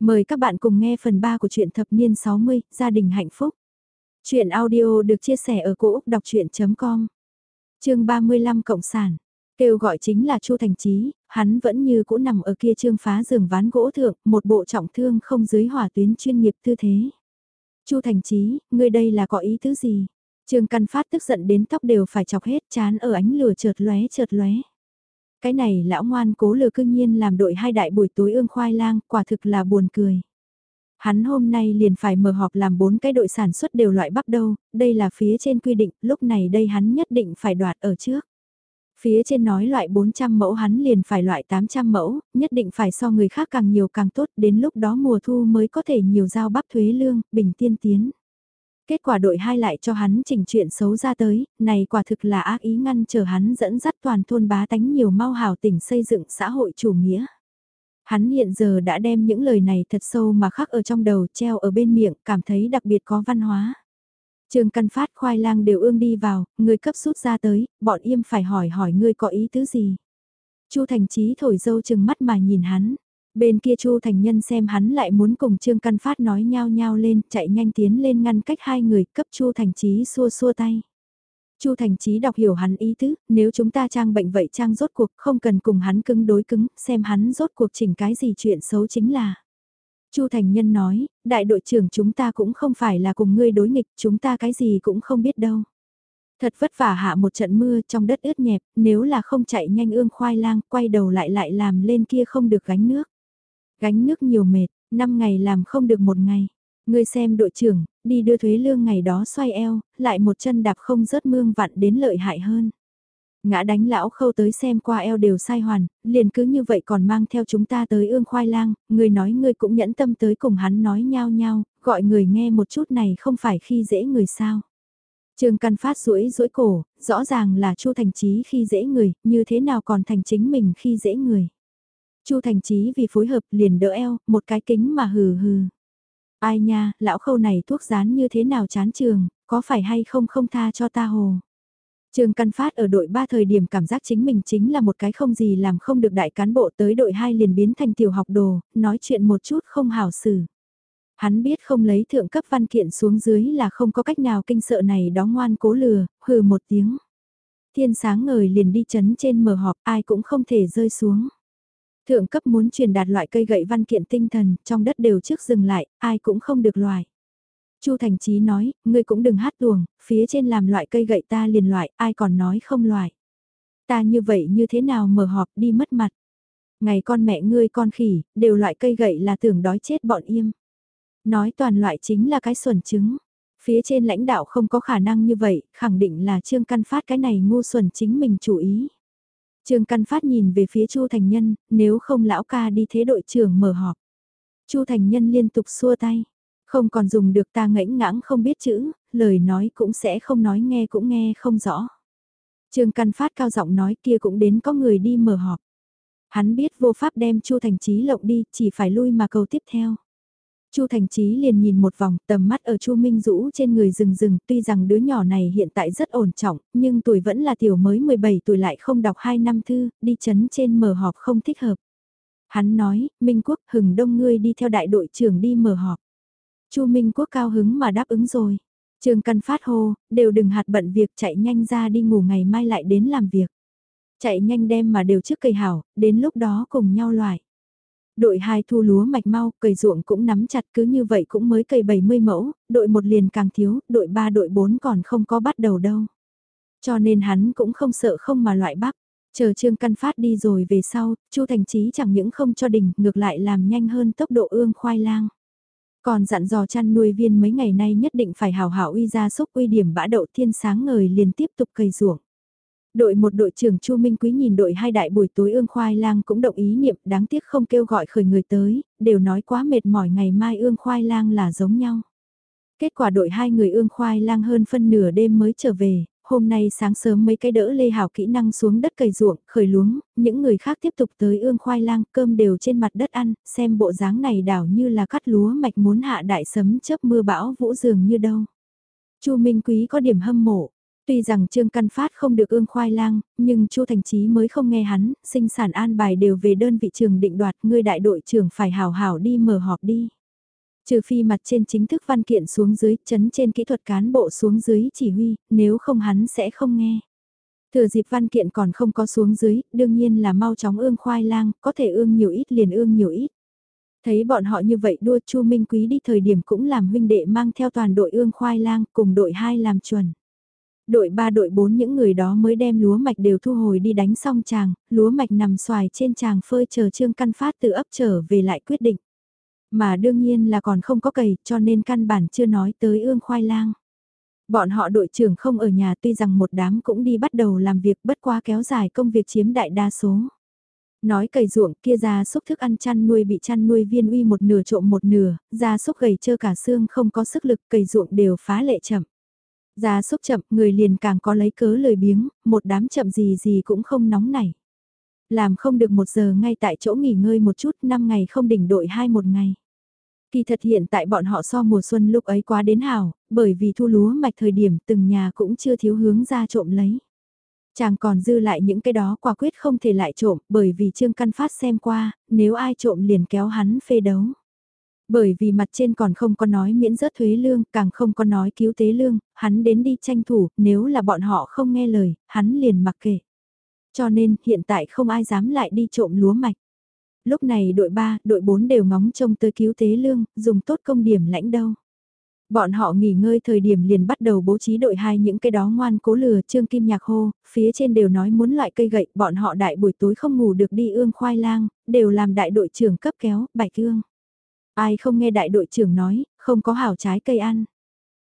Mời các bạn cùng nghe phần 3 của truyện thập niên 60, gia đình hạnh phúc. Chuyện audio được chia sẻ ở cỗ đọc chuyện.com Chương 35 Cộng sản Kêu gọi chính là Chu Thành Chí, hắn vẫn như cũ nằm ở kia trương phá giường ván gỗ thượng, một bộ trọng thương không dưới hỏa tuyến chuyên nghiệp tư thế. Chu Thành Chí, ngươi đây là có ý tứ gì? Trương Căn Phát tức giận đến tóc đều phải chọc hết chán ở ánh lửa chợt lóe chợt lóe. Cái này lão ngoan cố lừa cương nhiên làm đội hai đại buổi tối ương khoai lang, quả thực là buồn cười. Hắn hôm nay liền phải mở họp làm bốn cái đội sản xuất đều loại bắp đâu, đây là phía trên quy định, lúc này đây hắn nhất định phải đoạt ở trước. Phía trên nói loại 400 mẫu hắn liền phải loại 800 mẫu, nhất định phải so người khác càng nhiều càng tốt, đến lúc đó mùa thu mới có thể nhiều giao bắp thuế lương, bình tiên tiến. Kết quả đội hai lại cho hắn chỉnh chuyện xấu ra tới, này quả thực là ác ý ngăn chờ hắn dẫn dắt toàn thôn bá tánh nhiều mau hào tỉnh xây dựng xã hội chủ nghĩa. Hắn hiện giờ đã đem những lời này thật sâu mà khắc ở trong đầu treo ở bên miệng, cảm thấy đặc biệt có văn hóa. Trường căn phát khoai lang đều ương đi vào, người cấp rút ra tới, bọn im phải hỏi hỏi ngươi có ý tứ gì. Chu Thành Chí thổi dâu chừng mắt mà nhìn hắn, Bên kia Chu Thành Nhân xem hắn lại muốn cùng Trương Căn Phát nói nhao nhao lên, chạy nhanh tiến lên ngăn cách hai người, cấp Chu Thành Chí xua xua tay. Chu Thành Chí đọc hiểu hắn ý tứ, nếu chúng ta trang bệnh vậy trang rốt cuộc, không cần cùng hắn cứng đối cứng, xem hắn rốt cuộc chỉnh cái gì chuyện xấu chính là. Chu Thành Nhân nói, đại đội trưởng chúng ta cũng không phải là cùng ngươi đối nghịch, chúng ta cái gì cũng không biết đâu. Thật vất vả hạ một trận mưa trong đất ướt nhẹp, nếu là không chạy nhanh ương khoai lang, quay đầu lại lại làm lên kia không được gánh nước. Gánh nước nhiều mệt, 5 ngày làm không được một ngày. Ngươi xem đội trưởng, đi đưa thuế lương ngày đó xoay eo, lại một chân đạp không rớt mương vặn đến lợi hại hơn. Ngã đánh lão khâu tới xem qua eo đều sai hoàn, liền cứ như vậy còn mang theo chúng ta tới ương khoai lang, người nói ngươi cũng nhẫn tâm tới cùng hắn nói nhau nhau, gọi người nghe một chút này không phải khi dễ người sao. Trương Căn Phát rũi rũi cổ, rõ ràng là Chu Thành Chí khi dễ người, như thế nào còn thành chính mình khi dễ người. Chu Thành Chí vì phối hợp liền đỡ eo, một cái kính mà hừ hừ. Ai nha, lão khâu này thuốc rán như thế nào chán trường, có phải hay không không tha cho ta hồ. Trường Căn Phát ở đội 3 thời điểm cảm giác chính mình chính là một cái không gì làm không được đại cán bộ tới đội 2 liền biến thành tiểu học đồ, nói chuyện một chút không hảo xử. Hắn biết không lấy thượng cấp văn kiện xuống dưới là không có cách nào kinh sợ này đó ngoan cố lừa, hừ một tiếng. Thiên sáng ngời liền đi chấn trên mở họp ai cũng không thể rơi xuống. Thượng cấp muốn truyền đạt loại cây gậy văn kiện tinh thần, trong đất đều trước dừng lại, ai cũng không được loại. Chu Thành Chí nói, ngươi cũng đừng hát tuồng, phía trên làm loại cây gậy ta liền loại, ai còn nói không loại. Ta như vậy như thế nào mở họp đi mất mặt. Ngày con mẹ ngươi con khỉ, đều loại cây gậy là tưởng đói chết bọn im. Nói toàn loại chính là cái xuẩn trứng. Phía trên lãnh đạo không có khả năng như vậy, khẳng định là Trương Căn Phát cái này ngu xuẩn chính mình chủ ý. Trương Căn Phát nhìn về phía Chu Thành Nhân, nếu không lão ca đi thế đội trưởng mở họp. Chu Thành Nhân liên tục xua tay, không còn dùng được ta ngẫnh ngãng không biết chữ, lời nói cũng sẽ không nói nghe cũng nghe không rõ. Trương Căn Phát cao giọng nói kia cũng đến có người đi mở họp. Hắn biết vô pháp đem Chu Thành Chí lộng đi, chỉ phải lui mà cầu tiếp theo. Chu Thành Chí liền nhìn một vòng, tầm mắt ở Chu Minh Dũ trên người rừng rừng, tuy rằng đứa nhỏ này hiện tại rất ổn trọng, nhưng tuổi vẫn là tiểu mới 17 tuổi lại không đọc 2 năm thư, đi chấn trên mở họp không thích hợp. Hắn nói, Minh Quốc hừng đông ngươi đi theo đại đội trưởng đi mở họp. Chu Minh Quốc cao hứng mà đáp ứng rồi. Trường Căn Phát hô, đều đừng hạt bận việc chạy nhanh ra đi ngủ ngày mai lại đến làm việc. Chạy nhanh đem mà đều trước cây hảo, đến lúc đó cùng nhau loại. Đội hai thu lúa mạch mau, cày ruộng cũng nắm chặt cứ như vậy cũng mới cày 70 mẫu, đội một liền càng thiếu, đội 3 đội 4 còn không có bắt đầu đâu. Cho nên hắn cũng không sợ không mà loại bắp. Chờ Trương Căn Phát đi rồi về sau, Chu Thành Chí chẳng những không cho đình, ngược lại làm nhanh hơn tốc độ ương khoai lang. Còn dặn dò chăn nuôi viên mấy ngày nay nhất định phải hào hảo uy ra xúc uy điểm bã đậu thiên sáng ngời liền tiếp tục cày ruộng. Đội một đội trưởng Chu Minh Quý nhìn đội hai đại buổi tối ương khoai lang cũng động ý niệm đáng tiếc không kêu gọi khởi người tới, đều nói quá mệt mỏi ngày mai ương khoai lang là giống nhau. Kết quả đội hai người ương khoai lang hơn phân nửa đêm mới trở về, hôm nay sáng sớm mấy cái đỡ lê hảo kỹ năng xuống đất cày ruộng, khởi luống, những người khác tiếp tục tới ương khoai lang, cơm đều trên mặt đất ăn, xem bộ dáng này đảo như là cắt lúa mạch muốn hạ đại sấm chớp mưa bão vũ dường như đâu. Chu Minh Quý có điểm hâm mộ, Tuy rằng Trương Căn Phát không được ương khoai lang, nhưng Chu Thành Chí mới không nghe hắn, sinh sản an bài đều về đơn vị trường định đoạt, ngươi đại đội trưởng phải hảo hảo đi mở họp đi. Trừ phi mặt trên chính thức văn kiện xuống dưới, chấn trên kỹ thuật cán bộ xuống dưới chỉ huy, nếu không hắn sẽ không nghe. Thừa dịp văn kiện còn không có xuống dưới, đương nhiên là mau chóng ương khoai lang, có thể ương nhiều ít liền ương nhiều ít. Thấy bọn họ như vậy đua Chu Minh Quý đi thời điểm cũng làm huynh đệ mang theo toàn đội ương khoai lang cùng đội 2 làm chuẩn. Đội 3 đội 4 những người đó mới đem lúa mạch đều thu hồi đi đánh xong chàng, lúa mạch nằm xoài trên chàng phơi chờ Trương Căn Phát từ ấp trở về lại quyết định. Mà đương nhiên là còn không có cầy cho nên căn bản chưa nói tới ương khoai lang. Bọn họ đội trưởng không ở nhà tuy rằng một đám cũng đi bắt đầu làm việc bất qua kéo dài công việc chiếm đại đa số. Nói cày ruộng kia ra xúc thức ăn chăn nuôi bị chăn nuôi viên uy một nửa trộm một nửa, ra xúc gầy trơ cả xương không có sức lực cày ruộng đều phá lệ chậm. Gia xúc chậm người liền càng có lấy cớ lời biếng, một đám chậm gì gì cũng không nóng nảy. Làm không được một giờ ngay tại chỗ nghỉ ngơi một chút, năm ngày không đỉnh đội hai một ngày. Kỳ thật hiện tại bọn họ so mùa xuân lúc ấy quá đến hào, bởi vì thu lúa mạch thời điểm từng nhà cũng chưa thiếu hướng ra trộm lấy. Chàng còn dư lại những cái đó quả quyết không thể lại trộm bởi vì Trương Căn Phát xem qua, nếu ai trộm liền kéo hắn phê đấu. Bởi vì mặt trên còn không có nói miễn rớt thuế lương, càng không có nói cứu tế lương, hắn đến đi tranh thủ, nếu là bọn họ không nghe lời, hắn liền mặc kệ. Cho nên hiện tại không ai dám lại đi trộm lúa mạch. Lúc này đội 3, đội 4 đều ngóng trông tới cứu tế lương, dùng tốt công điểm lãnh đâu. Bọn họ nghỉ ngơi thời điểm liền bắt đầu bố trí đội hai những cái đó ngoan cố lừa trương kim nhạc hô, phía trên đều nói muốn loại cây gậy, bọn họ đại buổi tối không ngủ được đi ương khoai lang, đều làm đại đội trưởng cấp kéo, bạch ương. Ai không nghe đại đội trưởng nói, không có hảo trái cây ăn.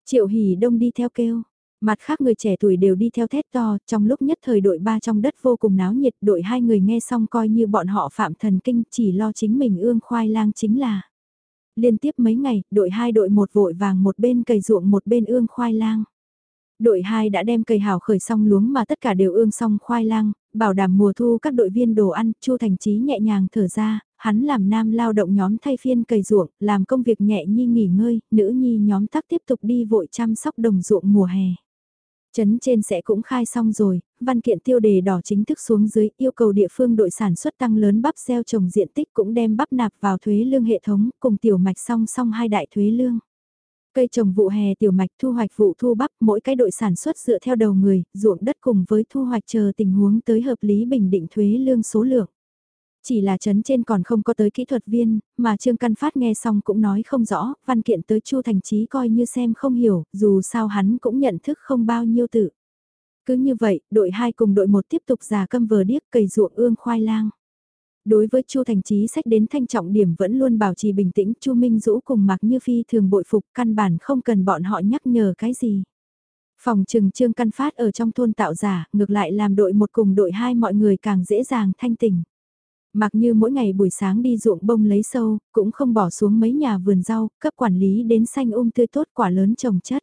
Triệu hỉ đông đi theo kêu, Mặt khác người trẻ tuổi đều đi theo thét to, trong lúc nhất thời đội ba trong đất vô cùng náo nhiệt, đội hai người nghe xong coi như bọn họ phạm thần kinh chỉ lo chính mình ương khoai lang chính là. Liên tiếp mấy ngày, đội hai đội một vội vàng một bên cày ruộng một bên ương khoai lang. Đội 2 đã đem cây hào khởi xong luống mà tất cả đều ương xong khoai lang, bảo đảm mùa thu các đội viên đồ ăn, Chu Thành Chí nhẹ nhàng thở ra, hắn làm nam lao động nhóm thay phiên cày ruộng, làm công việc nhẹ nhi nghỉ ngơi, nữ nhi nhóm tắc tiếp tục đi vội chăm sóc đồng ruộng mùa hè. Chấn trên sẽ cũng khai xong rồi, văn kiện tiêu đề đỏ chính thức xuống dưới yêu cầu địa phương đội sản xuất tăng lớn bắp gieo trồng diện tích cũng đem bắp nạp vào thuế lương hệ thống cùng tiểu mạch song song hai đại thuế lương. Cây trồng vụ hè tiểu mạch thu hoạch vụ thu bắp mỗi cái đội sản xuất dựa theo đầu người, ruộng đất cùng với thu hoạch chờ tình huống tới hợp lý bình định thuế lương số lượng. Chỉ là chấn trên còn không có tới kỹ thuật viên, mà Trương Căn Phát nghe xong cũng nói không rõ, văn kiện tới Chu Thành Chí coi như xem không hiểu, dù sao hắn cũng nhận thức không bao nhiêu tự. Cứ như vậy, đội 2 cùng đội 1 tiếp tục giả câm vờ điếc cầy ruộng ương khoai lang. Đối với Chu Thành Chí sách đến thanh trọng điểm vẫn luôn bảo trì bình tĩnh, Chu Minh Dũ cùng Mạc Như Phi thường bội phục, căn bản không cần bọn họ nhắc nhở cái gì. Phòng trừng Trương Căn Phát ở trong thôn tạo giả, ngược lại làm đội một cùng đội 2 mọi người càng dễ dàng thanh tỉnh. Mặc như mỗi ngày buổi sáng đi ruộng bông lấy sâu, cũng không bỏ xuống mấy nhà vườn rau, cấp quản lý đến xanh um tươi tốt quả lớn trồng chất.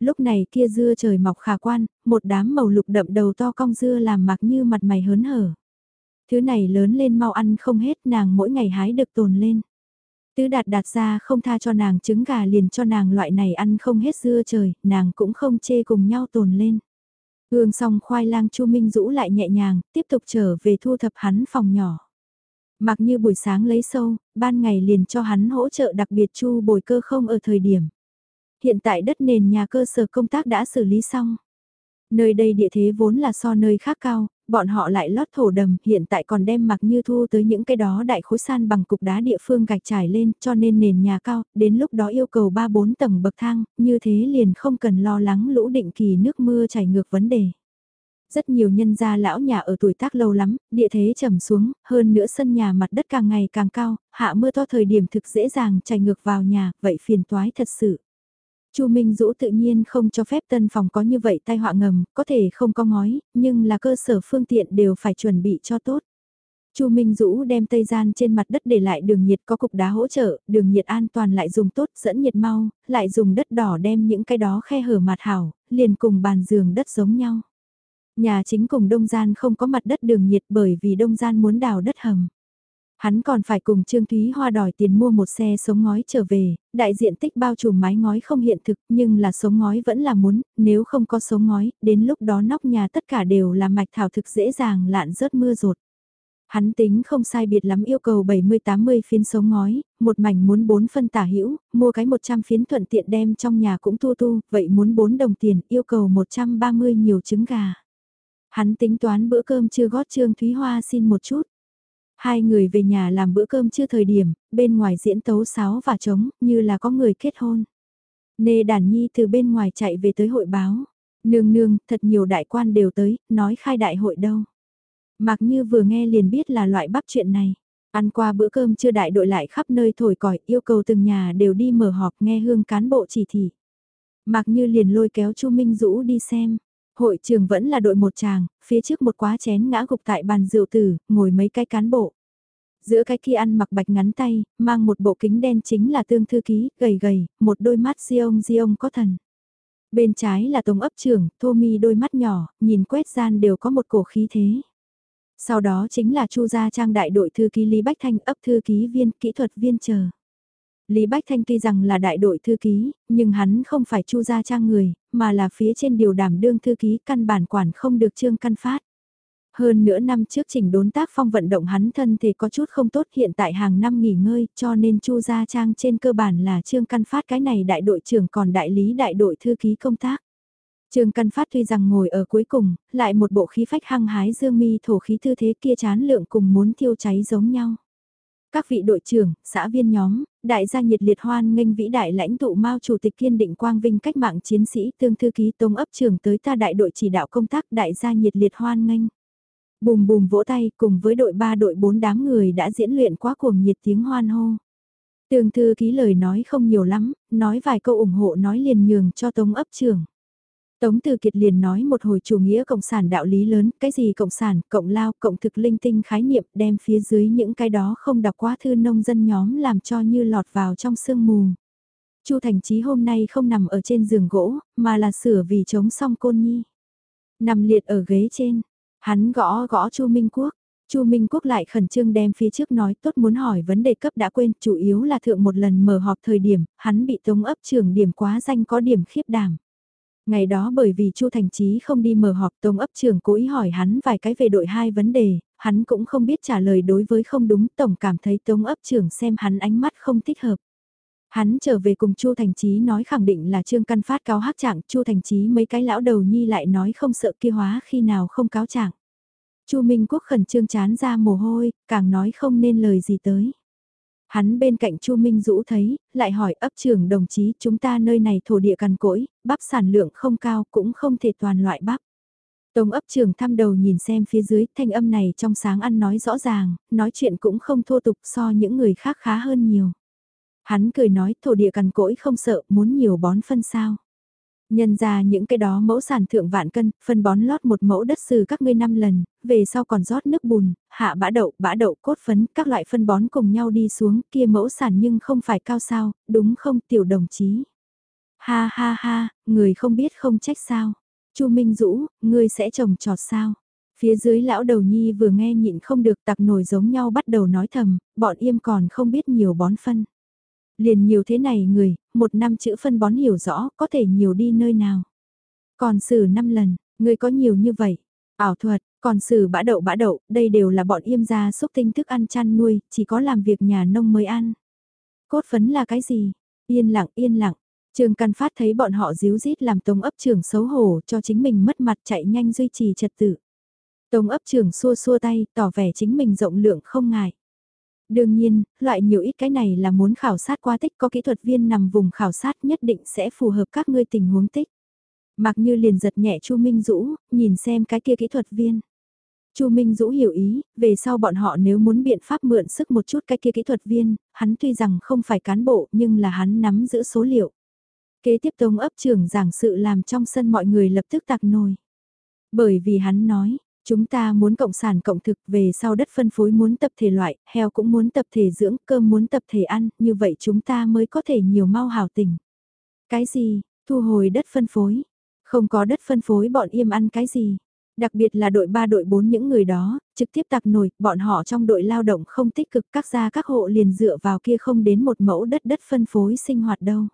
Lúc này kia dưa trời mọc khả quan, một đám màu lục đậm đầu to cong dưa làm mặc như mặt mày hớn hở. Thứ này lớn lên mau ăn không hết nàng mỗi ngày hái được tồn lên. Tứ đạt đạt ra không tha cho nàng trứng gà liền cho nàng loại này ăn không hết dưa trời, nàng cũng không chê cùng nhau tồn lên. Hương xong khoai lang Chu Minh rũ lại nhẹ nhàng, tiếp tục trở về thu thập hắn phòng nhỏ. Mặc như buổi sáng lấy sâu, ban ngày liền cho hắn hỗ trợ đặc biệt chu bồi cơ không ở thời điểm. Hiện tại đất nền nhà cơ sở công tác đã xử lý xong. Nơi đây địa thế vốn là so nơi khác cao, bọn họ lại lót thổ đầm, hiện tại còn đem mặc như thu tới những cái đó đại khối san bằng cục đá địa phương gạch trải lên, cho nên nền nhà cao, đến lúc đó yêu cầu 3-4 tầng bậc thang, như thế liền không cần lo lắng lũ định kỳ nước mưa chảy ngược vấn đề. Rất nhiều nhân gia lão nhà ở tuổi tác lâu lắm, địa thế trầm xuống, hơn nữa sân nhà mặt đất càng ngày càng cao, hạ mưa to thời điểm thực dễ dàng chảy ngược vào nhà, vậy phiền toái thật sự. Chu Minh Dũ tự nhiên không cho phép tân phòng có như vậy tai họa ngầm, có thể không có ngói, nhưng là cơ sở phương tiện đều phải chuẩn bị cho tốt. Chu Minh Dũ đem tây gian trên mặt đất để lại đường nhiệt có cục đá hỗ trợ, đường nhiệt an toàn lại dùng tốt, dẫn nhiệt mau, lại dùng đất đỏ đem những cái đó khe hở mặt hảo, liền cùng bàn giường đất giống nhau. Nhà chính cùng Đông Gian không có mặt đất đường nhiệt bởi vì Đông Gian muốn đào đất hầm. Hắn còn phải cùng Trương Thúy Hoa đòi tiền mua một xe sống ngói trở về, đại diện tích bao trùm mái ngói không hiện thực nhưng là sống ngói vẫn là muốn, nếu không có sống ngói, đến lúc đó nóc nhà tất cả đều là mạch thảo thực dễ dàng lạn rớt mưa rột. Hắn tính không sai biệt lắm yêu cầu 70-80 phiến sống ngói, một mảnh muốn 4 phân tả hữu mua cái 100 phiến thuận tiện đem trong nhà cũng tu tu, vậy muốn 4 đồng tiền, yêu cầu 130 nhiều trứng gà. Hắn tính toán bữa cơm chưa gót Trương Thúy Hoa xin một chút. Hai người về nhà làm bữa cơm chưa thời điểm, bên ngoài diễn tấu sáo và trống, như là có người kết hôn. Nê đàn nhi từ bên ngoài chạy về tới hội báo. Nương nương, thật nhiều đại quan đều tới, nói khai đại hội đâu. Mặc như vừa nghe liền biết là loại bắp chuyện này. Ăn qua bữa cơm chưa đại đội lại khắp nơi thổi còi, yêu cầu từng nhà đều đi mở họp nghe hương cán bộ chỉ thị. Mặc như liền lôi kéo Chu Minh Dũ đi xem. Hội trường vẫn là đội một chàng, phía trước một quá chén ngã gục tại bàn rượu tử, ngồi mấy cái cán bộ. Giữa cái kia ăn mặc bạch ngắn tay, mang một bộ kính đen chính là tương thư ký, gầy gầy, một đôi mắt diông diông có thần. Bên trái là tổng ấp trưởng, thô mi đôi mắt nhỏ, nhìn quét gian đều có một cổ khí thế. Sau đó chính là Chu gia trang đại đội thư ký Lý Bách Thanh ấp thư ký viên, kỹ thuật viên chờ. Lý Bách Thanh tuy rằng là đại đội thư ký, nhưng hắn không phải Chu gia trang người, mà là phía trên điều đảm đương thư ký căn bản quản không được trương căn phát. Hơn nửa năm trước chỉnh đốn tác phong vận động hắn thân thì có chút không tốt hiện tại hàng năm nghỉ ngơi cho nên Chu Gia Trang trên cơ bản là Trương Căn Phát cái này đại đội trưởng còn đại lý đại đội thư ký công tác. Trương Căn Phát tuy rằng ngồi ở cuối cùng, lại một bộ khí phách hăng hái dương mi thổ khí thư thế kia chán lượng cùng muốn thiêu cháy giống nhau. Các vị đội trưởng, xã viên nhóm, đại gia nhiệt liệt hoan nghênh vĩ đại lãnh tụ Mao chủ tịch kiên định quang vinh cách mạng chiến sĩ tương thư ký tông ấp trường tới ta đại đội chỉ đạo công tác đại gia nhiệt liệt hoan nghênh. Bùm bùm vỗ tay cùng với đội 3 đội 4 đám người đã diễn luyện quá cuồng nhiệt tiếng hoan hô. Tương thư ký lời nói không nhiều lắm, nói vài câu ủng hộ nói liền nhường cho tống ấp trường Tống Từ Kiệt liền nói một hồi chủ nghĩa cộng sản đạo lý lớn, cái gì cộng sản, cộng lao, cộng thực linh tinh khái niệm đem phía dưới những cái đó không đọc quá thư nông dân nhóm làm cho như lọt vào trong sương mù. Chu Thành Chí hôm nay không nằm ở trên giường gỗ, mà là sửa vì chống song côn nhi. Nằm liệt ở ghế trên, hắn gõ gõ Chu Minh Quốc. Chu Minh Quốc lại khẩn trương đem phía trước nói tốt muốn hỏi vấn đề cấp đã quên, chủ yếu là thượng một lần mở họp thời điểm, hắn bị tống ấp trưởng điểm quá danh có điểm khiếp đảm. Ngày đó bởi vì Chu Thành Chí không đi mở họp Tông ấp trưởng cố ý hỏi hắn vài cái về đội hai vấn đề, hắn cũng không biết trả lời đối với không đúng, tổng cảm thấy Tông ấp trưởng xem hắn ánh mắt không thích hợp. Hắn trở về cùng Chu Thành Chí nói khẳng định là Trương Căn Phát cáo hắc trạng, Chu Thành Chí mấy cái lão đầu nhi lại nói không sợ kia hóa khi nào không cáo trạng. Chu Minh Quốc khẩn trương chán ra mồ hôi, càng nói không nên lời gì tới. Hắn bên cạnh Chu Minh Dũ thấy, lại hỏi ấp trưởng đồng chí chúng ta nơi này thổ địa cằn cỗi, bắp sản lượng không cao cũng không thể toàn loại bắp. Tổng ấp trưởng thăm đầu nhìn xem phía dưới, thanh âm này trong sáng ăn nói rõ ràng, nói chuyện cũng không thô tục so những người khác khá hơn nhiều. Hắn cười nói thổ địa cằn cỗi không sợ, muốn nhiều bón phân sao. Nhân ra những cái đó mẫu sản thượng vạn cân, phân bón lót một mẫu đất sử các ngươi năm lần, về sau còn rót nước bùn, hạ bã đậu, bã đậu, cốt phấn, các loại phân bón cùng nhau đi xuống, kia mẫu sản nhưng không phải cao sao, đúng không tiểu đồng chí. Ha ha ha, người không biết không trách sao. Chu Minh Dũ, ngươi sẽ trồng trọt sao? Phía dưới lão đầu nhi vừa nghe nhịn không được tặc nổi giống nhau bắt đầu nói thầm, bọn im còn không biết nhiều bón phân. Liền nhiều thế này người, một năm chữ phân bón hiểu rõ, có thể nhiều đi nơi nào. Còn xử năm lần, người có nhiều như vậy. Ảo thuật, còn xử bã đậu bã đậu, đây đều là bọn yêm gia xúc tinh thức ăn chăn nuôi, chỉ có làm việc nhà nông mới ăn. Cốt phấn là cái gì? Yên lặng yên lặng. Trường Căn Phát thấy bọn họ díu dít làm tông ấp trưởng xấu hổ cho chính mình mất mặt chạy nhanh duy trì trật tự. Tông ấp trưởng xua xua tay, tỏ vẻ chính mình rộng lượng không ngại. Đương nhiên, loại nhiều ít cái này là muốn khảo sát qua tích có kỹ thuật viên nằm vùng khảo sát nhất định sẽ phù hợp các ngươi tình huống tích. Mặc như liền giật nhẹ Chu Minh Dũ, nhìn xem cái kia kỹ thuật viên. Chu Minh Dũ hiểu ý, về sau bọn họ nếu muốn biện pháp mượn sức một chút cái kia kỹ thuật viên, hắn tuy rằng không phải cán bộ nhưng là hắn nắm giữ số liệu. Kế tiếp tông ấp trưởng giảng sự làm trong sân mọi người lập tức tạc nồi. Bởi vì hắn nói, Chúng ta muốn cộng sản cộng thực về sau đất phân phối muốn tập thể loại, heo cũng muốn tập thể dưỡng, cơm muốn tập thể ăn, như vậy chúng ta mới có thể nhiều mau hảo tình. Cái gì, thu hồi đất phân phối? Không có đất phân phối bọn im ăn cái gì? Đặc biệt là đội 3 đội 4 những người đó, trực tiếp tạc nổi, bọn họ trong đội lao động không tích cực các gia các hộ liền dựa vào kia không đến một mẫu đất đất phân phối sinh hoạt đâu.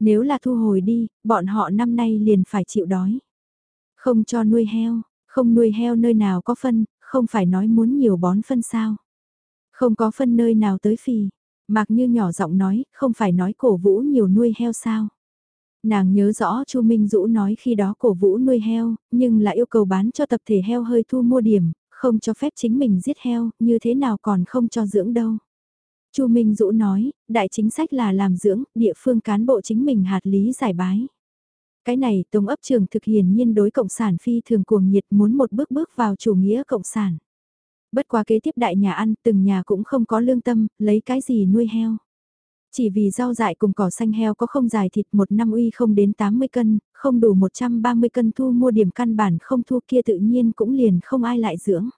Nếu là thu hồi đi, bọn họ năm nay liền phải chịu đói. Không cho nuôi heo, không nuôi heo nơi nào có phân, không phải nói muốn nhiều bón phân sao. Không có phân nơi nào tới phì. Mạc như nhỏ giọng nói, không phải nói cổ vũ nhiều nuôi heo sao. Nàng nhớ rõ Chu Minh Dũ nói khi đó cổ vũ nuôi heo, nhưng lại yêu cầu bán cho tập thể heo hơi thu mua điểm, không cho phép chính mình giết heo, như thế nào còn không cho dưỡng đâu. Chu Minh Dũ nói, đại chính sách là làm dưỡng, địa phương cán bộ chính mình hạt lý giải bái. Cái này Tống ấp trường thực hiển nhiên đối Cộng sản phi thường cuồng nhiệt muốn một bước bước vào chủ nghĩa Cộng sản. Bất quá kế tiếp đại nhà ăn, từng nhà cũng không có lương tâm, lấy cái gì nuôi heo. Chỉ vì rau dại cùng cỏ xanh heo có không dài thịt một năm uy không đến 80 cân, không đủ 130 cân thu mua điểm căn bản không thu kia tự nhiên cũng liền không ai lại dưỡng.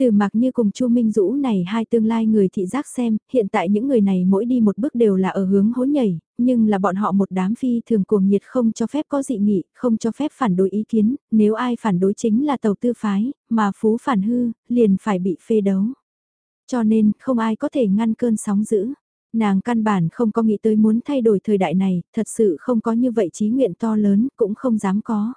Từ mặc như cùng Chu Minh Dũ này hai tương lai người thị giác xem, hiện tại những người này mỗi đi một bước đều là ở hướng hối nhảy, nhưng là bọn họ một đám phi thường cuồng nhiệt không cho phép có dị nghị, không cho phép phản đối ý kiến, nếu ai phản đối chính là tàu tư phái, mà phú phản hư, liền phải bị phê đấu. Cho nên, không ai có thể ngăn cơn sóng dữ. Nàng căn bản không có nghĩ tới muốn thay đổi thời đại này, thật sự không có như vậy trí nguyện to lớn, cũng không dám có.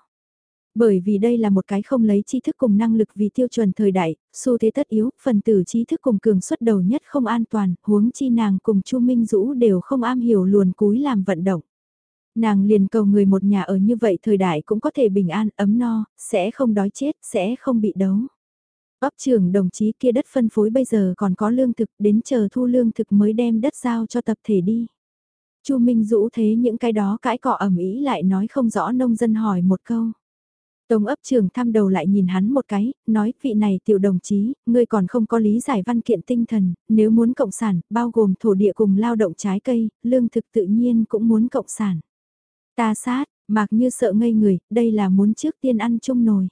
Bởi vì đây là một cái không lấy tri thức cùng năng lực vì tiêu chuẩn thời đại, xu thế tất yếu, phần tử trí thức cùng cường xuất đầu nhất không an toàn, huống chi nàng cùng Chu Minh Dũ đều không am hiểu luồn cúi làm vận động. Nàng liền cầu người một nhà ở như vậy thời đại cũng có thể bình an, ấm no, sẽ không đói chết, sẽ không bị đấu. Ấp trưởng đồng chí kia đất phân phối bây giờ còn có lương thực, đến chờ thu lương thực mới đem đất giao cho tập thể đi. Chu Minh Dũ thế những cái đó cãi cọ ẩm ý lại nói không rõ nông dân hỏi một câu. Tống ấp trường thăm đầu lại nhìn hắn một cái, nói vị này tiểu đồng chí, ngươi còn không có lý giải văn kiện tinh thần, nếu muốn cộng sản, bao gồm thổ địa cùng lao động trái cây, lương thực tự nhiên cũng muốn cộng sản. Ta sát, mặc như sợ ngây người, đây là muốn trước tiên ăn chung nồi.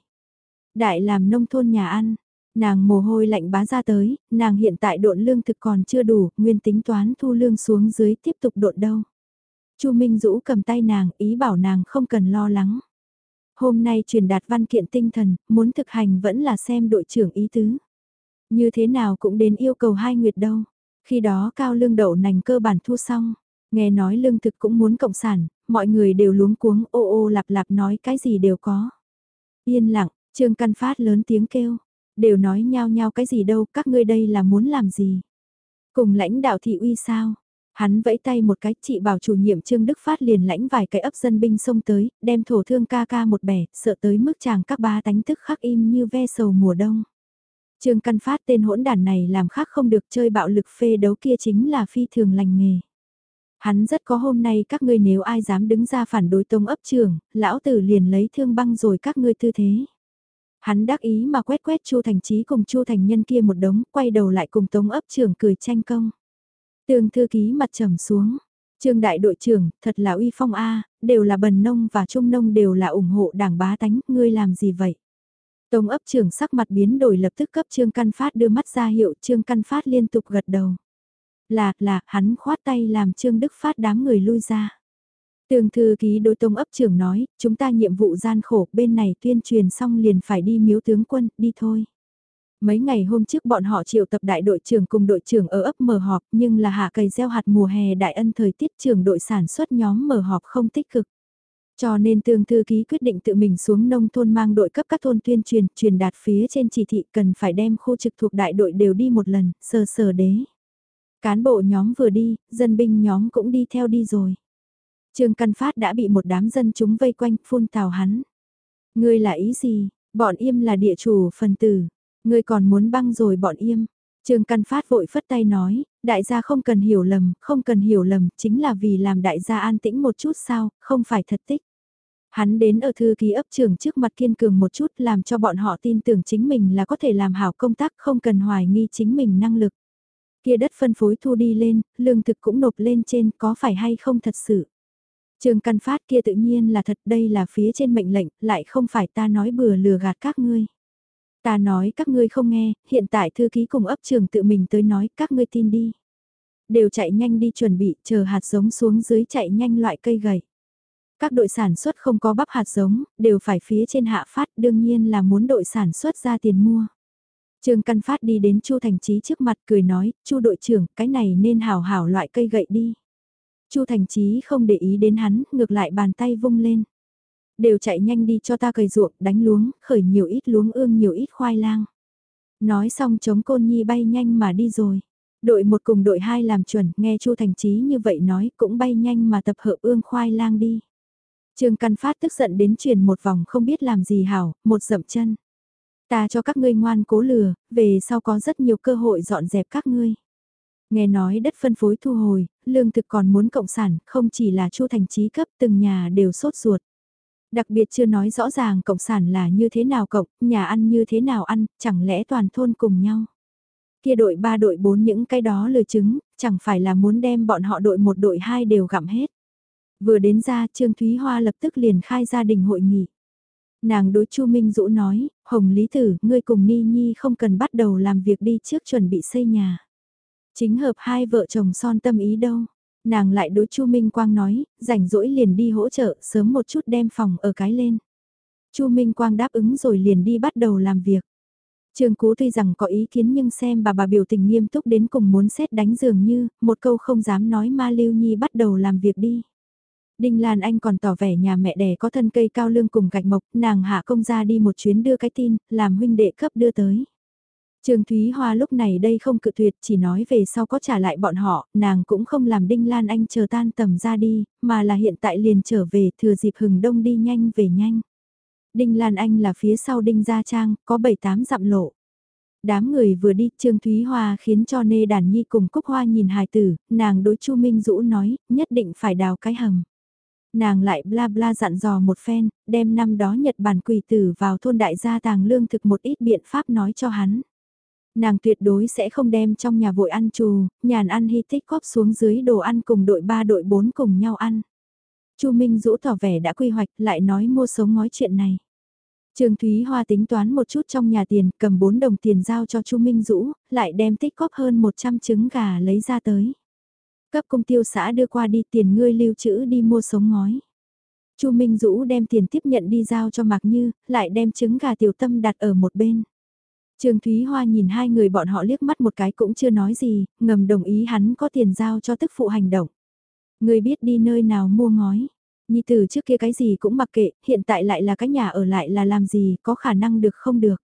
Đại làm nông thôn nhà ăn, nàng mồ hôi lạnh bá ra tới, nàng hiện tại độn lương thực còn chưa đủ, nguyên tính toán thu lương xuống dưới tiếp tục độn đâu. Chu Minh Dũ cầm tay nàng, ý bảo nàng không cần lo lắng. Hôm nay truyền đạt văn kiện tinh thần, muốn thực hành vẫn là xem đội trưởng ý tứ. Như thế nào cũng đến yêu cầu hai nguyệt đâu. Khi đó cao lương đậu nành cơ bản thu xong. Nghe nói lương thực cũng muốn cộng sản, mọi người đều luống cuống ô ô lạp lạp nói cái gì đều có. Yên lặng, Trương Căn Phát lớn tiếng kêu. Đều nói nhau nhau cái gì đâu, các ngươi đây là muốn làm gì. Cùng lãnh đạo thị uy sao, Hắn vẫy tay một cái, chị bảo chủ nhiệm Trương Đức Phát liền lãnh vài cái ấp dân binh xông tới, đem thổ thương ca ca một bẻ, sợ tới mức chàng các ba tánh tức khắc im như ve sầu mùa đông. Trương Căn Phát tên hỗn đàn này làm khác không được chơi bạo lực phê đấu kia chính là phi thường lành nghề. Hắn rất có hôm nay các ngươi nếu ai dám đứng ra phản đối tông ấp trưởng, lão tử liền lấy thương băng rồi các ngươi tư thế. Hắn đắc ý mà quét quét Chu Thành Chí cùng Chu Thành Nhân kia một đống, quay đầu lại cùng tông ấp trưởng cười tranh công. Tương thư ký mặt trầm xuống. Trương đại đội trưởng, thật là uy phong A, đều là bần nông và trung nông đều là ủng hộ đảng bá tánh, ngươi làm gì vậy? Tông ấp trưởng sắc mặt biến đổi lập tức cấp Trương Căn Phát đưa mắt ra hiệu Trương Căn Phát liên tục gật đầu. Là, là, hắn khoát tay làm Trương Đức Phát đám người lui ra. Tường thư ký đối tông ấp trưởng nói, chúng ta nhiệm vụ gian khổ bên này tuyên truyền xong liền phải đi miếu tướng quân, đi thôi. Mấy ngày hôm trước bọn họ triệu tập đại đội trưởng cùng đội trưởng ở ấp mở họp nhưng là hạ cày gieo hạt mùa hè đại ân thời tiết trưởng đội sản xuất nhóm mở họp không tích cực. Cho nên tương thư ký quyết định tự mình xuống nông thôn mang đội cấp các thôn tuyên truyền, truyền đạt phía trên chỉ thị cần phải đem khu trực thuộc đại đội đều đi một lần, sờ sờ đế. Cán bộ nhóm vừa đi, dân binh nhóm cũng đi theo đi rồi. Trương Căn Phát đã bị một đám dân chúng vây quanh, phun tào hắn. Ngươi là ý gì? Bọn im là địa chủ phần tử. Ngươi còn muốn băng rồi bọn im. Trương Căn Phát vội phất tay nói, đại gia không cần hiểu lầm, không cần hiểu lầm, chính là vì làm đại gia an tĩnh một chút sao, không phải thật tích. Hắn đến ở thư ký ấp trường trước mặt kiên cường một chút làm cho bọn họ tin tưởng chính mình là có thể làm hảo công tác không cần hoài nghi chính mình năng lực. Kia đất phân phối thu đi lên, lương thực cũng nộp lên trên có phải hay không thật sự. Trương Căn Phát kia tự nhiên là thật đây là phía trên mệnh lệnh, lại không phải ta nói bừa lừa gạt các ngươi. Ta nói các ngươi không nghe, hiện tại thư ký cùng ấp trường tự mình tới nói các ngươi tin đi. Đều chạy nhanh đi chuẩn bị, chờ hạt giống xuống dưới chạy nhanh loại cây gầy. Các đội sản xuất không có bắp hạt giống, đều phải phía trên hạ phát đương nhiên là muốn đội sản xuất ra tiền mua. Trương Căn Phát đi đến Chu Thành Chí trước mặt cười nói, Chu đội trưởng, cái này nên hảo hảo loại cây gậy đi. Chu Thành Chí không để ý đến hắn, ngược lại bàn tay vung lên. Đều chạy nhanh đi cho ta cày ruộng, đánh luống, khởi nhiều ít luống ương nhiều ít khoai lang. Nói xong chống côn nhi bay nhanh mà đi rồi. Đội một cùng đội hai làm chuẩn, nghe Chu Thành Chí như vậy nói cũng bay nhanh mà tập hợp ương khoai lang đi. Trương Căn Phát tức giận đến truyền một vòng không biết làm gì hảo, một dậm chân. Ta cho các ngươi ngoan cố lừa, về sau có rất nhiều cơ hội dọn dẹp các ngươi. Nghe nói đất phân phối thu hồi, lương thực còn muốn cộng sản, không chỉ là Chu Thành Chí cấp từng nhà đều sốt ruột. Đặc biệt chưa nói rõ ràng cộng sản là như thế nào cộng, nhà ăn như thế nào ăn, chẳng lẽ toàn thôn cùng nhau. Kia đội 3 đội 4 những cái đó lời chứng, chẳng phải là muốn đem bọn họ đội 1 đội 2 đều gặm hết. Vừa đến ra Trương Thúy Hoa lập tức liền khai gia đình hội nghị. Nàng đối Chu Minh Dũ nói, Hồng Lý Tử, ngươi cùng Ni Nhi không cần bắt đầu làm việc đi trước chuẩn bị xây nhà. Chính hợp hai vợ chồng son tâm ý đâu. Nàng lại đối Chu Minh Quang nói, rảnh rỗi liền đi hỗ trợ, sớm một chút đem phòng ở cái lên. Chu Minh Quang đáp ứng rồi liền đi bắt đầu làm việc. Trương Cú tuy rằng có ý kiến nhưng xem bà bà biểu tình nghiêm túc đến cùng muốn xét đánh dường như, một câu không dám nói ma lưu nhi bắt đầu làm việc đi. Đinh Lan Anh còn tỏ vẻ nhà mẹ đẻ có thân cây cao lương cùng gạch mộc, nàng hạ công ra đi một chuyến đưa cái tin, làm huynh đệ cấp đưa tới. Trương Thúy Hoa lúc này đây không cự tuyệt chỉ nói về sau có trả lại bọn họ, nàng cũng không làm Đinh Lan Anh chờ tan tầm ra đi, mà là hiện tại liền trở về thừa dịp hừng đông đi nhanh về nhanh. Đinh Lan Anh là phía sau Đinh Gia Trang, có 7-8 dặm lộ. Đám người vừa đi, Trương Thúy Hoa khiến cho Nê Đàn Nhi cùng Cúc Hoa nhìn hài tử, nàng đối Chu Minh Dũ nói, nhất định phải đào cái hầm. Nàng lại bla bla dặn dò một phen, đem năm đó Nhật Bản quỷ tử vào thôn đại gia tàng lương thực một ít biện pháp nói cho hắn. Nàng tuyệt đối sẽ không đem trong nhà vội ăn trù, nhàn ăn hy tích góp xuống dưới đồ ăn cùng đội 3 đội 4 cùng nhau ăn. Chu Minh Dũ tỏ vẻ đã quy hoạch lại nói mua sống ngói chuyện này. Trương Thúy Hoa tính toán một chút trong nhà tiền, cầm 4 đồng tiền giao cho Chu Minh Dũ, lại đem tích góp hơn 100 trứng gà lấy ra tới. Cấp công tiêu xã đưa qua đi tiền ngươi lưu trữ đi mua sống ngói. Chu Minh Dũ đem tiền tiếp nhận đi giao cho Mạc Như, lại đem trứng gà tiểu tâm đặt ở một bên. Trương Thúy Hoa nhìn hai người bọn họ liếc mắt một cái cũng chưa nói gì, ngầm đồng ý hắn có tiền giao cho tức phụ hành động. Người biết đi nơi nào mua ngói. Nhi tử trước kia cái gì cũng mặc kệ, hiện tại lại là cái nhà ở lại là làm gì, có khả năng được không được.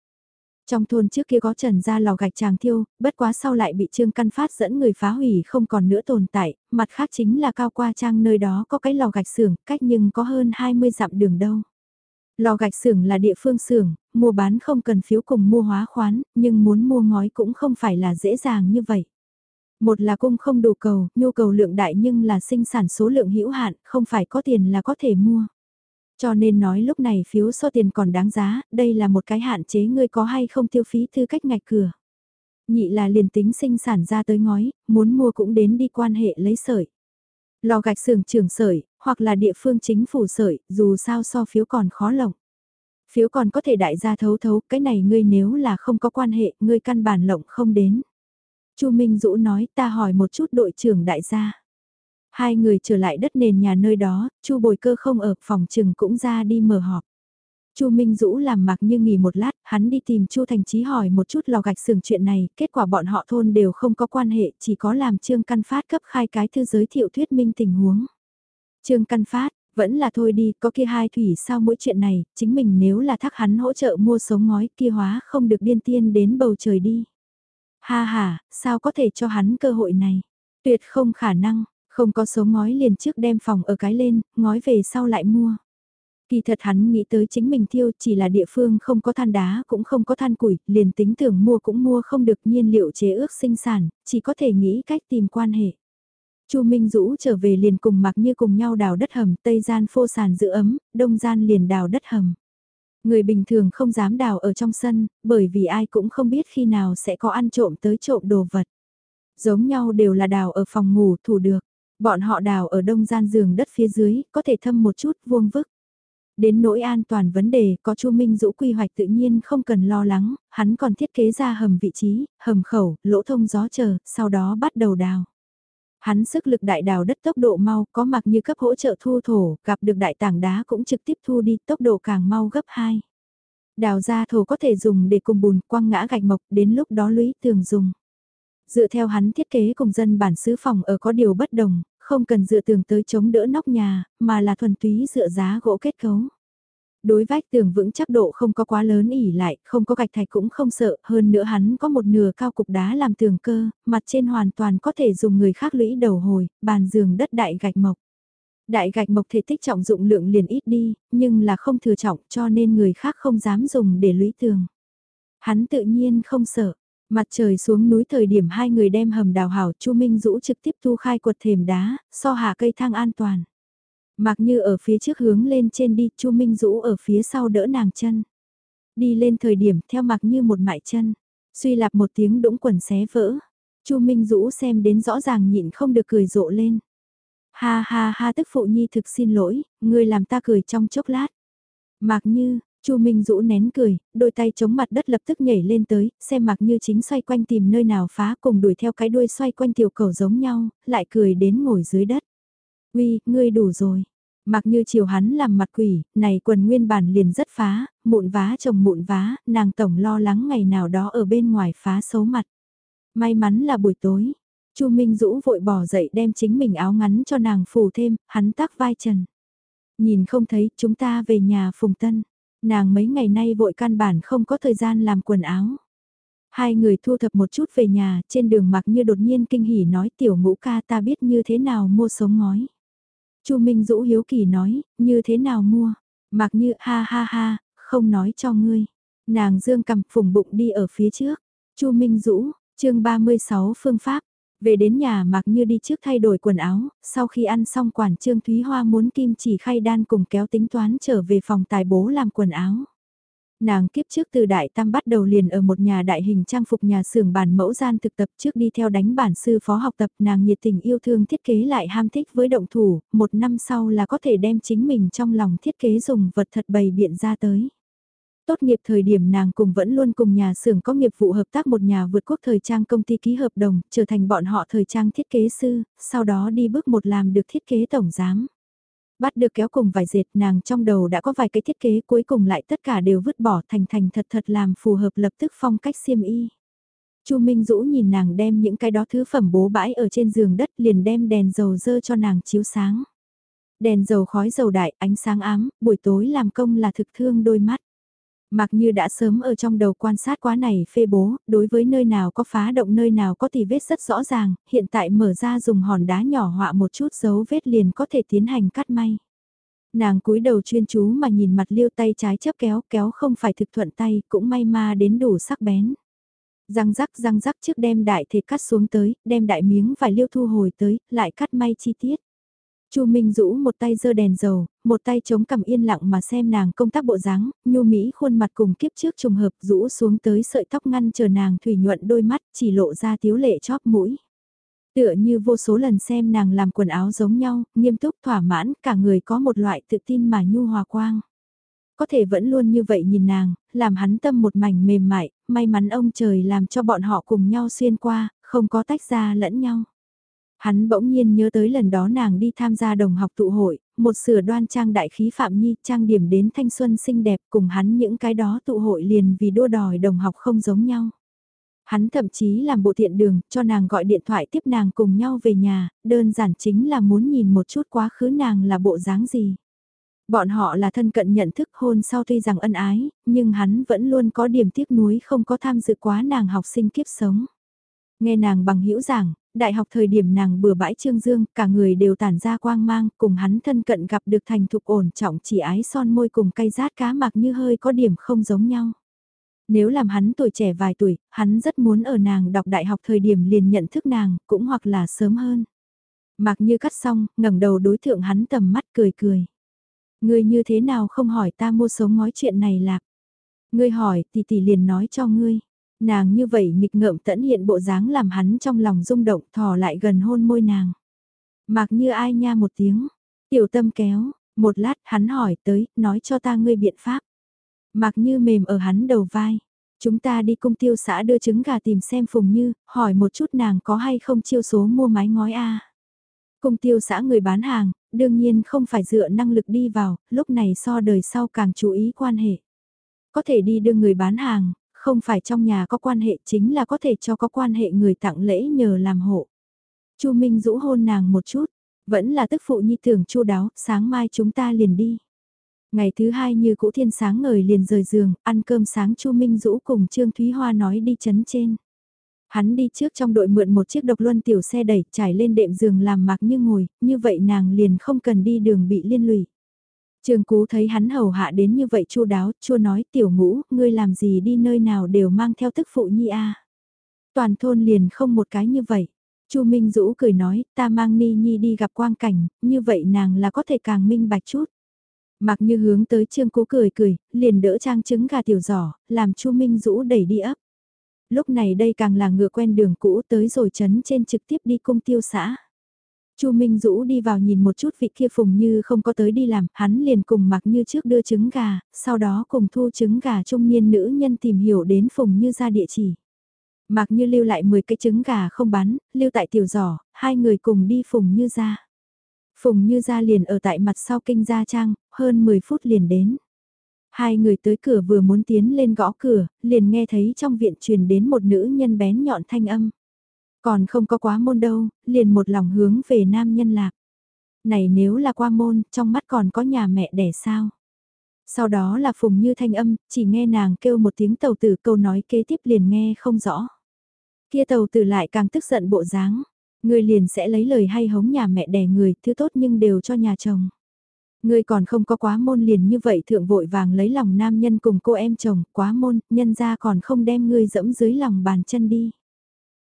Trong thôn trước kia có trần ra lò gạch tràng thiêu, bất quá sau lại bị Trương Căn Phát dẫn người phá hủy không còn nữa tồn tại, mặt khác chính là cao qua trang nơi đó có cái lò gạch xưởng, cách nhưng có hơn 20 dặm đường đâu. Lò gạch xưởng là địa phương xưởng, mua bán không cần phiếu cùng mua hóa khoán, nhưng muốn mua ngói cũng không phải là dễ dàng như vậy. Một là cung không đủ cầu, nhu cầu lượng đại nhưng là sinh sản số lượng hữu hạn, không phải có tiền là có thể mua. Cho nên nói lúc này phiếu so tiền còn đáng giá, đây là một cái hạn chế ngươi có hay không tiêu phí thư cách ngạch cửa. Nhị là liền tính sinh sản ra tới ngói, muốn mua cũng đến đi quan hệ lấy sợi. Lò gạch xưởng trưởng sợi, hoặc là địa phương chính phủ sợi, dù sao so phiếu còn khó lộng. Phiếu còn có thể đại gia thấu thấu, cái này ngươi nếu là không có quan hệ, ngươi căn bản lộng không đến. Chu Minh Dũ nói ta hỏi một chút đội trưởng đại gia. Hai người trở lại đất nền nhà nơi đó, Chu Bồi Cơ không ở, phòng trừng cũng ra đi mở họp. Chu Minh Dũ làm mặc như nghỉ một lát, hắn đi tìm Chu Thành Chí hỏi một chút lò gạch xưởng chuyện này, kết quả bọn họ thôn đều không có quan hệ, chỉ có làm Trương Căn Phát cấp khai cái thư giới thiệu thuyết minh tình huống. Trương Căn Phát, vẫn là thôi đi, có kia hai thủy sao mỗi chuyện này, chính mình nếu là thắc hắn hỗ trợ mua sống ngói kia hóa không được điên tiên đến bầu trời đi. Ha ha, sao có thể cho hắn cơ hội này? Tuyệt không khả năng, không có số ngói liền trước đem phòng ở cái lên, ngói về sau lại mua. Kỳ thật hắn nghĩ tới chính mình thiêu chỉ là địa phương không có than đá cũng không có than củi, liền tính tưởng mua cũng mua không được nhiên liệu chế ước sinh sản, chỉ có thể nghĩ cách tìm quan hệ. Chu Minh Dũ trở về liền cùng mặc như cùng nhau đào đất hầm, tây gian phô sàn giữ ấm, đông gian liền đào đất hầm. Người bình thường không dám đào ở trong sân, bởi vì ai cũng không biết khi nào sẽ có ăn trộm tới trộm đồ vật. Giống nhau đều là đào ở phòng ngủ thủ được. Bọn họ đào ở đông gian giường đất phía dưới, có thể thâm một chút vuông vức. Đến nỗi an toàn vấn đề, có Chu Minh Dũ quy hoạch tự nhiên không cần lo lắng, hắn còn thiết kế ra hầm vị trí, hầm khẩu, lỗ thông gió chờ, sau đó bắt đầu đào. Hắn sức lực đại đào đất tốc độ mau, có mặc như cấp hỗ trợ thu thổ, gặp được đại tảng đá cũng trực tiếp thu đi, tốc độ càng mau gấp 2. Đào ra thổ có thể dùng để cùng bùn quăng ngã gạch mộc, đến lúc đó lũy tường dùng. Dựa theo hắn thiết kế cùng dân bản xứ phòng ở có điều bất đồng, không cần dựa tường tới chống đỡ nóc nhà, mà là thuần túy dựa giá gỗ kết cấu. Đối vách tường vững chắc độ không có quá lớn ỉ lại, không có gạch thạch cũng không sợ, hơn nữa hắn có một nửa cao cục đá làm tường cơ, mặt trên hoàn toàn có thể dùng người khác lũy đầu hồi, bàn giường đất đại gạch mộc. Đại gạch mộc thể tích trọng dụng lượng liền ít đi, nhưng là không thừa trọng cho nên người khác không dám dùng để lũy tường. Hắn tự nhiên không sợ, Mặt trời xuống núi thời điểm hai người đem hầm đào hảo Chu Minh Dũ trực tiếp thu khai quật thềm đá, so hạ cây thang an toàn. Mặc như ở phía trước hướng lên trên đi, Chu Minh Dũ ở phía sau đỡ nàng chân. Đi lên thời điểm theo mặc như một mại chân, suy lạp một tiếng đũng quần xé vỡ. Chu Minh Dũ xem đến rõ ràng nhịn không được cười rộ lên. Ha ha ha tức phụ nhi thực xin lỗi, người làm ta cười trong chốc lát. Mặc như, Chu Minh Dũ nén cười, đôi tay chống mặt đất lập tức nhảy lên tới, xem mặc như chính xoay quanh tìm nơi nào phá cùng đuổi theo cái đuôi xoay quanh tiểu cầu giống nhau, lại cười đến ngồi dưới đất. Uy, ngươi đủ rồi. Mặc như chiều hắn làm mặt quỷ, này quần nguyên bản liền rất phá, mụn vá chồng mụn vá, nàng tổng lo lắng ngày nào đó ở bên ngoài phá xấu mặt. May mắn là buổi tối, Chu Minh Dũ vội bỏ dậy đem chính mình áo ngắn cho nàng phủ thêm, hắn tác vai trần. Nhìn không thấy, chúng ta về nhà phùng tân. Nàng mấy ngày nay vội căn bản không có thời gian làm quần áo. Hai người thu thập một chút về nhà, trên đường mặc như đột nhiên kinh hỉ nói tiểu ngũ ca ta biết như thế nào mua sống ngói. Chu Minh Dũ hiếu kỳ nói, như thế nào mua? Mặc như ha ha ha, không nói cho ngươi. Nàng dương cầm phùng bụng đi ở phía trước. Chu Minh Dũ, chương 36 phương pháp. Về đến nhà mặc như đi trước thay đổi quần áo, sau khi ăn xong quản trương Thúy Hoa muốn kim chỉ khay đan cùng kéo tính toán trở về phòng tài bố làm quần áo. Nàng kiếp trước từ đại tam bắt đầu liền ở một nhà đại hình trang phục nhà xưởng bản mẫu gian thực tập trước đi theo đánh bản sư phó học tập nàng nhiệt tình yêu thương thiết kế lại ham thích với động thủ, một năm sau là có thể đem chính mình trong lòng thiết kế dùng vật thật bày biện ra tới. Tốt nghiệp thời điểm nàng cùng vẫn luôn cùng nhà xưởng có nghiệp vụ hợp tác một nhà vượt quốc thời trang công ty ký hợp đồng, trở thành bọn họ thời trang thiết kế sư, sau đó đi bước một làm được thiết kế tổng giám. Bắt được kéo cùng vài dệt nàng trong đầu đã có vài cái thiết kế cuối cùng lại tất cả đều vứt bỏ thành thành thật thật làm phù hợp lập tức phong cách xiêm y. Chu Minh Dũ nhìn nàng đem những cái đó thứ phẩm bố bãi ở trên giường đất liền đem đèn dầu dơ cho nàng chiếu sáng. Đèn dầu khói dầu đại, ánh sáng ám, buổi tối làm công là thực thương đôi mắt. Mặc như đã sớm ở trong đầu quan sát quá này phê bố, đối với nơi nào có phá động nơi nào có tì vết rất rõ ràng, hiện tại mở ra dùng hòn đá nhỏ họa một chút dấu vết liền có thể tiến hành cắt may. Nàng cúi đầu chuyên chú mà nhìn mặt liêu tay trái chấp kéo, kéo không phải thực thuận tay, cũng may ma đến đủ sắc bén. Răng rắc răng rắc trước đem đại thể cắt xuống tới, đem đại miếng vải liêu thu hồi tới, lại cắt may chi tiết. Chu Minh rũ một tay giơ đèn dầu, một tay chống cầm yên lặng mà xem nàng công tác bộ dáng, nhu mỹ khuôn mặt cùng kiếp trước trùng hợp rũ xuống tới sợi tóc ngăn chờ nàng thủy nhuận đôi mắt chỉ lộ ra tiếu lệ chóp mũi. Tựa như vô số lần xem nàng làm quần áo giống nhau, nghiêm túc thỏa mãn, cả người có một loại tự tin mà nhu hòa quang. Có thể vẫn luôn như vậy nhìn nàng, làm hắn tâm một mảnh mềm mại, may mắn ông trời làm cho bọn họ cùng nhau xuyên qua, không có tách ra lẫn nhau. Hắn bỗng nhiên nhớ tới lần đó nàng đi tham gia đồng học tụ hội, một sửa đoan trang đại khí Phạm Nhi trang điểm đến thanh xuân xinh đẹp cùng hắn những cái đó tụ hội liền vì đua đòi đồng học không giống nhau. Hắn thậm chí làm bộ thiện đường cho nàng gọi điện thoại tiếp nàng cùng nhau về nhà, đơn giản chính là muốn nhìn một chút quá khứ nàng là bộ dáng gì. Bọn họ là thân cận nhận thức hôn sau tuy rằng ân ái, nhưng hắn vẫn luôn có điểm tiếc nuối không có tham dự quá nàng học sinh kiếp sống. Nghe nàng bằng hữu giảng, đại học thời điểm nàng bừa bãi trương dương, cả người đều tản ra quang mang, cùng hắn thân cận gặp được thành thục ổn trọng chỉ ái son môi cùng cay rát cá mạc như hơi có điểm không giống nhau. Nếu làm hắn tuổi trẻ vài tuổi, hắn rất muốn ở nàng đọc đại học thời điểm liền nhận thức nàng, cũng hoặc là sớm hơn. Mặc như cắt xong, ngẩng đầu đối thượng hắn tầm mắt cười cười. Ngươi như thế nào không hỏi ta mua sống ngói chuyện này lạc. Ngươi hỏi tỷ tỷ liền nói cho ngươi. Nàng như vậy nghịch ngợm tẫn hiện bộ dáng làm hắn trong lòng rung động thò lại gần hôn môi nàng. Mặc như ai nha một tiếng, tiểu tâm kéo, một lát hắn hỏi tới, nói cho ta ngươi biện pháp. Mặc như mềm ở hắn đầu vai. Chúng ta đi cung tiêu xã đưa trứng gà tìm xem Phùng Như, hỏi một chút nàng có hay không chiêu số mua mái ngói a Cung tiêu xã người bán hàng, đương nhiên không phải dựa năng lực đi vào, lúc này so đời sau càng chú ý quan hệ. Có thể đi đưa người bán hàng, không phải trong nhà có quan hệ chính là có thể cho có quan hệ người tặng lễ nhờ làm hộ. Chu Minh rũ hôn nàng một chút, vẫn là tức phụ nhi tưởng chu đáo, sáng mai chúng ta liền đi. Ngày thứ hai như cũ thiên sáng ngời liền rời giường, ăn cơm sáng Chu Minh Dũ cùng Trương Thúy Hoa nói đi chấn trên. Hắn đi trước trong đội mượn một chiếc độc luân tiểu xe đẩy trải lên đệm giường làm mạc như ngồi, như vậy nàng liền không cần đi đường bị liên lụy. Trương Cú thấy hắn hầu hạ đến như vậy chu đáo, chua nói tiểu ngũ, ngươi làm gì đi nơi nào đều mang theo tức phụ nhi a. Toàn thôn liền không một cái như vậy. Chu Minh Dũ cười nói, ta mang Ni Nhi đi gặp quang cảnh, như vậy nàng là có thể càng minh bạch chút. Mặc như hướng tới Trương Cú cười cười, liền đỡ trang trứng gà tiểu giỏ, làm Chu Minh Dũ đẩy đi ấp. Lúc này đây càng là ngựa quen đường cũ tới rồi chấn trên trực tiếp đi cung tiêu xã. Chu Minh Dũ đi vào nhìn một chút vị kia Phùng Như không có tới đi làm, hắn liền cùng mặc như trước đưa trứng gà, sau đó cùng thu trứng gà trung niên nữ nhân tìm hiểu đến Phùng Như ra địa chỉ. Mặc như lưu lại 10 cái trứng gà không bán, lưu tại tiểu giỏ, hai người cùng đi Phùng Như ra. Phùng Như ra liền ở tại mặt sau kinh gia trang, hơn 10 phút liền đến. Hai người tới cửa vừa muốn tiến lên gõ cửa, liền nghe thấy trong viện truyền đến một nữ nhân bén nhọn thanh âm. Còn không có quá môn đâu, liền một lòng hướng về nam nhân lạc. Này nếu là qua môn, trong mắt còn có nhà mẹ đẻ sao? Sau đó là phùng như thanh âm, chỉ nghe nàng kêu một tiếng tàu tử câu nói kế tiếp liền nghe không rõ. Kia tàu tử lại càng tức giận bộ dáng, người liền sẽ lấy lời hay hống nhà mẹ đẻ người, thứ tốt nhưng đều cho nhà chồng. Người còn không có quá môn liền như vậy thượng vội vàng lấy lòng nam nhân cùng cô em chồng, quá môn, nhân ra còn không đem ngươi dẫm dưới lòng bàn chân đi.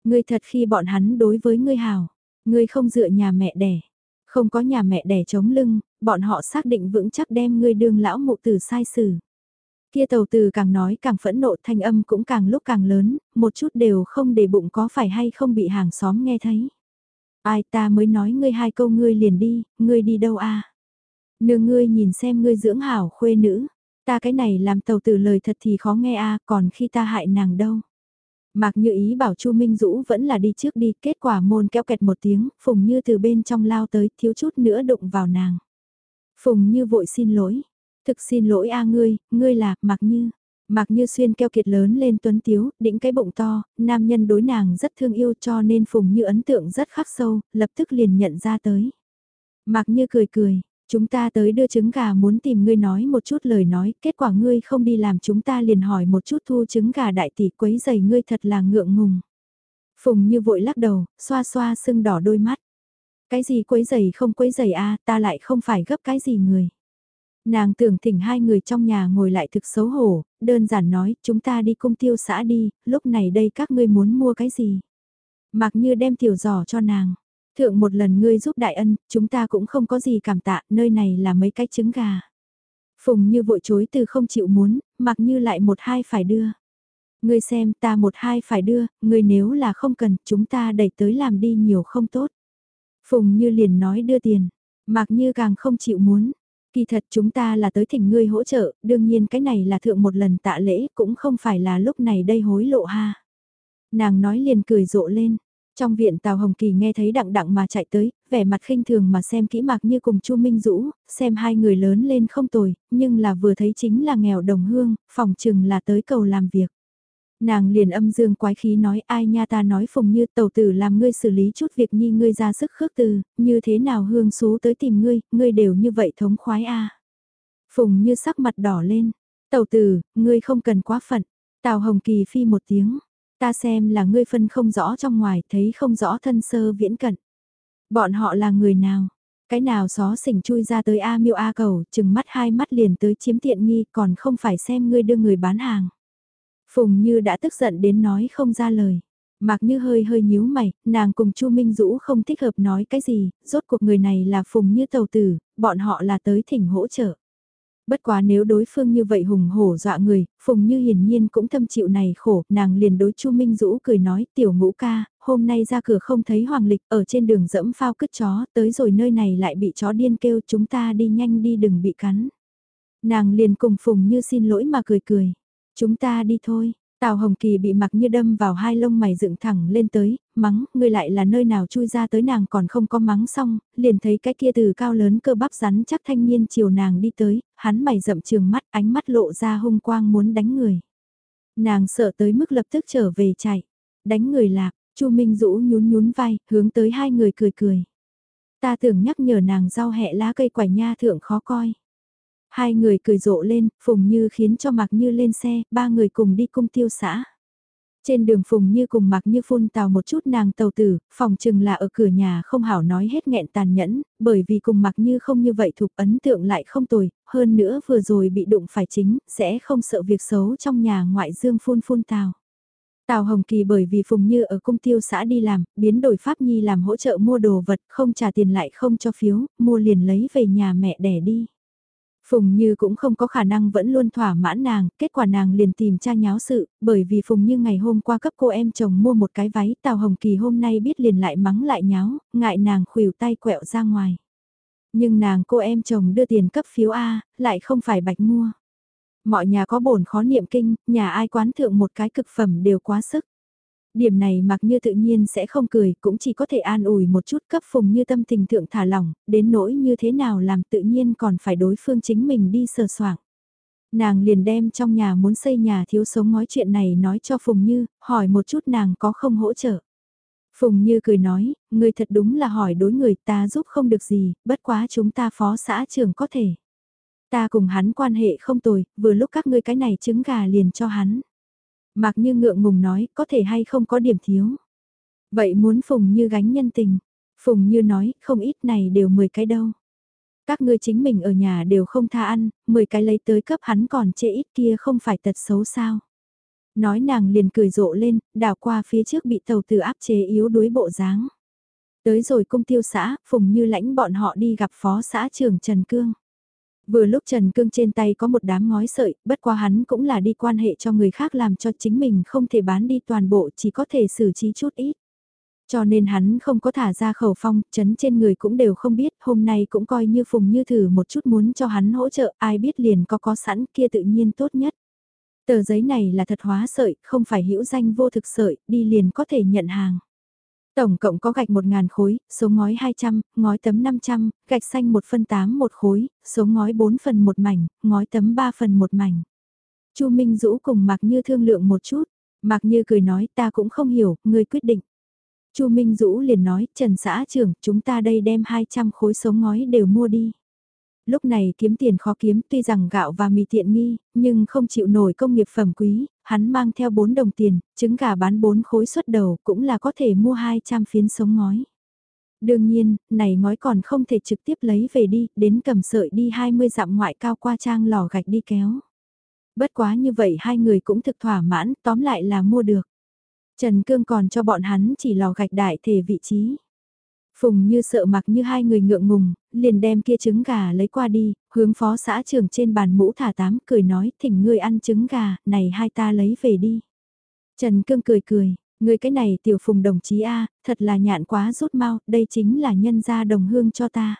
Ngươi thật khi bọn hắn đối với ngươi hào, ngươi không dựa nhà mẹ đẻ, không có nhà mẹ đẻ chống lưng, bọn họ xác định vững chắc đem ngươi đương lão mụ tử sai xử. Kia tàu từ càng nói càng phẫn nộ thanh âm cũng càng lúc càng lớn, một chút đều không để bụng có phải hay không bị hàng xóm nghe thấy. Ai ta mới nói ngươi hai câu ngươi liền đi, ngươi đi đâu a? Nương ngươi nhìn xem ngươi dưỡng hảo khuê nữ, ta cái này làm tàu từ lời thật thì khó nghe a còn khi ta hại nàng đâu. Mạc như ý bảo Chu Minh Dũ vẫn là đi trước đi, kết quả môn kéo kẹt một tiếng, Phùng Như từ bên trong lao tới, thiếu chút nữa đụng vào nàng. Phùng Như vội xin lỗi, thực xin lỗi a ngươi, ngươi là, Mạc Như. Mạc Như Xuyên keo kiệt lớn lên tuấn tiếu, đĩnh cái bụng to, nam nhân đối nàng rất thương yêu cho nên Phùng Như ấn tượng rất khắc sâu, lập tức liền nhận ra tới. Mạc Như cười cười, Chúng ta tới đưa trứng gà muốn tìm ngươi nói một chút lời nói, kết quả ngươi không đi làm chúng ta liền hỏi một chút thu trứng gà đại tỷ quấy giày ngươi thật là ngượng ngùng. Phùng như vội lắc đầu, xoa xoa sưng đỏ đôi mắt. Cái gì quấy giày không quấy giày a ta lại không phải gấp cái gì người. Nàng tưởng thỉnh hai người trong nhà ngồi lại thực xấu hổ, đơn giản nói chúng ta đi cung tiêu xã đi, lúc này đây các ngươi muốn mua cái gì. Mặc như đem tiểu giỏ cho nàng. Thượng một lần ngươi giúp đại ân, chúng ta cũng không có gì cảm tạ, nơi này là mấy cái trứng gà. Phùng như vội chối từ không chịu muốn, mặc như lại một hai phải đưa. Ngươi xem ta một hai phải đưa, ngươi nếu là không cần, chúng ta đẩy tới làm đi nhiều không tốt. Phùng như liền nói đưa tiền, mặc như càng không chịu muốn. Kỳ thật chúng ta là tới thỉnh ngươi hỗ trợ, đương nhiên cái này là thượng một lần tạ lễ, cũng không phải là lúc này đây hối lộ ha. Nàng nói liền cười rộ lên, trong viện Tào Hồng Kỳ nghe thấy đặng đặng mà chạy tới, vẻ mặt khinh thường mà xem kỹ mạc như cùng Chu Minh Dũ, xem hai người lớn lên không tồi, nhưng là vừa thấy chính là nghèo đồng hương, phòng chừng là tới cầu làm việc. Nàng liền âm dương quái khí nói ai nha ta nói phùng như tàu tử làm ngươi xử lý chút việc nhi ngươi ra sức khước từ, như thế nào hương xú tới tìm ngươi, ngươi đều như vậy thống khoái a. Phùng như sắc mặt đỏ lên, tàu tử, ngươi không cần quá phận, Tào Hồng Kỳ phi một tiếng, Ta xem là ngươi phân không rõ trong ngoài, thấy không rõ thân sơ viễn cận. Bọn họ là người nào? Cái nào xó xỉnh chui ra tới A miêu A cầu, chừng mắt hai mắt liền tới chiếm tiện nghi còn không phải xem ngươi đưa người bán hàng. Phùng như đã tức giận đến nói không ra lời. Mạc như hơi hơi nhíu mày, nàng cùng Chu Minh Dũ không thích hợp nói cái gì, rốt cuộc người này là Phùng như tàu tử, bọn họ là tới thỉnh hỗ trợ. Bất quá nếu đối phương như vậy hùng hổ dọa người, Phùng Như hiển nhiên cũng thâm chịu này khổ, nàng liền đối Chu Minh Dũ cười nói tiểu ngũ ca, hôm nay ra cửa không thấy hoàng lịch ở trên đường dẫm phao cứt chó, tới rồi nơi này lại bị chó điên kêu chúng ta đi nhanh đi đừng bị cắn. Nàng liền cùng Phùng Như xin lỗi mà cười cười, chúng ta đi thôi, Tào Hồng Kỳ bị mặc như đâm vào hai lông mày dựng thẳng lên tới, mắng, ngươi lại là nơi nào chui ra tới nàng còn không có mắng xong, liền thấy cái kia từ cao lớn cơ bắp rắn chắc thanh niên chiều nàng đi tới, hắn mày rậm trường mắt ánh mắt lộ ra hung quang muốn đánh người. Nàng sợ tới mức lập tức trở về chạy, đánh người lạc, Chu Minh Dũ nhún nhún vai, hướng tới hai người cười cười. Ta tưởng nhắc nhở nàng rau hẹ lá cây quải nha thượng khó coi. Hai người cười rộ lên, Phùng Như khiến cho Mạc Như lên xe, ba người cùng đi cung tiêu xã. Trên đường Phùng Như cùng Mạc Như phun tào một chút nàng tàu tử, phòng chừng là ở cửa nhà không hảo nói hết nghẹn tàn nhẫn, bởi vì cùng Mạc Như không như vậy thuộc ấn tượng lại không tồi, hơn nữa vừa rồi bị đụng phải chính, sẽ không sợ việc xấu trong nhà ngoại dương phun phun tào. Tào Hồng Kỳ bởi vì Phùng Như ở cung tiêu xã đi làm, biến đổi Pháp Nhi làm hỗ trợ mua đồ vật, không trả tiền lại không cho phiếu, mua liền lấy về nhà mẹ đẻ đi. Phùng Như cũng không có khả năng vẫn luôn thỏa mãn nàng, kết quả nàng liền tìm cha nháo sự, bởi vì Phùng Như ngày hôm qua cấp cô em chồng mua một cái váy, Tào Hồng Kỳ hôm nay biết liền lại mắng lại nháo, ngại nàng khuỷu tay quẹo ra ngoài. Nhưng nàng cô em chồng đưa tiền cấp phiếu A, lại không phải bạch mua. Mọi nhà có bổn khó niệm kinh, nhà ai quán thượng một cái cực phẩm đều quá sức. Điểm này mặc như tự nhiên sẽ không cười, cũng chỉ có thể an ủi một chút cấp phùng như tâm tình thượng thả lỏng, đến nỗi như thế nào làm tự nhiên còn phải đối phương chính mình đi sờ soạng. Nàng liền đem trong nhà muốn xây nhà thiếu sống nói chuyện này nói cho Phùng Như, hỏi một chút nàng có không hỗ trợ. Phùng Như cười nói, người thật đúng là hỏi đối người ta giúp không được gì, bất quá chúng ta phó xã trưởng có thể. Ta cùng hắn quan hệ không tồi, vừa lúc các ngươi cái này trứng gà liền cho hắn. Mạc Như ngượng ngùng nói, có thể hay không có điểm thiếu. Vậy muốn Phùng Như gánh nhân tình. Phùng Như nói, không ít này đều 10 cái đâu. Các ngươi chính mình ở nhà đều không tha ăn, 10 cái lấy tới cấp hắn còn chê ít kia không phải tật xấu sao. Nói nàng liền cười rộ lên, đảo qua phía trước bị tàu từ áp chế yếu đuối bộ dáng. Tới rồi công tiêu xã, Phùng Như lãnh bọn họ đi gặp phó xã trưởng Trần Cương. Vừa lúc Trần Cương trên tay có một đám ngói sợi, bất qua hắn cũng là đi quan hệ cho người khác làm cho chính mình không thể bán đi toàn bộ chỉ có thể xử trí chút ít. Cho nên hắn không có thả ra khẩu phong, chấn trên người cũng đều không biết, hôm nay cũng coi như phùng như thử một chút muốn cho hắn hỗ trợ, ai biết liền có có sẵn kia tự nhiên tốt nhất. Tờ giấy này là thật hóa sợi, không phải hữu danh vô thực sợi, đi liền có thể nhận hàng. Tổng cộng có gạch 1.000 khối, số ngói 200, ngói tấm 500, gạch xanh 1 phần 8 một khối, số ngói 4 phần 1 mảnh, ngói tấm 3 phần 1 mảnh. Chu Minh Dũ cùng Mạc Như thương lượng một chút, Mạc Như cười nói ta cũng không hiểu, người quyết định. Chu Minh Dũ liền nói, Trần xã trưởng, chúng ta đây đem 200 khối số ngói đều mua đi lúc này kiếm tiền khó kiếm tuy rằng gạo và mì tiện nghi, nhưng không chịu nổi công nghiệp phẩm quý, hắn mang theo 4 đồng tiền, trứng gà bán 4 khối xuất đầu cũng là có thể mua 200 phiến sống ngói. Đương nhiên, này ngói còn không thể trực tiếp lấy về đi, đến cầm sợi đi 20 dặm ngoại cao qua trang lò gạch đi kéo. Bất quá như vậy hai người cũng thực thỏa mãn, tóm lại là mua được. Trần Cương còn cho bọn hắn chỉ lò gạch đại thể vị trí. Phùng như sợ mặc như hai người ngượng ngùng, liền đem kia trứng gà lấy qua đi, hướng phó xã trưởng trên bàn mũ thả tám cười nói thỉnh ngươi ăn trứng gà, này hai ta lấy về đi. Trần Cương cười cười, ngươi cái này tiểu phùng đồng chí A, thật là nhạn quá rút mau, đây chính là nhân gia đồng hương cho ta.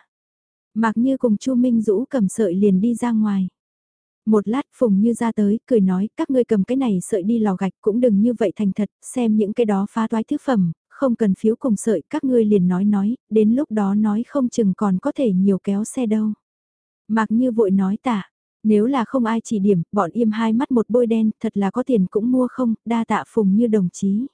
Mặc như cùng chu Minh Dũ cầm sợi liền đi ra ngoài. Một lát Phùng Như ra tới, cười nói, các ngươi cầm cái này sợi đi lò gạch cũng đừng như vậy thành thật, xem những cái đó phá toái thứ phẩm, không cần phiếu cùng sợi, các ngươi liền nói nói, đến lúc đó nói không chừng còn có thể nhiều kéo xe đâu. Mạc Như vội nói tạ, nếu là không ai chỉ điểm, bọn im hai mắt một bôi đen, thật là có tiền cũng mua không, đa tạ Phùng Như đồng chí.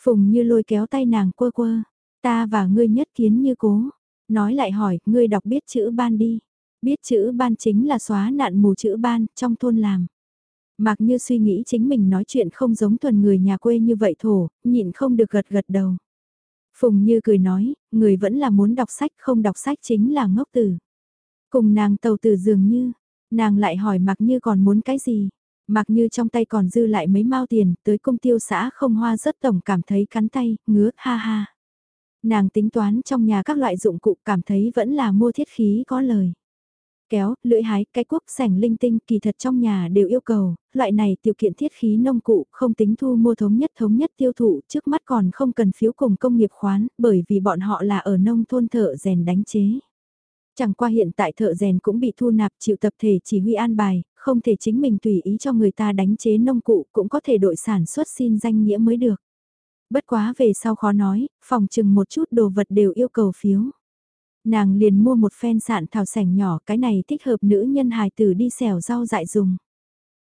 Phùng Như lôi kéo tay nàng quơ quơ, ta và ngươi nhất kiến như cố. Nói lại hỏi, ngươi đọc biết chữ ban đi. Biết chữ ban chính là xóa nạn mù chữ ban, trong thôn làm. Mạc như suy nghĩ chính mình nói chuyện không giống thuần người nhà quê như vậy thổ, nhịn không được gật gật đầu. Phùng như cười nói, người vẫn là muốn đọc sách không đọc sách chính là ngốc tử. Cùng nàng tàu tử dường như, nàng lại hỏi Mạc như còn muốn cái gì. Mạc như trong tay còn dư lại mấy mao tiền, tới công tiêu xã không hoa rất tổng cảm thấy cắn tay, ngứa, ha ha. Nàng tính toán trong nhà các loại dụng cụ cảm thấy vẫn là mua thiết khí có lời kéo, lưỡi hái, cái cuốc sảnh linh tinh kỳ thật trong nhà đều yêu cầu, loại này tiểu kiện thiết khí nông cụ không tính thu mua thống nhất thống nhất tiêu thụ trước mắt còn không cần phiếu cùng công nghiệp khoán bởi vì bọn họ là ở nông thôn thợ rèn đánh chế. Chẳng qua hiện tại thợ rèn cũng bị thu nạp chịu tập thể chỉ huy an bài, không thể chính mình tùy ý cho người ta đánh chế nông cụ, cũng có thể đội sản xuất xin danh nghĩa mới được. Bất quá về sau khó nói, phòng chừng một chút đồ vật đều yêu cầu phiếu. Nàng liền mua một phen sạn thảo sảnh nhỏ, cái này thích hợp nữ nhân hài tử đi xẻo rau dại dùng.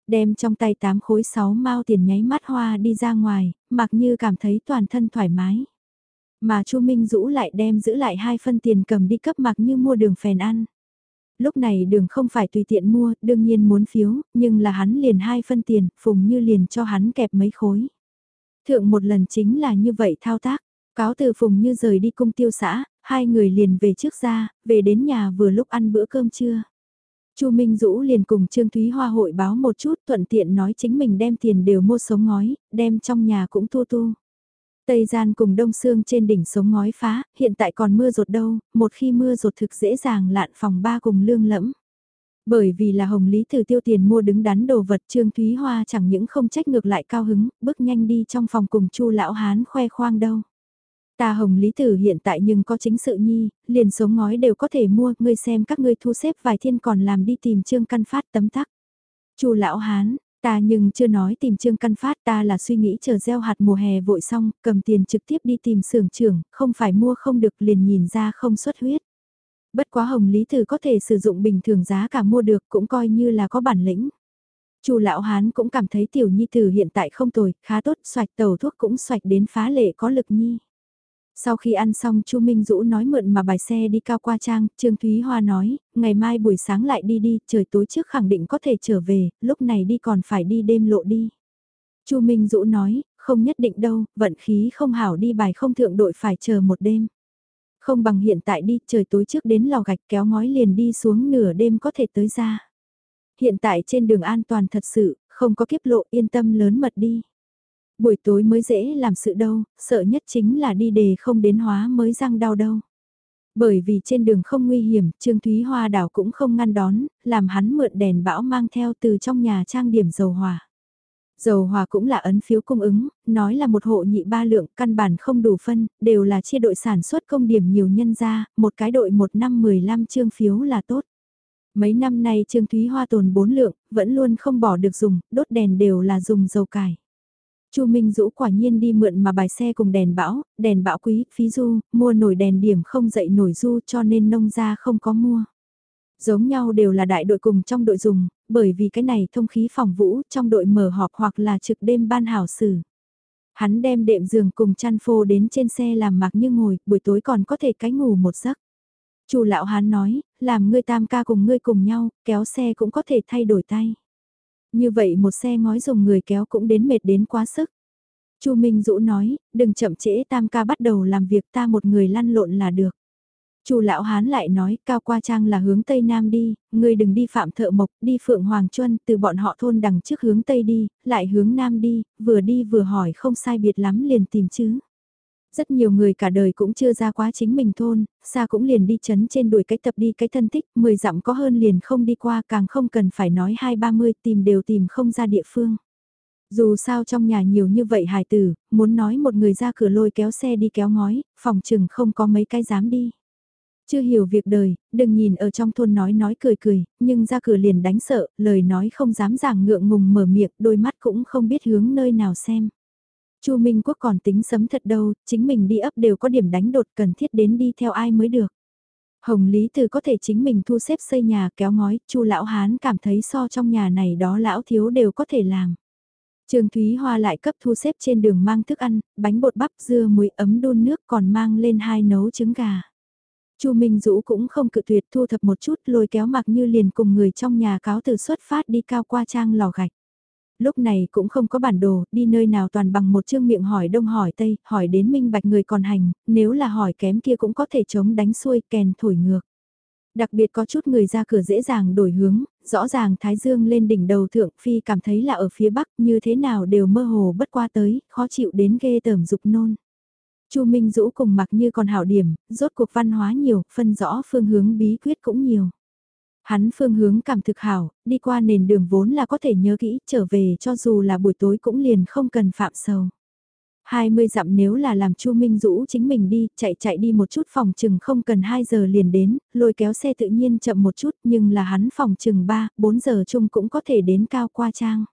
Đem trong tay tám khối sáu mao tiền nháy mắt hoa đi ra ngoài, mặc như cảm thấy toàn thân thoải mái. Mà Chu Minh Dũ lại đem giữ lại hai phân tiền cầm đi cấp mặc như mua đường phèn ăn. Lúc này đường không phải tùy tiện mua, đương nhiên muốn phiếu, nhưng là hắn liền hai phân tiền, phùng như liền cho hắn kẹp mấy khối. Thượng một lần chính là như vậy thao tác, cáo từ phùng như rời đi cung tiêu xã, hai người liền về trước ra, về đến nhà vừa lúc ăn bữa cơm trưa. Chu Minh Dũ liền cùng Trương Thúy Hoa hội báo một chút thuận tiện nói chính mình đem tiền đều mua sống ngói, đem trong nhà cũng tu tu. Tây gian cùng đông xương trên đỉnh sống ngói phá, hiện tại còn mưa rột đâu, một khi mưa rột thực dễ dàng lạn phòng ba cùng lương lẫm. Bởi vì là Hồng Lý Từ tiêu tiền mua đứng đắn đồ vật Trương Thúy Hoa chẳng những không trách ngược lại cao hứng, bước nhanh đi trong phòng cùng Chu lão hán khoe khoang đâu. Ta Hồng Lý Tử hiện tại nhưng có chính sự nhi, liền sống ngói đều có thể mua, ngươi xem các ngươi thu xếp vài thiên còn làm đi tìm Trương Căn Phát tấm tắc. Chu lão hán, ta nhưng chưa nói tìm Trương Căn Phát ta là suy nghĩ chờ gieo hạt mùa hè vội xong, cầm tiền trực tiếp đi tìm xưởng trưởng, không phải mua không được liền nhìn ra không xuất huyết. Bất quá Hồng Lý Tử có thể sử dụng bình thường giá cả mua được cũng coi như là có bản lĩnh. Chu lão hán cũng cảm thấy tiểu nhi tử hiện tại không tồi, khá tốt, xoạch tàu thuốc cũng xoạch đến phá lệ có lực nhi. Sau khi ăn xong Chu Minh Dũ nói mượn mà bài xe đi cao qua trang, Trương Thúy Hoa nói, ngày mai buổi sáng lại đi đi, trời tối trước khẳng định có thể trở về, lúc này đi còn phải đi đêm lộ đi. Chu Minh Dũ nói, không nhất định đâu, vận khí không hảo đi bài không thượng đội phải chờ một đêm. Không bằng hiện tại đi, trời tối trước đến lò gạch kéo ngói liền đi xuống nửa đêm có thể tới ra. Hiện tại trên đường an toàn thật sự, không có kiếp lộ yên tâm lớn mật đi. Buổi tối mới dễ làm sự đâu, sợ nhất chính là đi đề không đến hóa mới răng đau đâu. Bởi vì trên đường không nguy hiểm, Trương Thúy Hoa đảo cũng không ngăn đón, làm hắn mượn đèn bão mang theo từ trong nhà trang điểm dầu hòa. Dầu hòa cũng là ấn phiếu cung ứng, nói là một hộ nhị ba lượng, căn bản không đủ phân, đều là chia đội sản xuất công điểm nhiều nhân ra, một cái đội một năm 15 trương phiếu là tốt. Mấy năm nay Trương Thúy Hoa tồn 4 lượng, vẫn luôn không bỏ được dùng, đốt đèn đều là dùng dầu cải. Chu Minh Dũ quả nhiên đi mượn mà bài xe cùng đèn bão, đèn bão quý, phí du, mua nổi đèn điểm không dậy nổi du cho nên nông gia không có mua. Giống nhau đều là đại đội cùng trong đội dùng, bởi vì cái này thông khí phòng vũ trong đội mở họp hoặc là trực đêm ban hảo xử. Hắn đem đệm giường cùng chăn phô đến trên xe làm mặc như ngồi, buổi tối còn có thể cái ngủ một giấc. Chu lão hán nói, làm ngươi tam ca cùng ngươi cùng nhau, kéo xe cũng có thể thay đổi tay. Như vậy một xe ngói dùng người kéo cũng đến mệt đến quá sức. Chu Minh Dũ nói, đừng chậm trễ tam ca bắt đầu làm việc ta một người lăn lộn là được. Chu lão hán lại nói, cao qua trang là hướng tây nam đi, ngươi đừng đi phạm thợ mộc, đi phượng hoàng chuân, từ bọn họ thôn đằng trước hướng tây đi, lại hướng nam đi, vừa đi vừa hỏi không sai biệt lắm liền tìm chứ. Rất nhiều người cả đời cũng chưa ra quá chính mình thôn, xa cũng liền đi chấn trên đuổi cái tập đi cái thân thích, 10 dặm có hơn liền không đi qua càng không cần phải nói hai ba mươi tìm đều tìm không ra địa phương. Dù sao trong nhà nhiều như vậy hài tử, muốn nói một người ra cửa lôi kéo xe đi kéo ngói, phòng chừng không có mấy cái dám đi. Chưa hiểu việc đời, đừng nhìn ở trong thôn nói nói cười cười, nhưng ra cửa liền đánh sợ, lời nói không dám giảng ngượng ngùng mở miệng, đôi mắt cũng không biết hướng nơi nào xem. Chu Minh Quốc còn tính sấm thật đâu, chính mình đi ấp đều có điểm đánh đột cần thiết đến đi theo ai mới được. Hồng Lý Từ có thể chính mình thu xếp xây nhà kéo ngói, Chu lão hán cảm thấy so trong nhà này đó lão thiếu đều có thể làm. Trương Thúy Hoa lại cấp thu xếp trên đường mang thức ăn, bánh bột bắp dưa muối ấm đun nước còn mang lên hai nấu trứng gà. Chu Minh Dũ cũng không cự tuyệt thu thập một chút lôi kéo mặc như liền cùng người trong nhà cáo từ xuất phát đi cao qua trang lò gạch lúc này cũng không có bản đồ, đi nơi nào toàn bằng một chương miệng hỏi đông hỏi tây, hỏi đến minh bạch người còn hành, nếu là hỏi kém kia cũng có thể chống đánh xuôi kèn thổi ngược. Đặc biệt có chút người ra cửa dễ dàng đổi hướng, rõ ràng Thái Dương lên đỉnh đầu thượng phi cảm thấy là ở phía bắc như thế nào đều mơ hồ bất qua tới, khó chịu đến ghê tởm dục nôn. Chu Minh Dũ cùng mặc như còn hảo điểm, rốt cuộc văn hóa nhiều, phân rõ phương hướng bí quyết cũng nhiều. Hắn phương hướng cảm thực hảo, đi qua nền đường vốn là có thể nhớ kỹ, trở về cho dù là buổi tối cũng liền không cần phạm sầu. 20 dặm nếu là làm Chu Minh Dũ chính mình đi, chạy chạy đi một chút phòng chừng không cần 2 giờ liền đến, lôi kéo xe tự nhiên chậm một chút nhưng là hắn phòng chừng 3, 4 giờ chung cũng có thể đến cao qua trang.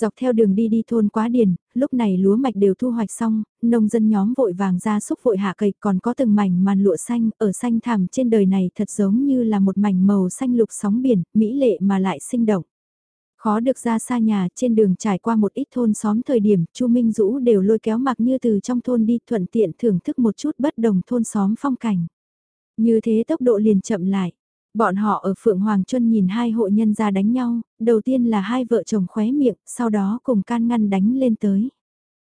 Dọc theo đường đi đi thôn quá điền, lúc này lúa mạch đều thu hoạch xong, nông dân nhóm vội vàng ra xúc vội hạ cầy còn có từng mảnh màn lụa xanh ở xanh thảm trên đời này thật giống như là một mảnh màu xanh lục sóng biển, mỹ lệ mà lại sinh động. Khó được ra xa nhà, trên đường trải qua một ít thôn xóm thời điểm, Chu Minh Dũ đều lôi kéo mặc như từ trong thôn đi thuận tiện thưởng thức một chút bất đồng thôn xóm phong cảnh. Như thế tốc độ liền chậm lại. Bọn họ ở Phượng Hoàng Chuân nhìn hai hộ nhân ra đánh nhau, đầu tiên là hai vợ chồng khóe miệng, sau đó cùng can ngăn đánh lên tới.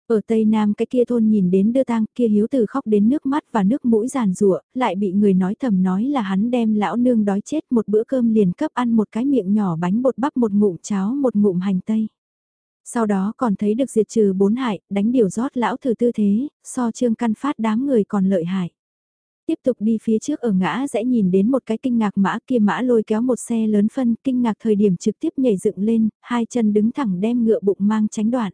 Ở Tây Nam cái kia thôn nhìn đến đưa tang kia hiếu tử khóc đến nước mắt và nước mũi giàn rụa, lại bị người nói thầm nói là hắn đem lão nương đói chết một bữa cơm liền cấp ăn một cái miệng nhỏ bánh bột bắp một ngụm cháo một ngụm hành tây. Sau đó còn thấy được diệt trừ bốn hại, đánh điều rót lão thử tư thế, so trương căn phát đám người còn lợi hại. Tiếp tục đi phía trước ở ngã sẽ nhìn đến một cái kinh ngạc mã kia mã lôi kéo một xe lớn phân kinh ngạc thời điểm trực tiếp nhảy dựng lên, hai chân đứng thẳng đem ngựa bụng mang tránh đoạn.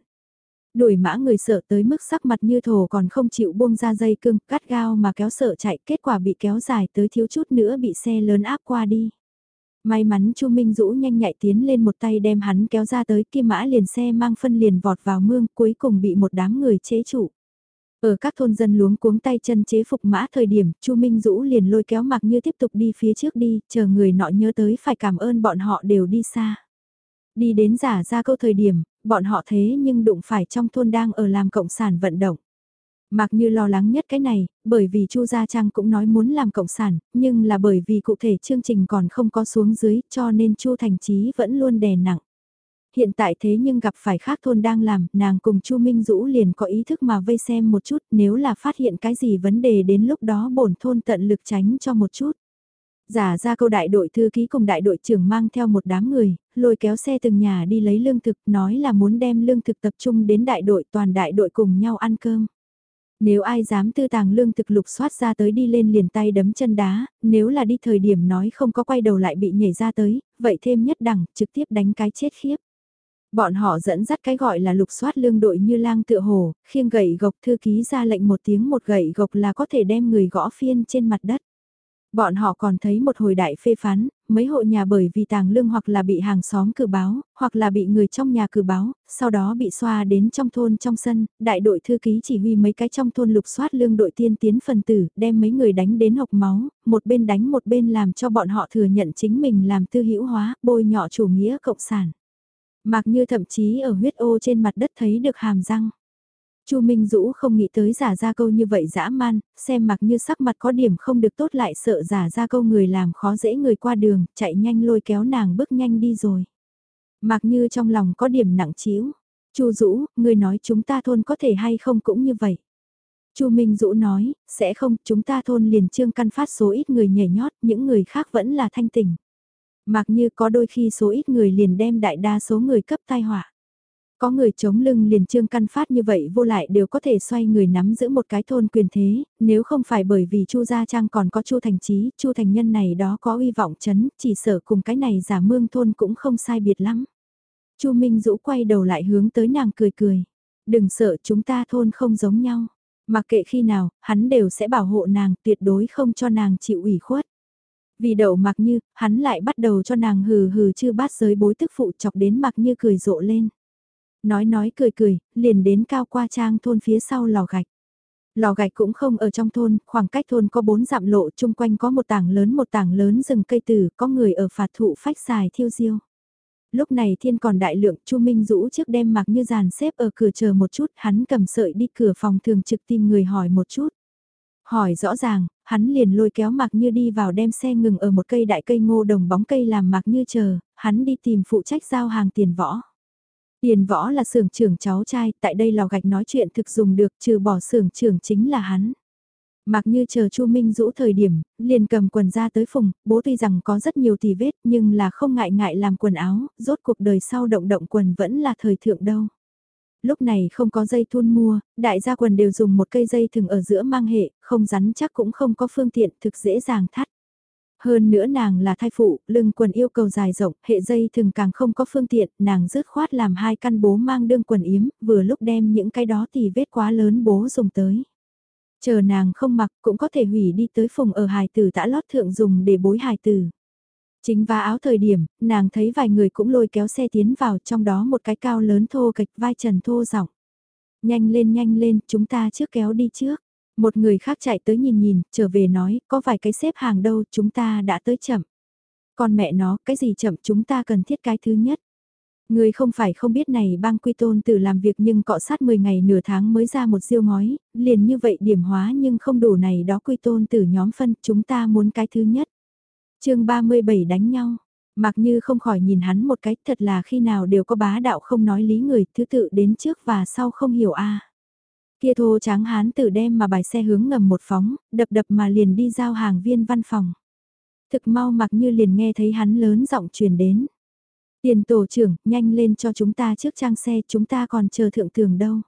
Đuổi mã người sợ tới mức sắc mặt như thổ còn không chịu buông ra dây cương cắt gao mà kéo sợ chạy, kết quả bị kéo dài tới thiếu chút nữa bị xe lớn áp qua đi. May mắn Chu Minh Dũ nhanh nhạy tiến lên một tay đem hắn kéo ra tới kia mã liền xe mang phân liền vọt vào mương cuối cùng bị một đám người chế trụ. Ở các thôn dân luống cuống tay chân chế phục mã thời điểm, Chu Minh Dũ liền lôi kéo mặc như tiếp tục đi phía trước đi, chờ người nọ nhớ tới phải cảm ơn bọn họ đều đi xa. Đi đến giả ra câu thời điểm, bọn họ thế nhưng đụng phải trong thôn đang ở làm cộng sản vận động. Mặc như lo lắng nhất cái này, bởi vì Chu Gia Trang cũng nói muốn làm cộng sản, nhưng là bởi vì cụ thể chương trình còn không có xuống dưới cho nên Chu Thành Chí vẫn luôn đè nặng. Hiện tại thế nhưng gặp phải khác thôn đang làm, nàng cùng Chu Minh Dũ liền có ý thức mà vây xem một chút nếu là phát hiện cái gì vấn đề đến lúc đó bổn thôn tận lực tránh cho một chút. Giả ra câu đại đội thư ký cùng đại đội trưởng mang theo một đám người, lôi kéo xe từng nhà đi lấy lương thực, nói là muốn đem lương thực tập trung đến đại đội toàn đại đội cùng nhau ăn cơm. Nếu ai dám tư tàng lương thực lục soát ra tới đi lên liền tay đấm chân đá, nếu là đi thời điểm nói không có quay đầu lại bị nhảy ra tới, vậy thêm nhất đẳng, trực tiếp đánh cái chết khiếp. Bọn họ dẫn dắt cái gọi là lục soát lương đội như lang tựa hồ, khiêng gậy gộc thư ký ra lệnh một tiếng một gậy gộc là có thể đem người gõ phiên trên mặt đất. Bọn họ còn thấy một hồi đại phê phán, mấy hộ nhà bởi vì tàng lương hoặc là bị hàng xóm cử báo, hoặc là bị người trong nhà cử báo, sau đó bị xoa đến trong thôn trong sân, đại đội thư ký chỉ huy mấy cái trong thôn lục soát lương đội tiên tiến phần tử, đem mấy người đánh đến hộc máu, một bên đánh một bên làm cho bọn họ thừa nhận chính mình làm tư hữu hóa, bôi nhọ chủ nghĩa cộng sản. Mặc như thậm chí ở huyết ô trên mặt đất thấy được hàm răng. Chu Minh Dũ không nghĩ tới giả ra câu như vậy dã man, xem mặc như sắc mặt có điểm không được tốt lại sợ giả ra câu người làm khó dễ người qua đường, chạy nhanh lôi kéo nàng bước nhanh đi rồi. Mặc như trong lòng có điểm nặng chiếu. Chu Dũ, người nói chúng ta thôn có thể hay không cũng như vậy. Chu Minh Dũ nói, sẽ không, chúng ta thôn liền trương căn phát số ít người nhảy nhót, những người khác vẫn là thanh tình. Mặc như có đôi khi số ít người liền đem đại đa số người cấp tai họa. Có người chống lưng liền trương căn phát như vậy vô lại đều có thể xoay người nắm giữ một cái thôn quyền thế, nếu không phải bởi vì Chu Gia Trang còn có Chu Thành Trí, Chu Thành Nhân này đó có uy vọng chấn, chỉ sợ cùng cái này giả mương thôn cũng không sai biệt lắm. Chu Minh Dũ quay đầu lại hướng tới nàng cười cười. Đừng sợ chúng ta thôn không giống nhau. Mặc kệ khi nào, hắn đều sẽ bảo hộ nàng tuyệt đối không cho nàng chịu ủy khuất. Vì đậu mặc như, hắn lại bắt đầu cho nàng hừ hừ chưa bát giới bối tức phụ chọc đến mặc như cười rộ lên. Nói nói cười cười, liền đến cao qua trang thôn phía sau lò gạch. Lò gạch cũng không ở trong thôn, khoảng cách thôn có bốn dặm lộ chung quanh có một tảng lớn một tảng lớn rừng cây tử, có người ở phạt thụ phách xài thiêu diêu. Lúc này thiên còn đại lượng, chu Minh rũ trước đem mặc như dàn xếp ở cửa chờ một chút, hắn cầm sợi đi cửa phòng thường trực tìm người hỏi một chút. Hỏi rõ ràng, hắn liền lôi kéo mặc như đi vào đem xe ngừng ở một cây đại cây ngô đồng bóng cây làm mặc như chờ, hắn đi tìm phụ trách giao hàng tiền võ. Tiền võ là xưởng trưởng cháu trai, tại đây lò gạch nói chuyện thực dùng được trừ bỏ xưởng trưởng chính là hắn. Mặc như chờ Chu Minh rũ thời điểm, liền cầm quần ra tới phùng, bố tuy rằng có rất nhiều tì vết nhưng là không ngại ngại làm quần áo, rốt cuộc đời sau động động quần vẫn là thời thượng đâu. Lúc này không có dây thun mua, đại gia quần đều dùng một cây dây thừng ở giữa mang hệ, không rắn chắc cũng không có phương tiện thực dễ dàng thắt. Hơn nữa nàng là thai phụ, lưng quần yêu cầu dài rộng, hệ dây thường càng không có phương tiện, nàng rứt khoát làm hai căn bố mang đương quần yếm, vừa lúc đem những cái đó thì vết quá lớn bố dùng tới. Chờ nàng không mặc cũng có thể hủy đi tới phòng ở hài tử tã lót thượng dùng để bối hài tử. Chính vá áo thời điểm, nàng thấy vài người cũng lôi kéo xe tiến vào trong đó một cái cao lớn thô kịch vai trần thô rộng. Nhanh lên nhanh lên, chúng ta trước kéo đi trước. Một người khác chạy tới nhìn nhìn, trở về nói, có vài cái xếp hàng đâu, chúng ta đã tới chậm. Con mẹ nó, cái gì chậm chúng ta cần thiết cái thứ nhất. Người không phải không biết này bang quy tôn tử làm việc nhưng cọ sát 10 ngày nửa tháng mới ra một siêu ngói, liền như vậy điểm hóa nhưng không đủ này đó quy tôn tử nhóm phân, chúng ta muốn cái thứ nhất chương 37 đánh nhau, mặc như không khỏi nhìn hắn một cách thật là khi nào đều có bá đạo không nói lý người, thứ tự đến trước và sau không hiểu a Kia thô tráng hán tử đem mà bài xe hướng ngầm một phóng, đập đập mà liền đi giao hàng viên văn phòng. Thực mau mặc như liền nghe thấy hắn lớn giọng truyền đến. Tiền tổ trưởng, nhanh lên cho chúng ta trước trang xe, chúng ta còn chờ thượng tường đâu.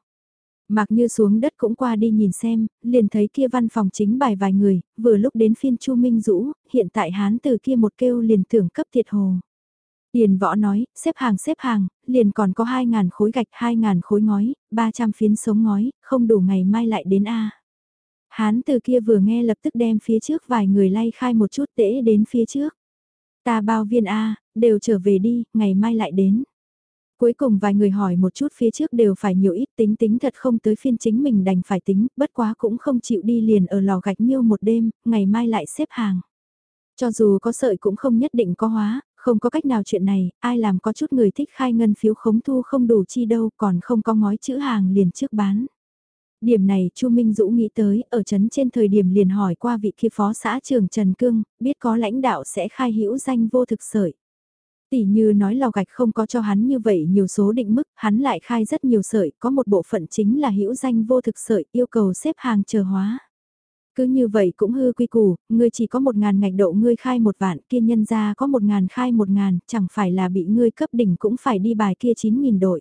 Mặc như xuống đất cũng qua đi nhìn xem, liền thấy kia văn phòng chính bài vài người, vừa lúc đến phiên Chu Minh Dũ, hiện tại hán từ kia một kêu liền tưởng cấp thiệt hồ. Điền võ nói, xếp hàng xếp hàng, liền còn có 2.000 khối gạch, 2.000 khối ngói, 300 phiến sống ngói, không đủ ngày mai lại đến A. Hán từ kia vừa nghe lập tức đem phía trước vài người lay khai một chút tễ đến phía trước. Ta bao viên A, đều trở về đi, ngày mai lại đến. Cuối cùng vài người hỏi một chút phía trước đều phải nhiều ít tính tính thật không tới phiên chính mình đành phải tính, bất quá cũng không chịu đi liền ở lò gạch miêu một đêm, ngày mai lại xếp hàng. Cho dù có sợi cũng không nhất định có hóa, không có cách nào chuyện này, ai làm có chút người thích khai ngân phiếu khống thu không đủ chi đâu còn không có ngói chữ hàng liền trước bán. Điểm này Chu Minh Dũ nghĩ tới, ở chấn trên thời điểm liền hỏi qua vị kia phó xã trưởng Trần Cương, biết có lãnh đạo sẽ khai hữu danh vô thực sợi. Tỷ như nói lò gạch không có cho hắn như vậy nhiều số định mức, hắn lại khai rất nhiều sợi, có một bộ phận chính là hữu danh vô thực sợi, yêu cầu xếp hàng chờ hóa. Cứ như vậy cũng hư quy củ, ngươi chỉ có một ngàn ngạch độ ngươi khai một vạn, kia nhân ra có một ngàn khai một ngàn, chẳng phải là bị ngươi cấp đỉnh cũng phải đi bài kia chín nghìn đội.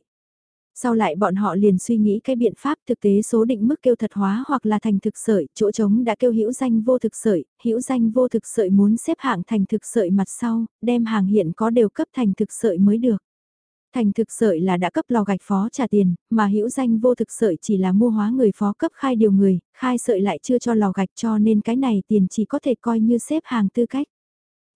Sau lại bọn họ liền suy nghĩ cái biện pháp thực tế số định mức kêu thật hóa hoặc là thành thực sợi, chỗ trống đã kêu hữu danh vô thực sợi, hữu danh vô thực sợi muốn xếp hạng thành thực sợi mặt sau, đem hàng hiện có đều cấp thành thực sợi mới được. Thành thực sợi là đã cấp lò gạch phó trả tiền, mà hữu danh vô thực sợi chỉ là mua hóa người phó cấp khai điều người, khai sợi lại chưa cho lò gạch cho nên cái này tiền chỉ có thể coi như xếp hàng tư cách.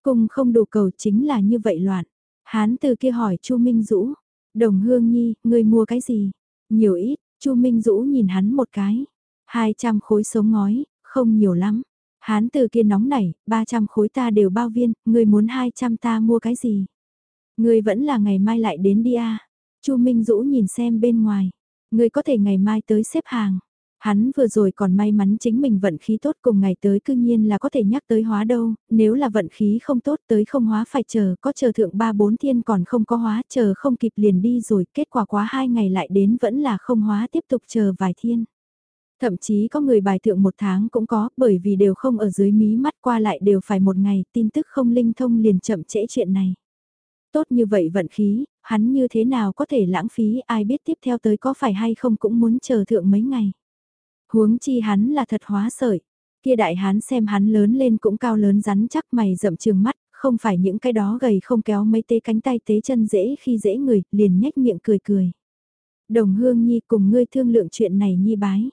Cùng không đủ cầu chính là như vậy loạn. Hán từ kia hỏi Chu Minh Dũ, Đồng Hương Nhi, ngươi mua cái gì? Nhiều ít, Chu Minh Dũ nhìn hắn một cái. 200 khối sống ngói, không nhiều lắm. Hán từ kia nóng nảy, 300 khối ta đều bao viên, ngươi muốn 200 ta mua cái gì? Ngươi vẫn là ngày mai lại đến đi à? Chu Minh Dũ nhìn xem bên ngoài. Ngươi có thể ngày mai tới xếp hàng. Hắn vừa rồi còn may mắn chính mình vận khí tốt cùng ngày tới cư nhiên là có thể nhắc tới hóa đâu, nếu là vận khí không tốt tới không hóa phải chờ, có chờ thượng 3-4 thiên còn không có hóa, chờ không kịp liền đi rồi, kết quả quá 2 ngày lại đến vẫn là không hóa tiếp tục chờ vài thiên. Thậm chí có người bài thượng một tháng cũng có, bởi vì đều không ở dưới mí mắt qua lại đều phải một ngày, tin tức không linh thông liền chậm trễ chuyện này. Tốt như vậy vận khí, hắn như thế nào có thể lãng phí ai biết tiếp theo tới có phải hay không cũng muốn chờ thượng mấy ngày. Huống chi hắn là thật hóa sợi, Kia đại hán xem hắn lớn lên cũng cao lớn rắn chắc mày rậm trường mắt, không phải những cái đó gầy không kéo mấy tê cánh tay tế chân dễ khi dễ người, liền nhếch miệng cười cười. Đồng hương nhi cùng ngươi thương lượng chuyện này nhi bái.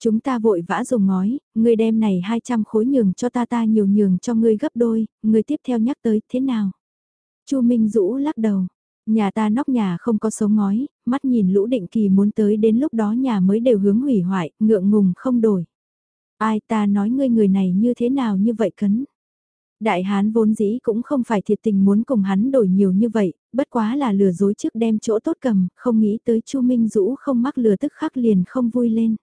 Chúng ta vội vã dùng ngói, ngươi đem này 200 khối nhường cho ta ta nhiều nhường cho ngươi gấp đôi, ngươi tiếp theo nhắc tới thế nào? Chu Minh Dũ lắc đầu, Nhà ta nóc nhà không có sống ngói, mắt nhìn lũ định kỳ muốn tới đến lúc đó nhà mới đều hướng hủy hoại, ngượng ngùng không đổi. Ai ta nói ngươi người này như thế nào như vậy cấn. Đại hán vốn dĩ cũng không phải thiệt tình muốn cùng hắn đổi nhiều như vậy, bất quá là lừa dối trước đem chỗ tốt cầm, không nghĩ tới Chu Minh Dũ không mắc lừa tức khắc liền không vui lên.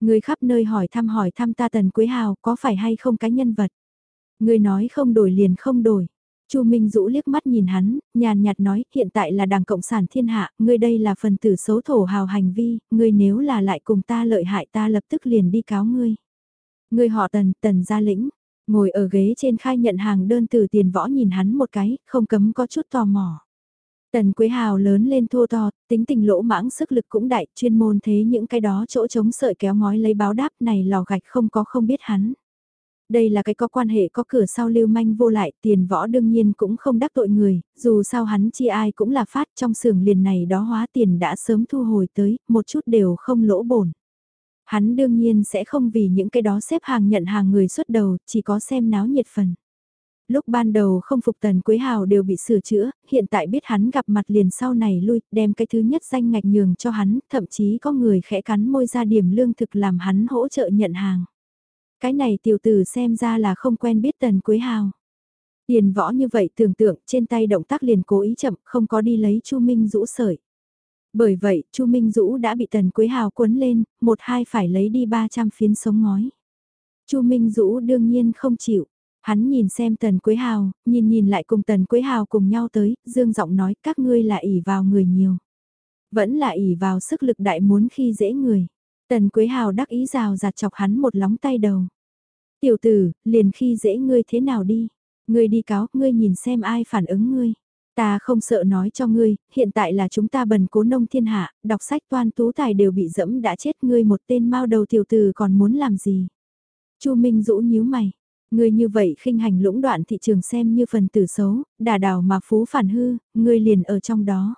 Người khắp nơi hỏi thăm hỏi thăm ta Tần Quế Hào có phải hay không cái nhân vật. Người nói không đổi liền không đổi. Chu Minh Dũ liếc mắt nhìn hắn, nhàn nhạt nói, hiện tại là Đảng Cộng sản thiên hạ, ngươi đây là phần tử xấu thổ hào hành vi, ngươi nếu là lại cùng ta lợi hại ta lập tức liền đi cáo ngươi. Ngươi họ tần, tần gia lĩnh, ngồi ở ghế trên khai nhận hàng đơn từ tiền võ nhìn hắn một cái, không cấm có chút tò mò. Tần Quế Hào lớn lên thô to, tính tình lỗ mãng sức lực cũng đại, chuyên môn thế những cái đó chỗ chống sợi kéo ngói lấy báo đáp này lò gạch không có không biết hắn. Đây là cái có quan hệ có cửa sau lưu manh vô lại, tiền võ đương nhiên cũng không đắc tội người, dù sao hắn chi ai cũng là phát trong xưởng liền này đó hóa tiền đã sớm thu hồi tới, một chút đều không lỗ bổn. Hắn đương nhiên sẽ không vì những cái đó xếp hàng nhận hàng người xuất đầu, chỉ có xem náo nhiệt phần. Lúc ban đầu không phục tần Quế Hào đều bị sửa chữa, hiện tại biết hắn gặp mặt liền sau này lui, đem cái thứ nhất danh ngạch nhường cho hắn, thậm chí có người khẽ cắn môi ra điểm lương thực làm hắn hỗ trợ nhận hàng. Cái này tiểu tử xem ra là không quen biết tần Quế Hào. Tiền võ như vậy tưởng tượng trên tay động tác liền cố ý chậm, không có đi lấy Chu Minh dũ sợi. Bởi vậy, Chu Minh Dũ đã bị Tần Quế Hào cuốn lên, một hai phải lấy đi 300 phiến sống ngói. Chu Minh Dũ đương nhiên không chịu. Hắn nhìn xem Tần Quế Hào, nhìn nhìn lại cùng Tần Quế Hào cùng nhau tới, dương giọng nói các ngươi là ỉ vào người nhiều. Vẫn là ỉ vào sức lực đại muốn khi dễ người. Tần Quế Hào đắc ý rào giặt chọc hắn một lóng tay đầu. Tiểu tử, liền khi dễ ngươi thế nào đi. Ngươi đi cáo, ngươi nhìn xem ai phản ứng ngươi. Ta không sợ nói cho ngươi, hiện tại là chúng ta bần cố nông thiên hạ, đọc sách toan tú tài đều bị dẫm đã chết ngươi một tên mao đầu tiểu tử còn muốn làm gì. Chu Minh Dũ nhíu mày, ngươi như vậy khinh hành lũng đoạn thị trường xem như phần tử xấu, đà đào mà phú phản hư, ngươi liền ở trong đó.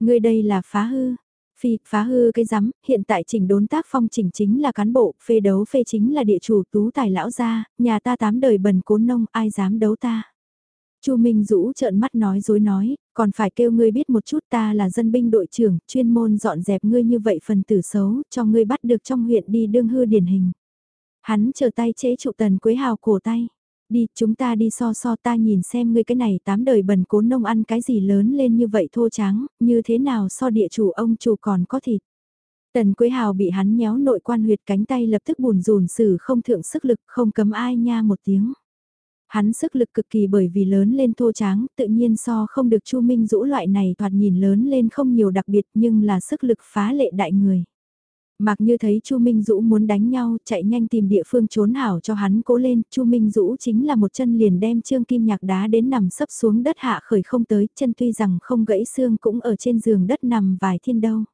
Ngươi đây là phá hư, phi, phá hư cái rắm, hiện tại chỉnh đốn tác phong chỉnh chính là cán bộ, phê đấu phê chính là địa chủ tú tài lão gia, nhà ta tám đời bần cố nông, ai dám đấu ta. Chu Minh Dũ trợn mắt nói dối nói, còn phải kêu ngươi biết một chút ta là dân binh đội trưởng, chuyên môn dọn dẹp ngươi như vậy phần tử xấu, cho ngươi bắt được trong huyện đi đương hư điển hình. Hắn chờ tay chế trụ tần quế hào cổ tay. Đi, chúng ta đi so so ta nhìn xem ngươi cái này tám đời bần cố nông ăn cái gì lớn lên như vậy thô trắng, như thế nào so địa chủ ông chủ còn có thịt. Tần Quế Hào bị hắn nhéo nội quan huyệt cánh tay lập tức buồn rùn xử không thượng sức lực không cấm ai nha một tiếng. Hắn sức lực cực kỳ bởi vì lớn lên thô tráng, tự nhiên so không được Chu Minh Dũ loại này thoạt nhìn lớn lên không nhiều đặc biệt nhưng là sức lực phá lệ đại người. Mặc như thấy Chu Minh Dũ muốn đánh nhau, chạy nhanh tìm địa phương trốn hảo cho hắn cố lên, Chu Minh Dũ chính là một chân liền đem Trương Kim Nhạc đá đến nằm sấp xuống đất hạ khởi không tới, chân tuy rằng không gãy xương cũng ở trên giường đất nằm vài thiên đâu.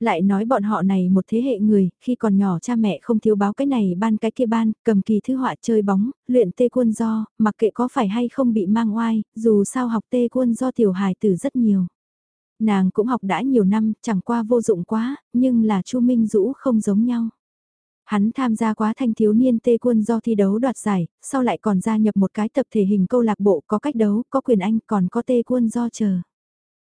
Lại nói bọn họ này một thế hệ người, khi còn nhỏ cha mẹ không thiếu báo cái này ban cái kia ban, cầm kỳ thư họa chơi bóng, luyện tê quân do, mặc kệ có phải hay không bị mang oai, dù sao học tê quân do tiểu hài tử rất nhiều. Nàng cũng học đã nhiều năm, chẳng qua vô dụng quá, nhưng là Chu Minh Dũ không giống nhau. Hắn tham gia quá thanh thiếu niên tê quân do thi đấu đoạt giải, sau lại còn gia nhập một cái tập thể hình câu lạc bộ có cách đấu, có quyền anh, còn có tê quân do chờ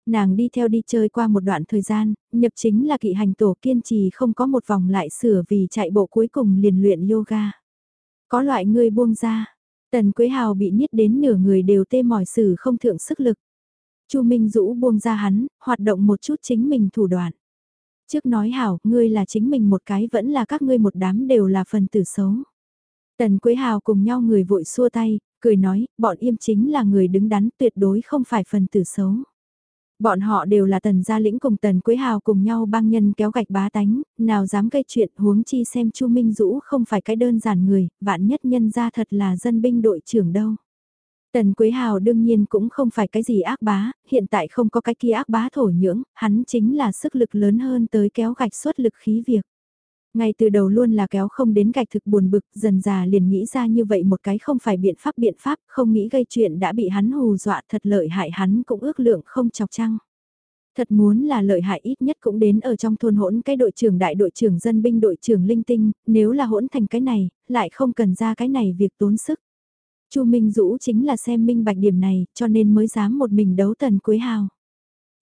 nàng đi theo đi chơi qua một đoạn thời gian, nhập chính là kỵ hành tổ kiên trì không có một vòng lại sửa vì chạy bộ cuối cùng liền luyện yoga. Có loại người buông ra, tần quế hào bị niết đến nửa người đều tê mỏi sử không thượng sức lực. Chu Minh Dũ buông ra hắn, hoạt động một chút chính mình thủ đoạn. Trước nói hảo, ngươi là chính mình một cái vẫn là các ngươi một đám đều là phần tử xấu. Tần Quế Hào cùng nhau người vội xua tay, cười nói, bọn im chính là người đứng đắn tuyệt đối không phải phần tử xấu. Bọn họ đều là tần gia lĩnh cùng tần quế hào cùng nhau băng nhân kéo gạch bá tánh, nào dám gây chuyện huống chi xem chu Minh Dũ không phải cái đơn giản người, vạn nhất nhân ra thật là dân binh đội trưởng đâu. Tần Quế Hào đương nhiên cũng không phải cái gì ác bá, hiện tại không có cái kia ác bá thổ nhưỡng, hắn chính là sức lực lớn hơn tới kéo gạch suất lực khí việc. Ngay từ đầu luôn là kéo không đến gạch thực buồn bực, dần già liền nghĩ ra như vậy một cái không phải biện pháp biện pháp, không nghĩ gây chuyện đã bị hắn hù dọa thật lợi hại hắn cũng ước lượng không chọc trăng. Thật muốn là lợi hại ít nhất cũng đến ở trong thôn hỗn cái đội trưởng đại đội trưởng dân binh đội trưởng linh tinh, nếu là hỗn thành cái này, lại không cần ra cái này việc tốn sức. Chu Minh Dũ chính là xem minh bạch điểm này, cho nên mới dám một mình đấu tần Quế Hào.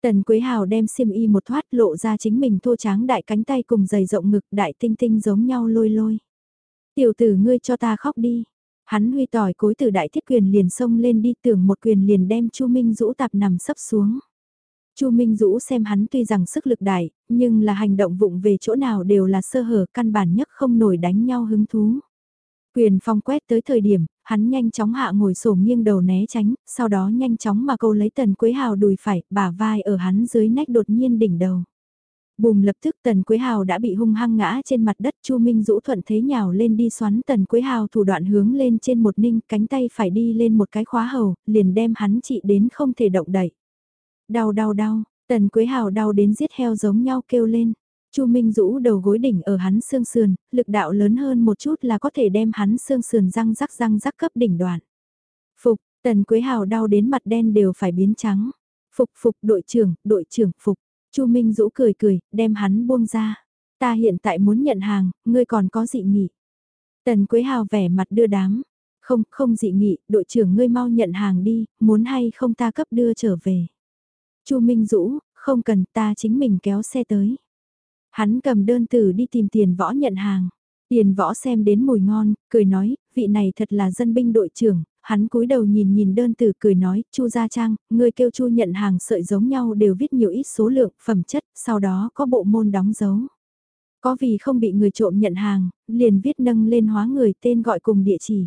Tần Quế Hào đem xiêm y một thoát lộ ra chính mình thô tráng đại cánh tay cùng giày rộng ngực đại tinh tinh giống nhau lôi lôi. Tiểu tử ngươi cho ta khóc đi. Hắn huy tỏi cối từ đại thiết quyền liền xông lên đi tưởng một quyền liền đem Chu Minh Dũ tạp nằm sấp xuống. Chu Minh Dũ xem hắn tuy rằng sức lực đại, nhưng là hành động vụng về chỗ nào đều là sơ hở căn bản nhất không nổi đánh nhau hứng thú. Quyền phong quét tới thời điểm, hắn nhanh chóng hạ ngồi sổ nghiêng đầu né tránh, sau đó nhanh chóng mà câu lấy tần quế hào đùi phải, bả vai ở hắn dưới nách đột nhiên đỉnh đầu. Bùm lập tức tần quế hào đã bị hung hăng ngã trên mặt đất chu Minh Dũ thuận thế nhào lên đi xoắn tần quế hào thủ đoạn hướng lên trên một ninh cánh tay phải đi lên một cái khóa hầu, liền đem hắn trị đến không thể động đậy. Đau đau đau, tần quế hào đau đến giết heo giống nhau kêu lên. Chu Minh Dũ đầu gối đỉnh ở hắn xương sườn, lực đạo lớn hơn một chút là có thể đem hắn xương sườn răng rắc răng rắc cấp đỉnh đoạn. Phục, Tần Quế Hào đau đến mặt đen đều phải biến trắng. Phục phục đội trưởng, đội trưởng phục. Chu Minh Dũ cười cười, đem hắn buông ra. Ta hiện tại muốn nhận hàng, ngươi còn có dị nghị. Tần Quế Hào vẻ mặt đưa đám. Không, không dị nghị, đội trưởng ngươi mau nhận hàng đi, muốn hay không ta cấp đưa trở về. Chu Minh Dũ, không cần ta chính mình kéo xe tới. Hắn cầm đơn từ đi tìm tiền võ nhận hàng. Tiền võ xem đến mùi ngon, cười nói, vị này thật là dân binh đội trưởng, hắn cúi đầu nhìn nhìn đơn từ cười nói, Chu Gia Trang, người kêu Chu nhận hàng sợi giống nhau đều viết nhiều ít số lượng, phẩm chất, sau đó có bộ môn đóng dấu. Có vì không bị người trộm nhận hàng, liền viết nâng lên hóa người tên gọi cùng địa chỉ.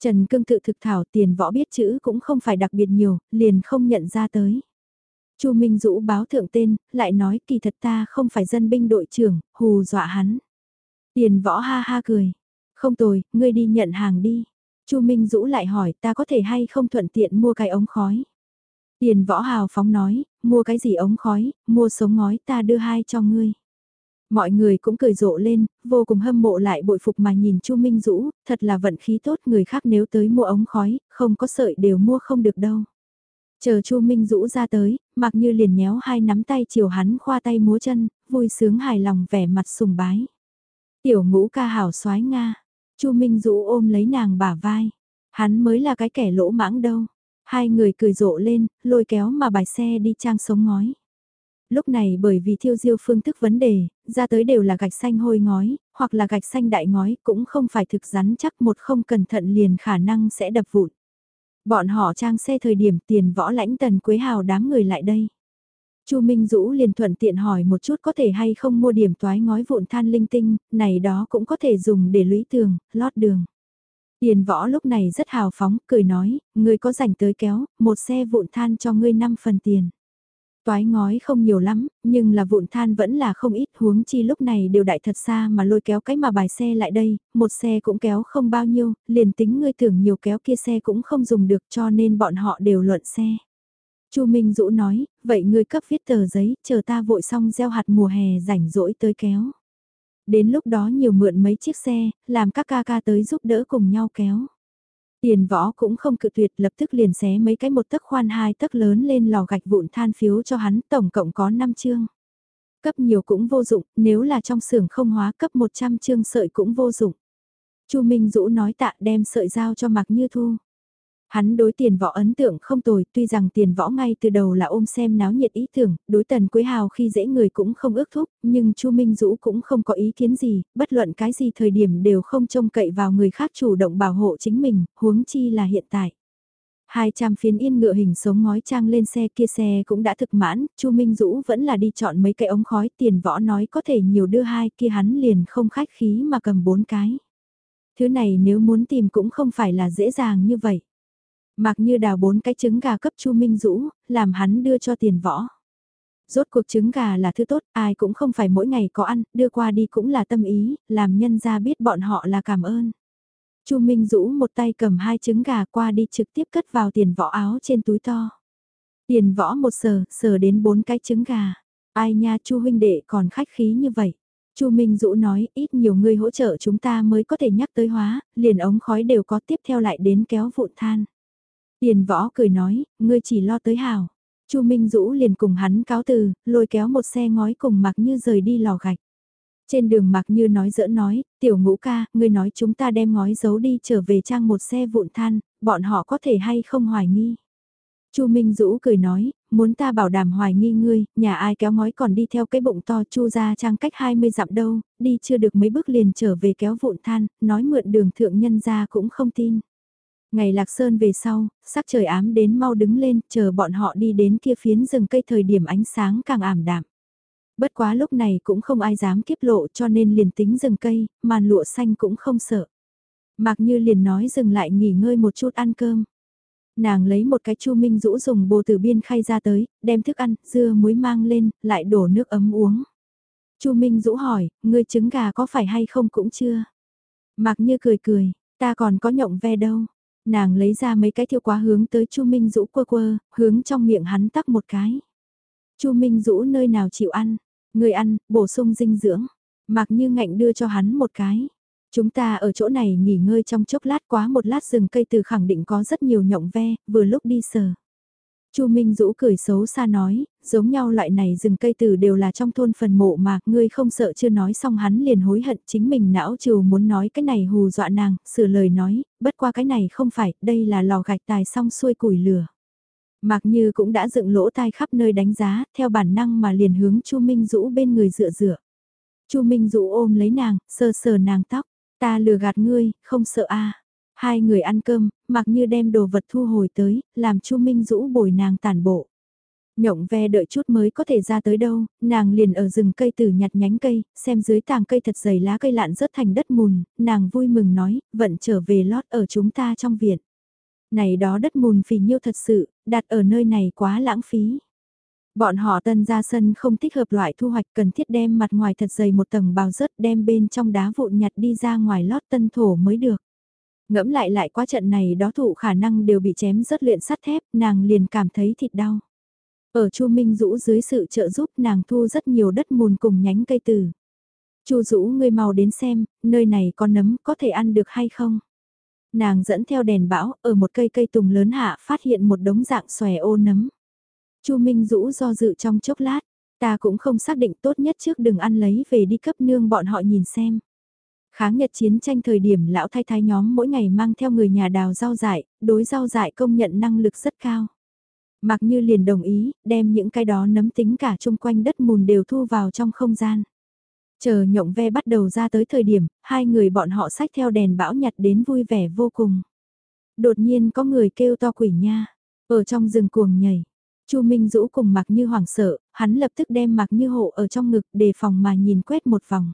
Trần Cương tự thực thảo tiền võ biết chữ cũng không phải đặc biệt nhiều, liền không nhận ra tới. Chu Minh Dũ báo thượng tên, lại nói kỳ thật ta không phải dân binh đội trưởng, hù dọa hắn. Tiền võ ha ha cười. Không tồi, ngươi đi nhận hàng đi. Chu Minh Dũ lại hỏi ta có thể hay không thuận tiện mua cái ống khói. Tiền võ hào phóng nói, mua cái gì ống khói, mua sống ngói ta đưa hai cho ngươi. Mọi người cũng cười rộ lên, vô cùng hâm mộ lại bội phục mà nhìn Chu Minh Dũ, thật là vận khí tốt người khác nếu tới mua ống khói, không có sợi đều mua không được đâu. Chờ Chu Minh Dũ ra tới, mặc như liền nhéo hai nắm tay chiều hắn khoa tay múa chân, vui sướng hài lòng vẻ mặt sùng bái. Tiểu ngũ ca hảo soái Nga, Chu Minh Dũ ôm lấy nàng bả vai, hắn mới là cái kẻ lỗ mãng đâu. Hai người cười rộ lên, lôi kéo mà bài xe đi trang sống ngói. Lúc này bởi vì thiêu diêu phương thức vấn đề, ra tới đều là gạch xanh hôi ngói, hoặc là gạch xanh đại ngói cũng không phải thực rắn chắc một không cẩn thận liền khả năng sẽ đập vụn. Bọn họ trang xe thời điểm tiền võ lãnh tần quế hào đám người lại đây. Chu Minh Dũ liền thuận tiện hỏi một chút có thể hay không mua điểm toái ngói vụn than linh tinh, này đó cũng có thể dùng để lũy tường, lót đường. Tiền võ lúc này rất hào phóng, cười nói, người có rảnh tới kéo, một xe vụn than cho ngươi 5 phần tiền. Toái ngói không nhiều lắm, nhưng là vụn than vẫn là không ít huống chi lúc này đều đại thật xa mà lôi kéo cái mà bài xe lại đây, một xe cũng kéo không bao nhiêu, liền tính ngươi tưởng nhiều kéo kia xe cũng không dùng được cho nên bọn họ đều luận xe. Chu Minh Dũ nói, vậy ngươi cấp viết tờ giấy, chờ ta vội xong gieo hạt mùa hè rảnh rỗi tới kéo. Đến lúc đó nhiều mượn mấy chiếc xe, làm các ca ca tới giúp đỡ cùng nhau kéo. Tiền võ cũng không cự tuyệt lập tức liền xé mấy cái một tấc khoan hai tấc lớn lên lò gạch vụn than phiếu cho hắn tổng cộng có 5 chương. Cấp nhiều cũng vô dụng, nếu là trong xưởng không hóa cấp 100 chương sợi cũng vô dụng. Chu Minh Dũ nói tạ đem sợi giao cho Mạc Như Thu. Hắn đối tiền võ ấn tượng không tồi, tuy rằng tiền võ ngay từ đầu là ôm xem náo nhiệt ý tưởng, đối tần quế hào khi dễ người cũng không ước thúc, nhưng chu Minh Dũ cũng không có ý kiến gì, bất luận cái gì thời điểm đều không trông cậy vào người khác chủ động bảo hộ chính mình, huống chi là hiện tại. 200 phiến yên ngựa hình sống ngói trang lên xe kia xe cũng đã thực mãn, Chu Minh Dũ vẫn là đi chọn mấy cái ống khói tiền võ nói có thể nhiều đưa hai kia hắn liền không khách khí mà cầm bốn cái. Thứ này nếu muốn tìm cũng không phải là dễ dàng như vậy. Mặc như đào bốn cái trứng gà cấp Chu Minh Dũ, làm hắn đưa cho tiền võ. Rốt cuộc trứng gà là thứ tốt, ai cũng không phải mỗi ngày có ăn, đưa qua đi cũng là tâm ý, làm nhân ra biết bọn họ là cảm ơn. Chu Minh Dũ một tay cầm hai trứng gà qua đi trực tiếp cất vào tiền võ áo trên túi to. Tiền võ một sờ, sờ đến bốn cái trứng gà. Ai nha Chu huynh đệ còn khách khí như vậy. Chu Minh Dũ nói ít nhiều người hỗ trợ chúng ta mới có thể nhắc tới hóa, liền ống khói đều có tiếp theo lại đến kéo vụn than. Tiền võ cười nói, ngươi chỉ lo tới hào. Chu Minh Dũ liền cùng hắn cáo từ, lôi kéo một xe ngói cùng mặc như rời đi lò gạch. Trên đường mặc như nói dỡ nói, tiểu ngũ ca, ngươi nói chúng ta đem ngói giấu đi trở về trang một xe vụn than, bọn họ có thể hay không hoài nghi. Chu Minh Dũ cười nói, muốn ta bảo đảm hoài nghi ngươi, nhà ai kéo ngói còn đi theo cái bụng to chu ra trang cách 20 dặm đâu, đi chưa được mấy bước liền trở về kéo vụn than, nói mượn đường thượng nhân ra cũng không tin. Ngày Lạc Sơn về sau, sắc trời ám đến mau đứng lên, chờ bọn họ đi đến kia phiến rừng cây thời điểm ánh sáng càng ảm đạm. Bất quá lúc này cũng không ai dám kiếp lộ cho nên liền tính rừng cây, màn lụa xanh cũng không sợ. Mạc Như liền nói dừng lại nghỉ ngơi một chút ăn cơm. Nàng lấy một cái chu minh rũ dùng bồ từ biên khay ra tới, đem thức ăn, dưa muối mang lên, lại đổ nước ấm uống. chu Minh Dũ hỏi, ngươi trứng gà có phải hay không cũng chưa? Mạc Như cười cười, ta còn có nhộng ve đâu, Nàng lấy ra mấy cái thiêu quá hướng tới Chu Minh Dũ quơ quơ, hướng trong miệng hắn tắc một cái. Chu Minh Dũ nơi nào chịu ăn, Người ăn, bổ sung dinh dưỡng. Mạc Như Ngạnh đưa cho hắn một cái. Chúng ta ở chỗ này nghỉ ngơi trong chốc lát quá một lát rừng cây từ khẳng định có rất nhiều nhộng ve, vừa lúc đi sờ. Chu Minh Dũ cười xấu xa nói, giống nhau loại này rừng cây tử đều là trong thôn phần mộ mà, ngươi không sợ chưa nói xong hắn liền hối hận chính mình não trừ muốn nói cái này hù dọa nàng, sửa lời nói, bất qua cái này không phải, đây là lò gạch tài xong xuôi củi lửa. Mạc Như cũng đã dựng lỗ tai khắp nơi đánh giá, theo bản năng mà liền hướng Chu Minh Dũ bên người dựa dựa. Chu Minh Dũ ôm lấy nàng, sờ sờ nàng tóc, ta lừa gạt ngươi, không sợ a. Hai người ăn cơm, mặc như đem đồ vật thu hồi tới, làm Chu Minh Dũ bồi nàng tản bộ. Nhộng ve đợi chút mới có thể ra tới đâu, nàng liền ở rừng cây từ nhặt nhánh cây, xem dưới tàng cây thật dày lá cây lạn rớt thành đất mùn, nàng vui mừng nói, vận trở về lót ở chúng ta trong viện. Này đó đất mùn phì nhiêu thật sự, đặt ở nơi này quá lãng phí. Bọn họ tân ra sân không thích hợp loại thu hoạch cần thiết đem mặt ngoài thật dày một tầng bào rớt đem bên trong đá vụn nhặt đi ra ngoài lót tân thổ mới được. Ngẫm lại lại qua trận này đó thụ khả năng đều bị chém rớt luyện sắt thép, nàng liền cảm thấy thịt đau. Ở Chu Minh Dũ dưới sự trợ giúp nàng thu rất nhiều đất mùn cùng nhánh cây từ. Chu Dũ ngươi mau đến xem, nơi này có nấm có thể ăn được hay không? Nàng dẫn theo đèn bão, ở một cây cây tùng lớn hạ phát hiện một đống dạng xòe ô nấm. Chu Minh Dũ do dự trong chốc lát, ta cũng không xác định tốt nhất trước đừng ăn lấy về đi cấp nương bọn họ nhìn xem. Kháng Nhật chiến tranh thời điểm lão thái thái nhóm mỗi ngày mang theo người nhà đào rau dại, đối rau dại công nhận năng lực rất cao. Mặc như liền đồng ý, đem những cái đó nấm tính cả chung quanh đất mùn đều thu vào trong không gian. Chờ nhộng ve bắt đầu ra tới thời điểm, hai người bọn họ sách theo đèn bão nhặt đến vui vẻ vô cùng. Đột nhiên có người kêu to quỷ nha, ở trong rừng cuồng nhảy. Chu Minh Dũ cùng Mạc Như hoảng sợ, hắn lập tức đem Mạc Như hộ ở trong ngực đề phòng mà nhìn quét một vòng.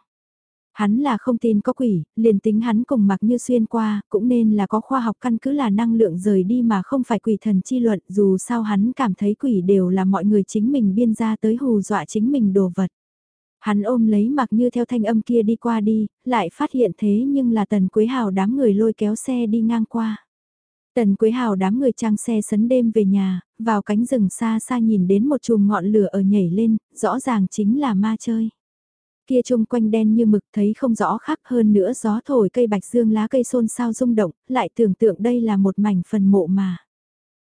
Hắn là không tin có quỷ, liền tính hắn cùng mặc như xuyên qua, cũng nên là có khoa học căn cứ là năng lượng rời đi mà không phải quỷ thần chi luận dù sao hắn cảm thấy quỷ đều là mọi người chính mình biên ra tới hù dọa chính mình đồ vật. Hắn ôm lấy mặc như theo thanh âm kia đi qua đi, lại phát hiện thế nhưng là tần quế hào đám người lôi kéo xe đi ngang qua. Tần Quế Hào đám người trang xe sấn đêm về nhà, vào cánh rừng xa xa nhìn đến một chùm ngọn lửa ở nhảy lên, rõ ràng chính là ma chơi. Kia chung quanh đen như mực thấy không rõ khác hơn nữa gió thổi cây bạch dương lá cây xôn xao rung động, lại tưởng tượng đây là một mảnh phần mộ mà.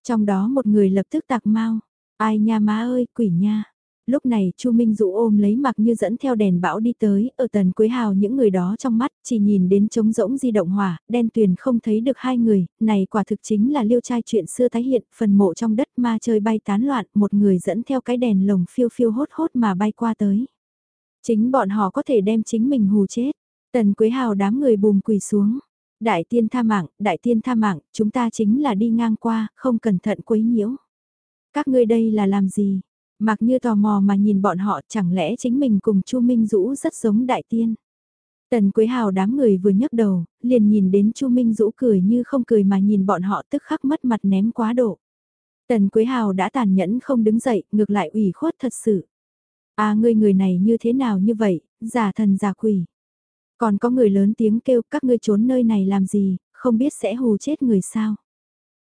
Trong đó một người lập tức tạc mau, ai nha má ơi, quỷ nha. Lúc này Chu Minh Dụ ôm lấy mặc như dẫn theo đèn bão đi tới, ở tần quế hào những người đó trong mắt, chỉ nhìn đến trống rỗng di động hỏa, đen tuyền không thấy được hai người, này quả thực chính là liêu trai chuyện xưa tái hiện, phần mộ trong đất ma chơi bay tán loạn, một người dẫn theo cái đèn lồng phiêu phiêu hốt hốt mà bay qua tới. Chính bọn họ có thể đem chính mình hù chết. Tần Quế Hào đám người bùm quỳ xuống. Đại tiên tha mạng, đại tiên tha mạng, chúng ta chính là đi ngang qua, không cẩn thận quấy nhiễu. Các ngươi đây là làm gì? Mặc như tò mò mà nhìn bọn họ chẳng lẽ chính mình cùng Chu Minh Dũ rất giống đại tiên. Tần Quế Hào đám người vừa nhấc đầu, liền nhìn đến Chu Minh Dũ cười như không cười mà nhìn bọn họ tức khắc mất mặt ném quá độ. Tần Quế Hào đã tàn nhẫn không đứng dậy, ngược lại ủy khuất thật sự. À ngươi người này như thế nào như vậy, giả thần giả quỷ. Còn có người lớn tiếng kêu các ngươi trốn nơi này làm gì, không biết sẽ hù chết người sao.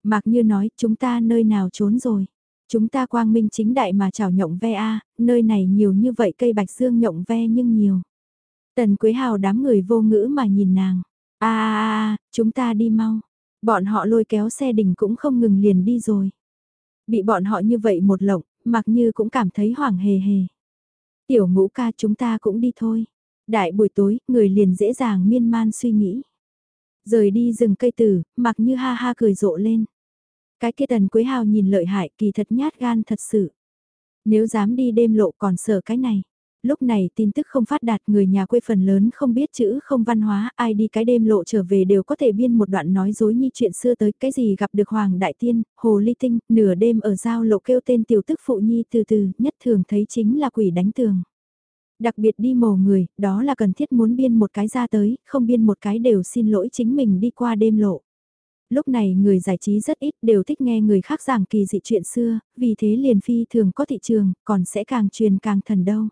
Mạc như nói chúng ta nơi nào trốn rồi. Chúng ta quang minh chính đại mà chảo nhộng ve a nơi này nhiều như vậy cây bạch dương nhộng ve nhưng nhiều. Tần Quế Hào đám người vô ngữ mà nhìn nàng. a a a chúng ta đi mau. Bọn họ lôi kéo xe đỉnh cũng không ngừng liền đi rồi. Bị bọn họ như vậy một lộng, mặc như cũng cảm thấy hoảng hề hề. Tiểu ngũ ca chúng ta cũng đi thôi. Đại buổi tối, người liền dễ dàng miên man suy nghĩ. Rời đi rừng cây tử, mặc như ha ha cười rộ lên. Cái kia tần quế hào nhìn lợi hại kỳ thật nhát gan thật sự. Nếu dám đi đêm lộ còn sợ cái này lúc này tin tức không phát đạt người nhà quê phần lớn không biết chữ không văn hóa, ai đi cái đêm lộ trở về đều có thể biên một đoạn nói dối như chuyện xưa tới cái gì gặp được Hoàng Đại Tiên, Hồ Ly Tinh, nửa đêm ở giao lộ kêu tên tiểu tức phụ nhi từ từ, nhất thường thấy chính là quỷ đánh tường. Đặc biệt đi mồ người, đó là cần thiết muốn biên một cái ra tới, không biên một cái đều xin lỗi chính mình đi qua đêm lộ lúc này người giải trí rất ít đều thích nghe người khác giảng kỳ dị chuyện xưa, vì thế liền phi thường có thị trường, còn sẽ càng truyền càng thần đâu.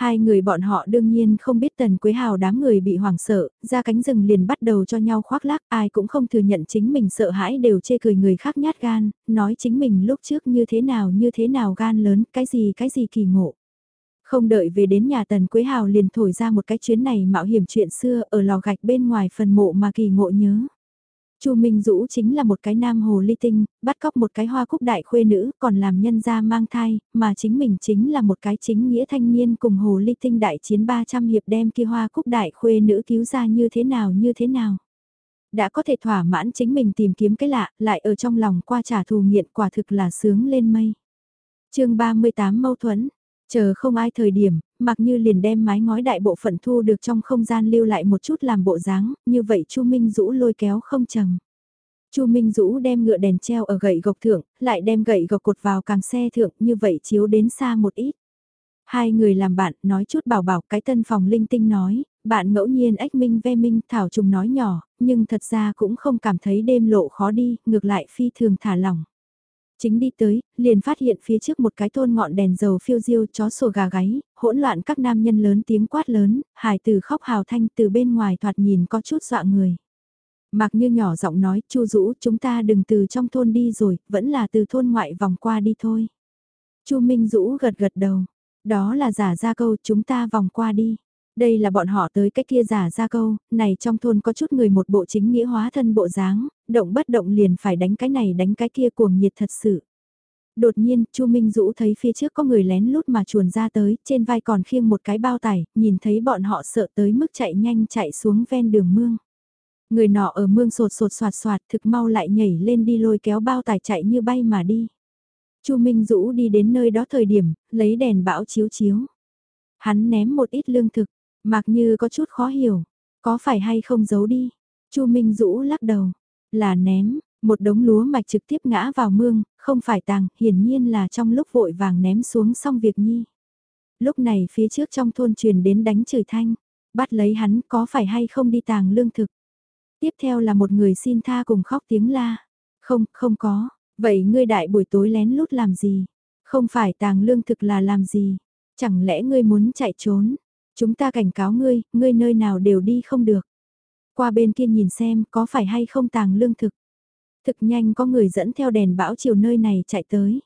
Hai người bọn họ đương nhiên không biết tần quế hào đám người bị hoảng sợ, ra cánh rừng liền bắt đầu cho nhau khoác lác, ai cũng không thừa nhận chính mình sợ hãi đều chê cười người khác nhát gan, nói chính mình lúc trước như thế nào như thế nào gan lớn, cái gì cái gì kỳ ngộ. Không đợi về đến nhà Tần Quế Hào liền thổi ra một cái chuyến này mạo hiểm chuyện xưa ở lò gạch bên ngoài phần mộ mà kỳ ngộ nhớ. Chu Minh Dũ chính là một cái nam hồ ly tinh, bắt cóc một cái hoa cúc đại khuê nữ, còn làm nhân gia mang thai, mà chính mình chính là một cái chính nghĩa thanh niên cùng hồ ly tinh đại chiến 300 hiệp đem kia hoa cúc đại khuê nữ cứu ra như thế nào như thế nào. Đã có thể thỏa mãn chính mình tìm kiếm cái lạ, lại ở trong lòng qua trả thù nghiện quả thực là sướng lên mây. chương 38 mâu thuẫn, chờ không ai thời điểm, mặc như liền đem mái ngói đại bộ phận thu được trong không gian lưu lại một chút làm bộ dáng, như vậy Chu Minh Dũ lôi kéo không chầm. Chu Minh Dũ đem ngựa đèn treo ở gậy gộc thượng, lại đem gậy gộc cột vào càng xe thượng, như vậy chiếu đến xa một ít. Hai người làm bạn, nói chút bảo bảo cái tân phòng linh tinh nói, bạn ngẫu nhiên ếch minh ve minh thảo trùng nói nhỏ, nhưng thật ra cũng không cảm thấy đêm lộ khó đi, ngược lại phi thường thả lỏng. Chính đi tới, liền phát hiện phía trước một cái thôn ngọn đèn dầu phiêu diêu chó sổ gà gáy, hỗn loạn các nam nhân lớn tiếng quát lớn, hải từ khóc hào thanh từ bên ngoài thoạt nhìn có chút dọa người. Mặc như nhỏ giọng nói, chu rũ chúng ta đừng từ trong thôn đi rồi, vẫn là từ thôn ngoại vòng qua đi thôi. chu Minh Dũ gật gật đầu, đó là giả ra câu chúng ta vòng qua đi. Đây là bọn họ tới cái kia giả ra câu, này trong thôn có chút người một bộ chính nghĩa hóa thân bộ dáng, động bất động liền phải đánh cái này đánh cái kia cuồng nhiệt thật sự. Đột nhiên, Chu Minh Dũ thấy phía trước có người lén lút mà chuồn ra tới, trên vai còn khiêng một cái bao tải, nhìn thấy bọn họ sợ tới mức chạy nhanh chạy xuống ven đường mương. Người nọ ở mương sột sột soạt soạt thực mau lại nhảy lên đi lôi kéo bao tải chạy như bay mà đi. Chu Minh Dũ đi đến nơi đó thời điểm, lấy đèn bão chiếu chiếu. Hắn ném một ít lương thực, mặc như có chút khó hiểu, có phải hay không giấu đi. Chu Minh Dũ lắc đầu, là ném, một đống lúa mạch trực tiếp ngã vào mương, không phải tàng, hiển nhiên là trong lúc vội vàng ném xuống xong việc nhi. Lúc này phía trước trong thôn truyền đến đánh chửi thanh, bắt lấy hắn có phải hay không đi tàng lương thực. Tiếp theo là một người xin tha cùng khóc tiếng la. Không, không có, vậy ngươi đại buổi tối lén lút làm gì? Không phải tàng lương thực là làm gì? Chẳng lẽ ngươi muốn chạy trốn? Chúng ta cảnh cáo ngươi, ngươi nơi nào đều đi không được. Qua bên kia nhìn xem có phải hay không tàng lương thực. Thực nhanh có người dẫn theo đèn bão chiều nơi này chạy tới.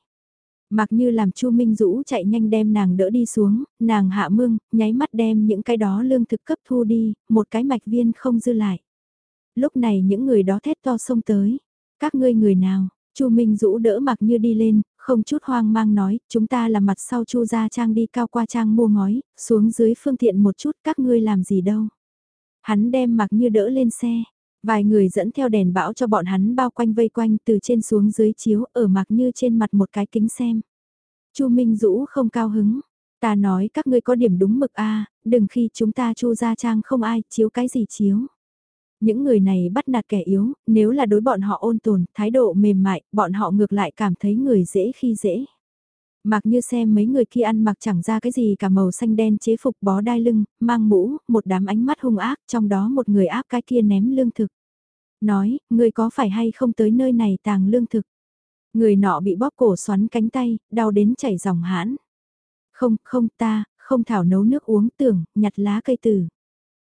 Mặc như làm Chu Minh Dũ chạy nhanh đem nàng đỡ đi xuống, nàng hạ mương, nháy mắt đem những cái đó lương thực cấp thu đi, một cái mạch viên không dư lại. Lúc này những người đó thét to xông tới. Các ngươi người nào, Chu Minh Dũ đỡ mặc như đi lên, không chút hoang mang nói, chúng ta là mặt sau Chu gia trang đi cao qua trang mua ngói, xuống dưới phương tiện một chút các ngươi làm gì đâu. Hắn đem mặc như đỡ lên xe, vài người dẫn theo đèn bão cho bọn hắn bao quanh vây quanh từ trên xuống dưới chiếu ở mặc như trên mặt một cái kính xem. Chu Minh Dũ không cao hứng, ta nói các ngươi có điểm đúng mực a, đừng khi chúng ta Chu gia trang không ai chiếu cái gì chiếu. Những người này bắt nạt kẻ yếu, nếu là đối bọn họ ôn tồn, thái độ mềm mại, bọn họ ngược lại cảm thấy người dễ khi dễ. Mặc như xem mấy người kia ăn mặc chẳng ra cái gì cả màu xanh đen chế phục bó đai lưng, mang mũ, một đám ánh mắt hung ác, trong đó một người áp cái kia ném lương thực. Nói, người có phải hay không tới nơi này tàng lương thực. Người nọ bị bóp cổ xoắn cánh tay, đau đến chảy dòng hãn. Không, không ta, không thảo nấu nước uống tưởng, nhặt lá cây tử.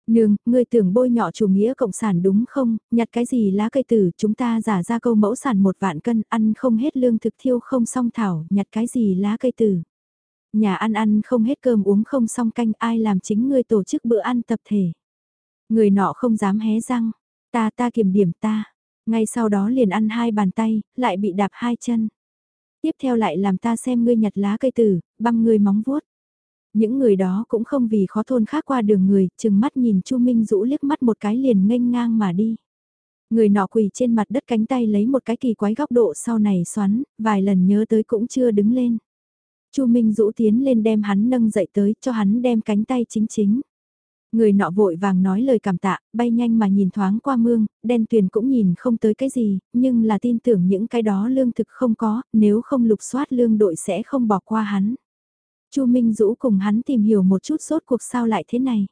Nương, ngươi tưởng bôi nhọ chủ nghĩa cộng sản đúng không, nhặt cái gì lá cây tử, chúng ta giả ra câu mẫu sản một vạn cân, ăn không hết lương thực thiêu không song thảo, nhặt cái gì lá cây tử. Nhà ăn ăn không hết cơm uống không song canh ai làm chính ngươi tổ chức bữa ăn tập thể. Người nọ không dám hé răng, ta ta kiểm điểm ta, ngay sau đó liền ăn hai bàn tay, lại bị đạp hai chân. Tiếp theo lại làm ta xem ngươi nhặt lá cây tử, băm ngươi móng vuốt. Những người đó cũng không vì khó thôn khác qua đường người, chừng mắt nhìn Chu Minh Dũ liếc mắt một cái liền nghênh ngang mà đi. Người nọ quỳ trên mặt đất cánh tay lấy một cái kỳ quái góc độ sau này xoắn, vài lần nhớ tới cũng chưa đứng lên. Chu Minh Dũ tiến lên đem hắn nâng dậy tới cho hắn đem cánh tay chính chính. Người nọ vội vàng nói lời cảm tạ, bay nhanh mà nhìn thoáng qua mương, đen tuyền cũng nhìn không tới cái gì, nhưng là tin tưởng những cái đó lương thực không có, nếu không lục soát lương đội sẽ không bỏ qua hắn. Chu Minh Dũ cùng hắn tìm hiểu một chút sốt cuộc sao lại thế này.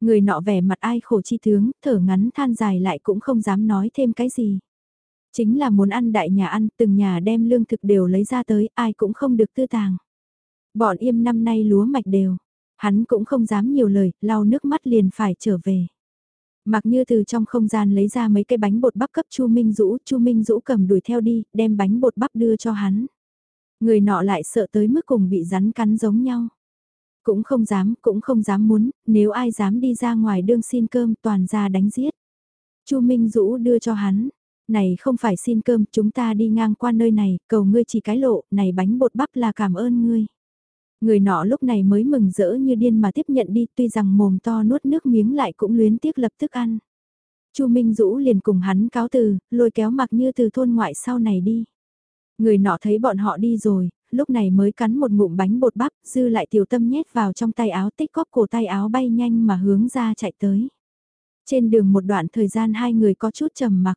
Người nọ vẻ mặt ai khổ chi tướng, thở ngắn than dài lại cũng không dám nói thêm cái gì. Chính là muốn ăn đại nhà ăn, từng nhà đem lương thực đều lấy ra tới, ai cũng không được tư tàng. Bọn im năm nay lúa mạch đều, hắn cũng không dám nhiều lời, lau nước mắt liền phải trở về. Mặc như từ trong không gian lấy ra mấy cái bánh bột bắp cấp Chu Minh Dũ, Chu Minh Dũ cầm đuổi theo đi, đem bánh bột bắp đưa cho hắn. Người nọ lại sợ tới mức cùng bị rắn cắn giống nhau. Cũng không dám, cũng không dám muốn, nếu ai dám đi ra ngoài đương xin cơm toàn ra đánh giết. Chu Minh Dũ đưa cho hắn, này không phải xin cơm, chúng ta đi ngang qua nơi này, cầu ngươi chỉ cái lộ, này bánh bột bắp là cảm ơn ngươi. Người nọ lúc này mới mừng rỡ như điên mà tiếp nhận đi, tuy rằng mồm to nuốt nước miếng lại cũng luyến tiếc lập tức ăn. Chu Minh Dũ liền cùng hắn cáo từ, lôi kéo mặc như từ thôn ngoại sau này đi. Người nọ thấy bọn họ đi rồi, lúc này mới cắn một ngụm bánh bột bắp, dư lại tiểu tâm nhét vào trong tay áo tích cóp cổ tay áo bay nhanh mà hướng ra chạy tới. Trên đường một đoạn thời gian hai người có chút trầm mặc.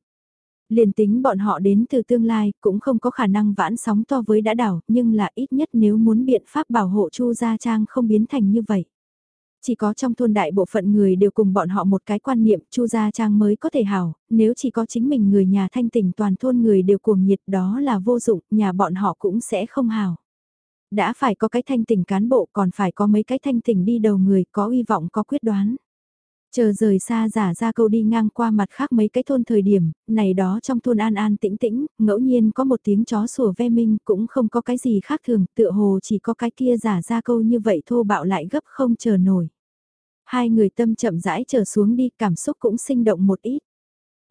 Liền tính bọn họ đến từ tương lai cũng không có khả năng vãn sóng to với đã đảo, nhưng là ít nhất nếu muốn biện pháp bảo hộ Chu Gia Trang không biến thành như vậy. Chỉ có trong thôn đại bộ phận người đều cùng bọn họ một cái quan niệm Chu Gia Trang mới có thể hảo, nếu chỉ có chính mình người nhà thanh tỉnh toàn thôn người đều cuồng nhiệt đó là vô dụng, nhà bọn họ cũng sẽ không hảo. Đã phải có cái thanh tỉnh cán bộ còn phải có mấy cái thanh tỉnh đi đầu người có uy vọng có quyết đoán. Chờ rời xa giả ra câu đi ngang qua mặt khác mấy cái thôn thời điểm, này đó trong thôn an an tĩnh tĩnh, ngẫu nhiên có một tiếng chó sủa ve minh cũng không có cái gì khác thường, tựa hồ chỉ có cái kia giả ra câu như vậy thô bạo lại gấp không chờ nổi. Hai người tâm chậm rãi trở xuống đi, cảm xúc cũng sinh động một ít.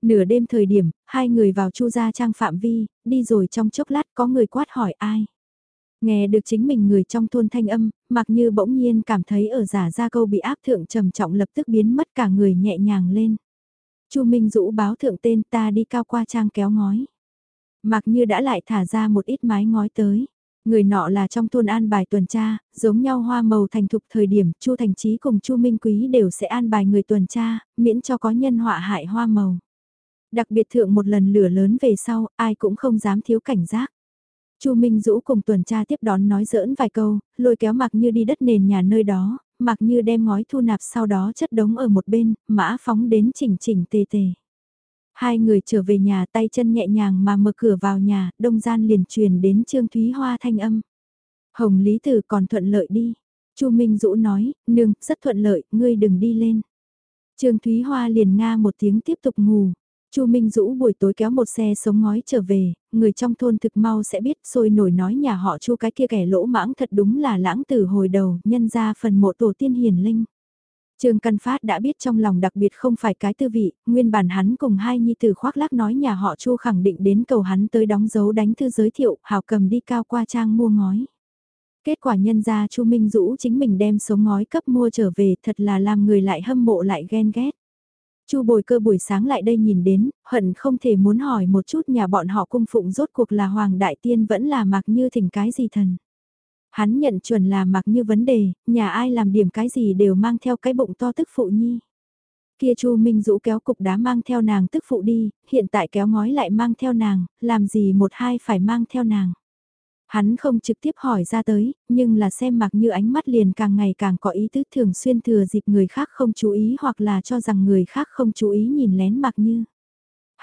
Nửa đêm thời điểm, hai người vào chu gia trang phạm vi, đi rồi trong chốc lát có người quát hỏi ai. Nghe được chính mình người trong thôn thanh âm, mặc như bỗng nhiên cảm thấy ở giả gia câu bị áp thượng trầm trọng lập tức biến mất cả người nhẹ nhàng lên. Chu Minh Dũ báo thượng tên ta đi cao qua trang kéo ngói. Mặc như đã lại thả ra một ít mái ngói tới. Người nọ là trong thôn an bài tuần tra, giống nhau hoa màu thành thục thời điểm, Chu Thành Chí cùng Chu Minh Quý đều sẽ an bài người tuần tra, miễn cho có nhân họa hại hoa màu. Đặc biệt thượng một lần lửa lớn về sau, ai cũng không dám thiếu cảnh giác. Chu Minh Dũ cùng tuần tra tiếp đón nói giỡn vài câu, lôi kéo mặc như đi đất nền nhà nơi đó, mặc như đem ngói thu nạp sau đó chất đống ở một bên, mã phóng đến chỉnh chỉnh tề tề. Hai người trở về nhà tay chân nhẹ nhàng mà mở cửa vào nhà, đông gian liền truyền đến Trương Thúy Hoa thanh âm. Hồng Lý Tử còn thuận lợi đi. Chu Minh Dũ nói, nương, rất thuận lợi, ngươi đừng đi lên. Trương Thúy Hoa liền nga một tiếng tiếp tục ngủ. Chu Minh Dũ buổi tối kéo một xe sống ngói trở về, người trong thôn thực mau sẽ biết sôi nổi nói nhà họ Chu cái kia kẻ lỗ mãng thật đúng là lãng tử hồi đầu, nhân ra phần mộ tổ tiên hiền linh. Trương Căn Phát đã biết trong lòng đặc biệt không phải cái tư vị, nguyên bản hắn cùng hai nhi tử khoác lác nói nhà họ Chu khẳng định đến cầu hắn tới đóng dấu đánh thư giới thiệu, hào cầm đi cao qua trang mua ngói. Kết quả nhân ra Chu Minh Dũ chính mình đem số ngói cấp mua trở về thật là làm người lại hâm mộ lại ghen ghét. Chu bồi cơ buổi sáng lại đây nhìn đến, hận không thể muốn hỏi một chút nhà bọn họ cung phụng rốt cuộc là Hoàng Đại Tiên vẫn là mặc như thỉnh cái gì thần. Hắn nhận chuẩn là mặc như vấn đề, nhà ai làm điểm cái gì đều mang theo cái bụng to tức phụ nhi. Kia Chu Minh Dũ kéo cục đá mang theo nàng tức phụ đi, hiện tại kéo ngói lại mang theo nàng, làm gì một hai phải mang theo nàng. Hắn không trực tiếp hỏi ra tới, nhưng là xem mặc như ánh mắt liền càng ngày càng có ý tứ thường xuyên thừa dịp người khác không chú ý hoặc là cho rằng người khác không chú ý nhìn lén mặc như.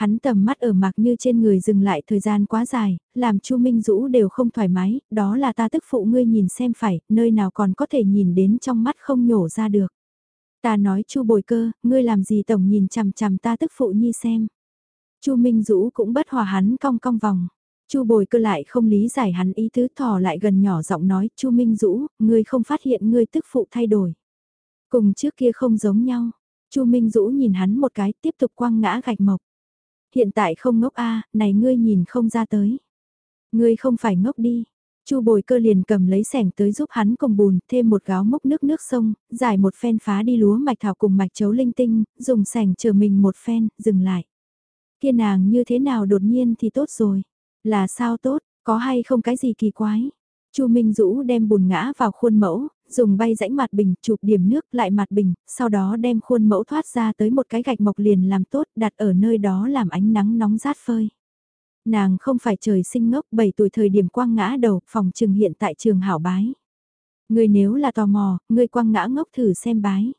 Hắn tầm mắt ở mặc như trên người dừng lại thời gian quá dài, làm Chu Minh Dũ đều không thoải mái, đó là ta tức phụ ngươi nhìn xem phải, nơi nào còn có thể nhìn đến trong mắt không nhổ ra được. Ta nói Chu Bồi Cơ, ngươi làm gì tổng nhìn chằm chằm ta tức phụ nhi xem. Chu Minh Dũ cũng bất hòa hắn cong cong vòng. Chu Bồi Cơ lại không lý giải hắn ý tứ thò lại gần nhỏ giọng nói, Chu Minh Dũ, ngươi không phát hiện ngươi tức phụ thay đổi. Cùng trước kia không giống nhau. Chu Minh Dũ nhìn hắn một cái, tiếp tục quăng ngã gạch mộc hiện tại không ngốc a, này ngươi nhìn không ra tới. Ngươi không phải ngốc đi. Chu bồi cơ liền cầm lấy sẻng tới giúp hắn cùng bùn, thêm một gáo mốc nước nước sông, giải một phen phá đi lúa mạch thảo cùng mạch chấu linh tinh, dùng sẻng chờ mình một phen, dừng lại. Kia nàng như thế nào đột nhiên thì tốt rồi. Là sao tốt, có hay không cái gì kỳ quái. Chu Minh Dũ đem bùn ngã vào khuôn mẫu, dùng bay rãnh mặt bình chụp điểm nước lại mặt bình, sau đó đem khuôn mẫu thoát ra tới một cái gạch mộc liền làm tốt đặt ở nơi đó làm ánh nắng nóng rát phơi. Nàng không phải trời sinh ngốc 7 tuổi thời điểm quang ngã đầu phòng trừng hiện tại trường hảo bái. Ngươi nếu là tò mò, ngươi quang ngã ngốc thử xem bái.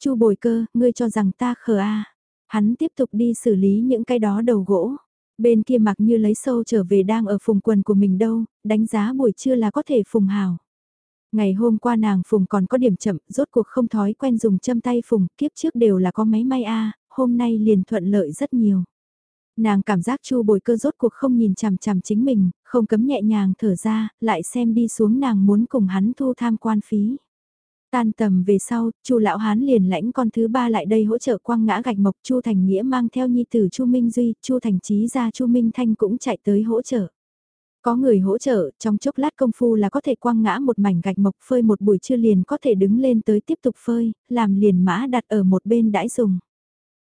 Chu bồi cơ, ngươi cho rằng ta khờ a Hắn tiếp tục đi xử lý những cái đó đầu gỗ. Bên kia mặc như lấy sâu trở về đang ở phùng quần của mình đâu, đánh giá buổi trưa là có thể phùng hào. Ngày hôm qua nàng phùng còn có điểm chậm, rốt cuộc không thói quen dùng châm tay phùng, kiếp trước đều là có máy may a hôm nay liền thuận lợi rất nhiều. Nàng cảm giác chu bồi cơ rốt cuộc không nhìn chằm chằm chính mình, không cấm nhẹ nhàng thở ra, lại xem đi xuống nàng muốn cùng hắn thu tham quan phí. Tan tầm về sau, Chu lão hán liền lãnh con thứ ba lại đây hỗ trợ quăng ngã gạch mộc, Chu Thành Nghĩa mang theo nhi tử Chu Minh Duy, Chu Thành Chí ra Chu Minh Thanh cũng chạy tới hỗ trợ. Có người hỗ trợ, trong chốc lát công phu là có thể quăng ngã một mảnh gạch mộc phơi một buổi trưa liền có thể đứng lên tới tiếp tục phơi, làm liền mã đặt ở một bên đãi dùng.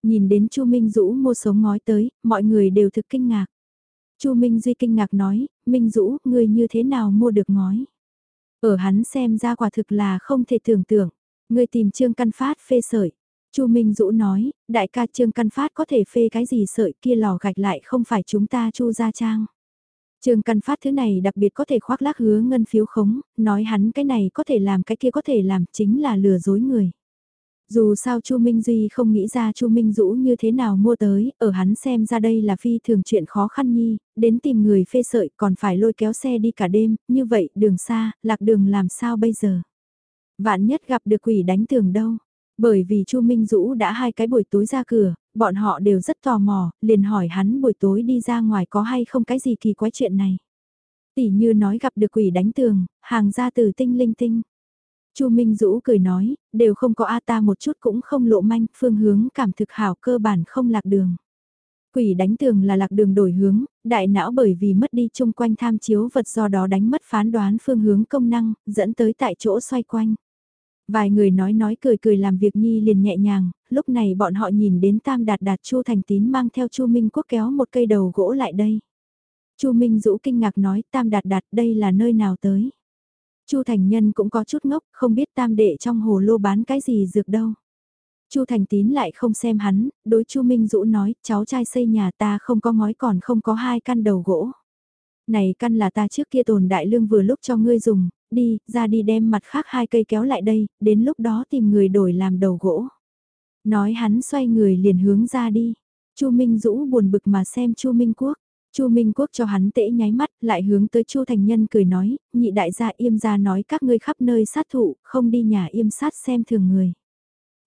Nhìn đến Chu Minh Dũ mua sống ngói tới, mọi người đều thực kinh ngạc. Chu Minh Duy kinh ngạc nói, Minh Dũ, người như thế nào mua được ngói? Ở hắn xem ra quả thực là không thể tưởng tượng. Người tìm Trương Căn Phát phê sợi. Chu Minh Dũ nói, đại ca Trương Căn Phát có thể phê cái gì sợi kia lò gạch lại không phải chúng ta Chu gia trang. Trương Căn Phát thứ này đặc biệt có thể khoác lác hứa ngân phiếu khống, nói hắn cái này có thể làm cái kia có thể làm chính là lừa dối người. Dù sao Chu Minh Duy không nghĩ ra Chu Minh Dũ như thế nào mua tới, ở hắn xem ra đây là phi thường chuyện khó khăn nhi, đến tìm người phê sợi còn phải lôi kéo xe đi cả đêm, như vậy đường xa, lạc đường làm sao bây giờ. Vạn nhất gặp được quỷ đánh tường đâu, bởi vì Chu Minh Dũ đã hai cái buổi tối ra cửa, bọn họ đều rất tò mò, liền hỏi hắn buổi tối đi ra ngoài có hay không cái gì kỳ quái chuyện này. Tỷ như nói gặp được quỷ đánh tường, hàng ra từ tinh linh tinh. Chu Minh Dũ cười nói, đều không có A ta một chút cũng không lộ manh, phương hướng cảm thực hảo cơ bản không lạc đường. Quỷ đánh tường là lạc đường đổi hướng, đại não bởi vì mất đi chung quanh tham chiếu vật do đó đánh mất phán đoán phương hướng công năng, dẫn tới tại chỗ xoay quanh. Vài người nói nói cười cười làm việc nhi liền nhẹ nhàng, lúc này bọn họ nhìn đến Tam Đạt Đạt Chu Thành Tín mang theo Chu Minh Quốc kéo một cây đầu gỗ lại đây. Chu Minh Dũ kinh ngạc nói Tam Đạt Đạt đây là nơi nào tới. Chu Thành Nhân cũng có chút ngốc, không biết tam đệ trong hồ lô bán cái gì dược đâu. Chu Thành Tín lại không xem hắn, đối Chu Minh Dũ nói, cháu trai xây nhà ta không có ngói còn không có hai căn đầu gỗ. Này căn là ta trước kia tồn đại lương vừa lúc cho ngươi dùng, đi, ra đi đem mặt khác hai cây kéo lại đây, đến lúc đó tìm người đổi làm đầu gỗ. Nói hắn xoay người liền hướng ra đi. Chu Minh Dũ buồn bực mà xem Chu Minh Quốc. Chu Minh Quốc cho hắn tễ nháy mắt, lại hướng tới Chu Thành Nhân cười nói, nhị đại gia im ra nói các ngươi khắp nơi sát thụ, không đi nhà im sát xem thường người.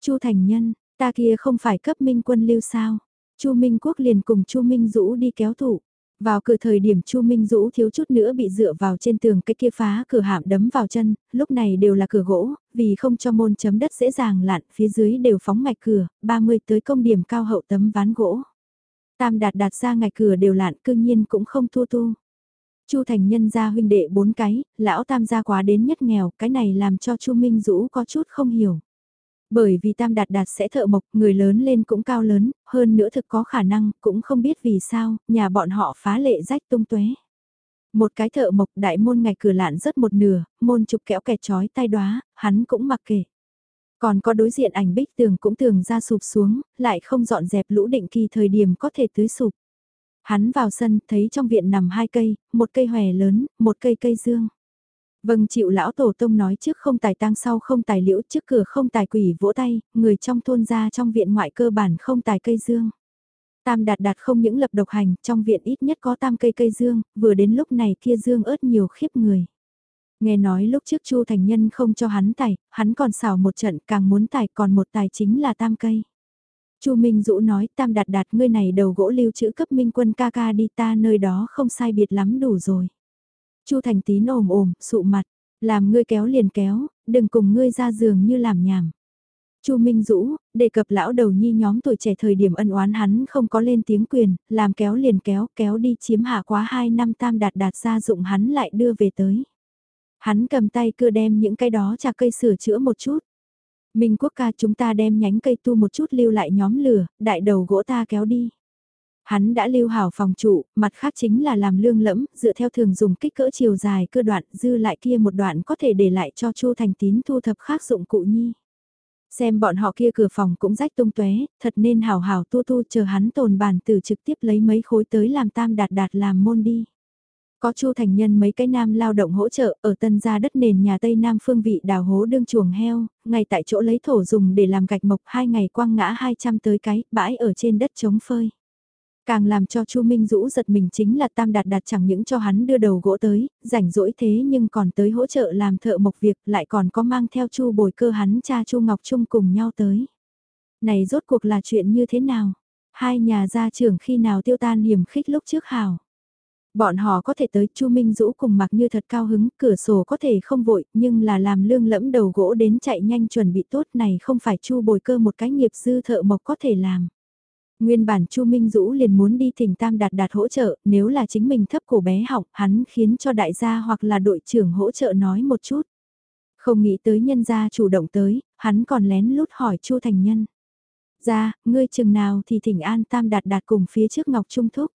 Chu Thành Nhân, ta kia không phải cấp minh quân lưu sao? Chu Minh Quốc liền cùng Chu Minh Dũ đi kéo thủ. Vào cửa thời điểm Chu Minh Dũ thiếu chút nữa bị dựa vào trên tường cái kia phá cửa hạm đấm vào chân, lúc này đều là cửa gỗ, vì không cho môn chấm đất dễ dàng lặn, phía dưới đều phóng ngạch cửa, 30 tới công điểm cao hậu tấm ván gỗ. Tam đạt đạt ra ngạch cửa đều lạn cương nhiên cũng không thua tu. Chu thành nhân gia huynh đệ bốn cái, lão tam gia quá đến nhất nghèo, cái này làm cho Chu Minh Dũ có chút không hiểu. Bởi vì tam đạt đạt sẽ thợ mộc, người lớn lên cũng cao lớn, hơn nữa thực có khả năng, cũng không biết vì sao, nhà bọn họ phá lệ rách tung tuế. Một cái thợ mộc đại môn ngạch cửa lạn rất một nửa, môn trục kẽo kẹt chói tay đóa hắn cũng mặc kệ. Còn có đối diện ảnh bích tường cũng tường ra sụp xuống, lại không dọn dẹp lũ định kỳ thời điểm có thể tưới sụp. Hắn vào sân, thấy trong viện nằm hai cây, một cây hòe lớn, một cây cây dương. Vâng chịu lão tổ tông nói trước không tài tang sau không tài liễu trước cửa không tài quỷ vỗ tay, người trong thôn ra trong viện ngoại cơ bản không tài cây dương. Tam đạt đạt không những lập độc hành, trong viện ít nhất có tam cây cây dương, vừa đến lúc này kia dương ớt nhiều khiếp người. Nghe nói lúc trước Chu Thành Nhân không cho hắn tài, hắn còn xảo một trận càng muốn tài còn một tài chính là tam cây. Chu Minh Dũ nói tam đạt đạt ngươi này đầu gỗ lưu trữ cấp minh quân ca ca đi ta nơi đó không sai biệt lắm đủ rồi. Chu Thành Tín ồm ồm, sụ mặt, làm ngươi kéo liền kéo, đừng cùng ngươi ra giường như làm nhảm. Chu Minh Dũ, đề cập lão đầu nhi nhóm tuổi trẻ thời điểm ân oán hắn không có lên tiếng quyền, làm kéo liền kéo, kéo đi chiếm hạ quá 2 năm tam đạt đạt ra dụng hắn lại đưa về tới. Hắn cầm tay cưa đem những cái đó trà cây sửa chữa một chút. Minh quốc ca chúng ta đem nhánh cây tu một chút lưu lại nhóm lửa, đại đầu gỗ ta kéo đi. Hắn đã lưu hảo phòng trụ, mặt khác chính là làm lương lẫm, dựa theo thường dùng kích cỡ chiều dài cơ đoạn, dư lại kia một đoạn có thể để lại cho Chu Thành Tín thu thập khác dụng cụ nhi. Xem bọn họ kia cửa phòng cũng rách tung tóe, thật nên hảo hảo tu tu chờ hắn tồn bản từ trực tiếp lấy mấy khối tới làm tam đạt đạt làm môn đi. Có Chu Thành Nhân mấy cái nam lao động hỗ trợ ở tân gia đất nền nhà Tây Nam phương vị đào hố đương chuồng heo, ngay tại chỗ lấy thổ dùng để làm gạch mộc hai ngày quăng ngã 200 tới cái, bãi ở trên đất trống phơi. Càng làm cho Chu Minh Dũ giật mình chính là Tam Đạt Đạt chẳng những cho hắn đưa đầu gỗ tới, rảnh rỗi thế nhưng còn tới hỗ trợ làm thợ mộc việc, lại còn có mang theo Chu Bồi Cơ hắn cha Chu Ngọc Trung cùng nhau tới. Này rốt cuộc là chuyện như thế nào? Hai nhà gia trưởng khi nào tiêu tan hiểm khích lúc trước hào? Bọn họ có thể tới Chu Minh Dũ cùng mặc như thật cao hứng, cửa sổ có thể không vội, nhưng là làm lương lẫm đầu gỗ đến chạy nhanh chuẩn bị tốt này không phải Chu bồi cơ một cái nghiệp dư thợ mộc có thể làm. Nguyên bản Chu Minh Dũ liền muốn đi thỉnh Tam Đạt Đạt hỗ trợ, nếu là chính mình thấp cổ bé học, hắn khiến cho đại gia hoặc là đội trưởng hỗ trợ nói một chút. Không nghĩ tới nhân gia chủ động tới, hắn còn lén lút hỏi Chu Thành Nhân. Ra, ngươi chừng nào thì thỉnh an Tam Đạt Đạt cùng phía trước Ngọc Trung Thúc.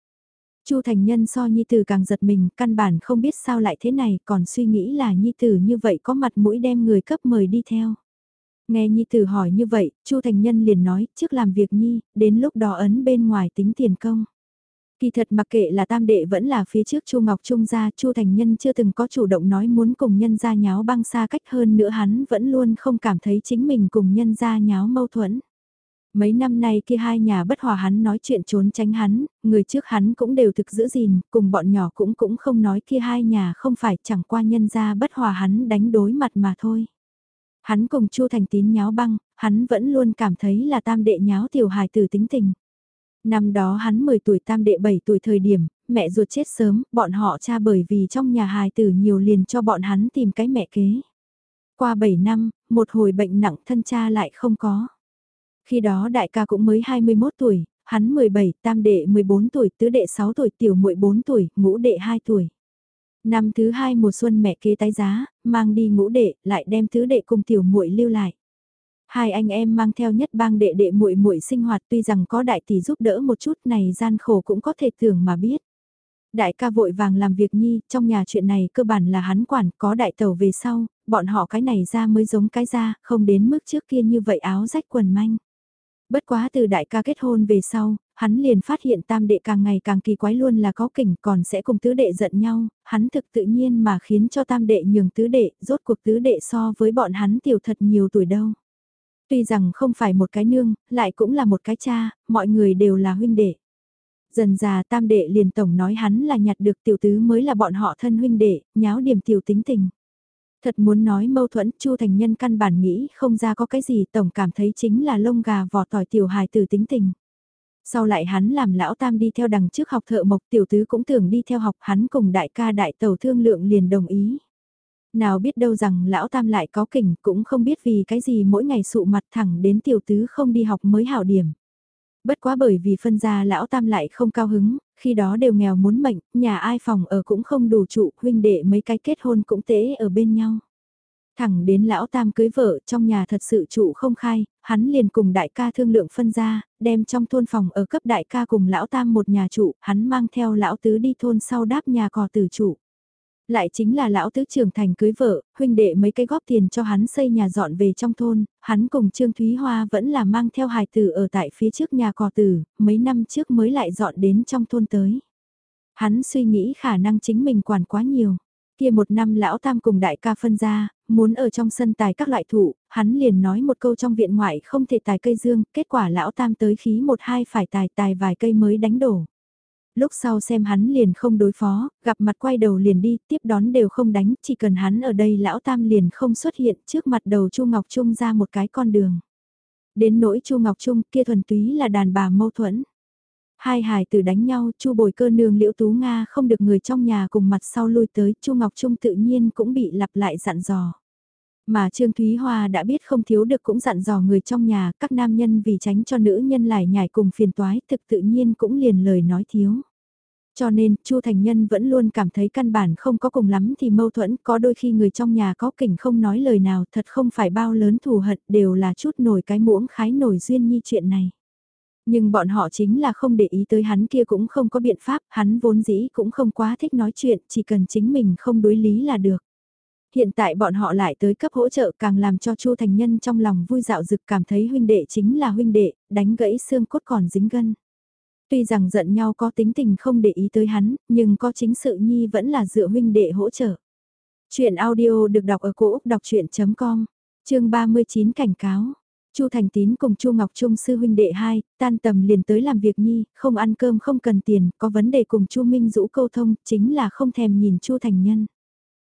Chu Thành Nhân so Nhi Tử càng giật mình, căn bản không biết sao lại thế này, còn suy nghĩ là Nhi Tử như vậy có mặt mũi đem người cấp mời đi theo. Nghe Nhi Tử hỏi như vậy, Chu Thành Nhân liền nói, trước làm việc Nhi, đến lúc đó ấn bên ngoài tính tiền công. Kỳ thật mặc kệ là tam đệ vẫn là phía trước Chu Ngọc Trung gia, Chu Thành Nhân chưa từng có chủ động nói muốn cùng nhân gia nháo băng xa cách hơn nữa hắn vẫn luôn không cảm thấy chính mình cùng nhân gia nháo mâu thuẫn. Mấy năm nay kia hai nhà bất hòa hắn nói chuyện trốn tránh hắn, người trước hắn cũng đều thực giữ gìn, cùng bọn nhỏ cũng cũng không nói kia hai nhà không phải chẳng qua nhân gia bất hòa hắn đánh đối mặt mà thôi. Hắn cùng Chu Thành Tín nháo băng, hắn vẫn luôn cảm thấy là tam đệ nháo tiểu hài tử tính tình. Năm đó hắn 10 tuổi tam đệ 7 tuổi thời điểm, mẹ ruột chết sớm, bọn họ cha bởi vì trong nhà hài tử nhiều liền cho bọn hắn tìm cái mẹ kế. Qua 7 năm, một hồi bệnh nặng thân cha lại không có. Khi đó đại ca cũng mới 21 tuổi, hắn 17, tam đệ 14 tuổi, tứ đệ 6 tuổi, tiểu muội 4 tuổi, ngũ đệ 2 tuổi. Năm thứ hai mùa xuân mẹ kế tái giá, mang đi ngũ đệ, lại đem thứ đệ cùng tiểu muội lưu lại. Hai anh em mang theo nhất bang đệ đệ muội muội sinh hoạt tuy rằng có đại tỷ giúp đỡ một chút này gian khổ cũng có thể tưởng mà biết. Đại ca vội vàng làm việc nhi, trong nhà chuyện này cơ bản là hắn quản, có đại tàu về sau, bọn họ cái này ra mới giống cái ra, không đến mức trước kia như vậy áo rách quần manh. Bất quá từ đại ca kết hôn về sau, hắn liền phát hiện tam đệ càng ngày càng kỳ quái luôn là có kỉnh còn sẽ cùng tứ đệ giận nhau, hắn thực tự nhiên mà khiến cho tam đệ nhường tứ đệ, rốt cuộc tứ đệ so với bọn hắn tiểu thật nhiều tuổi đâu. Tuy rằng không phải một cái nương, lại cũng là một cái cha, mọi người đều là huynh đệ. Dần già tam đệ liền tổng nói hắn là nhặt được tiểu tứ mới là bọn họ thân huynh đệ, nháo điểm tiểu tính tình. Thật muốn nói mâu thuẫn, Chu Thành Nhân căn bản nghĩ không ra có cái gì tổng cảm thấy chính là lông gà vỏ tỏi tiểu hài từ tính tình. Sau lại hắn làm lão tam đi theo đằng trước học thợ mộc tiểu tứ cũng tưởng đi theo học hắn cùng đại ca đại tàu thương lượng liền đồng ý. Nào biết đâu rằng lão tam lại có kỉnh cũng không biết vì cái gì mỗi ngày sụ mặt thẳng đến tiểu tứ không đi học mới hảo điểm. Bất quá bởi vì phân gia lão tam lại không cao hứng, khi đó đều nghèo muốn mệnh, nhà ai phòng ở cũng không đủ trụ, huynh đệ mấy cái kết hôn cũng tế ở bên nhau. Thẳng đến lão tam cưới vợ trong nhà thật sự trụ không khai, hắn liền cùng đại ca thương lượng phân ra, đem trong thôn phòng ở cấp đại ca cùng lão tam một nhà trụ, hắn mang theo lão tứ đi thôn sau đáp nhà cò tử trụ. Lại chính là lão tứ trưởng thành cưới vợ, huynh đệ mấy cái góp tiền cho hắn xây nhà dọn về trong thôn, hắn cùng Trương Thúy Hoa vẫn là mang theo hài tử ở tại phía trước nhà cò tử, mấy năm trước mới lại dọn đến trong thôn tới. Hắn suy nghĩ khả năng chính mình quản quá nhiều. Kia một năm lão tam cùng đại ca phân ra, muốn ở trong sân tài các loại thụ, hắn liền nói một câu trong viện ngoại không thể tài cây dương, kết quả lão tam tới khí một hai phải tài tài vài cây mới đánh đổ lúc sau xem hắn liền không đối phó, gặp mặt quay đầu liền đi, tiếp đón đều không đánh, chỉ cần hắn ở đây lão tam liền không xuất hiện trước mặt đầu Chu Ngọc Trung ra một cái con đường. Đến nỗi Chu Ngọc Trung kia thuần túy là đàn bà mâu thuẫn. Hai hài tử đánh nhau, Chu Bồi Cơ nương Liễu Tú Nga không được người trong nhà cùng mặt sau lui tới, Chu Ngọc Trung tự nhiên cũng bị lặp lại dặn dò. Mà Trương Thúy Hoa đã biết không thiếu được cũng dặn dò người trong nhà, các nam nhân vì tránh cho nữ nhân lại nhảy cùng phiền toái, thực tự nhiên cũng liền lời nói thiếu. Cho nên, Chu Thành Nhân vẫn luôn cảm thấy căn bản không có cùng lắm thì mâu thuẫn, có đôi khi người trong nhà có kỉnh không nói lời nào, thật không phải bao lớn thù hận, đều là chút nổi cái muỗng khái nổi duyên nhi chuyện này. Nhưng bọn họ chính là không để ý tới hắn kia cũng không có biện pháp, hắn vốn dĩ cũng không quá thích nói chuyện, chỉ cần chính mình không đối lý là được. Hiện tại bọn họ lại tới cấp hỗ trợ càng làm cho Chu Thành Nhân trong lòng vui dạo dực cảm thấy huynh đệ chính là huynh đệ, đánh gãy xương cốt còn dính gân. Tuy rằng giận nhau có tính tình không để ý tới hắn, nhưng có chính sự nhi vẫn là dựa huynh đệ hỗ trợ. Chuyện audio được đọc ở cổ Úc đọc chuyện.com, chương 39 cảnh cáo. Chu Thành Tín cùng Chu Ngọc Trung sư huynh đệ hai, tan tầm liền tới làm việc nhi, không ăn cơm không cần tiền, có vấn đề cùng Chu Minh Dũ câu thông, chính là không thèm nhìn Chu Thành Nhân.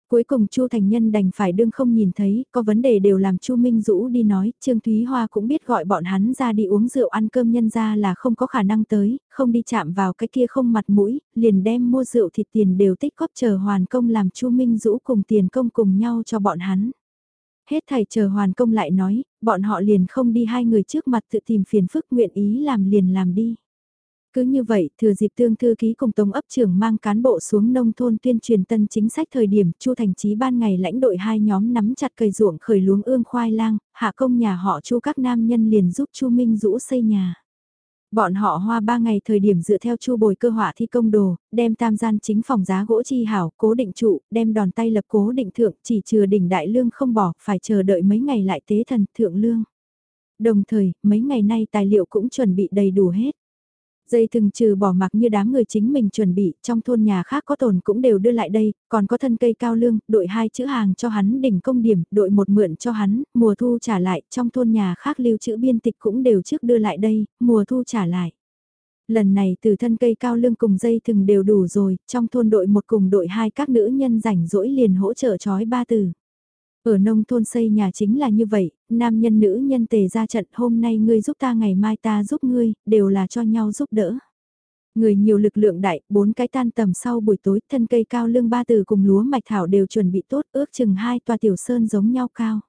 Cuối cùng Chu Thành Nhân đành phải đương không nhìn thấy, có vấn đề đều làm Chu Minh Dũ đi nói, Trương Thúy Hoa cũng biết gọi bọn hắn ra đi uống rượu ăn cơm nhân ra là không có khả năng tới, không đi chạm vào cái kia không mặt mũi, liền đem mua rượu thịt tiền đều tích góp chờ hoàn công làm Chu Minh Dũ cùng tiền công cùng nhau cho bọn hắn. Hết thầy chờ hoàn công lại nói, bọn họ liền không đi hai người trước mặt tự tìm phiền phức nguyện ý làm liền làm đi. Cứ như vậy, thừa dịp tương thư ký cùng tổng ấp trưởng mang cán bộ xuống nông thôn tuyên truyền tân chính sách thời điểm, Chu Thành Chí ban ngày lãnh đội hai nhóm nắm chặt cây ruộng khởi luống ương khoai lang, hạ công nhà họ Chu các nam nhân liền giúp Chu Minh Dũ xây nhà. Bọn họ hoa ba ngày thời điểm dựa theo chu bồi cơ họa thi công đồ, đem tam gian chính phòng giá gỗ chi hảo, cố định trụ, đem đòn tay lập cố định thượng, chỉ chừa đỉnh đại lương không bỏ, phải chờ đợi mấy ngày lại tế thần thượng lương. Đồng thời, mấy ngày nay tài liệu cũng chuẩn bị đầy đủ hết. Dây thừng trừ bỏ mặc như đám người chính mình chuẩn bị, trong thôn nhà khác có tồn cũng đều đưa lại đây, còn có thân cây cao lương, đội hai chữ hàng cho hắn đỉnh công điểm, đội một mượn cho hắn, mùa thu trả lại, trong thôn nhà khác lưu chữ biên tịch cũng đều trước đưa lại đây, mùa thu trả lại. Lần này từ thân cây cao lương cùng dây thừng đều đủ rồi, trong thôn đội một cùng đội hai các nữ nhân rảnh rỗi liền hỗ trợ chói ba từ. Ở nông thôn xây nhà chính là như vậy, nam nhân nữ nhân tề ra trận hôm nay ngươi giúp ta ngày mai ta giúp ngươi, đều là cho nhau giúp đỡ. Người nhiều lực lượng đại, bốn cái tan tầm sau buổi tối, thân cây cao lương ba từ cùng lúa mạch thảo đều chuẩn bị tốt, ước chừng hai tòa tiểu sơn giống nhau cao.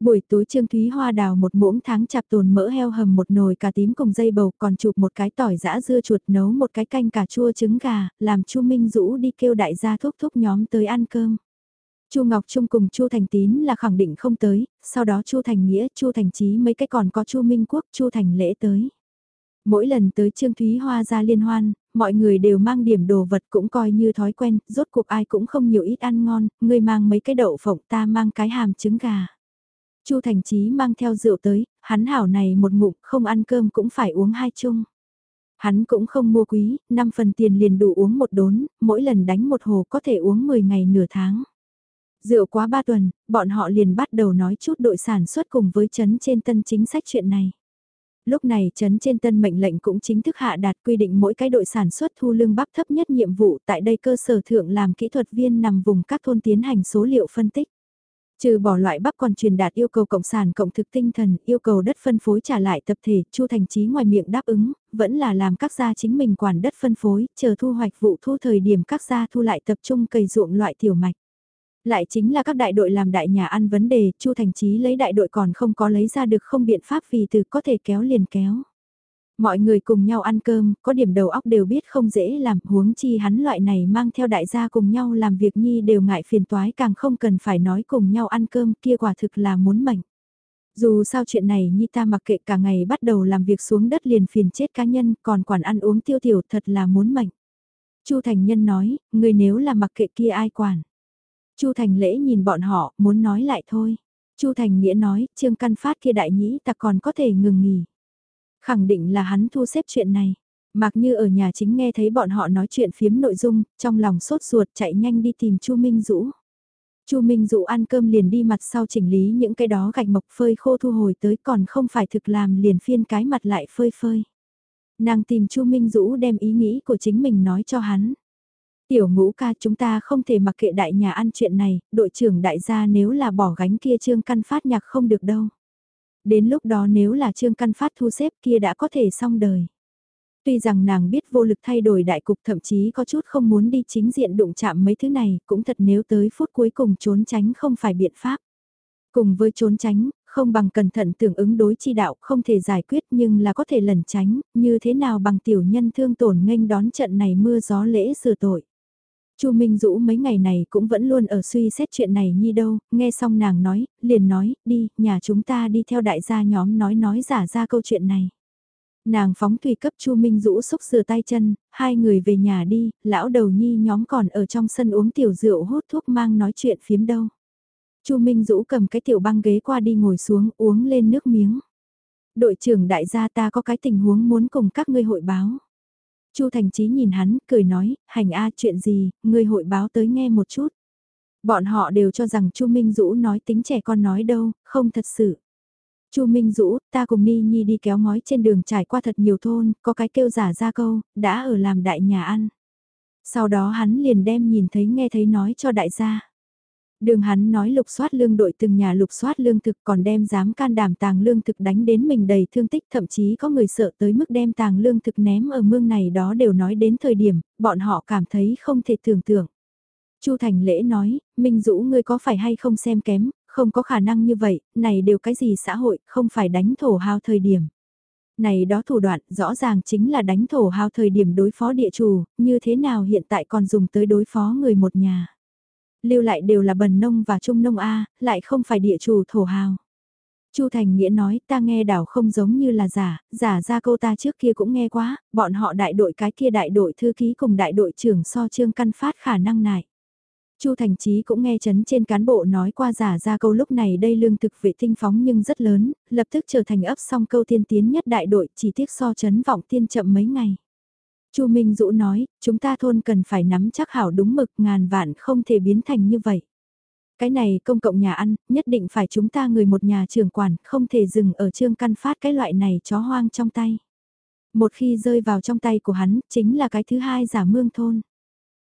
Buổi tối Trương Thúy Hoa đào một muỗng tháng chạp tồn mỡ heo hầm một nồi cà tím cùng dây bầu còn chụp một cái tỏi giã dưa chuột nấu một cái canh cà chua trứng gà, làm Chu Minh Dũ đi kêu đại gia thúc thúc nhóm tới ăn cơm. Chu Ngọc Trung cùng Chu Thành Tín là khẳng định không tới, sau đó Chu Thành Nghĩa, Chu Thành Chí mấy cái còn có Chu Minh Quốc, Chu Thành Lễ tới. Mỗi lần tới Trương Thúy Hoa ra liên hoan, mọi người đều mang điểm đồ vật cũng coi như thói quen, rốt cuộc ai cũng không nhiều ít ăn ngon, người mang mấy cái đậu phộng ta mang cái hàm trứng gà. Chu Thành Chí mang theo rượu tới, hắn hảo này một ngụm không ăn cơm cũng phải uống hai chung. Hắn cũng không mua quý, 5 phần tiền liền đủ uống một đốn, mỗi lần đánh một hồ có thể uống 10 ngày nửa tháng. Rượu quá ba tuần, bọn họ liền bắt đầu nói chút đội sản xuất cùng với chấn trên tân chính sách chuyện này. Lúc này chấn trên tân mệnh lệnh cũng chính thức hạ đạt quy định mỗi cái đội sản xuất thu lương bắp thấp nhất nhiệm vụ tại đây cơ sở thượng làm kỹ thuật viên nằm vùng các thôn tiến hành số liệu phân tích. Trừ bỏ loại bắp còn truyền đạt yêu cầu cộng sản cộng thực tinh thần, yêu cầu đất phân phối trả lại tập thể, Chu Thành Chí ngoài miệng đáp ứng, vẫn là làm các gia chính mình quản đất phân phối, chờ thu hoạch vụ thu thời điểm các gia thu lại tập trung cày ruộng loại tiểu mạch. Lại chính là các đại đội làm đại nhà ăn vấn đề, Chu Thành Chí lấy đại đội còn không có lấy ra được không biện pháp vì từ có thể kéo liền kéo. Mọi người cùng nhau ăn cơm, có điểm đầu óc đều biết không dễ làm, huống chi hắn loại này mang theo đại gia cùng nhau làm việc nhi đều ngại phiền toái càng không cần phải nói cùng nhau ăn cơm kia quả thực là muốn mệnh. Dù sao chuyện này nhi ta mặc kệ cả ngày bắt đầu làm việc xuống đất liền phiền chết cá nhân, còn quản ăn uống tiêu tiểu thật là muốn mệnh. Chu Thành Nhân nói, người nếu là mặc kệ kia ai quản. Chu Thành Lễ nhìn bọn họ, muốn nói lại thôi. Chu Thành Nghĩa nói, Trương Căn Phát kia đại nhĩ ta còn có thể ngừng nghỉ. Khẳng định là hắn thu xếp chuyện này. Mặc như ở nhà chính nghe thấy bọn họ nói chuyện phiếm nội dung, trong lòng sốt ruột chạy nhanh đi tìm Chu Minh Dũ. Chu Minh Dũ ăn cơm liền đi mặt sau chỉnh lý những cái đó gạch mộc phơi khô thu hồi tới còn không phải thực làm liền phiên cái mặt lại phơi phơi. Nàng tìm Chu Minh Dũ đem ý nghĩ của chính mình nói cho hắn. Tiểu ngũ ca chúng ta không thể mặc kệ đại nhà ăn chuyện này, đội trưởng đại gia nếu là bỏ gánh kia trương căn phát nhạc không được đâu. Đến lúc đó nếu là trương căn phát thu xếp kia đã có thể xong đời. Tuy rằng nàng biết vô lực thay đổi đại cục thậm chí có chút không muốn đi chính diện đụng chạm mấy thứ này, cũng thật nếu tới phút cuối cùng trốn tránh không phải biện pháp. Cùng với trốn tránh, không bằng cẩn thận tưởng ứng đối chi đạo không thể giải quyết nhưng là có thể lẩn tránh, như thế nào bằng tiểu nhân thương tổn nghênh đón trận này mưa gió lễ sửa tội. Chu Minh Dũ mấy ngày này cũng vẫn luôn ở suy xét chuyện này nhi đâu, nghe xong nàng nói, liền nói, đi, nhà chúng ta đi theo đại gia nhóm nói nói giả ra câu chuyện này. Nàng phóng tùy cấp Chu Minh Dũ xúc rửa tay chân, hai người về nhà đi, lão đầu nhi nhóm còn ở trong sân uống tiểu rượu hút thuốc mang nói chuyện phiếm đâu. Chu Minh Dũ cầm cái tiểu băng ghế qua đi ngồi xuống uống lên nước miếng. Đội trưởng đại gia ta có cái tình huống muốn cùng các ngươi hội báo. Chu Thành Chí nhìn hắn, cười nói, hành a chuyện gì, ngươi hội báo tới nghe một chút. Bọn họ đều cho rằng Chu Minh Dũ nói tính trẻ con nói đâu, không thật sự. Chu Minh Dũ, ta cùng Ni Nhi đi kéo ngói trên đường trải qua thật nhiều thôn, có cái kêu giả ra câu, đã ở làm đại nhà ăn. Sau đó hắn liền đem nhìn thấy nghe thấy nói cho đại gia. Đường hắn nói lục soát lương đội từng nhà lục soát lương thực còn đem dám can đảm tàng lương thực đánh đến mình đầy thương tích thậm chí có người sợ tới mức đem tàng lương thực ném ở mương này đó đều nói đến thời điểm, bọn họ cảm thấy không thể tưởng tượng. Chu Thành Lễ nói, Minh Dũ ngươi có phải hay không xem kém, không có khả năng như vậy, này đều cái gì xã hội, không phải đánh thổ hao thời điểm. Này đó thủ đoạn rõ ràng chính là đánh thổ hao thời điểm đối phó địa chủ, như thế nào hiện tại còn dùng tới đối phó người một nhà. Lưu lại đều là bần nông và trung nông A, lại không phải địa chủ thổ hào. Chu Thành Nghĩa nói ta nghe đảo không giống như là giả, giả ra câu ta trước kia cũng nghe quá, bọn họ đại đội cái kia đại đội thư ký cùng đại đội trưởng so trương căn phát khả năng này. Chu Thành Chí cũng nghe chấn trên cán bộ nói qua giả ra câu lúc này đây lương thực vệ tinh phóng nhưng rất lớn, lập tức trở thành ấp song câu tiên tiến nhất đại đội chỉ tiếc so chấn vọng tiên chậm mấy ngày. Chu Minh Dũ nói, chúng ta thôn cần phải nắm chắc hảo đúng mực ngàn vạn không thể biến thành như vậy. Cái này công cộng nhà ăn, nhất định phải chúng ta người một nhà trưởng quản, không thể dừng ở trương căn phát cái loại này chó hoang trong tay. Một khi rơi vào trong tay của hắn, chính là cái thứ hai giả mương thôn.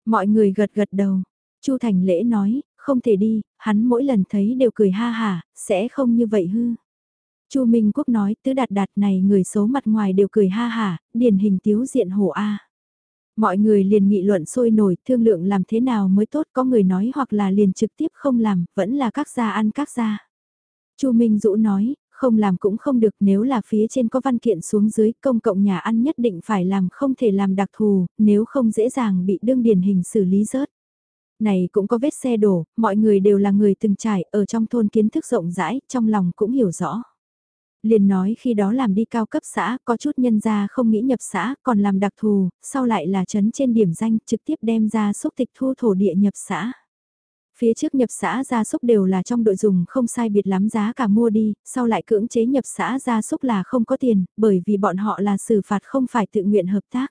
Mọi người gật gật đầu, Chu Thành Lễ nói, không thể đi, hắn mỗi lần thấy đều cười ha hà, sẽ không như vậy hư. Chu Minh Quốc nói, tứ đạt đạt này người xấu mặt ngoài đều cười ha hà, điển hình tiếu diện hổ A. Mọi người liền nghị luận sôi nổi, thương lượng làm thế nào mới tốt, có người nói hoặc là liền trực tiếp không làm, vẫn là các gia ăn các gia. Chu Minh Dũ nói, không làm cũng không được nếu là phía trên có văn kiện xuống dưới công cộng nhà ăn nhất định phải làm không thể làm đặc thù, nếu không dễ dàng bị đương điển hình xử lý rớt này cũng có vết xe đổ, mọi người đều là người từng trải, ở trong thôn kiến thức rộng rãi, trong lòng cũng hiểu rõ. Liền nói khi đó làm đi cao cấp xã, có chút nhân gia không nghĩ nhập xã, còn làm đặc thù, sau lại là chấn trên điểm danh, trực tiếp đem ra xúc tịch thu thổ địa nhập xã. Phía trước nhập xã gia súc đều là trong đội dùng không sai biệt lắm giá cả mua đi, sau lại cưỡng chế nhập xã gia súc là không có tiền, bởi vì bọn họ là xử phạt không phải tự nguyện hợp tác.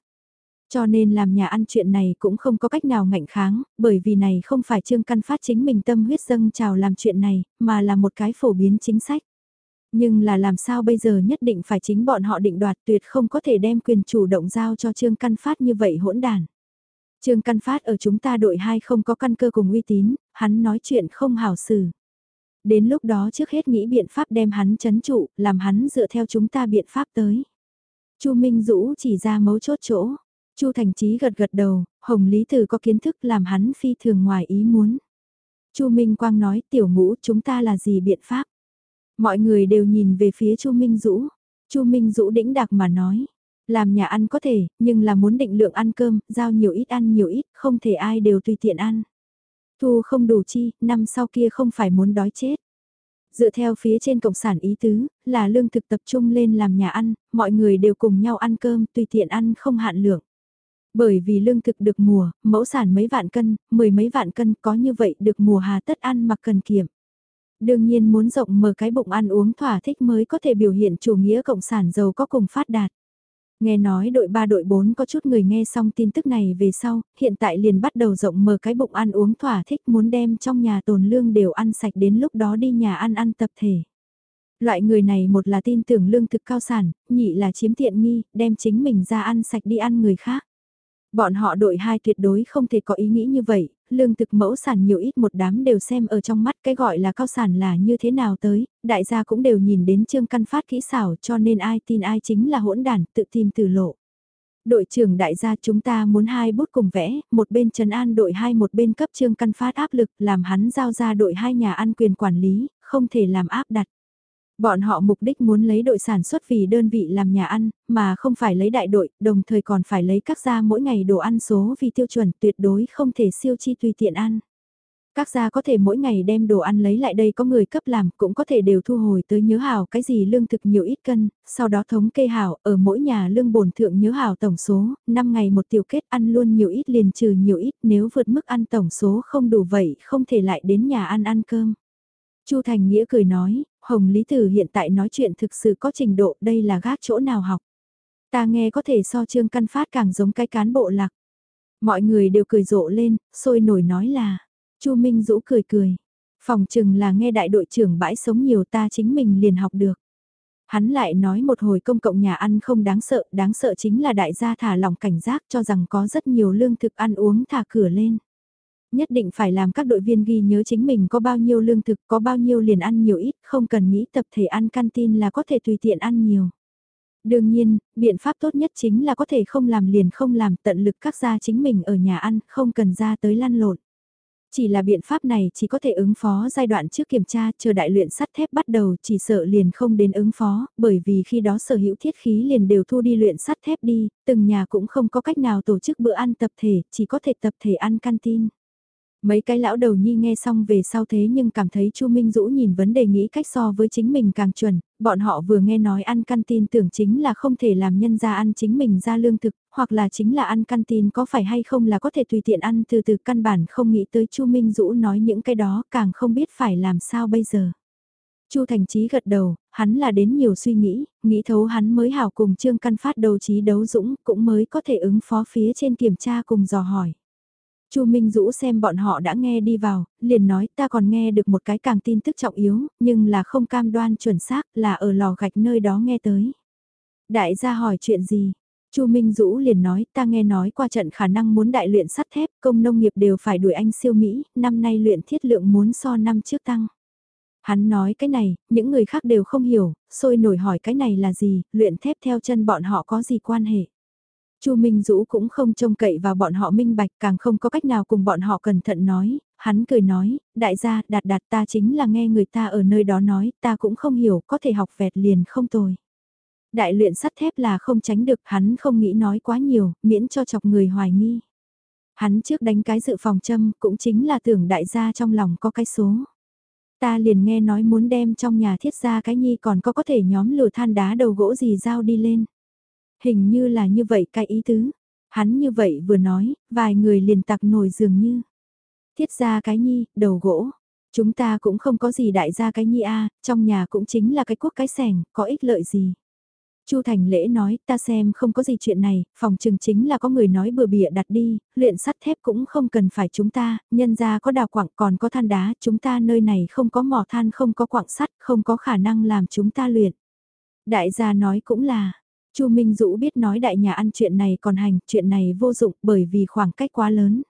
Cho nên làm nhà ăn chuyện này cũng không có cách nào ngạnh kháng, bởi vì này không phải Trương Căn Phát chính mình tâm huyết dâng trào làm chuyện này, mà là một cái phổ biến chính sách. Nhưng là làm sao bây giờ nhất định phải chính bọn họ định đoạt tuyệt không có thể đem quyền chủ động giao cho Trương Căn Phát như vậy hỗn đàn. Trương Căn Phát ở chúng ta đội 2 không có căn cơ cùng uy tín, hắn nói chuyện không hào xử. Đến lúc đó trước hết nghĩ biện pháp đem hắn chấn trụ, làm hắn dựa theo chúng ta biện pháp tới. Chu Minh Dũ chỉ ra mấu chốt chỗ. Chu Thành Chí gật gật đầu, Hồng Lý Tử có kiến thức làm hắn phi thường ngoài ý muốn. Chu Minh Quang nói tiểu ngũ chúng ta là gì biện pháp? Mọi người đều nhìn về phía Chu Minh Dũ. Chu Minh Dũ đĩnh đạc mà nói. Làm nhà ăn có thể, nhưng là muốn định lượng ăn cơm, giao nhiều ít ăn nhiều ít, không thể ai đều tùy tiện ăn. Thu không đủ chi, năm sau kia không phải muốn đói chết. Dựa theo phía trên cộng sản ý tứ, là lương thực tập trung lên làm nhà ăn, mọi người đều cùng nhau ăn cơm, tùy tiện ăn không hạn lượng. Bởi vì lương thực được mùa, mẫu sản mấy vạn cân, mười mấy vạn cân có như vậy được mùa hà tất ăn mặc cần kiệm. Đương nhiên muốn rộng mở cái bụng ăn uống thỏa thích mới có thể biểu hiện chủ nghĩa cộng sản giàu có cùng phát đạt. Nghe nói đội 3 đội 4 có chút người nghe xong tin tức này về sau, hiện tại liền bắt đầu rộng mở cái bụng ăn uống thỏa thích muốn đem trong nhà tồn lương đều ăn sạch đến lúc đó đi nhà ăn ăn tập thể. Loại người này một là tin tưởng lương thực cao sản, nhị là chiếm tiện nghi, đem chính mình ra ăn sạch đi ăn người khác. Bọn họ đội hai tuyệt đối không thể có ý nghĩ như vậy, lương thực mẫu sản nhiều ít một đám đều xem ở trong mắt cái gọi là cao sản là như thế nào tới, đại gia cũng đều nhìn đến trương căn phát kỹ xảo cho nên ai tin ai chính là hỗn đản, tự tìm từ lộ. Đội trưởng đại gia chúng ta muốn hai bút cùng vẽ, một bên trần an đội hai một bên cấp trương căn phát áp lực làm hắn giao ra đội hai nhà ăn quyền quản lý, không thể làm áp đặt. Bọn họ mục đích muốn lấy đội sản xuất vì đơn vị làm nhà ăn, mà không phải lấy đại đội, đồng thời còn phải lấy các gia mỗi ngày đồ ăn số vì tiêu chuẩn tuyệt đối không thể siêu chi tùy tiện ăn. Các gia có thể mỗi ngày đem đồ ăn lấy lại đây có người cấp làm, cũng có thể đều thu hồi tới nhớ hào cái gì lương thực nhiều ít cân, sau đó thống kê hào ở mỗi nhà lương bổn thượng nhớ hào tổng số, 5 ngày một tiểu kết ăn luôn nhiều ít liền trừ nhiều ít nếu vượt mức ăn tổng số không đủ vậy không thể lại đến nhà ăn ăn cơm. Chu Thành Nghĩa cười nói, Hồng Lý Tử hiện tại nói chuyện thực sự có trình độ đây là gác chỗ nào học. Ta nghe có thể so trương căn phát càng giống cái cán bộ lạc. Mọi người đều cười rộ lên, sôi nổi nói là, Chu Minh Dũ cười cười. Phòng chừng là nghe đại đội trưởng bãi sống nhiều ta chính mình liền học được. Hắn lại nói một hồi công cộng nhà ăn không đáng sợ, đáng sợ chính là đại gia thả lỏng cảnh giác cho rằng có rất nhiều lương thực ăn uống thả cửa lên. Nhất định phải làm các đội viên ghi nhớ chính mình có bao nhiêu lương thực, có bao nhiêu liền ăn nhiều ít, không cần nghĩ tập thể ăn canteen là có thể tùy tiện ăn nhiều. Đương nhiên, biện pháp tốt nhất chính là có thể không làm liền không làm tận lực các gia chính mình ở nhà ăn, không cần ra tới lăn lộn. Chỉ là biện pháp này chỉ có thể ứng phó giai đoạn trước kiểm tra chờ đại luyện sắt thép bắt đầu chỉ sợ liền không đến ứng phó, bởi vì khi đó sở hữu thiết khí liền đều thu đi luyện sắt thép đi, từng nhà cũng không có cách nào tổ chức bữa ăn tập thể, chỉ có thể tập thể ăn canteen. Mấy cái lão đầu nhi nghe xong về sau thế nhưng cảm thấy Chu Minh Dũ nhìn vấn đề nghĩ cách so với chính mình càng chuẩn, bọn họ vừa nghe nói ăn canteen tưởng chính là không thể làm nhân ra ăn chính mình ra lương thực, hoặc là chính là ăn canteen có phải hay không là có thể tùy tiện ăn từ từ căn bản không nghĩ tới Chu Minh Dũ nói những cái đó càng không biết phải làm sao bây giờ. Chu Thành Chí gật đầu, hắn là đến nhiều suy nghĩ, nghĩ thấu hắn mới hảo cùng Trương Căn Phát đầu trí đấu dũng, cũng mới có thể ứng phó phía trên kiểm tra cùng dò hỏi. Chu Minh Dũ xem bọn họ đã nghe đi vào, liền nói ta còn nghe được một cái càng tin tức trọng yếu, nhưng là không cam đoan chuẩn xác là ở lò gạch nơi đó nghe tới. Đại gia hỏi chuyện gì? Chu Minh Dũ liền nói ta nghe nói qua trận khả năng muốn đại luyện sắt thép, công nông nghiệp đều phải đuổi anh siêu Mỹ, năm nay luyện thiết lượng muốn so năm trước tăng. Hắn nói cái này, những người khác đều không hiểu, sôi nổi hỏi cái này là gì, luyện thép theo chân bọn họ có gì quan hệ. Chu Minh Dũ cũng không trông cậy vào bọn họ minh bạch càng không có cách nào cùng bọn họ cẩn thận nói, hắn cười nói, đại gia đạt đạt ta chính là nghe người ta ở nơi đó nói, ta cũng không hiểu, có thể học vẹt liền không tồi. Đại luyện sắt thép là không tránh được, hắn không nghĩ nói quá nhiều, miễn cho chọc người hoài nghi. Hắn trước đánh cái dự phòng châm, cũng chính là tưởng đại gia trong lòng có cái số. Ta liền nghe nói muốn đem trong nhà thiết ra cái nhi còn có có thể nhóm lửa than đá đầu gỗ gì giao đi lên. Hình như là như vậy cái ý tứ. Hắn như vậy vừa nói, vài người liền tặc nổi dường như. Thiết ra cái nhi, đầu gỗ. Chúng ta cũng không có gì đại gia cái nhi a trong nhà cũng chính là cái quốc cái sẻng, có ích lợi gì. Chu Thành Lễ nói, ta xem không có gì chuyện này, phòng trừng chính là có người nói bừa bịa đặt đi, luyện sắt thép cũng không cần phải chúng ta, nhân ra có đào quặng còn có than đá, chúng ta nơi này không có mỏ than không có quặng sắt, không có khả năng làm chúng ta luyện. Đại gia nói cũng là, Chu Minh Dũ biết nói đại nhà ăn chuyện này còn hành, chuyện này vô dụng bởi vì khoảng cách quá lớn.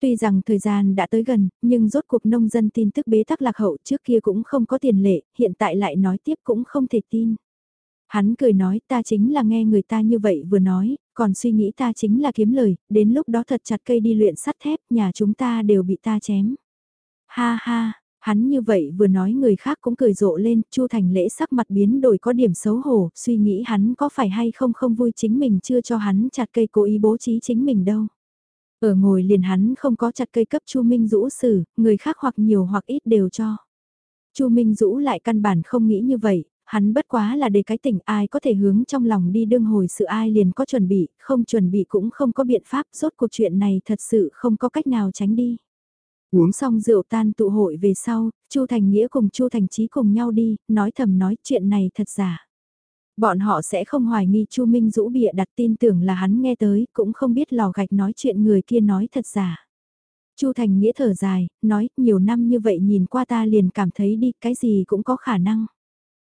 Tuy rằng thời gian đã tới gần, nhưng rốt cuộc nông dân tin tức bế tắc lạc hậu trước kia cũng không có tiền lệ, hiện tại lại nói tiếp cũng không thể tin. Hắn cười nói ta chính là nghe người ta như vậy vừa nói, còn suy nghĩ ta chính là kiếm lời, đến lúc đó thật chặt cây đi luyện sắt thép, nhà chúng ta đều bị ta chém. Ha ha, Hắn như vậy vừa nói người khác cũng cười rộ lên, Chu Thành lễ sắc mặt biến đổi có điểm xấu hổ, suy nghĩ hắn có phải hay không không vui chính mình chưa cho hắn chặt cây cố ý bố trí chính mình đâu. Ở ngồi liền hắn không có chặt cây cấp Chu Minh Dũ xử, người khác hoặc nhiều hoặc ít đều cho. Chu Minh Dũ lại căn bản không nghĩ như vậy, hắn bất quá là để cái tỉnh ai có thể hướng trong lòng đi đương hồi sự ai liền có chuẩn bị, không chuẩn bị cũng không có biện pháp, rốt cuộc chuyện này thật sự không có cách nào tránh đi. Uống xong rượu tan tụ hội về sau, Chu Thành Nghĩa cùng Chu Thành Chí cùng nhau đi, nói thầm nói chuyện này thật giả. Bọn họ sẽ không hoài nghi Chu Minh Dũ bịa đặt tin tưởng là hắn nghe tới, cũng không biết lò gạch nói chuyện người kia nói thật giả. Chu Thành Nghĩa thở dài, nói, nhiều năm như vậy nhìn qua ta liền cảm thấy đi, cái gì cũng có khả năng.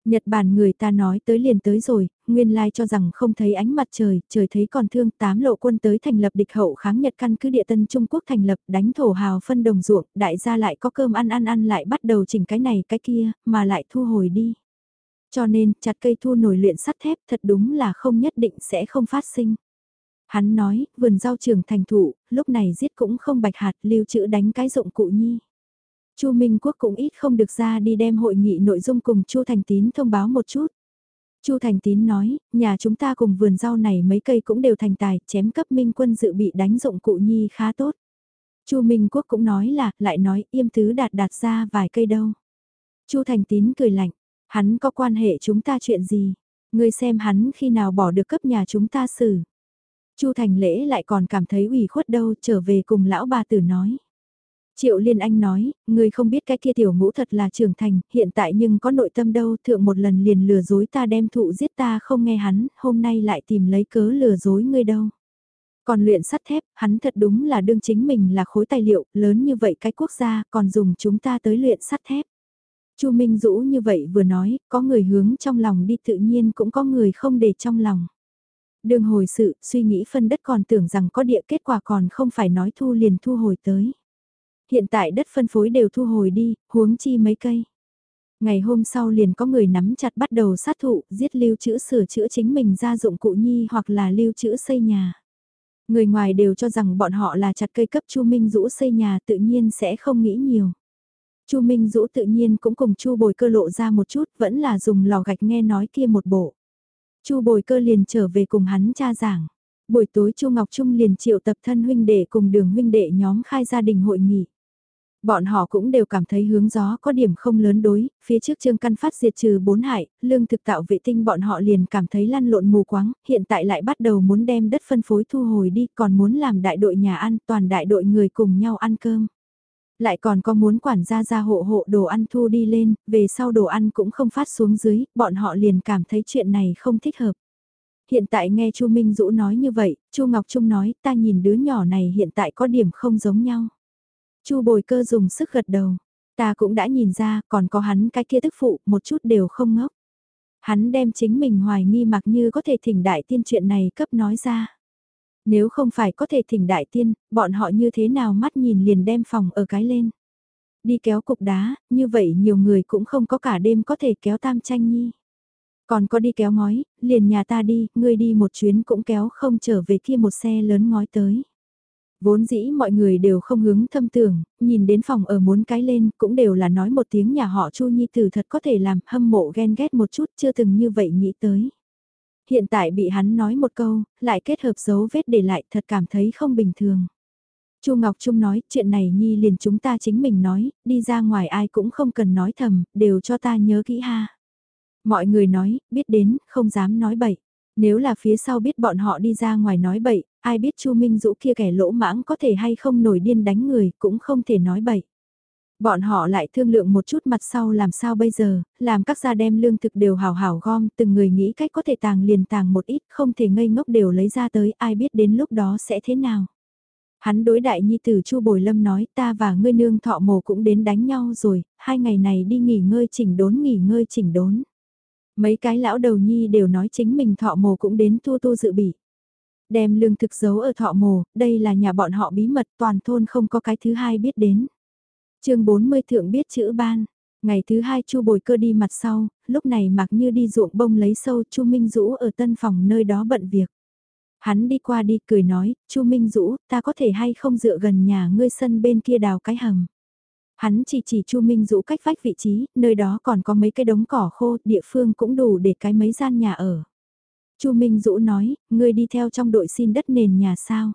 Nhật Bản người ta nói tới liền tới rồi, nguyên lai cho rằng không thấy ánh mặt trời, trời thấy còn thương tám lộ quân tới thành lập địch hậu kháng Nhật căn cứ địa tân Trung Quốc thành lập đánh thổ hào phân đồng ruộng, đại gia lại có cơm ăn ăn ăn lại bắt đầu chỉnh cái này cái kia, mà lại thu hồi đi. Cho nên, chặt cây thu nổi luyện sắt thép thật đúng là không nhất định sẽ không phát sinh. Hắn nói, vườn rau trường thành thụ, lúc này giết cũng không bạch hạt lưu trữ đánh cái dụng cụ nhi. Chu Minh Quốc cũng ít không được ra đi đem hội nghị nội dung cùng Chu Thành Tín thông báo một chút. Chu Thành Tín nói, nhà chúng ta cùng vườn rau này mấy cây cũng đều thành tài, chém cấp Minh quân dự bị đánh dụng cụ nhi khá tốt. Chu Minh Quốc cũng nói là, lại nói, yêm tứ đạt đạt ra vài cây đâu. Chu Thành Tín cười lạnh, hắn có quan hệ chúng ta chuyện gì? Ngươi xem hắn khi nào bỏ được cấp nhà chúng ta xử. Chu Thành Lễ lại còn cảm thấy ủy khuất đâu, trở về cùng lão bà tử nói. Triệu Liên Anh nói, người không biết cái kia tiểu ngũ thật là trưởng thành, hiện tại nhưng có nội tâm đâu, thượng một lần liền lừa dối ta đem thụ giết ta không nghe hắn, hôm nay lại tìm lấy cớ lừa dối ngươi đâu. Còn luyện sắt thép, hắn thật đúng là đương chính mình là khối tài liệu, lớn như vậy cái quốc gia, còn dùng chúng ta tới luyện sắt thép. Chu Minh Dũ như vậy vừa nói, có người hướng trong lòng đi tự nhiên cũng có người không để trong lòng. Đường hồi sự, suy nghĩ phân đất còn tưởng rằng có địa kết quả còn không phải nói thu liền thu hồi tới. Hiện tại đất phân phối đều thu hồi đi, huống chi mấy cây. Ngày hôm sau liền có người nắm chặt bắt đầu sát thụ, giết lưu trữ sửa chữa chính mình ra dụng cụ nhi hoặc là lưu trữ xây nhà. Người ngoài đều cho rằng bọn họ là chặt cây cấp Chu Minh Dũ xây nhà tự nhiên sẽ không nghĩ nhiều. Chu Minh Dũ tự nhiên cũng cùng Chu Bồi Cơ lộ ra một chút, vẫn là dùng lò gạch nghe nói kia một bộ. Chu Bồi Cơ liền trở về cùng hắn cha giảng. Buổi tối Chu Ngọc Trung liền triệu tập thân huynh đệ cùng đường huynh đệ nhóm khai gia đình hội nghị. Bọn họ cũng đều cảm thấy hướng gió có điểm không lớn đối, phía trước trương căn phát diệt trừ bốn hại, lương thực tạo vệ tinh bọn họ liền cảm thấy lăn lộn mù quáng, hiện tại lại bắt đầu muốn đem đất phân phối thu hồi đi, còn muốn làm đại đội nhà ăn, toàn đại đội người cùng nhau ăn cơm. Lại còn có muốn quản gia ra hộ hộ đồ ăn thu đi lên, về sau đồ ăn cũng không phát xuống dưới, bọn họ liền cảm thấy chuyện này không thích hợp. Hiện tại nghe Chu Minh Dũ nói như vậy, Chu Ngọc Trung nói, ta nhìn đứa nhỏ này hiện tại có điểm không giống nhau. Chu Bồi Cơ dùng sức gật đầu, ta cũng đã nhìn ra, còn có hắn cái kia tức phụ, một chút đều không ngốc. Hắn đem chính mình hoài nghi mặc như có thể thỉnh đại tiên chuyện này cấp nói ra. Nếu không phải có thể thỉnh đại tiên, bọn họ như thế nào mắt nhìn liền đem phòng ở cái lên. Đi kéo cục đá, như vậy nhiều người cũng không có cả đêm có thể kéo tam tranh nhi. Còn có đi kéo ngói, liền nhà ta đi, ngươi đi một chuyến cũng kéo không trở về kia một xe lớn ngói tới. Vốn dĩ mọi người đều không hướng thâm tưởng, nhìn đến phòng ở muốn cái lên cũng đều là nói một tiếng nhà họ Chu Nhi Tử thật có thể làm hâm mộ ghen ghét một chút chưa từng như vậy nghĩ tới. Hiện tại bị hắn nói một câu, lại kết hợp dấu vết để lại thật cảm thấy không bình thường. Chu Ngọc Trung nói, chuyện này Nhi liền chúng ta chính mình nói, đi ra ngoài ai cũng không cần nói thầm, đều cho ta nhớ kỹ ha. Mọi người nói, biết đến, không dám nói bậy. Nếu là phía sau biết bọn họ đi ra ngoài nói bậy, ai biết Chu Minh Dũ kia kẻ lỗ mãng có thể hay không nổi điên đánh người, cũng không thể nói bậy. Bọn họ lại thương lượng một chút mặt sau làm sao bây giờ, làm các gia đem lương thực đều hào hào gom, từng người nghĩ cách có thể tàng liền tàng một ít, không thể ngây ngốc đều lấy ra tới, ai biết đến lúc đó sẽ thế nào. Hắn đối đại nhi tử Chu Bồi Lâm nói ta và ngươi nương thọ mồ cũng đến đánh nhau rồi, hai ngày này đi nghỉ ngơi chỉnh đốn nghỉ ngơi chỉnh đốn. Mấy cái lão đầu nhi đều nói chính mình thọ mồ cũng đến tu tu dự bị. Đem lương thực giấu ở thọ mồ, đây là nhà bọn họ bí mật toàn thôn không có cái thứ hai biết đến. chương 40 thượng biết chữ ban. Ngày thứ hai chu bồi cơ đi mặt sau, lúc này mặc như đi ruộng bông lấy sâu chu Minh Dũ ở tân phòng nơi đó bận việc. Hắn đi qua đi cười nói, chu Minh Dũ, ta có thể hay không dựa gần nhà ngươi sân bên kia đào cái hầm. Hắn chỉ chỉ Chu Minh Dũ cách vách vị trí, nơi đó còn có mấy cái đống cỏ khô, địa phương cũng đủ để cái mấy gian nhà ở. Chu Minh Dũ nói, ngươi đi theo trong đội xin đất nền nhà sao?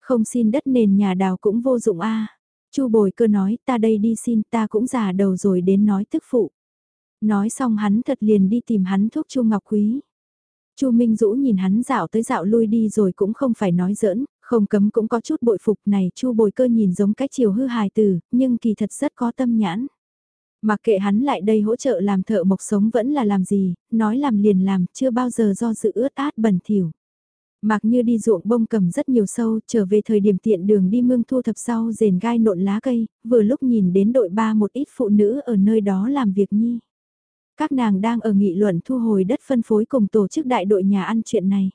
Không xin đất nền nhà đào cũng vô dụng a. Chu Bồi Cơ nói, ta đây đi xin, ta cũng già đầu rồi đến nói tức phụ. Nói xong hắn thật liền đi tìm hắn thuốc Chu Ngọc Quý. Chu Minh Dũ nhìn hắn dạo tới dạo lui đi rồi cũng không phải nói giỡn, không cấm cũng có chút bội phục này Chu Bồi Cơ nhìn giống cái chiều hư hài tử, nhưng kỳ thật rất có tâm nhãn. Mặc kệ hắn lại đây hỗ trợ làm thợ mộc sống vẫn là làm gì, nói làm liền làm, chưa bao giờ do dự ướt át bẩn thỉu. Mặc như đi ruộng bông cầm rất nhiều sâu, trở về thời điểm tiện đường đi mương thu thập sau rền gai nộn lá cây, vừa lúc nhìn đến đội ba một ít phụ nữ ở nơi đó làm việc nhi. Các nàng đang ở nghị luận thu hồi đất phân phối cùng tổ chức đại đội nhà ăn chuyện này.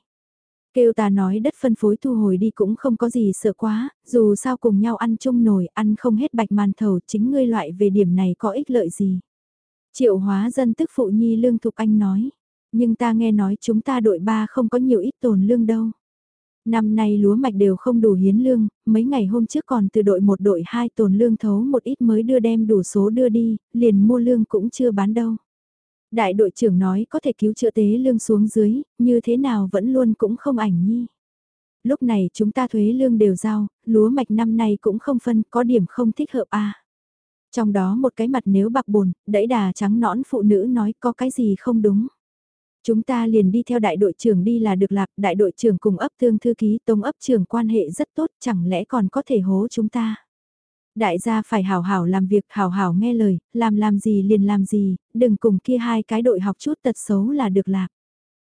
Kêu ta nói đất phân phối thu hồi đi cũng không có gì sợ quá, dù sao cùng nhau ăn chung nồi, ăn không hết bạch màn thầu, chính ngươi loại về điểm này có ích lợi gì. Triệu hóa dân tức phụ nhi lương thục anh nói, nhưng ta nghe nói chúng ta đội ba không có nhiều ít tồn lương đâu. Năm nay lúa mạch đều không đủ hiến lương, mấy ngày hôm trước còn từ đội một đội hai tồn lương thấu một ít mới đưa đem đủ số đưa đi, liền mua lương cũng chưa bán đâu. Đại đội trưởng nói có thể cứu chữa tế lương xuống dưới, như thế nào vẫn luôn cũng không ảnh nhi. Lúc này chúng ta thuế lương đều giao, lúa mạch năm nay cũng không phân, có điểm không thích hợp a. Trong đó một cái mặt nếu bạc bồn, đẫy đà trắng nõn phụ nữ nói có cái gì không đúng. Chúng ta liền đi theo đại đội trưởng đi là được lạc, đại đội trưởng cùng ấp thương thư ký tông ấp trưởng quan hệ rất tốt, chẳng lẽ còn có thể hố chúng ta. Đại gia phải hào hảo làm việc, hào hảo nghe lời, làm làm gì liền làm gì, đừng cùng kia hai cái đội học chút tật xấu là được lạc.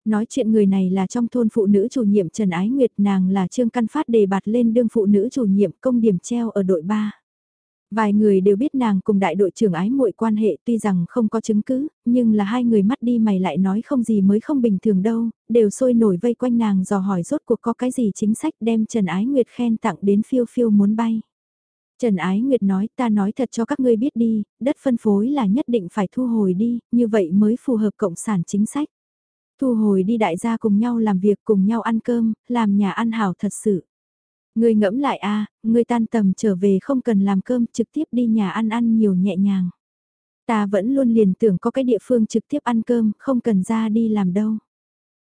Nói chuyện người này là trong thôn phụ nữ chủ nhiệm Trần Ái Nguyệt nàng là trương căn phát đề bạt lên đương phụ nữ chủ nhiệm công điểm treo ở đội 3. Vài người đều biết nàng cùng đại đội trưởng ái muội quan hệ tuy rằng không có chứng cứ, nhưng là hai người mắt đi mày lại nói không gì mới không bình thường đâu, đều sôi nổi vây quanh nàng dò hỏi rốt cuộc có cái gì chính sách đem Trần Ái Nguyệt khen tặng đến phiêu phiêu muốn bay. Trần Ái Nguyệt nói ta nói thật cho các ngươi biết đi, đất phân phối là nhất định phải thu hồi đi, như vậy mới phù hợp cộng sản chính sách. Thu hồi đi đại gia cùng nhau làm việc cùng nhau ăn cơm, làm nhà ăn hảo thật sự. Ngươi ngẫm lại a, ngươi tan tầm trở về không cần làm cơm trực tiếp đi nhà ăn ăn nhiều nhẹ nhàng. Ta vẫn luôn liền tưởng có cái địa phương trực tiếp ăn cơm, không cần ra đi làm đâu.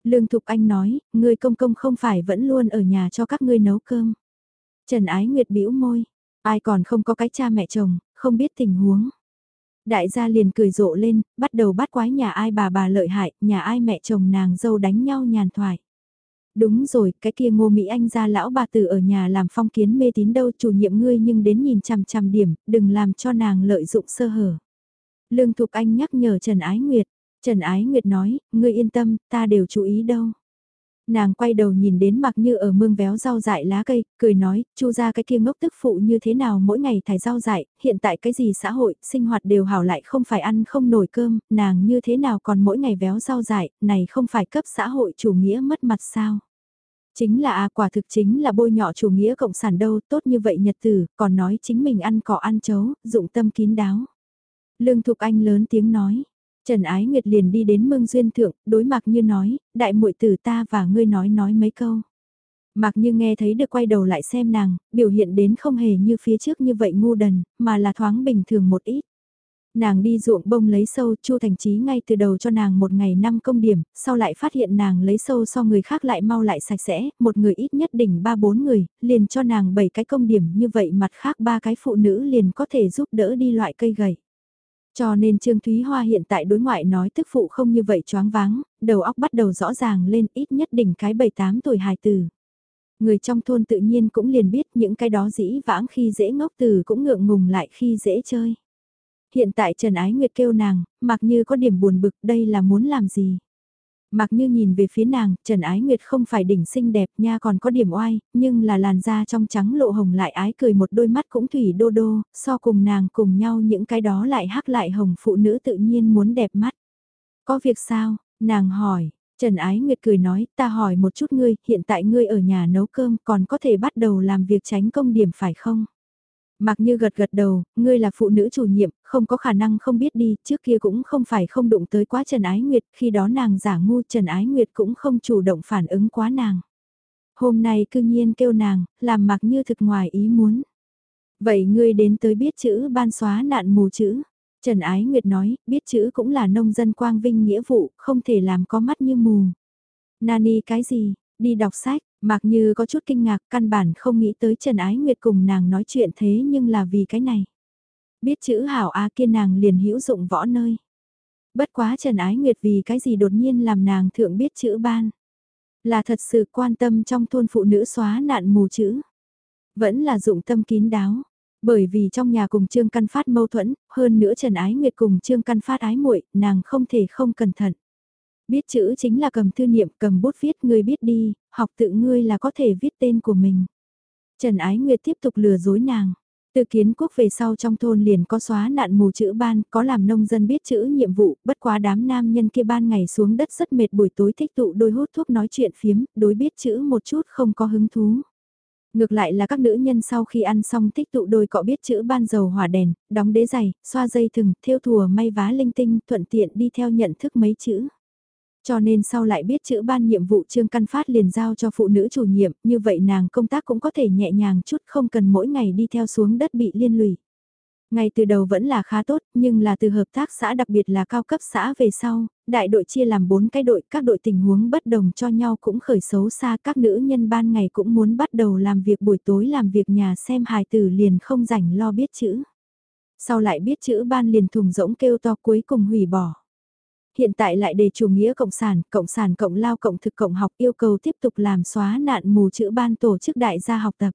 Lương Thục Anh nói, ngươi công công không phải vẫn luôn ở nhà cho các ngươi nấu cơm. Trần Ái Nguyệt bĩu môi, ai còn không có cái cha mẹ chồng, không biết tình huống. Đại gia liền cười rộ lên, bắt đầu bắt quái nhà ai bà bà lợi hại, nhà ai mẹ chồng nàng dâu đánh nhau nhàn thoại. Đúng rồi, cái kia ngô Mỹ Anh ra lão bà tử ở nhà làm phong kiến mê tín đâu chủ nhiệm ngươi nhưng đến nhìn chằm chằm điểm, đừng làm cho nàng lợi dụng sơ hở. Lương Thục Anh nhắc nhở Trần Ái Nguyệt, Trần Ái Nguyệt nói, ngươi yên tâm, ta đều chú ý đâu. Nàng quay đầu nhìn đến mặc như ở mương véo rau dại lá cây, cười nói, chu ra cái kia ngốc tức phụ như thế nào mỗi ngày thải rau dại, hiện tại cái gì xã hội, sinh hoạt đều hảo lại không phải ăn không nổi cơm, nàng như thế nào còn mỗi ngày véo rau dại, này không phải cấp xã hội chủ nghĩa mất mặt sao. Chính là à quả thực chính là bôi nhọ chủ nghĩa cộng sản đâu, tốt như vậy nhật tử, còn nói chính mình ăn cỏ ăn chấu, dụng tâm kín đáo. Lương Thục Anh lớn tiếng nói, Trần Ái Nguyệt liền đi đến mương duyên thượng, đối mặt như nói, đại muội tử ta và ngươi nói nói mấy câu. Mặc như nghe thấy được quay đầu lại xem nàng, biểu hiện đến không hề như phía trước như vậy ngu đần, mà là thoáng bình thường một ít. Nàng đi ruộng bông lấy sâu, Chu Thành Chí ngay từ đầu cho nàng một ngày năm công điểm, sau lại phát hiện nàng lấy sâu so người khác lại mau lại sạch sẽ, một người ít nhất đỉnh ba bốn người, liền cho nàng bảy cái công điểm như vậy mặt khác ba cái phụ nữ liền có thể giúp đỡ đi loại cây gầy. Cho nên Trương Thúy Hoa hiện tại đối ngoại nói tức phụ không như vậy choáng váng, đầu óc bắt đầu rõ ràng lên ít nhất đỉnh cái 7-8 tuổi hài tử. Người trong thôn tự nhiên cũng liền biết những cái đó dĩ vãng khi dễ ngốc từ cũng ngượng ngùng lại khi dễ chơi. Hiện tại Trần Ái Nguyệt kêu nàng, mặc như có điểm buồn bực đây là muốn làm gì. Mặc như nhìn về phía nàng, Trần Ái Nguyệt không phải đỉnh xinh đẹp nha còn có điểm oai, nhưng là làn da trong trắng lộ hồng lại ái cười một đôi mắt cũng thủy đô đô, so cùng nàng cùng nhau những cái đó lại hắc lại hồng phụ nữ tự nhiên muốn đẹp mắt. Có việc sao? Nàng hỏi, Trần Ái Nguyệt cười nói, ta hỏi một chút ngươi, hiện tại ngươi ở nhà nấu cơm còn có thể bắt đầu làm việc tránh công điểm phải không? Mặc như gật gật đầu, ngươi là phụ nữ chủ nhiệm, không có khả năng không biết đi, trước kia cũng không phải không đụng tới quá Trần Ái Nguyệt, khi đó nàng giả ngu Trần Ái Nguyệt cũng không chủ động phản ứng quá nàng. Hôm nay cư nhiên kêu nàng, làm mặc như thực ngoài ý muốn. Vậy ngươi đến tới biết chữ ban xóa nạn mù chữ. Trần Ái Nguyệt nói, biết chữ cũng là nông dân quang vinh nghĩa vụ, không thể làm có mắt như mù. Nani cái gì, đi đọc sách, Mặc như có chút kinh ngạc, căn bản không nghĩ tới Trần Ái Nguyệt cùng nàng nói chuyện thế nhưng là vì cái này. Biết chữ hảo A kia nàng liền hữu dụng võ nơi. Bất quá Trần Ái Nguyệt vì cái gì đột nhiên làm nàng thượng biết chữ ban. Là thật sự quan tâm trong thôn phụ nữ xóa nạn mù chữ. Vẫn là dụng tâm kín đáo. Bởi vì trong nhà cùng Trương Căn Phát mâu thuẫn, hơn nữa Trần Ái Nguyệt cùng Trương Căn Phát ái muội, nàng không thể không cẩn thận. Biết chữ chính là cầm thư niệm, cầm bút viết ngươi biết đi, học tự ngươi là có thể viết tên của mình. Trần Ái Nguyệt tiếp tục lừa dối nàng. Từ kiến quốc về sau trong thôn liền có xóa nạn mù chữ ban, có làm nông dân biết chữ nhiệm vụ, bất quá đám nam nhân kia ban ngày xuống đất rất mệt buổi tối thích tụ đôi hút thuốc nói chuyện phiếm, đối biết chữ một chút không có hứng thú. Ngược lại là các nữ nhân sau khi ăn xong thích tụ đôi cọ biết chữ ban dầu hỏa đèn, đóng đế giày, xoa dây thừng, thêu thùa may vá linh tinh, thuận tiện đi theo nhận thức mấy chữ. Cho nên sau lại biết chữ ban nhiệm vụ Trương Căn Phát liền giao cho phụ nữ chủ nhiệm, như vậy nàng công tác cũng có thể nhẹ nhàng chút không cần mỗi ngày đi theo xuống đất bị liên lụy. Ngay từ đầu vẫn là khá tốt, nhưng là từ hợp tác xã đặc biệt là cao cấp xã về sau, đại đội chia làm 4 cái đội, các đội tình huống bất đồng cho nhau cũng khởi xấu xa, các nữ nhân ban ngày cũng muốn bắt đầu làm việc buổi tối làm việc nhà xem hài tử liền không rảnh lo biết chữ. Sau lại biết chữ ban liền thùng rỗng kêu to cuối cùng hủy bỏ. Hiện tại lại đề chủ nghĩa cộng sản, cộng sản cộng lao cộng thực cộng học yêu cầu tiếp tục làm xóa nạn mù chữ ban tổ chức đại gia học tập.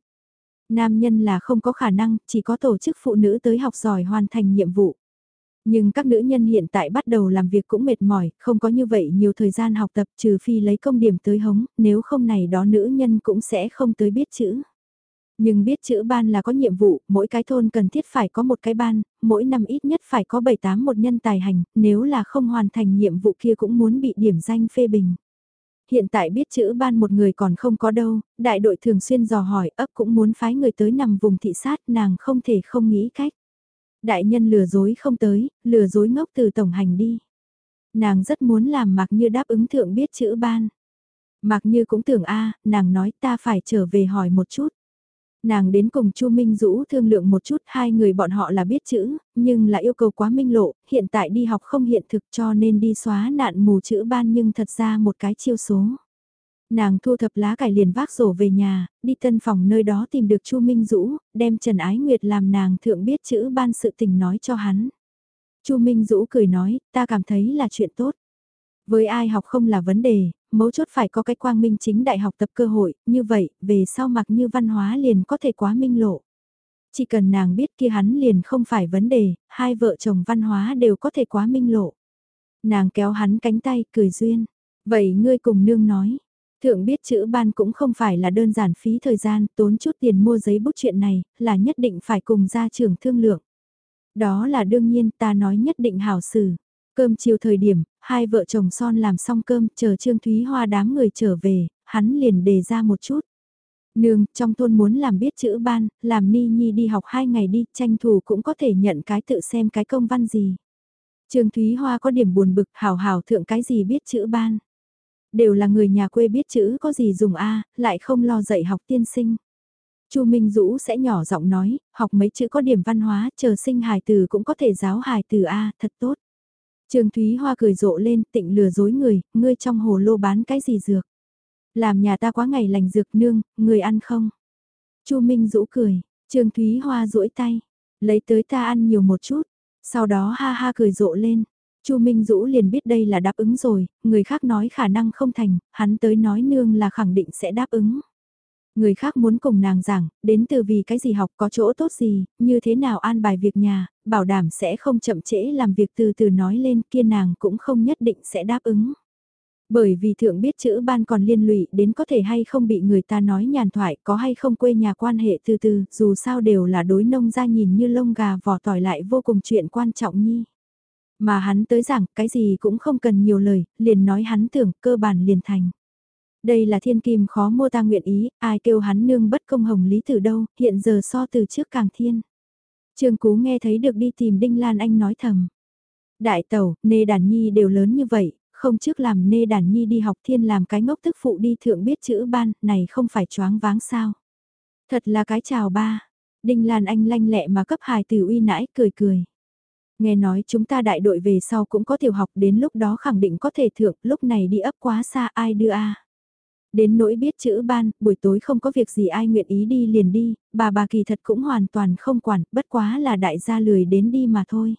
Nam nhân là không có khả năng, chỉ có tổ chức phụ nữ tới học giỏi hoàn thành nhiệm vụ. Nhưng các nữ nhân hiện tại bắt đầu làm việc cũng mệt mỏi, không có như vậy nhiều thời gian học tập trừ phi lấy công điểm tới hống, nếu không này đó nữ nhân cũng sẽ không tới biết chữ. Nhưng biết chữ ban là có nhiệm vụ, mỗi cái thôn cần thiết phải có một cái ban, mỗi năm ít nhất phải có 7-8 một nhân tài hành, nếu là không hoàn thành nhiệm vụ kia cũng muốn bị điểm danh phê bình. Hiện tại biết chữ ban một người còn không có đâu, đại đội thường xuyên dò hỏi ấp cũng muốn phái người tới nằm vùng thị sát nàng không thể không nghĩ cách. Đại nhân lừa dối không tới, lừa dối ngốc từ tổng hành đi. Nàng rất muốn làm mặc như đáp ứng thượng biết chữ ban. Mặc như cũng tưởng a nàng nói ta phải trở về hỏi một chút. Nàng đến cùng Chu Minh Dũ thương lượng một chút hai người bọn họ là biết chữ, nhưng là yêu cầu quá minh lộ, hiện tại đi học không hiện thực cho nên đi xóa nạn mù chữ ban nhưng thật ra một cái chiêu số. Nàng thu thập lá cải liền vác rổ về nhà, đi tân phòng nơi đó tìm được Chu Minh Dũ, đem Trần Ái Nguyệt làm nàng thượng biết chữ ban sự tình nói cho hắn. Chu Minh Dũ cười nói, ta cảm thấy là chuyện tốt. Với ai học không là vấn đề, mấu chốt phải có cái quang minh chính đại học tập cơ hội, như vậy, về sau mặc như văn hóa liền có thể quá minh lộ. Chỉ cần nàng biết kia hắn liền không phải vấn đề, hai vợ chồng văn hóa đều có thể quá minh lộ. Nàng kéo hắn cánh tay, cười duyên. Vậy ngươi cùng nương nói, thượng biết chữ ban cũng không phải là đơn giản phí thời gian, tốn chút tiền mua giấy bút chuyện này, là nhất định phải cùng gia trưởng thương lượng. Đó là đương nhiên ta nói nhất định hảo xử. Cơm chiều thời điểm, hai vợ chồng son làm xong cơm, chờ Trương Thúy Hoa đám người trở về, hắn liền đề ra một chút. Nương, trong thôn muốn làm biết chữ ban, làm Ni Nhi đi học hai ngày đi, tranh thủ cũng có thể nhận cái tự xem cái công văn gì. Trương Thúy Hoa có điểm buồn bực, hào hào thượng cái gì biết chữ ban. Đều là người nhà quê biết chữ có gì dùng A, lại không lo dạy học tiên sinh. Chu Minh Dũ sẽ nhỏ giọng nói, học mấy chữ có điểm văn hóa, chờ sinh hài từ cũng có thể giáo hài từ A, thật tốt. Trương Thúy Hoa cười rộ lên, tịnh lừa dối người, ngươi trong hồ lô bán cái gì dược. Làm nhà ta quá ngày lành dược nương, người ăn không? Chu Minh Dũ cười, Trương Thúy Hoa duỗi tay, lấy tới ta ăn nhiều một chút, sau đó ha ha cười rộ lên. Chu Minh Dũ liền biết đây là đáp ứng rồi, người khác nói khả năng không thành, hắn tới nói nương là khẳng định sẽ đáp ứng. Người khác muốn cùng nàng giảng, đến từ vì cái gì học có chỗ tốt gì, như thế nào an bài việc nhà, bảo đảm sẽ không chậm trễ làm việc từ từ nói lên kia nàng cũng không nhất định sẽ đáp ứng. Bởi vì thượng biết chữ ban còn liên lụy đến có thể hay không bị người ta nói nhàn thoại, có hay không quê nhà quan hệ từ từ, dù sao đều là đối nông ra nhìn như lông gà vỏ tỏi lại vô cùng chuyện quan trọng nhi. Mà hắn tới rằng cái gì cũng không cần nhiều lời, liền nói hắn tưởng cơ bản liền thành. Đây là thiên kim khó mua ta nguyện ý, ai kêu hắn nương bất công hồng lý từ đâu, hiện giờ so từ trước càng thiên. Trương Cú nghe thấy được đi tìm Đinh Lan Anh nói thầm. Đại tẩu, nê đàn nhi đều lớn như vậy, không trước làm nê đàn nhi đi học thiên làm cái ngốc tức phụ đi thượng biết chữ ban, này không phải choáng váng sao. Thật là cái chào ba. Đinh Lan Anh lanh lẹ mà cấp hài từ uy nãi cười cười. Nghe nói chúng ta đại đội về sau cũng có tiểu học đến lúc đó khẳng định có thể thượng, lúc này đi ấp quá xa ai đưa a Đến nỗi biết chữ ban, buổi tối không có việc gì ai nguyện ý đi liền đi, bà bà kỳ thật cũng hoàn toàn không quản, bất quá là đại gia lười đến đi mà thôi.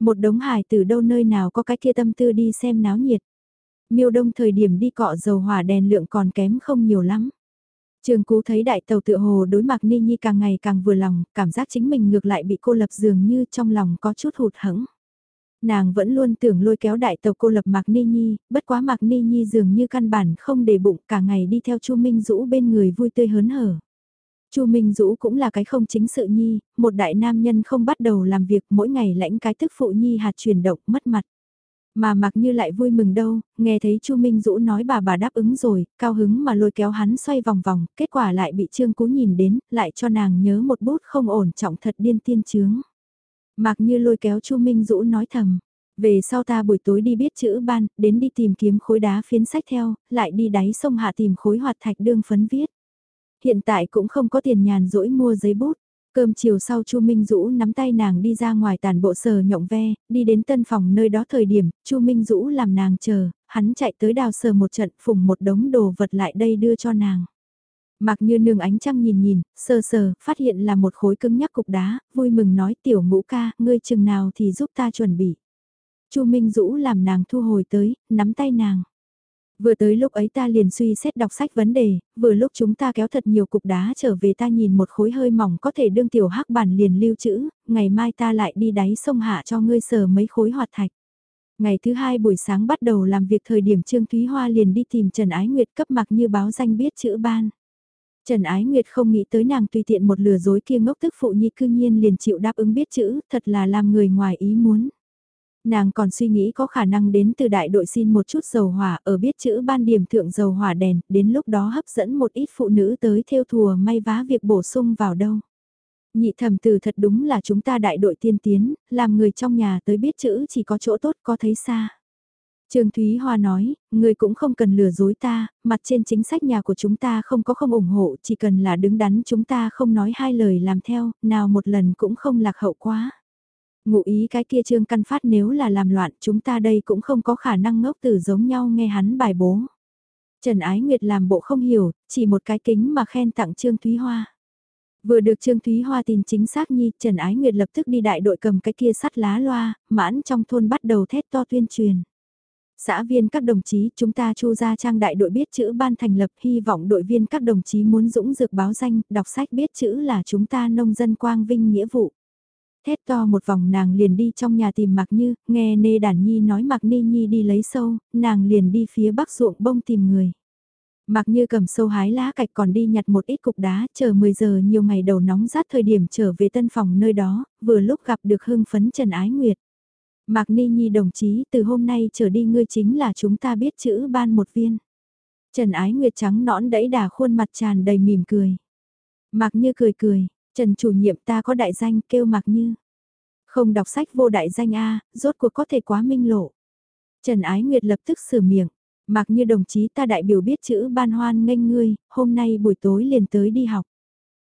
Một đống hài từ đâu nơi nào có cái kia tâm tư đi xem náo nhiệt. Miêu đông thời điểm đi cọ dầu hỏa đèn lượng còn kém không nhiều lắm. Trường Cú thấy đại tàu tự hồ đối mặt Ni Nhi càng ngày càng vừa lòng, cảm giác chính mình ngược lại bị cô lập dường như trong lòng có chút hụt hẫng. Nàng vẫn luôn tưởng lôi kéo đại tàu cô lập Mạc Ni Nhi, bất quá Mạc Ni Nhi dường như căn bản không để bụng cả ngày đi theo Chu Minh Dũ bên người vui tươi hớn hở. Chu Minh Dũ cũng là cái không chính sự nhi, một đại nam nhân không bắt đầu làm việc mỗi ngày lãnh cái thức phụ nhi hạt chuyển động mất mặt. Mà mặc như lại vui mừng đâu, nghe thấy Chu Minh Dũ nói bà bà đáp ứng rồi, cao hứng mà lôi kéo hắn xoay vòng vòng, kết quả lại bị Trương Cú nhìn đến, lại cho nàng nhớ một bút không ổn trọng thật điên tiên chướng. Mặc như lôi kéo Chu Minh Dũ nói thầm, về sau ta buổi tối đi biết chữ ban, đến đi tìm kiếm khối đá phiến sách theo, lại đi đáy sông hạ tìm khối hoạt thạch đương phấn viết. Hiện tại cũng không có tiền nhàn rỗi mua giấy bút. Cơm chiều sau Chu Minh Dũ nắm tay nàng đi ra ngoài tàn bộ sờ nhộng ve, đi đến tân phòng nơi đó thời điểm, Chu Minh Dũ làm nàng chờ, hắn chạy tới đào sờ một trận phùng một đống đồ vật lại đây đưa cho nàng. Mặc như nương ánh trăng nhìn nhìn, sờ sờ, phát hiện là một khối cứng nhắc cục đá, vui mừng nói tiểu ngũ ca, ngươi chừng nào thì giúp ta chuẩn bị. Chu Minh Dũ làm nàng thu hồi tới, nắm tay nàng. Vừa tới lúc ấy ta liền suy xét đọc sách vấn đề, vừa lúc chúng ta kéo thật nhiều cục đá trở về ta nhìn một khối hơi mỏng có thể đương tiểu hắc bản liền lưu trữ, ngày mai ta lại đi đáy sông hạ cho ngươi sờ mấy khối hoạt thạch. Ngày thứ hai buổi sáng bắt đầu làm việc thời điểm Trương Thúy Hoa liền đi tìm Trần Ái Nguyệt cấp mặc như báo danh biết chữ ban. Trần Ái Nguyệt không nghĩ tới nàng tùy tiện một lừa dối kia ngốc tức phụ nhi cư nhiên liền chịu đáp ứng biết chữ, thật là làm người ngoài ý muốn. Nàng còn suy nghĩ có khả năng đến từ đại đội xin một chút dầu hỏa ở biết chữ ban điểm thượng dầu hỏa đèn, đến lúc đó hấp dẫn một ít phụ nữ tới theo thùa may vá việc bổ sung vào đâu. Nhị thẩm từ thật đúng là chúng ta đại đội tiên tiến, làm người trong nhà tới biết chữ chỉ có chỗ tốt có thấy xa. Trương Thúy Hoa nói, người cũng không cần lừa dối ta, mặt trên chính sách nhà của chúng ta không có không ủng hộ, chỉ cần là đứng đắn chúng ta không nói hai lời làm theo, nào một lần cũng không lạc hậu quá. Ngụ ý cái kia Trương Căn Phát nếu là làm loạn chúng ta đây cũng không có khả năng ngốc tử giống nhau nghe hắn bài bố. Trần Ái Nguyệt làm bộ không hiểu, chỉ một cái kính mà khen tặng Trương Thúy Hoa. Vừa được Trương Thúy Hoa tin chính xác nhi, Trần Ái Nguyệt lập tức đi đại đội cầm cái kia sắt lá loa, mãn trong thôn bắt đầu thét to tuyên truyền. Xã viên các đồng chí, chúng ta chu ra trang đại đội biết chữ ban thành lập, hy vọng đội viên các đồng chí muốn dũng dược báo danh, đọc sách biết chữ là chúng ta nông dân quang vinh nghĩa vụ. Thét to một vòng nàng liền đi trong nhà tìm Mạc Như, nghe Nê Đản Nhi nói Mạc Ni Nhi đi lấy sâu, nàng liền đi phía bắc ruộng bông tìm người. Mạc Như cầm sâu hái lá cạch còn đi nhặt một ít cục đá, chờ 10 giờ nhiều ngày đầu nóng rát thời điểm trở về tân phòng nơi đó, vừa lúc gặp được hưng phấn Trần Ái Nguyệt. Mạc Ni Nhi đồng chí, từ hôm nay trở đi ngươi chính là chúng ta biết chữ ban một viên. Trần Ái Nguyệt trắng nõn đẫy đà khuôn mặt tràn đầy mỉm cười. Mạc Như cười cười, Trần chủ nhiệm ta có đại danh kêu Mạc Như. Không đọc sách vô đại danh A, rốt cuộc có thể quá minh lộ. Trần Ái Nguyệt lập tức sửa miệng. Mạc Như đồng chí ta đại biểu biết chữ ban hoan nghênh ngươi, hôm nay buổi tối liền tới đi học.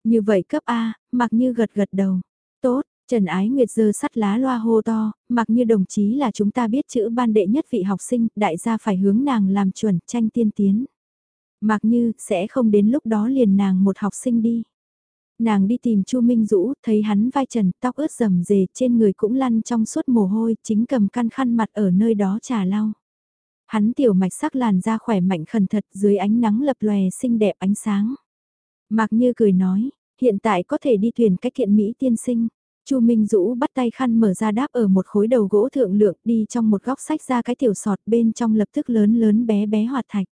Như vậy cấp A, Mạc Như gật gật đầu. Tốt, Trần Ái Nguyệt dơ sắt lá loa hô to, mặc như đồng chí là chúng ta biết chữ ban đệ nhất vị học sinh, đại gia phải hướng nàng làm chuẩn tranh tiên tiến. Mặc như, sẽ không đến lúc đó liền nàng một học sinh đi. Nàng đi tìm Chu Minh Dũ, thấy hắn vai trần, tóc ướt rầm rề, trên người cũng lăn trong suốt mồ hôi, chính cầm căn khăn mặt ở nơi đó trà lau. Hắn tiểu mạch sắc làn da khỏe mạnh khẩn thật dưới ánh nắng lập lòe xinh đẹp ánh sáng. Mạc Như cười nói, hiện tại có thể đi thuyền cách kiện Mỹ tiên sinh. Chu Minh Dũ bắt tay khăn mở ra đáp ở một khối đầu gỗ thượng lượng đi trong một góc sách ra cái tiểu sọt bên trong lập tức lớn lớn bé bé hoạt thạch.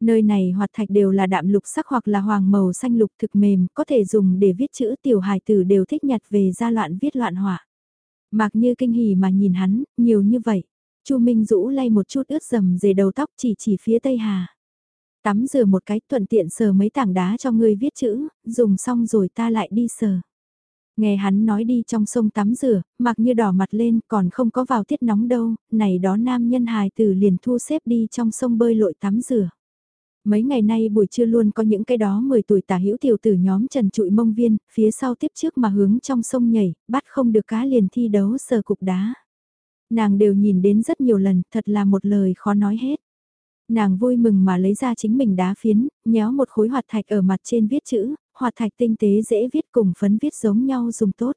Nơi này hoạt thạch đều là đạm lục sắc hoặc là hoàng màu xanh lục thực mềm, có thể dùng để viết chữ tiểu hài tử đều thích nhặt về ra loạn viết loạn họa. Mạc như kinh hỉ mà nhìn hắn, nhiều như vậy. Chu Minh Dũ lay một chút ướt dầm dề đầu tóc chỉ chỉ phía Tây Hà. Tắm rửa một cái thuận tiện sờ mấy tảng đá cho ngươi viết chữ, dùng xong rồi ta lại đi sờ. Nghe hắn nói đi trong sông tắm rửa, mặc như đỏ mặt lên còn không có vào tiết nóng đâu, này đó nam nhân hài tử liền thu xếp đi trong sông bơi lội tắm rửa. Mấy ngày nay buổi trưa luôn có những cái đó 10 tuổi tả hữu tiểu tử nhóm trần trụi mông viên, phía sau tiếp trước mà hướng trong sông nhảy, bắt không được cá liền thi đấu sờ cục đá. Nàng đều nhìn đến rất nhiều lần, thật là một lời khó nói hết. Nàng vui mừng mà lấy ra chính mình đá phiến, nhéo một khối hoạt thạch ở mặt trên viết chữ, hoạt thạch tinh tế dễ viết cùng phấn viết giống nhau dùng tốt.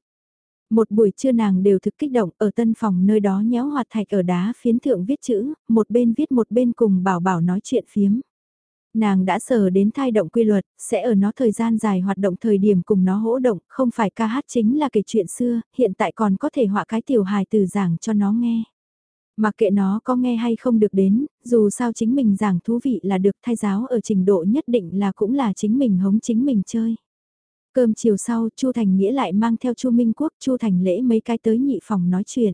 Một buổi trưa nàng đều thực kích động ở tân phòng nơi đó nhéo hoạt thạch ở đá phiến thượng viết chữ, một bên viết một bên cùng bảo bảo nói chuyện phiếm. Nàng đã sờ đến thai động quy luật, sẽ ở nó thời gian dài hoạt động thời điểm cùng nó hỗ động, không phải ca hát chính là kể chuyện xưa, hiện tại còn có thể họa cái tiểu hài từ giảng cho nó nghe. Mặc kệ nó có nghe hay không được đến, dù sao chính mình giảng thú vị là được thay giáo ở trình độ nhất định là cũng là chính mình hống chính mình chơi. Cơm chiều sau, Chu Thành Nghĩa lại mang theo Chu Minh Quốc, Chu Thành Lễ mấy cái tới nhị phòng nói chuyện.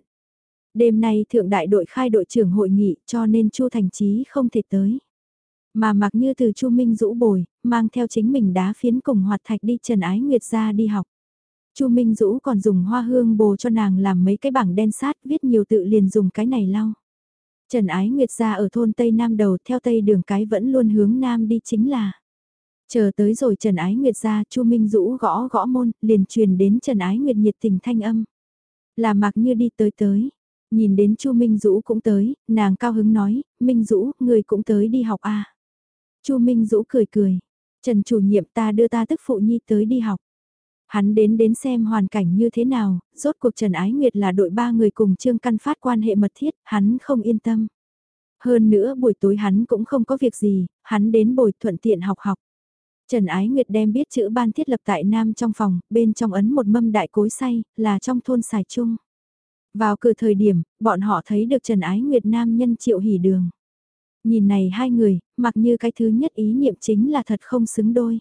Đêm nay thượng đại đội khai đội trưởng hội nghị cho nên Chu Thành Chí không thể tới. Mà mặc như từ Chu Minh rũ bồi, mang theo chính mình đá phiến cùng hoạt thạch đi Trần Ái Nguyệt ra đi học. Chu Minh Dũ còn dùng hoa hương bồ cho nàng làm mấy cái bảng đen sát viết nhiều tự liền dùng cái này lau. Trần Ái Nguyệt ra ở thôn Tây Nam đầu theo Tây đường cái vẫn luôn hướng Nam đi chính là. Chờ tới rồi Trần Ái Nguyệt ra Chu Minh Dũ gõ gõ môn liền truyền đến Trần Ái Nguyệt nhiệt tình thanh âm. Là mặc như đi tới tới. Nhìn đến Chu Minh Dũ cũng tới, nàng cao hứng nói, Minh Dũ, người cũng tới đi học à. Chu Minh Dũ cười cười, Trần chủ nhiệm ta đưa ta tức phụ nhi tới đi học. Hắn đến đến xem hoàn cảnh như thế nào, rốt cuộc Trần Ái Nguyệt là đội ba người cùng Trương Căn Phát quan hệ mật thiết, hắn không yên tâm. Hơn nữa buổi tối hắn cũng không có việc gì, hắn đến bồi thuận tiện học học. Trần Ái Nguyệt đem biết chữ ban thiết lập tại Nam trong phòng, bên trong ấn một mâm đại cối say, là trong thôn xài chung. Vào cửa thời điểm, bọn họ thấy được Trần Ái Nguyệt Nam nhân triệu hỉ đường. Nhìn này hai người, mặc như cái thứ nhất ý niệm chính là thật không xứng đôi.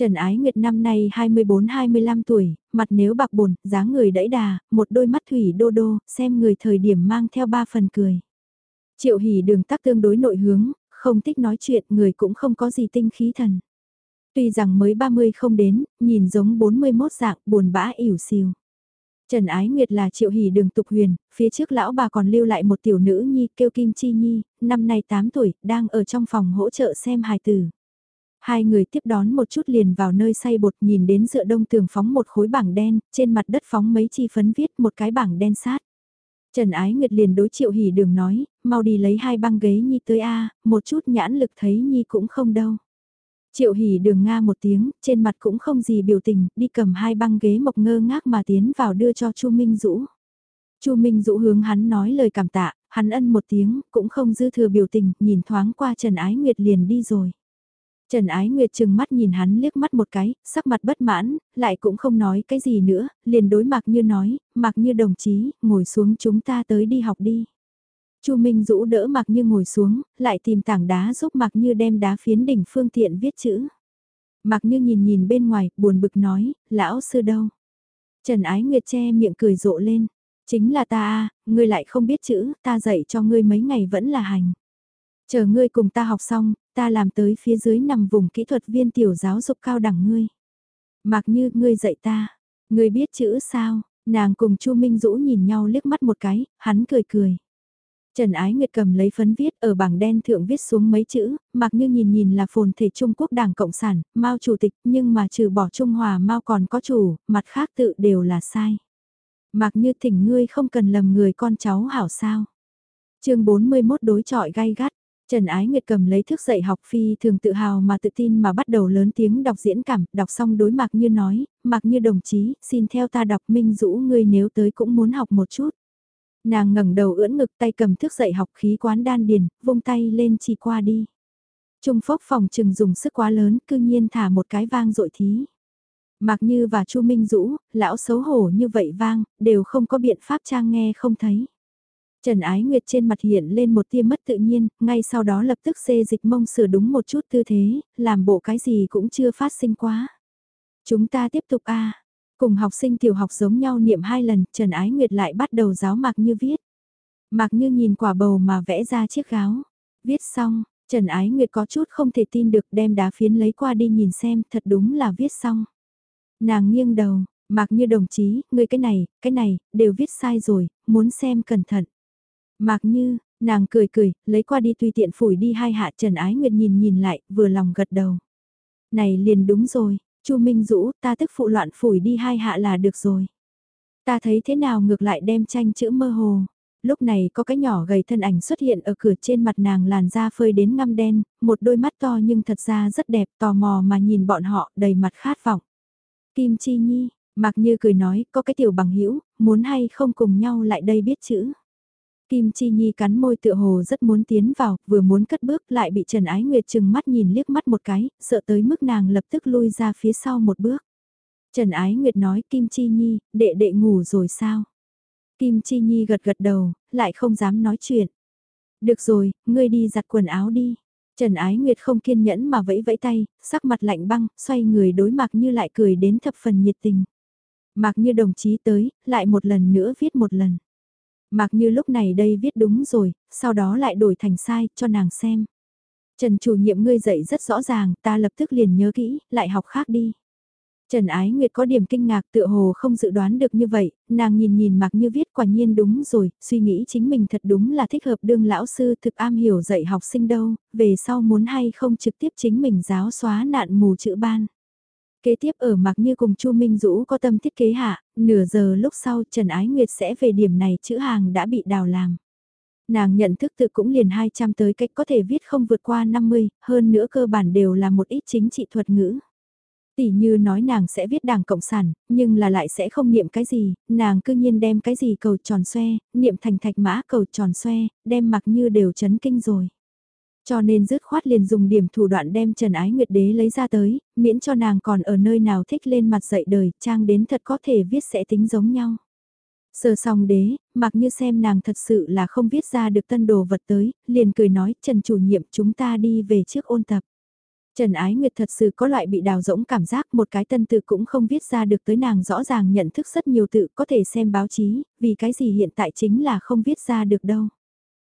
Trần Ái Nguyệt năm nay 24-25 tuổi, mặt nếu bạc bồn, dáng người đẫy đà, một đôi mắt thủy đô đô, xem người thời điểm mang theo ba phần cười. Triệu hỉ đường tắc tương đối nội hướng, không thích nói chuyện, người cũng không có gì tinh khí thần. Tuy rằng mới 30 không đến, nhìn giống 41 dạng, buồn bã ỉu xìu. Trần Ái Nguyệt là triệu hỷ đường tục huyền, phía trước lão bà còn lưu lại một tiểu nữ nhi kêu Kim Chi Nhi, năm nay 8 tuổi, đang ở trong phòng hỗ trợ xem hài tử. Hai người tiếp đón một chút liền vào nơi say bột nhìn đến dựa đông tường phóng một khối bảng đen, trên mặt đất phóng mấy chi phấn viết một cái bảng đen sát. Trần Ái Nguyệt liền đối triệu hỉ đường nói, mau đi lấy hai băng ghế Nhi tới A, một chút nhãn lực thấy Nhi cũng không đâu. Triệu hỉ đường Nga một tiếng, trên mặt cũng không gì biểu tình, đi cầm hai băng ghế mộc ngơ ngác mà tiến vào đưa cho Chu Minh Dũ. Chu Minh Dũ hướng hắn nói lời cảm tạ, hắn ân một tiếng, cũng không dư thừa biểu tình, nhìn thoáng qua Trần Ái Nguyệt liền đi rồi. Trần Ái Nguyệt chừng mắt nhìn hắn liếc mắt một cái, sắc mặt bất mãn, lại cũng không nói cái gì nữa, liền đối Mạc như nói, mặc như đồng chí, ngồi xuống chúng ta tới đi học đi. Chu Minh Dũ đỡ Mạc Như ngồi xuống, lại tìm tảng đá giúp Mạc Như đem đá phiến đỉnh phương tiện viết chữ. Mạc Như nhìn nhìn bên ngoài, buồn bực nói, lão sư đâu? Trần Ái Nguyệt che miệng cười rộ lên. Chính là ta a, ngươi lại không biết chữ, ta dạy cho ngươi mấy ngày vẫn là hành. Chờ ngươi cùng ta học xong, ta làm tới phía dưới nằm vùng kỹ thuật viên tiểu giáo dục cao đẳng ngươi. Mặc Như, ngươi dạy ta, ngươi biết chữ sao? Nàng cùng Chu Minh Dũ nhìn nhau liếc mắt một cái, hắn cười cười. Trần Ái Nguyệt cầm lấy phấn viết ở bảng đen thượng viết xuống mấy chữ, mặc như nhìn nhìn là phồn thể Trung Quốc Đảng Cộng sản, Mao Chủ tịch nhưng mà trừ bỏ Trung Hòa Mao còn có chủ, mặt khác tự đều là sai. Mặc như thỉnh ngươi không cần lầm người con cháu hảo sao. chương 41 đối trọi gay gắt, Trần Ái Nguyệt cầm lấy thước dạy học phi thường tự hào mà tự tin mà bắt đầu lớn tiếng đọc diễn cảm, đọc xong đối mặt như nói, mặc như đồng chí, xin theo ta đọc minh dũ ngươi nếu tới cũng muốn học một chút. Nàng ngẩng đầu ưỡn ngực tay cầm thước dạy học khí quán đan điền, vung tay lên chỉ qua đi. Trung phốc phòng trừng dùng sức quá lớn, cư nhiên thả một cái vang dội thí. Mạc Như và Chu Minh Dũ, lão xấu hổ như vậy vang, đều không có biện pháp trang nghe không thấy. Trần Ái Nguyệt trên mặt hiện lên một tia mất tự nhiên, ngay sau đó lập tức xê dịch mông sửa đúng một chút tư thế, làm bộ cái gì cũng chưa phát sinh quá. Chúng ta tiếp tục a Cùng học sinh tiểu học giống nhau niệm hai lần, Trần Ái Nguyệt lại bắt đầu giáo Mạc Như viết. Mạc Như nhìn quả bầu mà vẽ ra chiếc gáo. Viết xong, Trần Ái Nguyệt có chút không thể tin được đem đá phiến lấy qua đi nhìn xem, thật đúng là viết xong. Nàng nghiêng đầu, Mạc Như đồng chí, ngươi cái này, cái này, đều viết sai rồi, muốn xem cẩn thận. Mạc Như, nàng cười cười, lấy qua đi tùy tiện phủi đi hai hạ Trần Ái Nguyệt nhìn nhìn lại, vừa lòng gật đầu. Này liền đúng rồi, Chu Minh Dũ, ta tức phụ loạn phủi đi hai hạ là được rồi. Ta thấy thế nào ngược lại đem tranh chữ mơ hồ. Lúc này có cái nhỏ gầy thân ảnh xuất hiện ở cửa trên mặt nàng làn da phơi đến ngăm đen, một đôi mắt to nhưng thật ra rất đẹp tò mò mà nhìn bọn họ đầy mặt khát vọng. Kim Chi Nhi, mặc như cười nói, có cái tiểu bằng hữu muốn hay không cùng nhau lại đây biết chữ. Kim Chi Nhi cắn môi tựa hồ rất muốn tiến vào, vừa muốn cất bước lại bị Trần Ái Nguyệt chừng mắt nhìn liếc mắt một cái, sợ tới mức nàng lập tức lui ra phía sau một bước. Trần Ái Nguyệt nói Kim Chi Nhi, đệ đệ ngủ rồi sao? Kim Chi Nhi gật gật đầu, lại không dám nói chuyện. Được rồi, ngươi đi giặt quần áo đi. Trần Ái Nguyệt không kiên nhẫn mà vẫy vẫy tay, sắc mặt lạnh băng, xoay người đối mặt như lại cười đến thập phần nhiệt tình. Mặc như đồng chí tới, lại một lần nữa viết một lần. Mặc như lúc này đây viết đúng rồi, sau đó lại đổi thành sai, cho nàng xem. Trần chủ nhiệm ngươi dạy rất rõ ràng, ta lập tức liền nhớ kỹ, lại học khác đi. Trần Ái Nguyệt có điểm kinh ngạc tựa hồ không dự đoán được như vậy, nàng nhìn nhìn mặc như viết quả nhiên đúng rồi, suy nghĩ chính mình thật đúng là thích hợp đương lão sư thực am hiểu dạy học sinh đâu, về sau muốn hay không trực tiếp chính mình giáo xóa nạn mù chữ ban. Kế tiếp ở mặc như cùng Chu Minh Dũ có tâm thiết kế hạ, nửa giờ lúc sau Trần Ái Nguyệt sẽ về điểm này chữ hàng đã bị đào làm. Nàng nhận thức tự cũng liền 200 tới cách có thể viết không vượt qua 50, hơn nữa cơ bản đều là một ít chính trị thuật ngữ. Tỷ như nói nàng sẽ viết đảng Cộng sản, nhưng là lại sẽ không niệm cái gì, nàng cư nhiên đem cái gì cầu tròn xoe, niệm thành thạch mã cầu tròn xoe, đem mặc như đều chấn kinh rồi. Cho nên dứt khoát liền dùng điểm thủ đoạn đem Trần Ái Nguyệt Đế lấy ra tới, miễn cho nàng còn ở nơi nào thích lên mặt dậy đời, trang đến thật có thể viết sẽ tính giống nhau. Sơ xong đế, mặc như xem nàng thật sự là không viết ra được tân đồ vật tới, liền cười nói Trần chủ nhiệm chúng ta đi về trước ôn tập. Trần Ái Nguyệt thật sự có loại bị đào rỗng cảm giác một cái tân tự cũng không viết ra được tới nàng rõ ràng nhận thức rất nhiều tự có thể xem báo chí, vì cái gì hiện tại chính là không viết ra được đâu.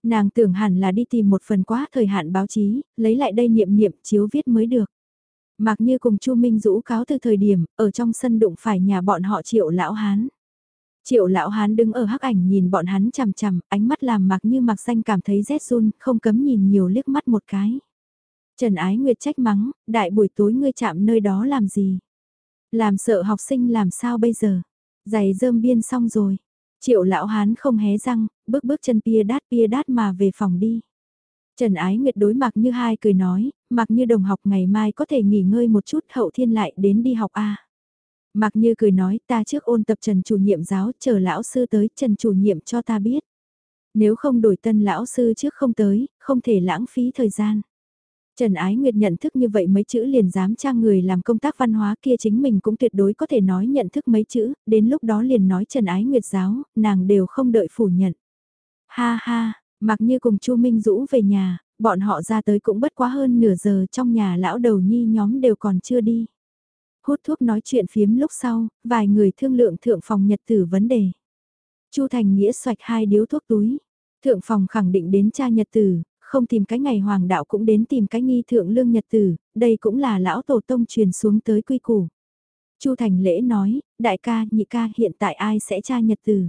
Nàng tưởng hẳn là đi tìm một phần quá thời hạn báo chí, lấy lại đây niệm niệm chiếu viết mới được. Mặc như cùng Chu Minh rũ cáo từ thời điểm, ở trong sân đụng phải nhà bọn họ triệu lão hán. Triệu lão hán đứng ở hắc ảnh nhìn bọn hắn chằm chằm, ánh mắt làm mặc như mặc xanh cảm thấy rét run, không cấm nhìn nhiều liếc mắt một cái. Trần Ái Nguyệt trách mắng, đại buổi tối ngươi chạm nơi đó làm gì? Làm sợ học sinh làm sao bây giờ? Giày dơm biên xong rồi. Triệu lão hán không hé răng, bước bước chân pia đát pia đát mà về phòng đi. Trần Ái Nguyệt đối mặc như hai cười nói, mặc như đồng học ngày mai có thể nghỉ ngơi một chút hậu thiên lại đến đi học a. Mặc như cười nói ta trước ôn tập Trần chủ nhiệm giáo chờ lão sư tới Trần chủ nhiệm cho ta biết. Nếu không đổi tân lão sư trước không tới, không thể lãng phí thời gian. Trần Ái Nguyệt nhận thức như vậy mấy chữ liền dám trang người làm công tác văn hóa kia chính mình cũng tuyệt đối có thể nói nhận thức mấy chữ, đến lúc đó liền nói Trần Ái Nguyệt giáo, nàng đều không đợi phủ nhận. Ha ha, mặc như cùng Chu Minh Dũ về nhà, bọn họ ra tới cũng bất quá hơn nửa giờ trong nhà lão đầu nhi nhóm đều còn chưa đi. Hút thuốc nói chuyện phiếm lúc sau, vài người thương lượng thượng phòng nhật tử vấn đề. Chu Thành Nghĩa xoạch hai điếu thuốc túi. Thượng phòng khẳng định đến cha nhật tử, không tìm cái ngày hoàng đạo cũng đến tìm cái nghi thượng lương nhật tử, đây cũng là lão tổ tông truyền xuống tới quy củ. Chu Thành Lễ nói, đại ca, nhị ca hiện tại ai sẽ tra nhật tử?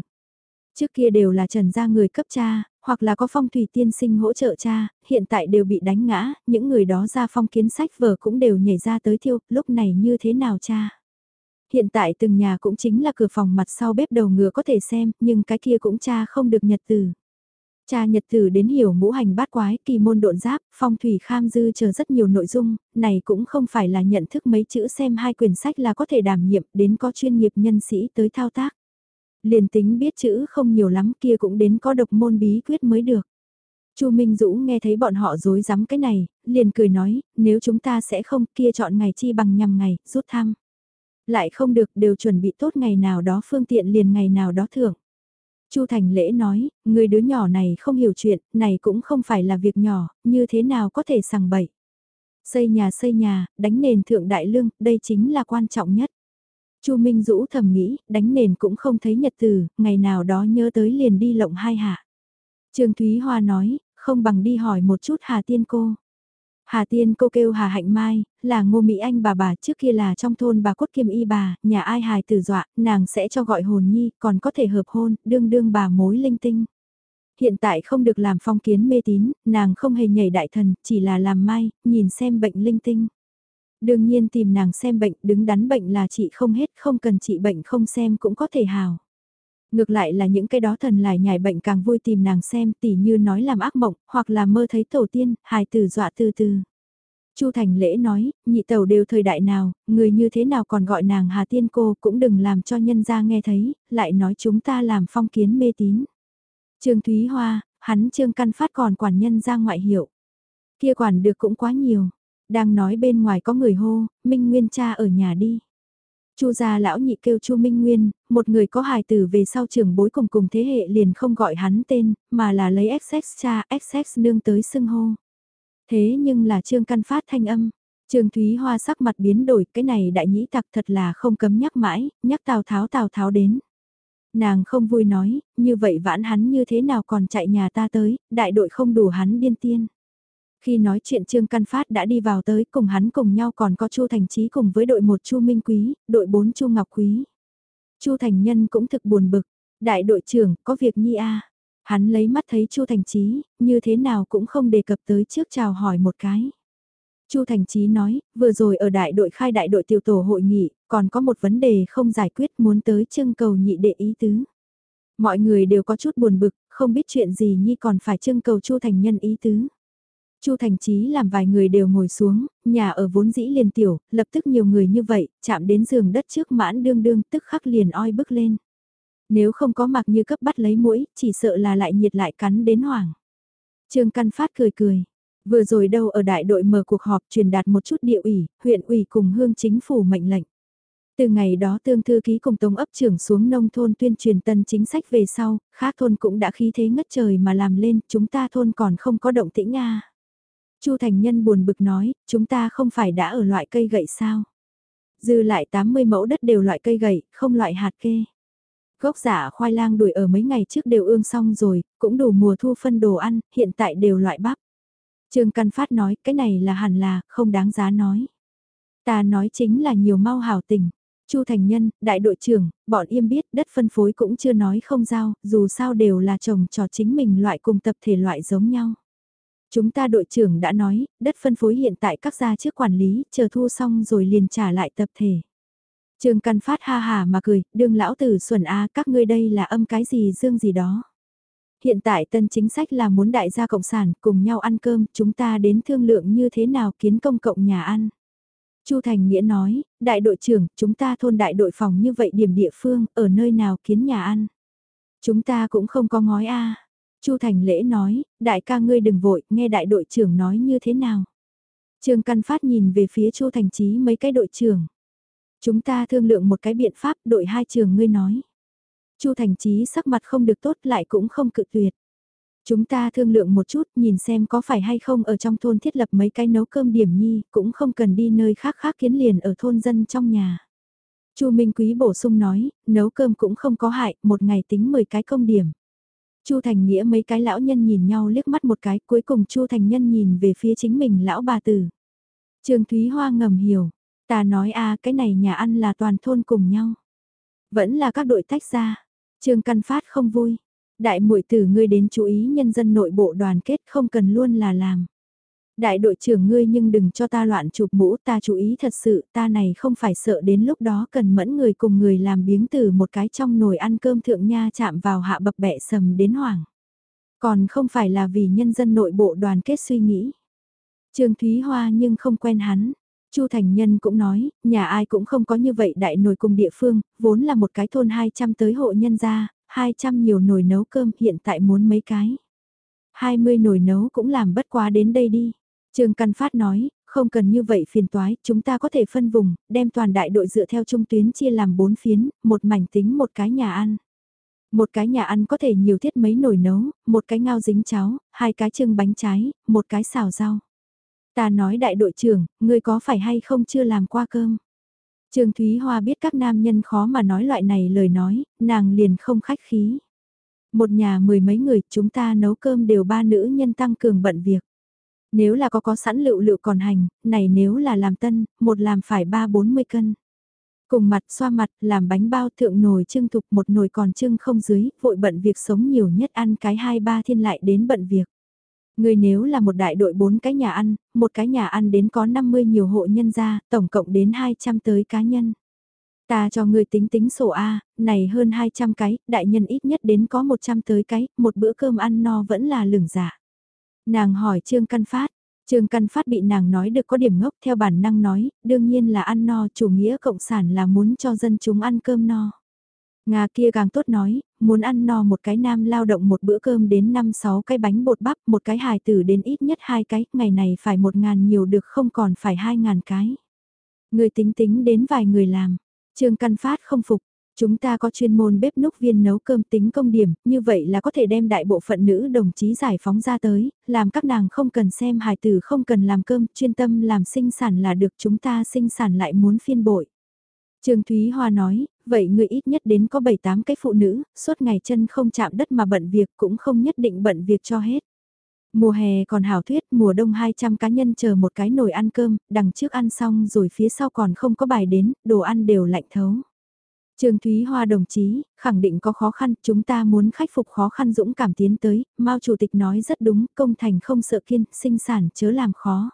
Trước kia đều là trần gia người cấp cha, hoặc là có phong thủy tiên sinh hỗ trợ cha, hiện tại đều bị đánh ngã, những người đó ra phong kiến sách vở cũng đều nhảy ra tới thiêu, lúc này như thế nào cha? Hiện tại từng nhà cũng chính là cửa phòng mặt sau bếp đầu ngựa có thể xem, nhưng cái kia cũng cha không được nhật từ. Cha nhật tử đến hiểu ngũ hành bát quái, kỳ môn độn giáp, phong thủy kham dư chờ rất nhiều nội dung, này cũng không phải là nhận thức mấy chữ xem hai quyển sách là có thể đảm nhiệm, đến có chuyên nghiệp nhân sĩ tới thao tác. Liền tính biết chữ không nhiều lắm kia cũng đến có độc môn bí quyết mới được. Chu Minh Dũ nghe thấy bọn họ dối rắm cái này, liền cười nói, nếu chúng ta sẽ không kia chọn ngày chi bằng nhằm ngày, rút thăm. Lại không được đều chuẩn bị tốt ngày nào đó phương tiện liền ngày nào đó thưởng. Chu Thành Lễ nói, người đứa nhỏ này không hiểu chuyện, này cũng không phải là việc nhỏ, như thế nào có thể sằng bậy. Xây nhà xây nhà, đánh nền thượng đại lương, đây chính là quan trọng nhất. Chu Minh Dũ thầm nghĩ, đánh nền cũng không thấy nhật từ, ngày nào đó nhớ tới liền đi lộng hai hạ. Trương Thúy Hoa nói, không bằng đi hỏi một chút Hà Tiên cô. Hà Tiên cô kêu Hà Hạnh Mai, là ngô Mỹ Anh bà bà trước kia là trong thôn bà cốt kiêm y bà, nhà ai hài tử dọa, nàng sẽ cho gọi hồn nhi, còn có thể hợp hôn, đương đương bà mối linh tinh. Hiện tại không được làm phong kiến mê tín, nàng không hề nhảy đại thần, chỉ là làm mai, nhìn xem bệnh linh tinh. Đương nhiên tìm nàng xem bệnh, đứng đắn bệnh là chị không hết, không cần trị bệnh không xem cũng có thể hào. Ngược lại là những cái đó thần lại nhảy bệnh càng vui tìm nàng xem tỉ như nói làm ác mộng, hoặc là mơ thấy tổ tiên, hài tử dọa từ từ. Chu Thành Lễ nói, nhị tẩu đều thời đại nào, người như thế nào còn gọi nàng Hà Tiên cô cũng đừng làm cho nhân gia nghe thấy, lại nói chúng ta làm phong kiến mê tín. Trương Thúy Hoa, hắn Trương Căn Phát còn quản nhân gia ngoại hiệu. Kia quản được cũng quá nhiều. Đang nói bên ngoài có người hô, Minh Nguyên cha ở nhà đi. Chu gia lão nhị kêu Chu Minh Nguyên, một người có hài tử về sau trưởng bối cùng cùng thế hệ liền không gọi hắn tên, mà là lấy XX cha, XX nương tới xưng hô. Thế nhưng là Trương Căn Phát thanh âm. Trương Thúy Hoa sắc mặt biến đổi, cái này đại nhĩ tặc thật là không cấm nhắc mãi, nhắc Tào Tháo Tào Tháo đến. Nàng không vui nói, như vậy vãn hắn như thế nào còn chạy nhà ta tới, đại đội không đủ hắn điên tiên. Khi nói chuyện Trương Căn Phát đã đi vào tới cùng hắn cùng nhau còn có Chu Thành trí cùng với đội một Chu Minh Quý, đội 4 Chu Ngọc Quý. Chu Thành Nhân cũng thực buồn bực, đại đội trưởng có việc nhi a à. Hắn lấy mắt thấy Chu Thành trí như thế nào cũng không đề cập tới trước chào hỏi một cái. Chu Thành Chí nói, vừa rồi ở đại đội khai đại đội tiểu tổ hội nghị, còn có một vấn đề không giải quyết muốn tới trưng cầu nhị đệ ý tứ. Mọi người đều có chút buồn bực, không biết chuyện gì nhi còn phải trưng cầu Chu Thành Nhân ý tứ. Chu Thành Chí làm vài người đều ngồi xuống, nhà ở vốn dĩ liền tiểu, lập tức nhiều người như vậy, chạm đến giường đất trước mãn đương đương tức khắc liền oi bức lên. Nếu không có mặc như cấp bắt lấy mũi, chỉ sợ là lại nhiệt lại cắn đến hoảng. Trương Căn Phát cười cười. Vừa rồi đâu ở đại đội mở cuộc họp truyền đạt một chút địa ủy, huyện ủy cùng hương chính phủ mệnh lệnh. Từ ngày đó tương thư ký cùng tông ấp trưởng xuống nông thôn tuyên truyền tân chính sách về sau, khác thôn cũng đã khí thế ngất trời mà làm lên, chúng ta thôn còn không có động tĩnh Nga. Chu Thành Nhân buồn bực nói, chúng ta không phải đã ở loại cây gậy sao? Dư lại 80 mẫu đất đều loại cây gậy, không loại hạt kê. Gốc giả khoai lang đuổi ở mấy ngày trước đều ương xong rồi, cũng đủ mùa thu phân đồ ăn, hiện tại đều loại bắp. Trương Căn Phát nói, cái này là hẳn là, không đáng giá nói. Ta nói chính là nhiều mau hảo tình. Chu Thành Nhân, đại đội trưởng, bọn im biết đất phân phối cũng chưa nói không giao, dù sao đều là trồng trò chính mình loại cùng tập thể loại giống nhau. Chúng ta đội trưởng đã nói, đất phân phối hiện tại các gia trước quản lý, chờ thu xong rồi liền trả lại tập thể. trường Căn Phát ha hà mà cười, đương lão tử xuẩn a các ngươi đây là âm cái gì dương gì đó. Hiện tại tân chính sách là muốn đại gia cộng sản cùng nhau ăn cơm, chúng ta đến thương lượng như thế nào kiến công cộng nhà ăn. Chu Thành Nghĩa nói, đại đội trưởng, chúng ta thôn đại đội phòng như vậy điểm địa phương, ở nơi nào kiến nhà ăn. Chúng ta cũng không có ngói a. Chu Thành Lễ nói, đại ca ngươi đừng vội, nghe đại đội trưởng nói như thế nào. Trương Căn Phát nhìn về phía Chu Thành Chí mấy cái đội trưởng. Chúng ta thương lượng một cái biện pháp, đội hai trường ngươi nói. Chu Thành Chí sắc mặt không được tốt lại cũng không cự tuyệt. Chúng ta thương lượng một chút nhìn xem có phải hay không ở trong thôn thiết lập mấy cái nấu cơm điểm nhi, cũng không cần đi nơi khác khác kiến liền ở thôn dân trong nhà. Chu Minh Quý bổ sung nói, nấu cơm cũng không có hại, một ngày tính 10 cái công điểm. Chu Thành Nghĩa mấy cái lão nhân nhìn nhau liếc mắt một cái, cuối cùng Chu Thành Nhân nhìn về phía chính mình lão bà tử. Trương Thúy Hoa ngầm hiểu, ta nói a cái này nhà ăn là toàn thôn cùng nhau. Vẫn là các đội tách ra. Trương Căn Phát không vui. Đại muội tử ngươi đến chú ý nhân dân nội bộ đoàn kết không cần luôn là làm. Đại đội trưởng ngươi nhưng đừng cho ta loạn chụp mũ ta chú ý thật sự ta này không phải sợ đến lúc đó cần mẫn người cùng người làm biếng từ một cái trong nồi ăn cơm thượng nha chạm vào hạ bập bẹ sầm đến hoảng. Còn không phải là vì nhân dân nội bộ đoàn kết suy nghĩ. Trương Thúy Hoa nhưng không quen hắn. Chu Thành Nhân cũng nói, nhà ai cũng không có như vậy đại nồi cùng địa phương, vốn là một cái thôn 200 tới hộ nhân gia, 200 nhiều nồi nấu cơm hiện tại muốn mấy cái. 20 nồi nấu cũng làm bất quá đến đây đi. Trương Căn Phát nói, không cần như vậy phiền toái, chúng ta có thể phân vùng, đem toàn đại đội dựa theo trung tuyến chia làm 4 phiến, một mảnh tính một cái nhà ăn. Một cái nhà ăn có thể nhiều thiết mấy nồi nấu, một cái ngao dính cháo, hai cái trưng bánh trái, một cái xào rau. Ta nói đại đội trưởng, ngươi có phải hay không chưa làm qua cơm? Trương Thúy Hoa biết các nam nhân khó mà nói loại này lời nói, nàng liền không khách khí. Một nhà mười mấy người, chúng ta nấu cơm đều ba nữ nhân tăng cường bận việc. Nếu là có có sẵn lựu lựu còn hành, này nếu là làm tân, một làm phải ba bốn mươi cân. Cùng mặt xoa mặt, làm bánh bao thượng nồi trưng thục một nồi còn trưng không dưới, vội bận việc sống nhiều nhất ăn cái hai ba thiên lại đến bận việc. Người nếu là một đại đội bốn cái nhà ăn, một cái nhà ăn đến có 50 nhiều hộ nhân gia, tổng cộng đến 200 tới cá nhân. Ta cho người tính tính sổ A, này hơn 200 cái, đại nhân ít nhất đến có 100 tới cái, một bữa cơm ăn no vẫn là lửng giả. Nàng hỏi Trương Căn Phát, Trương Căn Phát bị nàng nói được có điểm ngốc theo bản năng nói, đương nhiên là ăn no, chủ nghĩa cộng sản là muốn cho dân chúng ăn cơm no. Nga kia càng tốt nói, muốn ăn no một cái nam lao động một bữa cơm đến 5-6 cái bánh bột bắp, một cái hài tử đến ít nhất hai cái, ngày này phải một ngàn nhiều được không còn phải hai ngàn cái. Người tính tính đến vài người làm, Trương Căn Phát không phục, chúng ta có chuyên môn bếp núc viên nấu cơm tính công điểm, như vậy là có thể đem đại bộ phận nữ đồng chí giải phóng ra tới, làm các nàng không cần xem hài tử không cần làm cơm, chuyên tâm làm sinh sản là được chúng ta sinh sản lại muốn phiên bội. Trương Thúy Hoa nói, vậy người ít nhất đến có 7-8 cái phụ nữ, suốt ngày chân không chạm đất mà bận việc cũng không nhất định bận việc cho hết. Mùa hè còn hảo thuyết, mùa đông 200 cá nhân chờ một cái nồi ăn cơm, đằng trước ăn xong rồi phía sau còn không có bài đến, đồ ăn đều lạnh thấu. Trương Thúy Hoa đồng chí, khẳng định có khó khăn, chúng ta muốn khắc phục khó khăn dũng cảm tiến tới, Mao Chủ tịch nói rất đúng, công thành không sợ kiên, sinh sản chớ làm khó.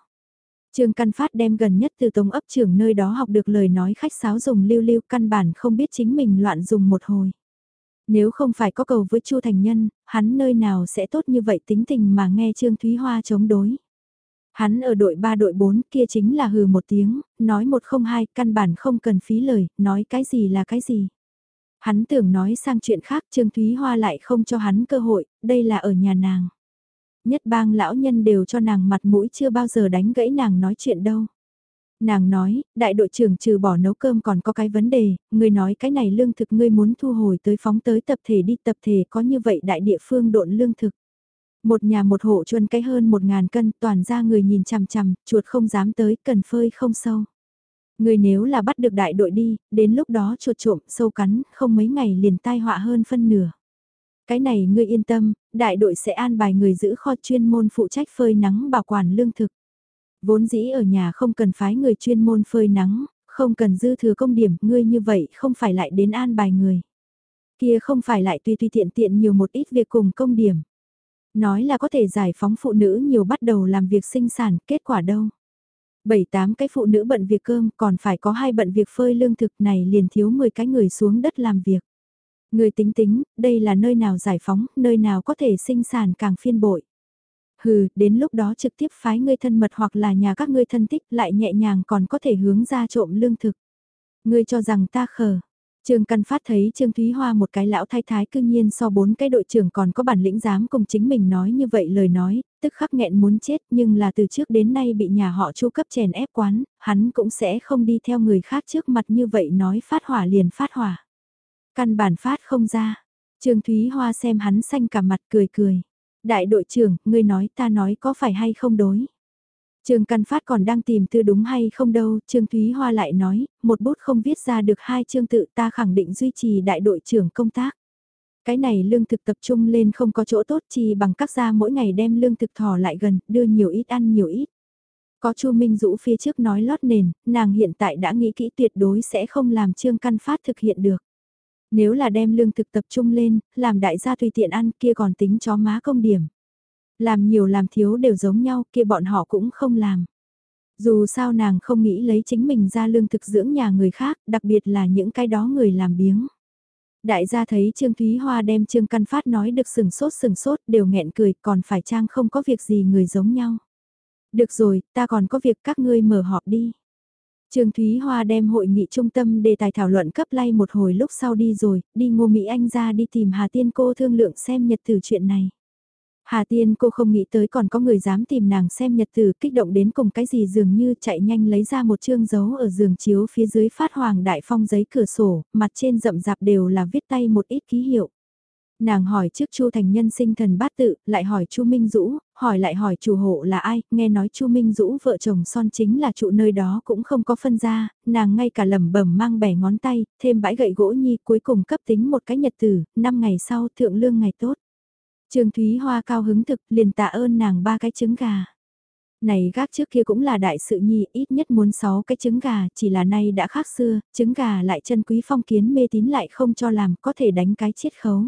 Trương Căn Phát đem gần nhất từ tống ấp trưởng nơi đó học được lời nói khách sáo dùng lưu lưu căn bản không biết chính mình loạn dùng một hồi. Nếu không phải có cầu với Chu Thành Nhân, hắn nơi nào sẽ tốt như vậy tính tình mà nghe Trương Thúy Hoa chống đối. Hắn ở đội 3 đội 4 kia chính là hừ một tiếng, nói một không hai, căn bản không cần phí lời, nói cái gì là cái gì. Hắn tưởng nói sang chuyện khác Trương Thúy Hoa lại không cho hắn cơ hội, đây là ở nhà nàng nhất bang lão nhân đều cho nàng mặt mũi chưa bao giờ đánh gãy nàng nói chuyện đâu. Nàng nói, đại đội trưởng trừ bỏ nấu cơm còn có cái vấn đề, người nói cái này lương thực ngươi muốn thu hồi tới phóng tới tập thể đi tập thể có như vậy đại địa phương độn lương thực. Một nhà một hộ chuân cái hơn một ngàn cân, toàn ra người nhìn chằm chằm, chuột không dám tới, cần phơi không sâu. Người nếu là bắt được đại đội đi, đến lúc đó chuột trộm, sâu cắn, không mấy ngày liền tai họa hơn phân nửa. Cái này ngươi yên tâm, đại đội sẽ an bài người giữ kho chuyên môn phụ trách phơi nắng bảo quản lương thực. Vốn dĩ ở nhà không cần phái người chuyên môn phơi nắng, không cần dư thừa công điểm, ngươi như vậy không phải lại đến an bài người. Kia không phải lại tùy tùy tiện tiện nhiều một ít việc cùng công điểm. Nói là có thể giải phóng phụ nữ nhiều bắt đầu làm việc sinh sản, kết quả đâu. Bảy tám cái phụ nữ bận việc cơm còn phải có hai bận việc phơi lương thực này liền thiếu 10 cái người xuống đất làm việc. Người tính tính, đây là nơi nào giải phóng, nơi nào có thể sinh sản càng phiên bội. Hừ, đến lúc đó trực tiếp phái ngươi thân mật hoặc là nhà các ngươi thân thích lại nhẹ nhàng còn có thể hướng ra trộm lương thực. Ngươi cho rằng ta khờ. Trương Căn Phát thấy Trương Thúy Hoa một cái lão thái thái cư nhiên so bốn cái đội trưởng còn có bản lĩnh dám cùng chính mình nói như vậy lời nói, tức khắc nghẹn muốn chết nhưng là từ trước đến nay bị nhà họ chu cấp chèn ép quán, hắn cũng sẽ không đi theo người khác trước mặt như vậy nói phát hỏa liền phát hỏa. Căn bản phát không ra. Trương Thúy Hoa xem hắn xanh cả mặt cười cười. Đại đội trưởng, ngươi nói ta nói có phải hay không đối. Trương Căn Phát còn đang tìm tư đúng hay không đâu, Trương Thúy Hoa lại nói, một bút không viết ra được hai chương tự ta khẳng định duy trì đại đội trưởng công tác. Cái này lương thực tập trung lên không có chỗ tốt chi bằng các gia mỗi ngày đem lương thực thò lại gần, đưa nhiều ít ăn nhiều ít. Có Chu Minh Dũ phía trước nói lót nền, nàng hiện tại đã nghĩ kỹ tuyệt đối sẽ không làm Trương Căn Phát thực hiện được. Nếu là đem lương thực tập trung lên, làm đại gia tùy tiện ăn kia còn tính chó má công điểm. Làm nhiều làm thiếu đều giống nhau kia bọn họ cũng không làm. Dù sao nàng không nghĩ lấy chính mình ra lương thực dưỡng nhà người khác, đặc biệt là những cái đó người làm biếng. Đại gia thấy Trương Thúy Hoa đem Trương Căn Phát nói được sừng sốt sừng sốt đều nghẹn cười còn phải trang không có việc gì người giống nhau. Được rồi, ta còn có việc các ngươi mở họp đi. Trương Thúy Hoa đem hội nghị trung tâm đề tài thảo luận cấp lay một hồi lúc sau đi rồi, đi ngô Mỹ Anh ra đi tìm Hà Tiên cô thương lượng xem nhật tử chuyện này. Hà Tiên cô không nghĩ tới còn có người dám tìm nàng xem nhật tử kích động đến cùng cái gì dường như chạy nhanh lấy ra một chương dấu ở giường chiếu phía dưới phát hoàng đại phong giấy cửa sổ, mặt trên rậm rạp đều là viết tay một ít ký hiệu. Nàng hỏi trước Chu Thành Nhân sinh thần bát tự, lại hỏi Chu Minh Dũ, hỏi lại hỏi chủ hộ là ai, nghe nói Chu Minh Dũ vợ chồng son chính là trụ nơi đó cũng không có phân ra, nàng ngay cả lẩm bẩm mang bẻ ngón tay, thêm bãi gậy gỗ nhi cuối cùng cấp tính một cái nhật tử, năm ngày sau thượng lương ngày tốt. Trương Thúy Hoa cao hứng thực liền tạ ơn nàng ba cái trứng gà. Này gác trước kia cũng là đại sự nhi ít nhất muốn 6 cái trứng gà chỉ là nay đã khác xưa, trứng gà lại chân quý phong kiến mê tín lại không cho làm có thể đánh cái chiết khấu.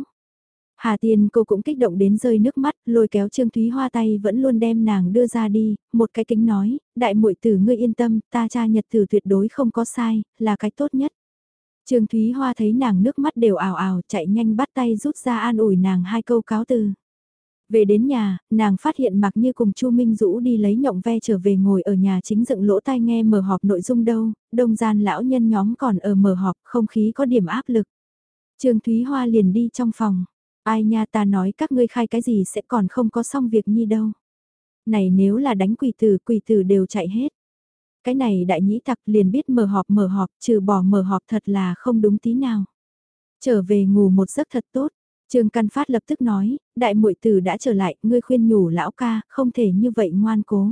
Hà Tiên cô cũng kích động đến rơi nước mắt, lôi kéo Trương Thúy Hoa tay vẫn luôn đem nàng đưa ra đi, một cái kính nói, đại muội tử ngươi yên tâm, ta cha nhật tử tuyệt đối không có sai, là cái tốt nhất. Trương Thúy Hoa thấy nàng nước mắt đều ảo ảo chạy nhanh bắt tay rút ra an ủi nàng hai câu cáo từ. Về đến nhà, nàng phát hiện mặc như cùng Chu Minh Dũ đi lấy nhộng ve trở về ngồi ở nhà chính dựng lỗ tai nghe mở họp nội dung đâu, đông gian lão nhân nhóm còn ở mở họp, không khí có điểm áp lực. Trương Thúy Hoa liền đi trong phòng, ai nha ta nói các ngươi khai cái gì sẽ còn không có xong việc nhi đâu. Này nếu là đánh quỷ tử, quỷ tử đều chạy hết. Cái này đại nhĩ tặc liền biết mở họp mở họp, trừ bỏ mở họp thật là không đúng tí nào. Trở về ngủ một giấc thật tốt, Trương Căn Phát lập tức nói, đại muội tử đã trở lại, ngươi khuyên nhủ lão ca, không thể như vậy ngoan cố.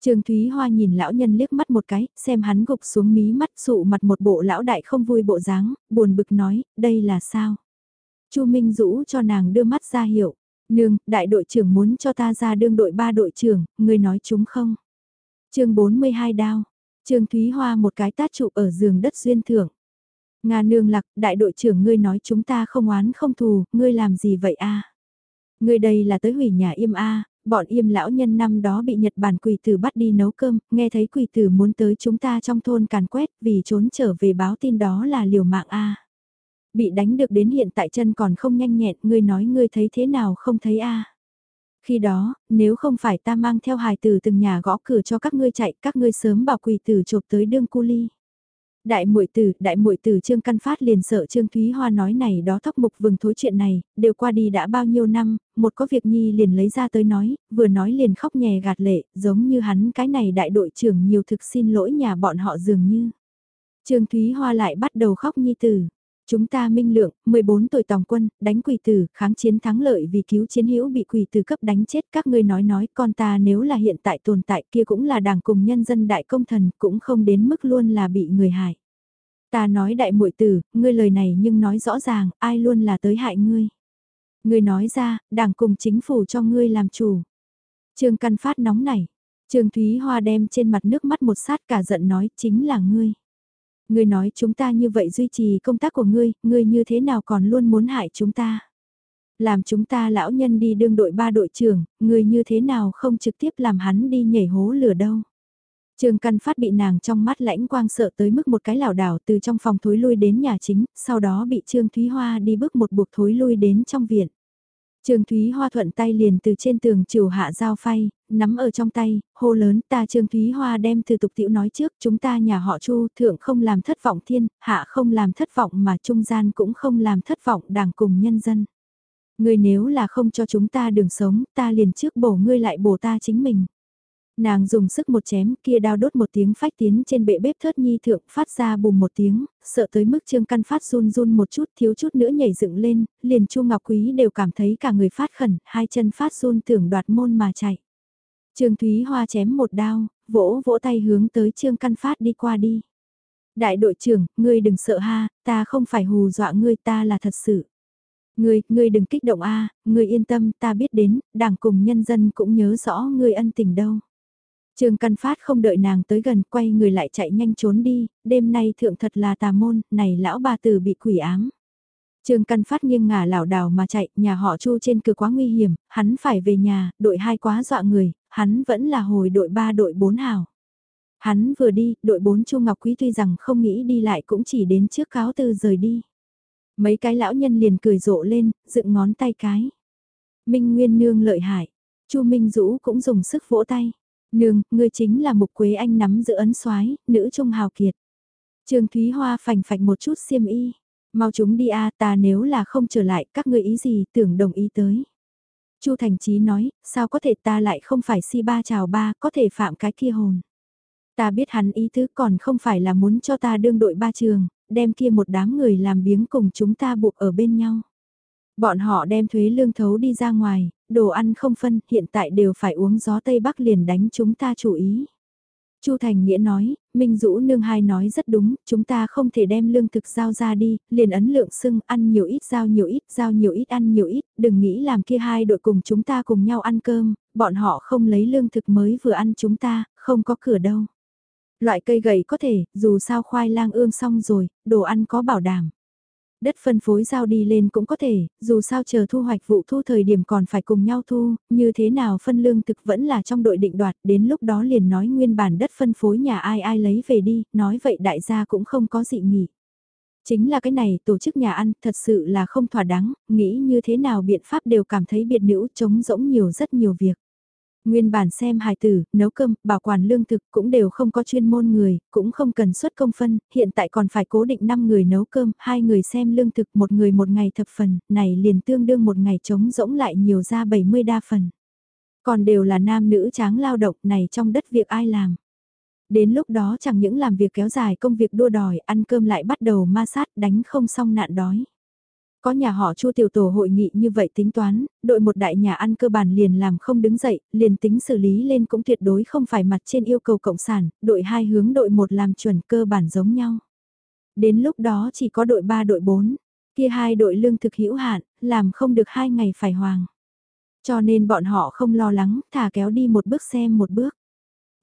Trương Thúy Hoa nhìn lão nhân liếc mắt một cái, xem hắn gục xuống mí mắt sụ mặt một bộ lão đại không vui bộ dáng, buồn bực nói, đây là sao? Chu Minh Dũ cho nàng đưa mắt ra hiệu, nương, đại đội trưởng muốn cho ta ra đương đội ba đội trưởng, ngươi nói chúng không? Chương 42 đao, Trương Thúy Hoa một cái tát trụ ở giường đất duyên thưởng. Nga nương lạc, đại đội trưởng ngươi nói chúng ta không oán không thù, ngươi làm gì vậy a? Ngươi đây là tới hủy nhà im a, bọn im lão nhân năm đó bị Nhật Bản quỷ tử bắt đi nấu cơm, nghe thấy quỷ tử muốn tới chúng ta trong thôn càn quét vì trốn trở về báo tin đó là liều mạng a. Bị đánh được đến hiện tại chân còn không nhanh nhẹn, ngươi nói ngươi thấy thế nào không thấy a? Khi đó, nếu không phải ta mang theo hài tử từng nhà gõ cửa cho các ngươi chạy, các ngươi sớm bảo quỷ tử chộp tới đương cu ly. Đại muội tử, đại muội tử Trương Căn Phát liền sợ Trương Thúy Hoa nói này đó thóc mục vừng thối chuyện này, đều qua đi đã bao nhiêu năm, một có việc nhi liền lấy ra tới nói, vừa nói liền khóc nhè gạt lệ, giống như hắn cái này đại đội trưởng nhiều thực xin lỗi nhà bọn họ dường như. Trương Thúy Hoa lại bắt đầu khóc nhi tử. Chúng ta minh lượng, 14 tuổi tòng quân, đánh quỷ tử, kháng chiến thắng lợi vì cứu chiến hữu bị quỷ tử cấp đánh chết. Các ngươi nói nói con ta nếu là hiện tại tồn tại kia cũng là đảng cùng nhân dân đại công thần, cũng không đến mức luôn là bị người hại. Ta nói đại muội tử, ngươi lời này nhưng nói rõ ràng, ai luôn là tới hại ngươi. Ngươi nói ra, đảng cùng chính phủ cho ngươi làm chủ. Trương Căn Phát nóng nảy. Trương Thúy Hoa đem trên mặt nước mắt một sát cả giận nói chính là ngươi. Ngươi nói chúng ta như vậy duy trì công tác của ngươi, ngươi như thế nào còn luôn muốn hại chúng ta. Làm chúng ta lão nhân đi đương đội ba đội trưởng, ngươi như thế nào không trực tiếp làm hắn đi nhảy hố lửa đâu. Trường Căn Phát bị nàng trong mắt lãnh quang sợ tới mức một cái lảo đảo từ trong phòng thối lui đến nhà chính, sau đó bị Trương Thúy Hoa đi bước một buộc thối lui đến trong viện. Trương Thúy Hoa thuận tay liền từ trên tường chiều hạ dao phay, nắm ở trong tay, hô lớn ta Trương Thúy Hoa đem từ tục tiểu nói trước chúng ta nhà họ Chu thượng không làm thất vọng thiên, hạ không làm thất vọng mà trung gian cũng không làm thất vọng đảng cùng nhân dân. Ngươi nếu là không cho chúng ta đường sống, ta liền trước bổ ngươi lại bổ ta chính mình. Nàng dùng sức một chém kia đao đốt một tiếng phách tiến trên bệ bếp thớt nhi thượng phát ra bùm một tiếng, sợ tới mức trương căn phát run run một chút thiếu chút nữa nhảy dựng lên, liền chu ngọc quý đều cảm thấy cả người phát khẩn, hai chân phát run tưởng đoạt môn mà chạy. Trương Thúy Hoa chém một đao, vỗ vỗ tay hướng tới Trương Căn Phát đi qua đi. Đại đội trưởng, ngươi đừng sợ ha, ta không phải hù dọa ngươi ta là thật sự. Ngươi, ngươi đừng kích động a, ngươi yên tâm, ta biết đến, đảng cùng nhân dân cũng nhớ rõ ngươi ân tình đâu. Trương Căn Phát không đợi nàng tới gần, quay người lại chạy nhanh trốn đi, đêm nay thượng thật là tà môn, này lão bà tử bị quỷ ám. Trương Căn Phát nghiêng ngả lảo đảo mà chạy, nhà họ Chu trên cửa quá nguy hiểm, hắn phải về nhà, đội hai quá dọa người, hắn vẫn là hồi đội 3 đội 4 hào. Hắn vừa đi, đội 4 Chu Ngọc Quý tuy rằng không nghĩ đi lại cũng chỉ đến trước cáo từ rời đi. Mấy cái lão nhân liền cười rộ lên, dựng ngón tay cái. Minh Nguyên Nương lợi hại, Chu Minh Dũ cũng dùng sức vỗ tay. Nương, ngươi chính là Mục Quế Anh nắm giữ ấn soái nữ trung hào kiệt. Trương Thúy Hoa phành phạch một chút xiêm y. Mau chúng đi a ta nếu là không trở lại các ngươi ý gì tưởng đồng ý tới. Chu Thành Chí nói, sao có thể ta lại không phải si ba chào ba, có thể phạm cái kia hồn. Ta biết hắn ý tứ còn không phải là muốn cho ta đương đội ba trường, đem kia một đám người làm biếng cùng chúng ta buộc ở bên nhau. Bọn họ đem thuế lương thấu đi ra ngoài, đồ ăn không phân, hiện tại đều phải uống gió Tây Bắc liền đánh chúng ta chủ ý. Chu Thành Nghĩa nói, Minh Dũ nương hai nói rất đúng, chúng ta không thể đem lương thực giao ra đi, liền ấn lượng sưng, ăn nhiều ít giao nhiều ít, giao nhiều ít ăn nhiều ít, đừng nghĩ làm kia hai đội cùng chúng ta cùng nhau ăn cơm, bọn họ không lấy lương thực mới vừa ăn chúng ta, không có cửa đâu. Loại cây gầy có thể, dù sao khoai lang ương xong rồi, đồ ăn có bảo đảm. Đất phân phối giao đi lên cũng có thể, dù sao chờ thu hoạch vụ thu thời điểm còn phải cùng nhau thu, như thế nào phân lương thực vẫn là trong đội định đoạt, đến lúc đó liền nói nguyên bản đất phân phối nhà ai ai lấy về đi, nói vậy đại gia cũng không có dị nghỉ Chính là cái này tổ chức nhà ăn thật sự là không thỏa đáng, nghĩ như thế nào biện pháp đều cảm thấy biệt nữ trống rỗng nhiều rất nhiều việc. Nguyên bản xem hài tử, nấu cơm, bảo quản lương thực cũng đều không có chuyên môn người, cũng không cần xuất công phân, hiện tại còn phải cố định 5 người nấu cơm, hai người xem lương thực, một người một ngày thập phần, này liền tương đương một ngày trống rỗng lại nhiều ra 70 đa phần. Còn đều là nam nữ tráng lao động này trong đất việc ai làm. Đến lúc đó chẳng những làm việc kéo dài công việc đua đòi, ăn cơm lại bắt đầu ma sát đánh không xong nạn đói. Có nhà họ Chu tiểu tổ hội nghị như vậy tính toán, đội một đại nhà ăn cơ bản liền làm không đứng dậy, liền tính xử lý lên cũng tuyệt đối không phải mặt trên yêu cầu cộng sản, đội hai hướng đội một làm chuẩn cơ bản giống nhau. Đến lúc đó chỉ có đội 3 đội 4, kia hai đội lương thực hữu hạn, làm không được hai ngày phải hoàng. Cho nên bọn họ không lo lắng, thả kéo đi một bước xem một bước.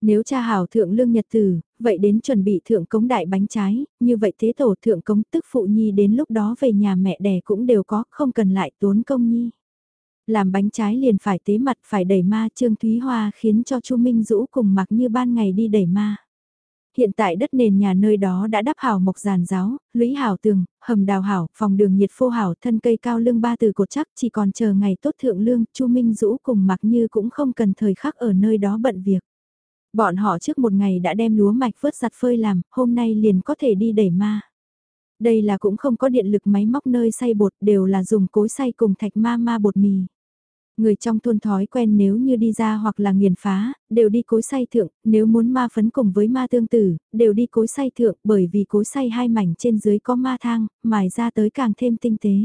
Nếu cha hảo thượng lương nhật tử, vậy đến chuẩn bị thượng cống đại bánh trái, như vậy thế tổ thượng cống tức phụ nhi đến lúc đó về nhà mẹ đẻ cũng đều có, không cần lại tốn công nhi. Làm bánh trái liền phải tế mặt phải đẩy ma Trương Thúy Hoa khiến cho Chu Minh Dũ cùng mặc như ban ngày đi đẩy ma. Hiện tại đất nền nhà nơi đó đã đắp hảo mộc giàn giáo, lũy hảo tường, hầm đào hảo, phòng đường nhiệt phô hảo, thân cây cao lương ba từ cột chắc chỉ còn chờ ngày tốt thượng lương, Chu Minh Dũ cùng mặc như cũng không cần thời khắc ở nơi đó bận việc. Bọn họ trước một ngày đã đem lúa mạch vớt giặt phơi làm, hôm nay liền có thể đi đẩy ma. Đây là cũng không có điện lực máy móc nơi xay bột đều là dùng cối xay cùng thạch ma ma bột mì. Người trong thôn thói quen nếu như đi ra hoặc là nghiền phá, đều đi cối xay thượng, nếu muốn ma phấn cùng với ma tương tử, đều đi cối xay thượng bởi vì cối xay hai mảnh trên dưới có ma thang, mài ra tới càng thêm tinh tế.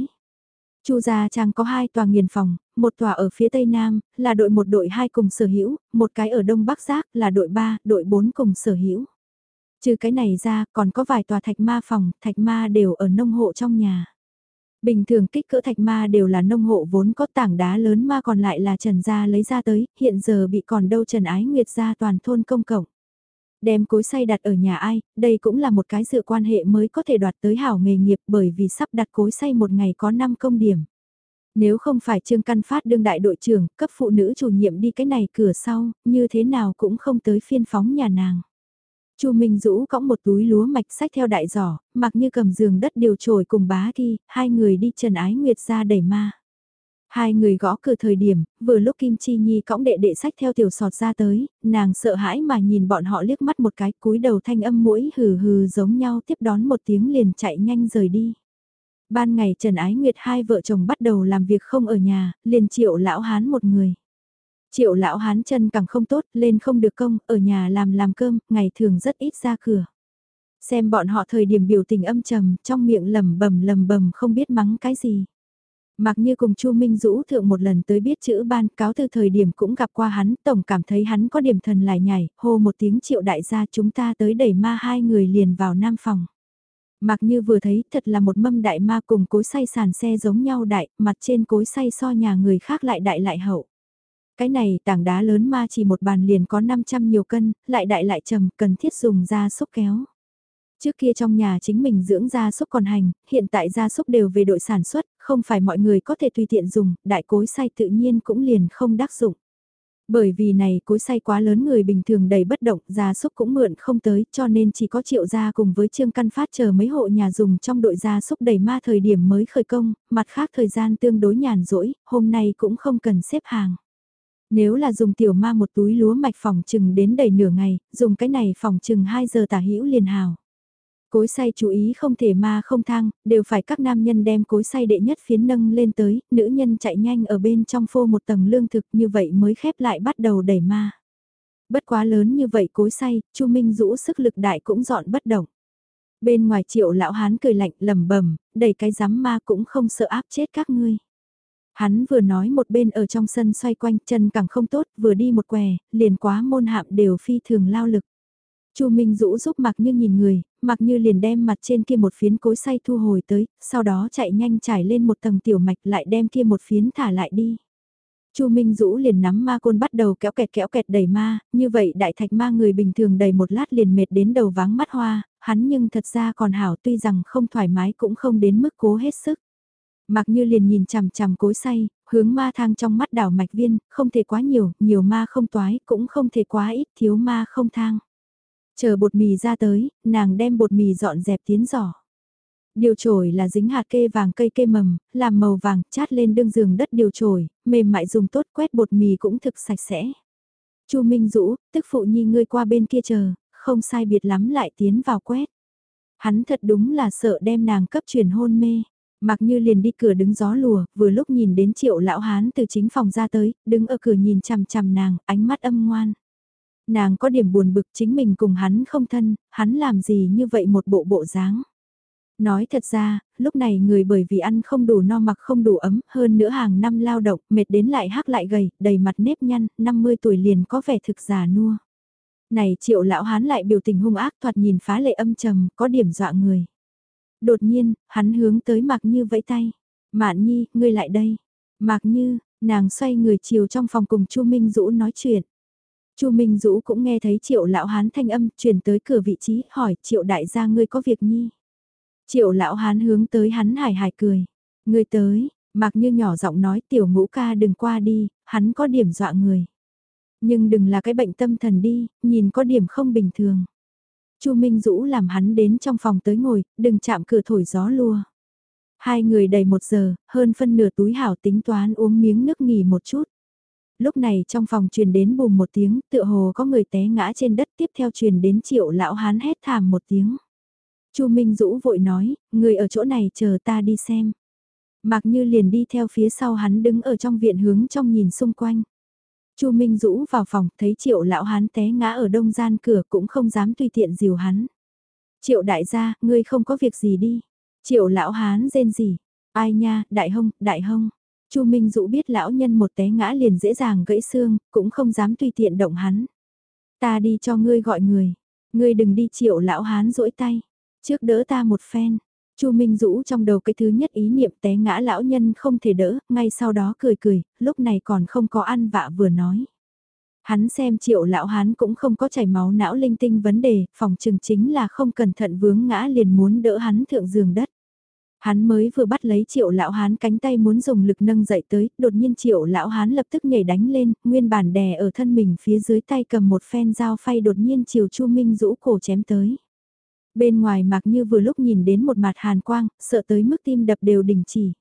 Chu Gia Trang có hai tòa nghiền phòng, một tòa ở phía tây nam, là đội một đội hai cùng sở hữu, một cái ở đông bắc giác là đội ba, đội bốn cùng sở hữu. Trừ cái này ra, còn có vài tòa thạch ma phòng, thạch ma đều ở nông hộ trong nhà. Bình thường kích cỡ thạch ma đều là nông hộ vốn có tảng đá lớn ma còn lại là Trần Gia lấy ra tới, hiện giờ bị còn đâu Trần Ái Nguyệt ra toàn thôn công cộng. Đem cối say đặt ở nhà ai, đây cũng là một cái dựa quan hệ mới có thể đoạt tới hảo nghề nghiệp bởi vì sắp đặt cối say một ngày có 5 công điểm. Nếu không phải Trương Căn Phát đương đại đội trưởng, cấp phụ nữ chủ nhiệm đi cái này cửa sau, như thế nào cũng không tới phiên phóng nhà nàng. Chu Minh Dũ cõng một túi lúa mạch sách theo đại giỏ, mặc như cầm giường đất điều trồi cùng bá kỳ, hai người đi Trần Ái Nguyệt ra đẩy ma. Hai người gõ cửa thời điểm, vừa lúc Kim Chi Nhi cõng đệ đệ sách theo tiểu sọt ra tới, nàng sợ hãi mà nhìn bọn họ liếc mắt một cái cúi đầu thanh âm mũi hừ hừ giống nhau tiếp đón một tiếng liền chạy nhanh rời đi. Ban ngày Trần Ái Nguyệt hai vợ chồng bắt đầu làm việc không ở nhà, liền triệu lão hán một người. Triệu lão hán chân càng không tốt, lên không được công, ở nhà làm làm cơm, ngày thường rất ít ra cửa. Xem bọn họ thời điểm biểu tình âm trầm, trong miệng lầm bầm lầm bầm không biết mắng cái gì. Mặc như cùng Chu Minh Dũ thượng một lần tới biết chữ ban cáo từ thời điểm cũng gặp qua hắn, tổng cảm thấy hắn có điểm thần lại nhảy, hô một tiếng triệu đại gia chúng ta tới đẩy ma hai người liền vào nam phòng. Mặc như vừa thấy thật là một mâm đại ma cùng cối say sàn xe giống nhau đại, mặt trên cối say so nhà người khác lại đại lại hậu. Cái này tảng đá lớn ma chỉ một bàn liền có 500 nhiều cân, lại đại lại trầm, cần thiết dùng ra xúc kéo. Trước kia trong nhà chính mình dưỡng gia súc còn hành, hiện tại gia súc đều về đội sản xuất, không phải mọi người có thể tùy tiện dùng, đại cối say tự nhiên cũng liền không đắc dụng. Bởi vì này cối say quá lớn người bình thường đầy bất động, gia súc cũng mượn không tới, cho nên chỉ có triệu gia cùng với trương căn phát chờ mấy hộ nhà dùng trong đội gia súc đầy ma thời điểm mới khởi công, mặt khác thời gian tương đối nhàn rỗi, hôm nay cũng không cần xếp hàng. Nếu là dùng tiểu ma một túi lúa mạch phòng chừng đến đầy nửa ngày, dùng cái này phòng chừng 2 giờ tả hữu liền hào. Cối say chú ý không thể ma không thang, đều phải các nam nhân đem cối say đệ nhất phiến nâng lên tới, nữ nhân chạy nhanh ở bên trong phô một tầng lương thực như vậy mới khép lại bắt đầu đẩy ma. Bất quá lớn như vậy cối say, Chu Minh rũ sức lực đại cũng dọn bất động. Bên ngoài triệu lão hán cười lạnh lầm bẩm đẩy cái giám ma cũng không sợ áp chết các ngươi. Hắn vừa nói một bên ở trong sân xoay quanh chân càng không tốt, vừa đi một què, liền quá môn hạm đều phi thường lao lực. Chu Minh Dũ giúp mặc Như nhìn người, mặc Như liền đem mặt trên kia một phiến cối say thu hồi tới, sau đó chạy nhanh trải lên một tầng tiểu mạch lại đem kia một phiến thả lại đi. Chu Minh Dũ liền nắm ma côn bắt đầu kéo kẹt kéo kẹt đẩy ma, như vậy đại thạch ma người bình thường đầy một lát liền mệt đến đầu váng mắt hoa, hắn nhưng thật ra còn hảo tuy rằng không thoải mái cũng không đến mức cố hết sức. Mặc Như liền nhìn chằm chằm cối say, hướng ma thang trong mắt đảo mạch viên, không thể quá nhiều, nhiều ma không toái, cũng không thể quá ít, thiếu ma không thang. Chờ bột mì ra tới, nàng đem bột mì dọn dẹp tiến giỏ. Điều trổi là dính hạt kê vàng cây kê mầm, làm màu vàng, chát lên đương giường đất điều trổi, mềm mại dùng tốt quét bột mì cũng thực sạch sẽ. Chu Minh Dũ, tức phụ nhi ngươi qua bên kia chờ, không sai biệt lắm lại tiến vào quét. Hắn thật đúng là sợ đem nàng cấp truyền hôn mê. Mặc như liền đi cửa đứng gió lùa, vừa lúc nhìn đến triệu lão hán từ chính phòng ra tới, đứng ở cửa nhìn chằm chằm nàng, ánh mắt âm ngoan. Nàng có điểm buồn bực chính mình cùng hắn không thân, hắn làm gì như vậy một bộ bộ dáng. Nói thật ra, lúc này người bởi vì ăn không đủ no mặc không đủ ấm, hơn nữa hàng năm lao động, mệt đến lại hắc lại gầy, đầy mặt nếp nhăn, 50 tuổi liền có vẻ thực già nua. Này triệu lão hán lại biểu tình hung ác thoạt nhìn phá lệ âm trầm, có điểm dọa người. Đột nhiên, hắn hướng tới Mạc Như vẫy tay. Mạn Nhi, ngươi lại đây. Mạc Như, nàng xoay người chiều trong phòng cùng Chu Minh Dũ nói chuyện. Chu Minh Dũ cũng nghe thấy triệu lão hán thanh âm truyền tới cửa vị trí hỏi triệu đại gia ngươi có việc nhi. Triệu lão hán hướng tới hắn hài hài cười. Ngươi tới, mặc như nhỏ giọng nói tiểu ngũ ca đừng qua đi, hắn có điểm dọa người. Nhưng đừng là cái bệnh tâm thần đi, nhìn có điểm không bình thường. Chu Minh Dũ làm hắn đến trong phòng tới ngồi, đừng chạm cửa thổi gió lùa. Hai người đầy một giờ, hơn phân nửa túi hảo tính toán uống miếng nước nghỉ một chút lúc này trong phòng truyền đến bùm một tiếng, tựa hồ có người té ngã trên đất tiếp theo truyền đến triệu lão hán hét thảm một tiếng. Chu Minh Dũ vội nói, người ở chỗ này chờ ta đi xem. Mạc Như liền đi theo phía sau hắn đứng ở trong viện hướng trong nhìn xung quanh. Chu Minh Dũ vào phòng, thấy triệu lão hán té ngã ở đông gian cửa cũng không dám tùy tiện dìu hắn. Triệu đại gia, ngươi không có việc gì đi. Triệu lão hán rên gì. Ai nha, đại hông, đại hông. Chu Minh Dũ biết lão nhân một té ngã liền dễ dàng gãy xương, cũng không dám tùy tiện động hắn. Ta đi cho ngươi gọi người. Ngươi đừng đi triệu lão hán rỗi tay. Trước đỡ ta một phen. Chu Minh Dũ trong đầu cái thứ nhất ý niệm té ngã lão nhân không thể đỡ, ngay sau đó cười cười, lúc này còn không có ăn vạ vừa nói. Hắn xem triệu lão hán cũng không có chảy máu não linh tinh vấn đề, phòng trừng chính là không cẩn thận vướng ngã liền muốn đỡ hắn thượng giường đất. Hắn mới vừa bắt lấy triệu lão hán cánh tay muốn dùng lực nâng dậy tới, đột nhiên triệu lão hán lập tức nhảy đánh lên, nguyên bản đè ở thân mình phía dưới tay cầm một phen dao phay đột nhiên chiều Chu Minh rũ cổ chém tới. Bên ngoài mặc như vừa lúc nhìn đến một mặt hàn quang, sợ tới mức tim đập đều đình chỉ.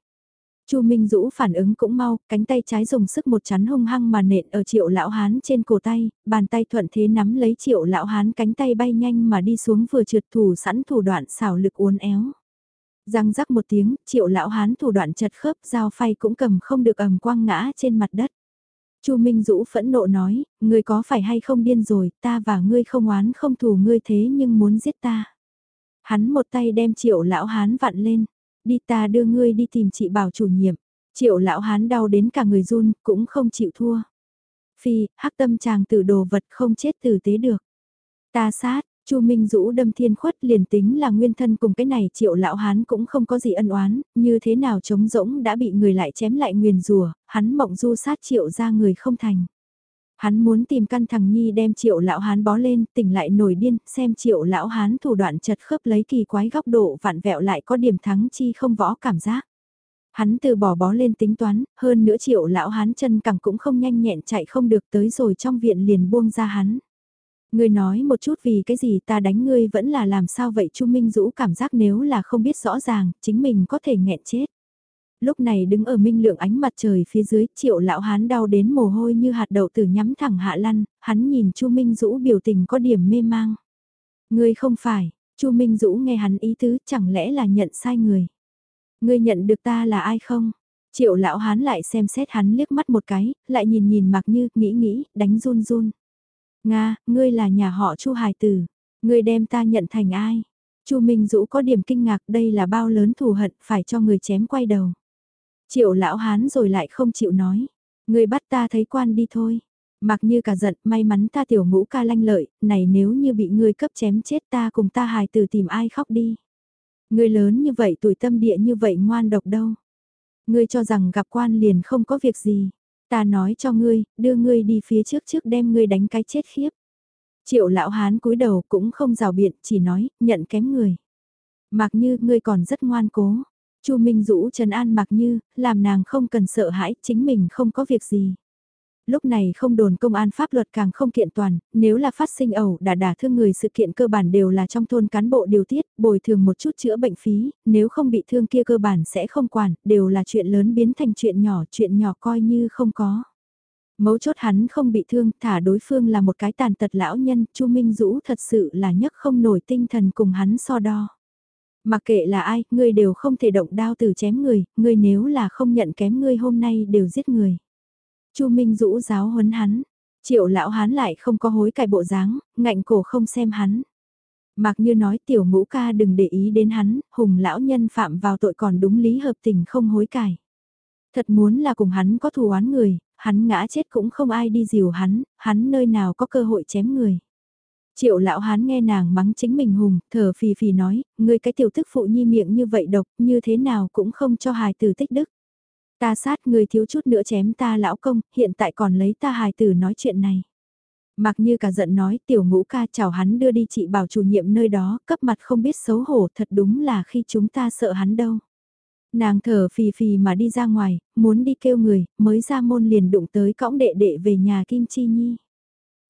Chu Minh Dũ phản ứng cũng mau, cánh tay trái dùng sức một chắn hung hăng mà nện ở triệu lão hán trên cổ tay, bàn tay thuận thế nắm lấy triệu lão hán cánh tay bay nhanh mà đi xuống vừa trượt thủ sẵn thủ đoạn xảo lực uốn éo. Răng rắc một tiếng, triệu lão hán thủ đoạn chật khớp, dao phay cũng cầm không được ầm quang ngã trên mặt đất. Chu Minh Dũ phẫn nộ nói, ngươi có phải hay không điên rồi, ta và ngươi không oán không thù ngươi thế nhưng muốn giết ta. Hắn một tay đem triệu lão hán vặn lên, đi ta đưa ngươi đi tìm chị bảo chủ nhiệm. Triệu lão hán đau đến cả người run, cũng không chịu thua. Phi, hắc tâm chàng tử đồ vật không chết tử tế được. Ta sát, Chu Minh Dũ đâm thiên khuất liền tính là nguyên thân cùng cái này triệu lão hán cũng không có gì ân oán, như thế nào trống rỗng đã bị người lại chém lại nguyền rùa, hắn mộng du sát triệu ra người không thành. Hắn muốn tìm căn thằng Nhi đem triệu lão hán bó lên, tỉnh lại nổi điên, xem triệu lão hán thủ đoạn chật khớp lấy kỳ quái góc độ vạn vẹo lại có điểm thắng chi không võ cảm giác. Hắn từ bỏ bó lên tính toán, hơn nữa triệu lão hán chân cẳng cũng không nhanh nhẹn chạy không được tới rồi trong viện liền buông ra hắn. Ngươi nói một chút vì cái gì ta đánh ngươi vẫn là làm sao vậy Chu Minh Dũ cảm giác nếu là không biết rõ ràng, chính mình có thể nghẹn chết. Lúc này đứng ở minh lượng ánh mặt trời phía dưới, triệu lão hán đau đến mồ hôi như hạt đậu tử nhắm thẳng hạ lăn, hắn nhìn Chu Minh Dũ biểu tình có điểm mê mang. Ngươi không phải, Chu Minh Dũ nghe hắn ý tứ chẳng lẽ là nhận sai người. Ngươi nhận được ta là ai không? Triệu lão hán lại xem xét hắn liếc mắt một cái, lại nhìn nhìn mặc như, nghĩ nghĩ, đánh run run. Nga, ngươi là nhà họ Chu Hải Tử, ngươi đem ta nhận thành ai? Chu Minh Dũ có điểm kinh ngạc đây là bao lớn thù hận phải cho người chém quay đầu. Triệu lão hán rồi lại không chịu nói. Người bắt ta thấy quan đi thôi. Mặc như cả giận, may mắn ta tiểu ngũ ca lanh lợi, này nếu như bị ngươi cấp chém chết ta cùng ta hài từ tìm ai khóc đi. Ngươi lớn như vậy tuổi tâm địa như vậy ngoan độc đâu. Ngươi cho rằng gặp quan liền không có việc gì. Ta nói cho ngươi, đưa ngươi đi phía trước trước đem ngươi đánh cái chết khiếp. Triệu lão hán cúi đầu cũng không rào biện, chỉ nói, nhận kém người. Mặc như ngươi còn rất ngoan cố. Chu Minh Dũ trần an mặc như, làm nàng không cần sợ hãi, chính mình không có việc gì. Lúc này không đồn công an pháp luật càng không kiện toàn, nếu là phát sinh ẩu đả đả thương người sự kiện cơ bản đều là trong thôn cán bộ điều tiết, bồi thường một chút chữa bệnh phí, nếu không bị thương kia cơ bản sẽ không quản, đều là chuyện lớn biến thành chuyện nhỏ, chuyện nhỏ coi như không có. Mấu chốt hắn không bị thương, thả đối phương là một cái tàn tật lão nhân, Chu Minh Dũ thật sự là nhất không nổi tinh thần cùng hắn so đo. Mặc kệ là ai, ngươi đều không thể động đao từ chém người, ngươi nếu là không nhận kém ngươi hôm nay đều giết người. Chu Minh Dũ giáo huấn hắn, triệu lão hán lại không có hối cải bộ dáng, ngạnh cổ không xem hắn. Mặc như nói tiểu ngũ ca đừng để ý đến hắn, hùng lão nhân phạm vào tội còn đúng lý hợp tình không hối cải. Thật muốn là cùng hắn có thù oán người, hắn ngã chết cũng không ai đi dìu hắn, hắn nơi nào có cơ hội chém người. Triệu lão hán nghe nàng mắng chính mình hùng, thở phì phì nói, ngươi cái tiểu thức phụ nhi miệng như vậy độc, như thế nào cũng không cho hài tử tích đức. Ta sát người thiếu chút nữa chém ta lão công, hiện tại còn lấy ta hài tử nói chuyện này. Mặc như cả giận nói tiểu ngũ ca chào hắn đưa đi chị bảo chủ nhiệm nơi đó, cấp mặt không biết xấu hổ thật đúng là khi chúng ta sợ hắn đâu. Nàng thở phì phì mà đi ra ngoài, muốn đi kêu người, mới ra môn liền đụng tới cõng đệ đệ về nhà Kim Chi Nhi.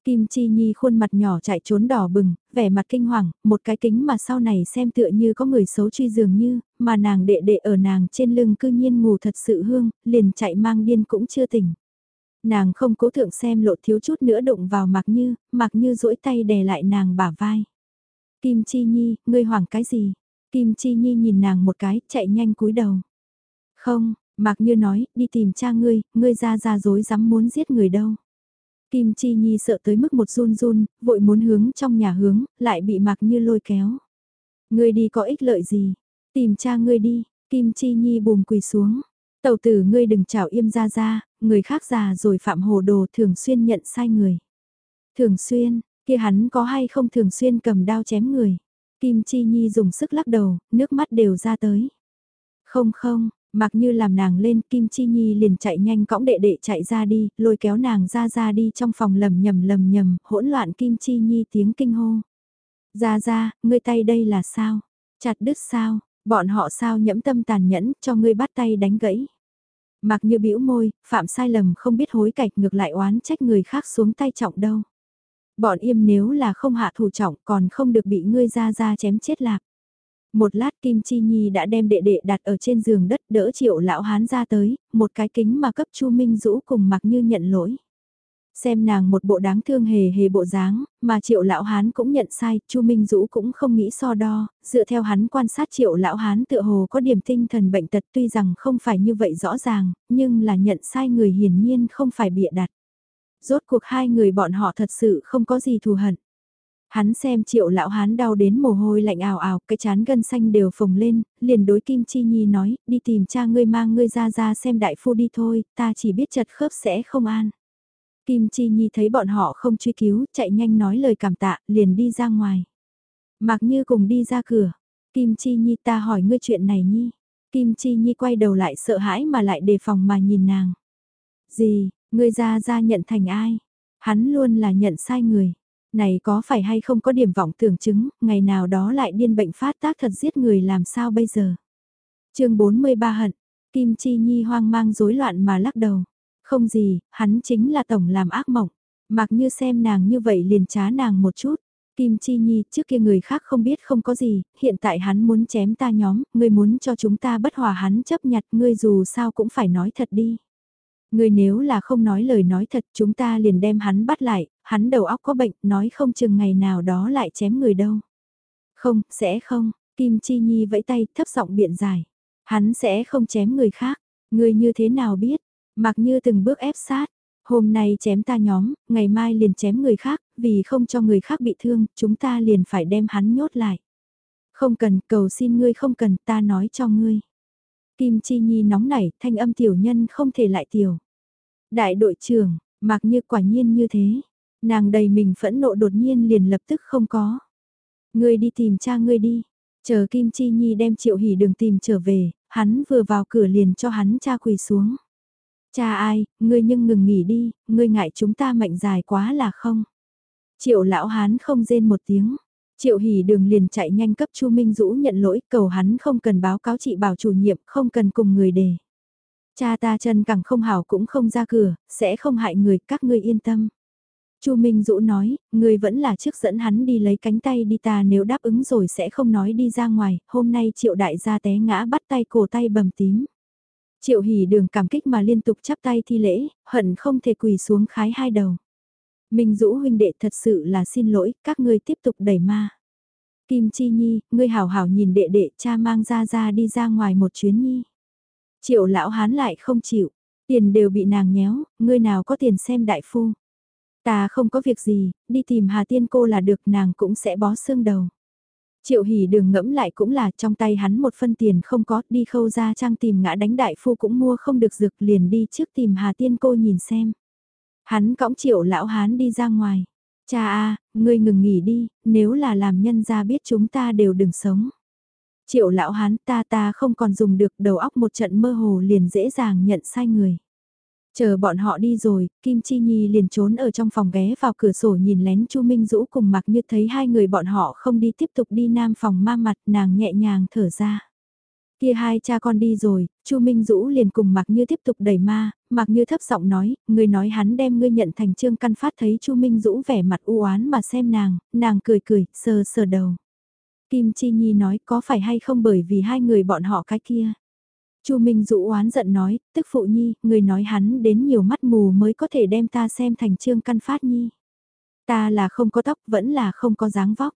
Kim Chi Nhi khuôn mặt nhỏ chạy trốn đỏ bừng, vẻ mặt kinh hoàng, một cái kính mà sau này xem tựa như có người xấu truy dường như, mà nàng đệ đệ ở nàng trên lưng cư nhiên ngủ thật sự hương, liền chạy mang điên cũng chưa tỉnh. Nàng không cố thượng xem lộ thiếu chút nữa đụng vào mặc như, mặc như duỗi tay đè lại nàng bả vai. Kim Chi Nhi, ngươi hoảng cái gì? Kim Chi Nhi nhìn nàng một cái, chạy nhanh cúi đầu. Không, Mạc Như nói, đi tìm cha ngươi, ngươi ra ra dối dám muốn giết người đâu. Kim Chi Nhi sợ tới mức một run run, vội muốn hướng trong nhà hướng, lại bị mặc Như lôi kéo. Ngươi đi có ích lợi gì? Tìm cha ngươi đi, Kim Chi Nhi bùm quỳ xuống. Tầu tử ngươi đừng chảo im ra ra, người khác già rồi phạm hồ đồ thường xuyên nhận sai người. Thường xuyên, kia hắn có hay không thường xuyên cầm đao chém người. Kim Chi Nhi dùng sức lắc đầu, nước mắt đều ra tới. Không không, mặc như làm nàng lên Kim Chi Nhi liền chạy nhanh cõng đệ đệ chạy ra đi, lôi kéo nàng ra ra đi trong phòng lầm nhầm lầm nhầm, hỗn loạn Kim Chi Nhi tiếng kinh hô. Ra ra, ngươi tay đây là sao? Chặt đứt sao? Bọn họ sao nhẫm tâm tàn nhẫn cho ngươi bắt tay đánh gãy? Mặc như bĩu môi, phạm sai lầm không biết hối cạch ngược lại oán trách người khác xuống tay trọng đâu. Bọn im nếu là không hạ thủ trọng còn không được bị ngươi ra ra chém chết lạc. Một lát Kim Chi Nhi đã đem đệ đệ đặt ở trên giường đất đỡ triệu lão hán ra tới, một cái kính mà cấp Chu Minh Dũ cùng mặc như nhận lỗi. Xem nàng một bộ đáng thương hề hề bộ dáng, mà triệu lão hán cũng nhận sai, Chu Minh Dũ cũng không nghĩ so đo, dựa theo hắn quan sát triệu lão hán tựa hồ có điểm tinh thần bệnh tật tuy rằng không phải như vậy rõ ràng, nhưng là nhận sai người hiển nhiên không phải bịa đặt. Rốt cuộc hai người bọn họ thật sự không có gì thù hận. Hắn xem triệu lão hán đau đến mồ hôi lạnh ảo ảo, cái chán gân xanh đều phồng lên, liền đối Kim Chi Nhi nói, đi tìm cha ngươi mang ngươi ra ra xem đại phu đi thôi, ta chỉ biết chật khớp sẽ không an. Kim Chi Nhi thấy bọn họ không truy cứu, chạy nhanh nói lời cảm tạ, liền đi ra ngoài. Mặc như cùng đi ra cửa, Kim Chi Nhi ta hỏi ngươi chuyện này Nhi. Kim Chi Nhi quay đầu lại sợ hãi mà lại đề phòng mà nhìn nàng. Gì, ngươi ra ra nhận thành ai? Hắn luôn là nhận sai người. Này có phải hay không có điểm vọng tưởng chứng, ngày nào đó lại điên bệnh phát tác thật giết người làm sao bây giờ? chương 43 hận, Kim Chi Nhi hoang mang rối loạn mà lắc đầu. Không gì, hắn chính là tổng làm ác mộng. Mặc như xem nàng như vậy liền trá nàng một chút. Kim Chi Nhi, trước kia người khác không biết không có gì, hiện tại hắn muốn chém ta nhóm, ngươi muốn cho chúng ta bất hòa hắn chấp nhặt, ngươi dù sao cũng phải nói thật đi. Ngươi nếu là không nói lời nói thật chúng ta liền đem hắn bắt lại, hắn đầu óc có bệnh, nói không chừng ngày nào đó lại chém người đâu. Không, sẽ không, Kim Chi Nhi vẫy tay thấp giọng biện giải. Hắn sẽ không chém người khác, ngươi như thế nào biết, Mặc như từng bước ép sát, hôm nay chém ta nhóm, ngày mai liền chém người khác, vì không cho người khác bị thương, chúng ta liền phải đem hắn nhốt lại. Không cần, cầu xin ngươi không cần, ta nói cho ngươi. Kim Chi Nhi nóng nảy, thanh âm tiểu nhân không thể lại tiểu. Đại đội trưởng, mặc như quả nhiên như thế. Nàng đầy mình phẫn nộ đột nhiên liền lập tức không có. Ngươi đi tìm cha ngươi đi. Chờ Kim Chi Nhi đem triệu hỉ đường tìm trở về, hắn vừa vào cửa liền cho hắn cha quỳ xuống. Cha ai, ngươi nhưng ngừng nghỉ đi, ngươi ngại chúng ta mệnh dài quá là không. Triệu lão hán không rên một tiếng. Triệu hỉ đường liền chạy nhanh cấp Chu Minh Dũ nhận lỗi, cầu hắn không cần báo cáo chị bảo chủ nhiệm, không cần cùng người đề. Cha ta chân càng không hảo cũng không ra cửa, sẽ không hại người, các ngươi yên tâm. Chu Minh Dũ nói, người vẫn là trước dẫn hắn đi lấy cánh tay đi ta nếu đáp ứng rồi sẽ không nói đi ra ngoài, hôm nay triệu đại gia té ngã bắt tay cổ tay bầm tím. Triệu hỉ đường cảm kích mà liên tục chắp tay thi lễ, hận không thể quỳ xuống khái hai đầu. Minh Dũ huynh đệ thật sự là xin lỗi, các ngươi tiếp tục đẩy ma. Kim Chi Nhi, ngươi hảo hảo nhìn đệ đệ cha mang ra ra đi ra ngoài một chuyến nhi. Triệu lão hán lại không chịu, tiền đều bị nàng nhéo, ngươi nào có tiền xem đại phu. Ta không có việc gì, đi tìm Hà Tiên cô là được nàng cũng sẽ bó xương đầu. Triệu hỉ đường ngẫm lại cũng là trong tay hắn một phân tiền không có, đi khâu ra trang tìm ngã đánh đại phu cũng mua không được dược liền đi trước tìm Hà Tiên cô nhìn xem. Hắn cõng triệu lão hán đi ra ngoài. Cha a, ngươi ngừng nghỉ đi, nếu là làm nhân ra biết chúng ta đều đừng sống. Triệu lão hán ta ta không còn dùng được đầu óc một trận mơ hồ liền dễ dàng nhận sai người. Chờ bọn họ đi rồi, Kim Chi Nhi liền trốn ở trong phòng ghé vào cửa sổ nhìn lén Chu Minh Dũ cùng mặc như thấy hai người bọn họ không đi tiếp tục đi nam phòng ma mặt nàng nhẹ nhàng thở ra. Kia hai cha con đi rồi, Chu Minh Dũ liền cùng mạc như tiếp tục đẩy ma, mạc như thấp giọng nói, người nói hắn đem ngươi nhận thành trương căn phát thấy Chu Minh Dũ vẻ mặt u oán mà xem nàng, nàng cười cười, sờ sờ đầu. Kim Chi Nhi nói có phải hay không bởi vì hai người bọn họ cái kia. Chu Minh Dũ oán giận nói, tức phụ nhi, người nói hắn đến nhiều mắt mù mới có thể đem ta xem thành trương căn phát nhi. Ta là không có tóc, vẫn là không có dáng vóc.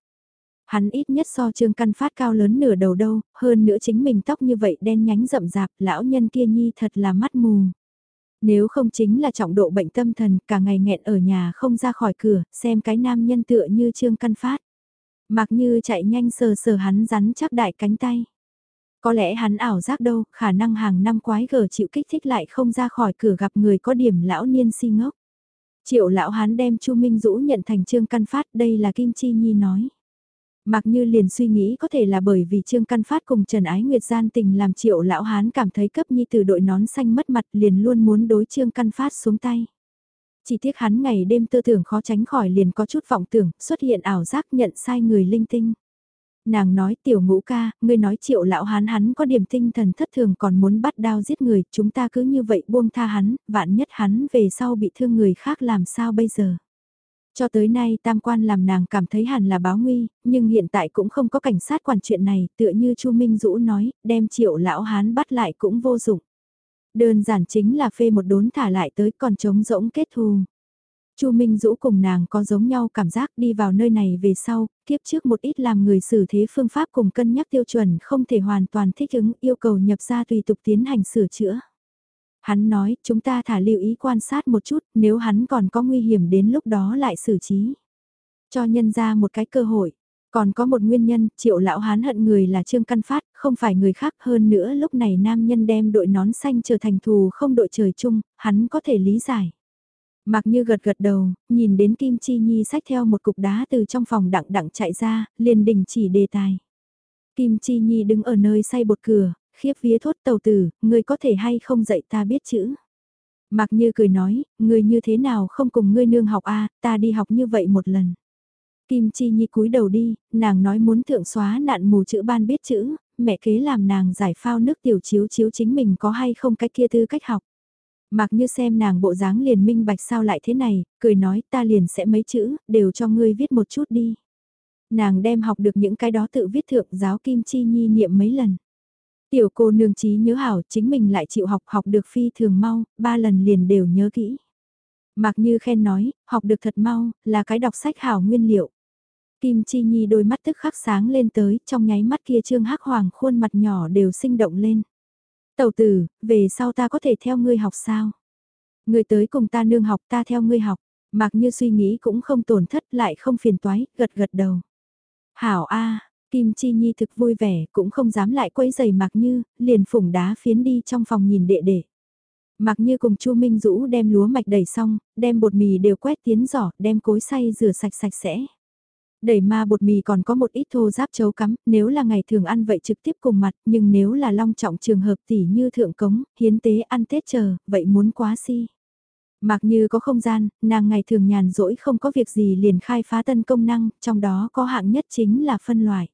Hắn ít nhất so trương căn phát cao lớn nửa đầu đâu, hơn nữa chính mình tóc như vậy đen nhánh rậm rạp, lão nhân kia nhi thật là mắt mù. Nếu không chính là trọng độ bệnh tâm thần, cả ngày nghẹn ở nhà không ra khỏi cửa, xem cái nam nhân tựa như trương căn phát. Mặc như chạy nhanh sờ sờ hắn rắn chắc đại cánh tay. Có lẽ hắn ảo giác đâu, khả năng hàng năm quái gở chịu kích thích lại không ra khỏi cửa gặp người có điểm lão niên si ngốc. Triệu lão hán đem Chu Minh Dũ nhận thành Trương Căn Phát, đây là Kim Chi Nhi nói. Mặc như liền suy nghĩ có thể là bởi vì Trương Căn Phát cùng Trần Ái Nguyệt gian tình làm triệu lão hán cảm thấy cấp nhi từ đội nón xanh mất mặt liền luôn muốn đối Trương Căn Phát xuống tay. Chỉ tiếc hắn ngày đêm tư tưởng khó tránh khỏi liền có chút vọng tưởng, xuất hiện ảo giác nhận sai người linh tinh. Nàng nói tiểu ngũ ca, ngươi nói triệu lão hán hắn có điểm tinh thần thất thường còn muốn bắt đao giết người, chúng ta cứ như vậy buông tha hắn, vạn nhất hắn về sau bị thương người khác làm sao bây giờ. Cho tới nay tam quan làm nàng cảm thấy hẳn là báo nguy, nhưng hiện tại cũng không có cảnh sát quản chuyện này, tựa như Chu Minh Dũ nói, đem triệu lão hán bắt lại cũng vô dụng. Đơn giản chính là phê một đốn thả lại tới còn chống rỗng kết thù. Chu Minh Dũ cùng nàng có giống nhau cảm giác đi vào nơi này về sau, kiếp trước một ít làm người xử thế phương pháp cùng cân nhắc tiêu chuẩn không thể hoàn toàn thích ứng yêu cầu nhập ra tùy tục tiến hành sửa chữa. Hắn nói, chúng ta thả lưu ý quan sát một chút, nếu hắn còn có nguy hiểm đến lúc đó lại xử trí. Cho nhân ra một cái cơ hội. Còn có một nguyên nhân, triệu lão hán hận người là Trương Căn Phát, không phải người khác hơn nữa lúc này nam nhân đem đội nón xanh trở thành thù không đội trời chung, hắn có thể lý giải. Mặc như gật gật đầu, nhìn đến Kim Chi Nhi sách theo một cục đá từ trong phòng đặng đặng chạy ra, liền đình chỉ đề tài. Kim Chi Nhi đứng ở nơi say bột cửa, khiếp vía thốt tàu tử, người có thể hay không dạy ta biết chữ. Mặc như cười nói, người như thế nào không cùng ngươi nương học a ta đi học như vậy một lần. Kim Chi Nhi cúi đầu đi, nàng nói muốn thượng xóa nạn mù chữ ban biết chữ, mẹ kế làm nàng giải phao nước tiểu chiếu chiếu chính mình có hay không cái kia tư cách học. Mặc như xem nàng bộ dáng liền minh bạch sao lại thế này, cười nói ta liền sẽ mấy chữ, đều cho ngươi viết một chút đi. Nàng đem học được những cái đó tự viết thượng giáo Kim Chi Nhi niệm mấy lần. Tiểu cô nương trí nhớ hảo chính mình lại chịu học học được phi thường mau, ba lần liền đều nhớ kỹ. Mặc như khen nói, học được thật mau, là cái đọc sách hảo nguyên liệu. Kim Chi Nhi đôi mắt tức khắc sáng lên tới, trong nháy mắt kia trương hắc hoàng khuôn mặt nhỏ đều sinh động lên. Tẩu tử, về sau ta có thể theo ngươi học sao? Ngươi tới cùng ta nương học ta theo ngươi học, mặc như suy nghĩ cũng không tổn thất lại không phiền toái, gật gật đầu. Hảo A, Kim Chi Nhi thực vui vẻ, cũng không dám lại quấy giày mạc như, liền phủng đá phiến đi trong phòng nhìn đệ đệ. Mặc như cùng Chu Minh Dũ đem lúa mạch đẩy xong, đem bột mì đều quét tiến giỏ, đem cối xay rửa sạch sạch sẽ. Đẩy ma bột mì còn có một ít thô giáp chấu cắm, nếu là ngày thường ăn vậy trực tiếp cùng mặt, nhưng nếu là long trọng trường hợp tỉ như thượng cống, hiến tế ăn Tết chờ, vậy muốn quá si. Mặc như có không gian, nàng ngày thường nhàn rỗi không có việc gì liền khai phá tân công năng, trong đó có hạng nhất chính là phân loại.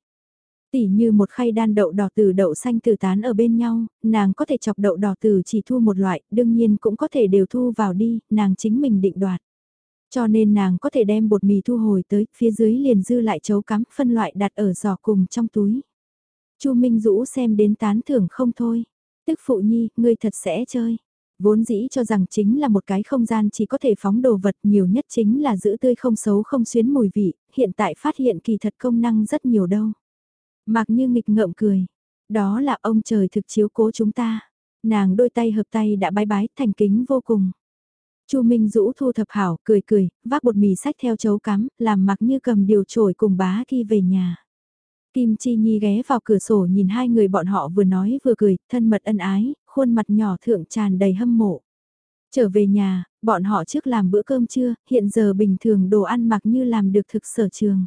Tỉ như một khay đan đậu đỏ từ đậu xanh từ tán ở bên nhau, nàng có thể chọc đậu đỏ từ chỉ thu một loại, đương nhiên cũng có thể đều thu vào đi, nàng chính mình định đoạt. Cho nên nàng có thể đem bột mì thu hồi tới, phía dưới liền dư lại chấu cắm, phân loại đặt ở giỏ cùng trong túi. Chu Minh Dũ xem đến tán thưởng không thôi. Tức phụ nhi, ngươi thật sẽ chơi. Vốn dĩ cho rằng chính là một cái không gian chỉ có thể phóng đồ vật nhiều nhất chính là giữ tươi không xấu không xuyến mùi vị, hiện tại phát hiện kỳ thật công năng rất nhiều đâu. Mặc như nghịch ngợm cười. Đó là ông trời thực chiếu cố chúng ta. Nàng đôi tay hợp tay đã bái bái thành kính vô cùng. Chu Minh Dũ thu thập hảo, cười cười, vác bột mì sách theo chấu cắm, làm mặc như cầm điều trổi cùng bá khi về nhà. Kim Chi Nhi ghé vào cửa sổ nhìn hai người bọn họ vừa nói vừa cười, thân mật ân ái, khuôn mặt nhỏ thượng tràn đầy hâm mộ. Trở về nhà, bọn họ trước làm bữa cơm trưa, hiện giờ bình thường đồ ăn mặc như làm được thực sở trường.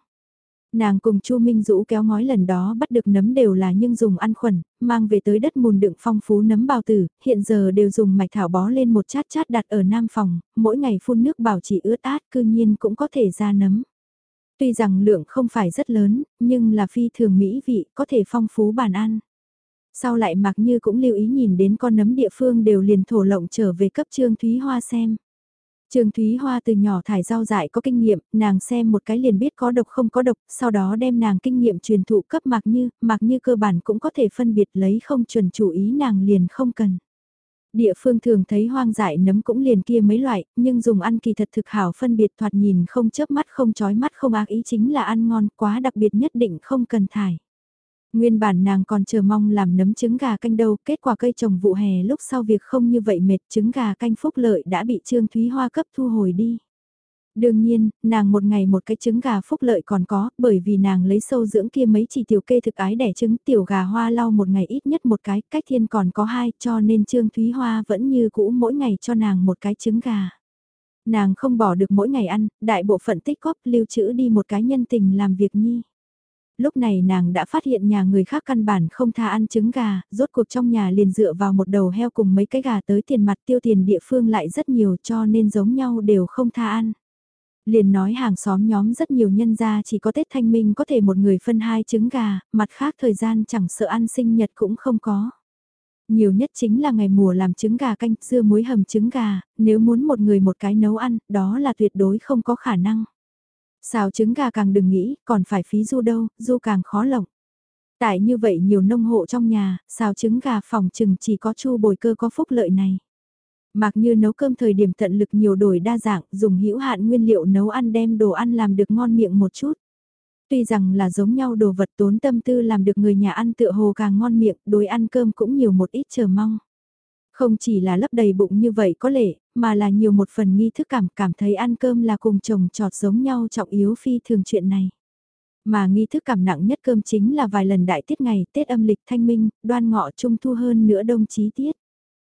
Nàng cùng Chu Minh Dũ kéo ngói lần đó bắt được nấm đều là nhưng dùng ăn khuẩn, mang về tới đất mùn đựng phong phú nấm bào tử, hiện giờ đều dùng mạch thảo bó lên một chát chát đặt ở nam phòng, mỗi ngày phun nước bảo trì ướt át cư nhiên cũng có thể ra nấm. Tuy rằng lượng không phải rất lớn, nhưng là phi thường mỹ vị, có thể phong phú bàn ăn. Sau lại mặc như cũng lưu ý nhìn đến con nấm địa phương đều liền thổ lộng trở về cấp trương Thúy Hoa xem. Trương Thúy Hoa từ nhỏ thải rau dại có kinh nghiệm, nàng xem một cái liền biết có độc không có độc, sau đó đem nàng kinh nghiệm truyền thụ cấp Mạc Như, Mạc Như cơ bản cũng có thể phân biệt lấy không chuẩn chủ ý nàng liền không cần. Địa phương thường thấy hoang dại nấm cũng liền kia mấy loại, nhưng dùng ăn kỳ thật thực hảo phân biệt thoạt nhìn không chớp mắt không chói mắt không ác ý chính là ăn ngon quá đặc biệt nhất định không cần thải. Nguyên bản nàng còn chờ mong làm nấm trứng gà canh đâu, kết quả cây trồng vụ hè lúc sau việc không như vậy mệt trứng gà canh phúc lợi đã bị Trương Thúy Hoa cấp thu hồi đi. Đương nhiên, nàng một ngày một cái trứng gà phúc lợi còn có, bởi vì nàng lấy sâu dưỡng kia mấy chỉ tiểu kê thực ái đẻ trứng tiểu gà hoa lau một ngày ít nhất một cái, cách thiên còn có hai, cho nên Trương Thúy Hoa vẫn như cũ mỗi ngày cho nàng một cái trứng gà. Nàng không bỏ được mỗi ngày ăn, đại bộ phận tích góp lưu trữ đi một cái nhân tình làm việc nhi lúc này nàng đã phát hiện nhà người khác căn bản không tha ăn trứng gà, rốt cuộc trong nhà liền dựa vào một đầu heo cùng mấy cái gà tới tiền mặt tiêu tiền địa phương lại rất nhiều cho nên giống nhau đều không tha ăn. Liền nói hàng xóm nhóm rất nhiều nhân gia chỉ có Tết Thanh Minh có thể một người phân hai trứng gà, mặt khác thời gian chẳng sợ ăn sinh nhật cũng không có. Nhiều nhất chính là ngày mùa làm trứng gà canh, dưa muối hầm trứng gà, nếu muốn một người một cái nấu ăn, đó là tuyệt đối không có khả năng. Xào trứng gà càng đừng nghĩ, còn phải phí du đâu, du càng khó lộng. Tại như vậy nhiều nông hộ trong nhà, xào trứng gà phòng trừng chỉ có chu bồi cơ có phúc lợi này. Mặc như nấu cơm thời điểm tận lực nhiều đổi đa dạng, dùng hữu hạn nguyên liệu nấu ăn đem đồ ăn làm được ngon miệng một chút. Tuy rằng là giống nhau đồ vật tốn tâm tư làm được người nhà ăn tựa hồ càng ngon miệng, đối ăn cơm cũng nhiều một ít chờ mong. Không chỉ là lấp đầy bụng như vậy có lệ, mà là nhiều một phần nghi thức cảm cảm thấy ăn cơm là cùng chồng trọt giống nhau trọng yếu phi thường chuyện này. Mà nghi thức cảm nặng nhất cơm chính là vài lần đại tiết ngày Tết âm lịch thanh minh, đoan ngọ trung thu hơn nữa đông chí tiết.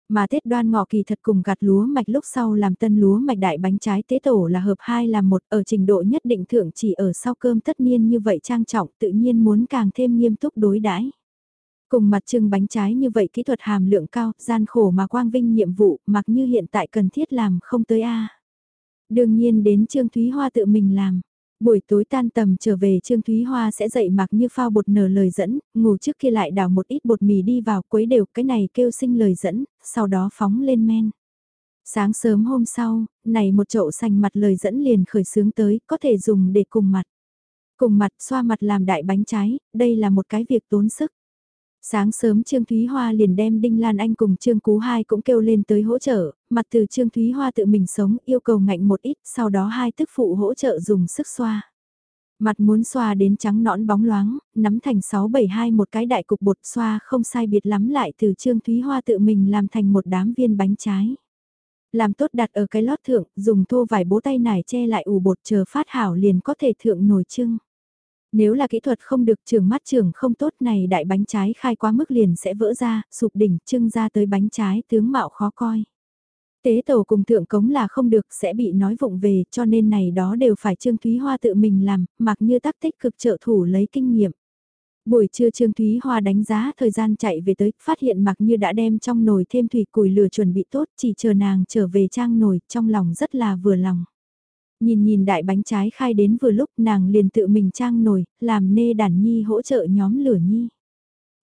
Mà Tết đoan ngọ kỳ thật cùng gặt lúa mạch lúc sau làm tân lúa mạch đại bánh trái tế tổ là hợp hai làm một ở trình độ nhất định thượng chỉ ở sau cơm tất niên như vậy trang trọng tự nhiên muốn càng thêm nghiêm túc đối đãi Cùng mặt trưng bánh trái như vậy kỹ thuật hàm lượng cao, gian khổ mà quang vinh nhiệm vụ, mặc như hiện tại cần thiết làm không tới A. Đương nhiên đến Trương Thúy Hoa tự mình làm. Buổi tối tan tầm trở về Trương Thúy Hoa sẽ dậy mặc như phao bột nở lời dẫn, ngủ trước kia lại đảo một ít bột mì đi vào quấy đều cái này kêu sinh lời dẫn, sau đó phóng lên men. Sáng sớm hôm sau, này một chậu xanh mặt lời dẫn liền khởi sướng tới, có thể dùng để cùng mặt. Cùng mặt xoa mặt làm đại bánh trái, đây là một cái việc tốn sức. Sáng sớm Trương Thúy Hoa liền đem Đinh Lan Anh cùng Trương Cú Hai cũng kêu lên tới hỗ trợ, mặt từ Trương Thúy Hoa tự mình sống yêu cầu ngạnh một ít, sau đó hai tức phụ hỗ trợ dùng sức xoa. Mặt muốn xoa đến trắng nõn bóng loáng, nắm thành 672 một cái đại cục bột xoa không sai biệt lắm lại từ Trương Thúy Hoa tự mình làm thành một đám viên bánh trái. Làm tốt đặt ở cái lót thượng, dùng thô vải bố tay nải che lại ủ bột chờ phát hảo liền có thể thượng nổi trưng. Nếu là kỹ thuật không được trường mắt trường không tốt này đại bánh trái khai quá mức liền sẽ vỡ ra, sụp đỉnh trưng ra tới bánh trái tướng mạo khó coi. Tế tổ cùng thượng cống là không được sẽ bị nói vụng về cho nên này đó đều phải Trương Thúy Hoa tự mình làm, mặc như tác tích cực trợ thủ lấy kinh nghiệm. Buổi trưa Trương Thúy Hoa đánh giá thời gian chạy về tới, phát hiện mặc như đã đem trong nồi thêm thủy củi lửa chuẩn bị tốt, chỉ chờ nàng trở về trang nồi, trong lòng rất là vừa lòng. Nhìn nhìn đại bánh trái khai đến vừa lúc nàng liền tự mình trang nồi, làm nê đàn nhi hỗ trợ nhóm lửa nhi.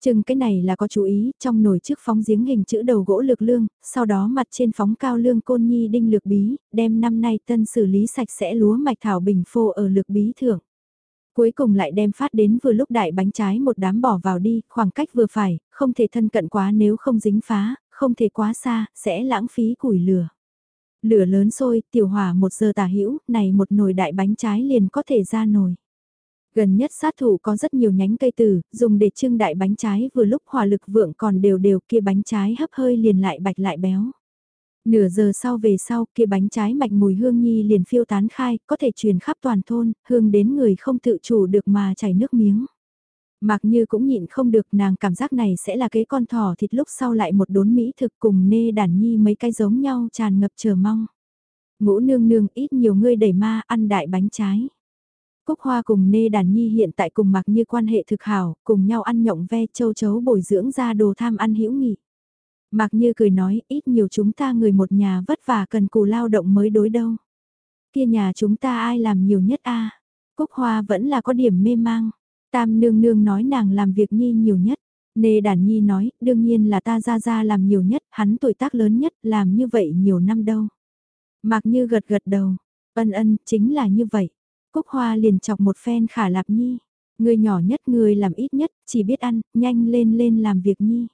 Chừng cái này là có chú ý, trong nồi trước phóng giếng hình chữ đầu gỗ lược lương, sau đó mặt trên phóng cao lương côn nhi đinh lược bí, đem năm nay tân xử lý sạch sẽ lúa mạch thảo bình phô ở lược bí thưởng. Cuối cùng lại đem phát đến vừa lúc đại bánh trái một đám bỏ vào đi, khoảng cách vừa phải, không thể thân cận quá nếu không dính phá, không thể quá xa, sẽ lãng phí củi lửa. Lửa lớn sôi, tiểu hỏa một giờ tả hữu này một nồi đại bánh trái liền có thể ra nồi. Gần nhất sát thủ có rất nhiều nhánh cây tử, dùng để trưng đại bánh trái vừa lúc hỏa lực vượng còn đều đều kia bánh trái hấp hơi liền lại bạch lại béo. Nửa giờ sau về sau kia bánh trái mạch mùi hương nhi liền phiêu tán khai, có thể truyền khắp toàn thôn, hương đến người không tự chủ được mà chảy nước miếng. Mặc như cũng nhịn không được nàng cảm giác này sẽ là cái con thỏ thịt lúc sau lại một đốn mỹ thực cùng nê đàn nhi mấy cái giống nhau tràn ngập chờ mong. Ngũ nương nương ít nhiều ngươi đẩy ma ăn đại bánh trái. Cúc Hoa cùng Nê Đàn Nhi hiện tại cùng mặc như quan hệ thực hảo, cùng nhau ăn nhộng ve châu chấu bồi dưỡng ra đồ tham ăn hữu nghị. Mặc như cười nói ít nhiều chúng ta người một nhà vất vả cần cù lao động mới đối đâu. Kia nhà chúng ta ai làm nhiều nhất a Cúc Hoa vẫn là có điểm mê mang. Tam nương nương nói nàng làm việc nhi nhiều nhất. Nê đàn nhi nói, đương nhiên là ta ra ra làm nhiều nhất, hắn tuổi tác lớn nhất, làm như vậy nhiều năm đâu. Mạc như gật gật đầu, ân ân, chính là như vậy. Cúc hoa liền chọc một phen khả lạp nhi. Người nhỏ nhất người làm ít nhất, chỉ biết ăn, nhanh lên lên làm việc nhi.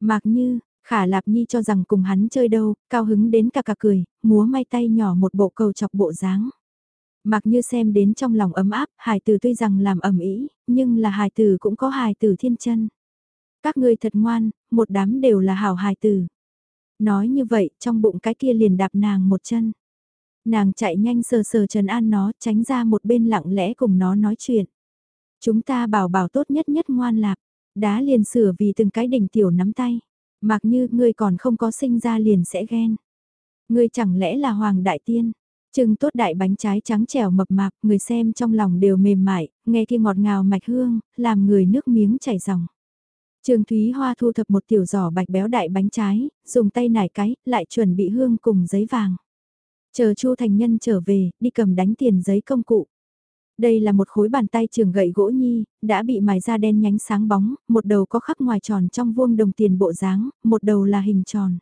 Mạc như, Khả Lạp Nhi cho rằng cùng hắn chơi đâu, cao hứng đến cả cả cười, múa may tay nhỏ một bộ cầu chọc bộ dáng. Mặc như xem đến trong lòng ấm áp, hài tử tuy rằng làm ẩm ý, nhưng là hài tử cũng có hài tử thiên chân. Các ngươi thật ngoan, một đám đều là hảo hài tử. Nói như vậy, trong bụng cái kia liền đạp nàng một chân. Nàng chạy nhanh sờ sờ Trần An nó, tránh ra một bên lặng lẽ cùng nó nói chuyện. Chúng ta bảo bảo tốt nhất nhất ngoan lạc, đá liền sửa vì từng cái đỉnh tiểu nắm tay. Mặc như ngươi còn không có sinh ra liền sẽ ghen. Ngươi chẳng lẽ là hoàng đại tiên, Trưng tốt đại bánh trái trắng trẻo mập mạp, người xem trong lòng đều mềm mại, nghe kia ngọt ngào mạch hương, làm người nước miếng chảy ròng. Trương Thúy Hoa thu thập một tiểu giỏ bạch béo đại bánh trái, dùng tay nải cái, lại chuẩn bị hương cùng giấy vàng. Chờ Chu Thành Nhân trở về, đi cầm đánh tiền giấy công cụ. Đây là một khối bàn tay trường gậy gỗ nhi, đã bị mài ra đen nhánh sáng bóng, một đầu có khắc ngoài tròn trong vuông đồng tiền bộ dáng, một đầu là hình tròn.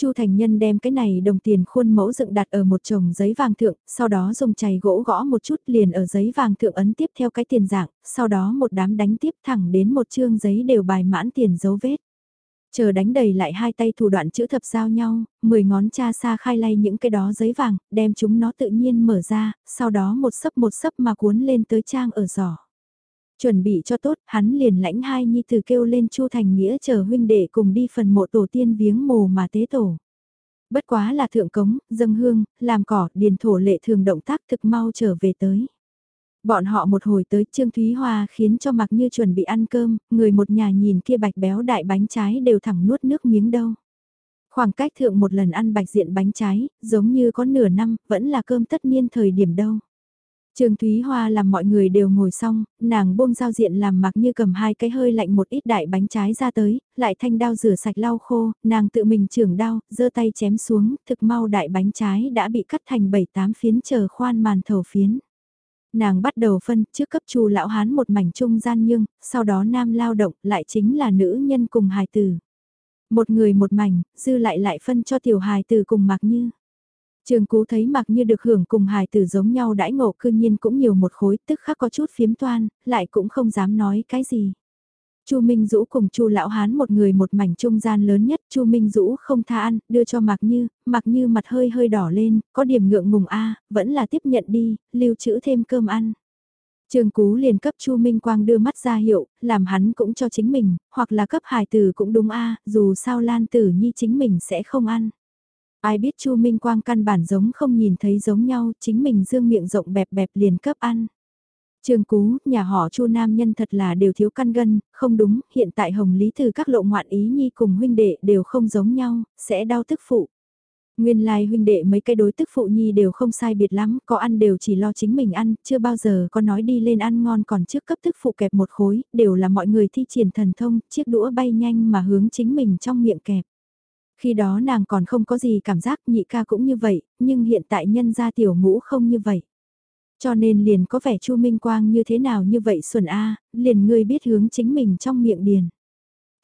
Chu Thành Nhân đem cái này đồng tiền khuôn mẫu dựng đặt ở một chồng giấy vàng thượng, sau đó dùng chày gỗ gõ một chút liền ở giấy vàng thượng ấn tiếp theo cái tiền dạng, sau đó một đám đánh tiếp thẳng đến một chương giấy đều bài mãn tiền dấu vết. Chờ đánh đầy lại hai tay thủ đoạn chữ thập giao nhau, mười ngón cha xa khai lay những cái đó giấy vàng, đem chúng nó tự nhiên mở ra, sau đó một sấp một sấp mà cuốn lên tới trang ở giỏ. Chuẩn bị cho tốt, hắn liền lãnh hai nhi tử kêu lên Chu Thành Nghĩa chờ huynh đệ cùng đi phần mộ tổ tiên viếng mồ mà tế tổ. Bất quá là thượng cống, dâng hương, làm cỏ, điền thổ lệ thường động tác thực mau trở về tới. Bọn họ một hồi tới Trương Thúy Hoa khiến cho mặc như chuẩn bị ăn cơm, người một nhà nhìn kia bạch béo đại bánh trái đều thẳng nuốt nước miếng đâu. Khoảng cách thượng một lần ăn bạch diện bánh trái, giống như có nửa năm, vẫn là cơm tất niên thời điểm đâu. Trương Thúy Hoa làm mọi người đều ngồi xong, nàng buông giao diện làm mặc như cầm hai cái hơi lạnh một ít đại bánh trái ra tới, lại thanh đao rửa sạch lau khô, nàng tự mình trưởng đao, giơ tay chém xuống, thực mau đại bánh trái đã bị cắt thành 7-8 phiến chờ khoan màn thầu phiến. Nàng bắt đầu phân trước cấp chu lão hán một mảnh trung gian nhưng, sau đó nam lao động lại chính là nữ nhân cùng hài tử. Một người một mảnh, dư lại lại phân cho tiểu hài tử cùng mặc như. Trường cú thấy mặc như được hưởng cùng hài tử giống nhau đãi ngộ cư nhiên cũng nhiều một khối tức khắc có chút phiếm toan, lại cũng không dám nói cái gì. Chu Minh Dũ cùng Chu lão hán một người một mảnh trung gian lớn nhất, Chu Minh Dũ không tha ăn, đưa cho Mạc Như, Mạc Như mặt hơi hơi đỏ lên, có điểm ngượng ngùng a, vẫn là tiếp nhận đi, lưu trữ thêm cơm ăn. Trường Cú liền cấp Chu Minh Quang đưa mắt ra hiệu, làm hắn cũng cho chính mình, hoặc là cấp hài tử cũng đúng a, dù sao Lan Tử Nhi chính mình sẽ không ăn. Ai biết Chu Minh Quang căn bản giống không nhìn thấy giống nhau, chính mình dương miệng rộng bẹp bẹp liền cấp ăn. Trường Cú, nhà họ Chu nam nhân thật là đều thiếu căn gân, không đúng, hiện tại Hồng Lý từ các lộ ngoạn ý nhi cùng huynh đệ đều không giống nhau, sẽ đau tức phụ. Nguyên lai huynh đệ mấy cái đối tức phụ nhi đều không sai biệt lắm, có ăn đều chỉ lo chính mình ăn, chưa bao giờ có nói đi lên ăn ngon còn trước cấp tức phụ kẹp một khối, đều là mọi người thi triển thần thông, chiếc đũa bay nhanh mà hướng chính mình trong miệng kẹp. Khi đó nàng còn không có gì cảm giác nhị ca cũng như vậy, nhưng hiện tại nhân gia tiểu ngũ không như vậy. Cho nên liền có vẻ Chu Minh Quang như thế nào như vậy xuẩn A, liền ngươi biết hướng chính mình trong miệng điền.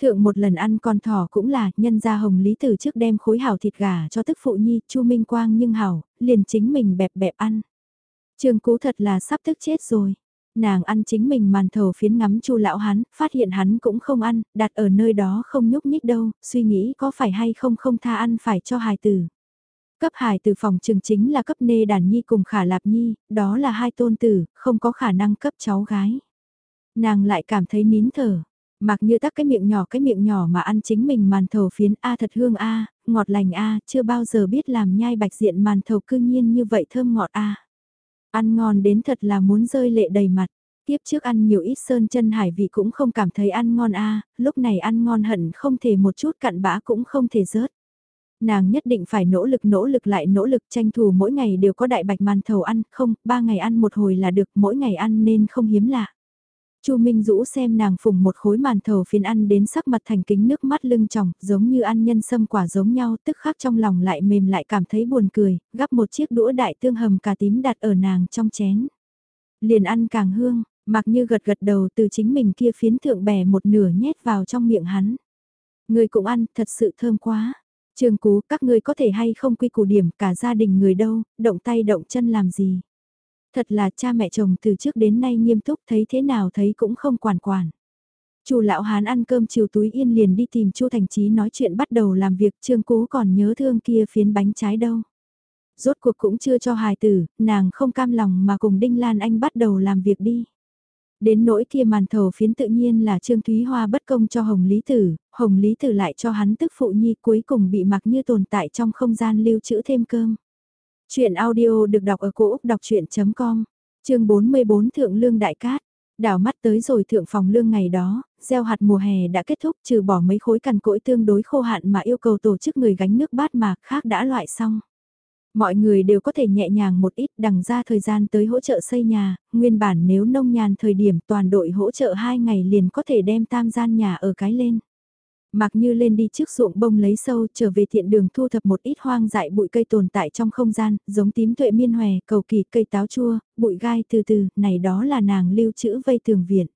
Thượng một lần ăn con thỏ cũng là nhân gia hồng lý từ trước đem khối hảo thịt gà cho tức phụ nhi, Chu Minh Quang nhưng hảo, liền chính mình bẹp bẹp ăn. Trường cú thật là sắp tức chết rồi. Nàng ăn chính mình màn thầu phiến ngắm chu lão hắn, phát hiện hắn cũng không ăn, đặt ở nơi đó không nhúc nhích đâu, suy nghĩ có phải hay không không tha ăn phải cho hài tử. Cấp hài từ phòng trường chính là cấp nê đàn nhi cùng khả lạp nhi, đó là hai tôn tử, không có khả năng cấp cháu gái. Nàng lại cảm thấy nín thở, mặc như tắc cái miệng nhỏ cái miệng nhỏ mà ăn chính mình màn thầu phiến A thật hương A, ngọt lành A, chưa bao giờ biết làm nhai bạch diện màn thầu cư nhiên như vậy thơm ngọt A. Ăn ngon đến thật là muốn rơi lệ đầy mặt. Tiếp trước ăn nhiều ít sơn chân hải vị cũng không cảm thấy ăn ngon a lúc này ăn ngon hận không thể một chút cặn bã cũng không thể rớt. Nàng nhất định phải nỗ lực nỗ lực lại nỗ lực tranh thủ mỗi ngày đều có đại bạch màn thầu ăn, không, ba ngày ăn một hồi là được, mỗi ngày ăn nên không hiếm lạ. Chu Minh Dũ xem nàng phùng một khối màn thầu phiến ăn đến sắc mặt thành kính nước mắt lưng tròng, giống như ăn nhân sâm quả giống nhau, tức khắc trong lòng lại mềm lại cảm thấy buồn cười, gắp một chiếc đũa đại tương hầm cà tím đặt ở nàng trong chén. Liền ăn càng hương, mặc như gật gật đầu từ chính mình kia phiến thượng bẻ một nửa nhét vào trong miệng hắn. Người cũng ăn, thật sự thơm quá. Trường cú, các ngươi có thể hay không quy củ điểm cả gia đình người đâu, động tay động chân làm gì. Thật là cha mẹ chồng từ trước đến nay nghiêm túc thấy thế nào thấy cũng không quản quản. Chu lão hán ăn cơm chiều túi yên liền đi tìm Chu Thành Chí nói chuyện bắt đầu làm việc, Trương Cú còn nhớ thương kia phiến bánh trái đâu. Rốt cuộc cũng chưa cho hài tử, nàng không cam lòng mà cùng Đinh Lan Anh bắt đầu làm việc đi. Đến nỗi kia màn thầu phiến tự nhiên là Trương Thúy Hoa bất công cho Hồng Lý Tử, Hồng Lý Tử lại cho hắn tức phụ nhi cuối cùng bị mặc như tồn tại trong không gian lưu trữ thêm cơm. Chuyện audio được đọc ở cổ Úc đọc chuyện.com, chương 44 Thượng Lương Đại Cát. Đảo mắt tới rồi thượng phòng lương ngày đó, gieo hạt mùa hè đã kết thúc trừ bỏ mấy khối cằn cỗi tương đối khô hạn mà yêu cầu tổ chức người gánh nước bát mà khác đã loại xong. Mọi người đều có thể nhẹ nhàng một ít đằng ra thời gian tới hỗ trợ xây nhà, nguyên bản nếu nông nhàn thời điểm toàn đội hỗ trợ 2 ngày liền có thể đem tam gian nhà ở cái lên. Mặc như lên đi trước ruộng bông lấy sâu trở về thiện đường thu thập một ít hoang dại bụi cây tồn tại trong không gian, giống tím tuệ miên hòe, cầu kỳ, cây táo chua, bụi gai từ từ, này đó là nàng lưu trữ vây tường viện.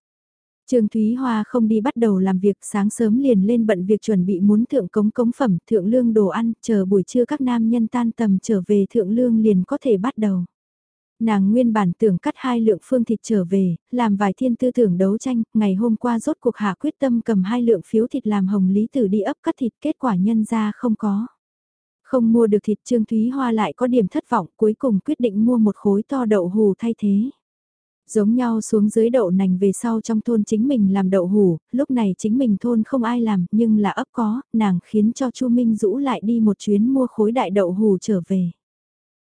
Trương Thúy Hoa không đi bắt đầu làm việc sáng sớm liền lên bận việc chuẩn bị muốn thượng cống cống phẩm, thượng lương đồ ăn, chờ buổi trưa các nam nhân tan tầm trở về thượng lương liền có thể bắt đầu. Nàng nguyên bản tưởng cắt hai lượng phương thịt trở về, làm vài thiên tư tưởng đấu tranh, ngày hôm qua rốt cuộc hạ quyết tâm cầm hai lượng phiếu thịt làm hồng lý tử đi ấp cắt thịt kết quả nhân ra không có. Không mua được thịt Trương Thúy Hoa lại có điểm thất vọng cuối cùng quyết định mua một khối to đậu hù thay thế. Giống nhau xuống dưới đậu nành về sau trong thôn chính mình làm đậu hủ, lúc này chính mình thôn không ai làm, nhưng là ấp có, nàng khiến cho Chu Minh Dũ lại đi một chuyến mua khối đại đậu hủ trở về.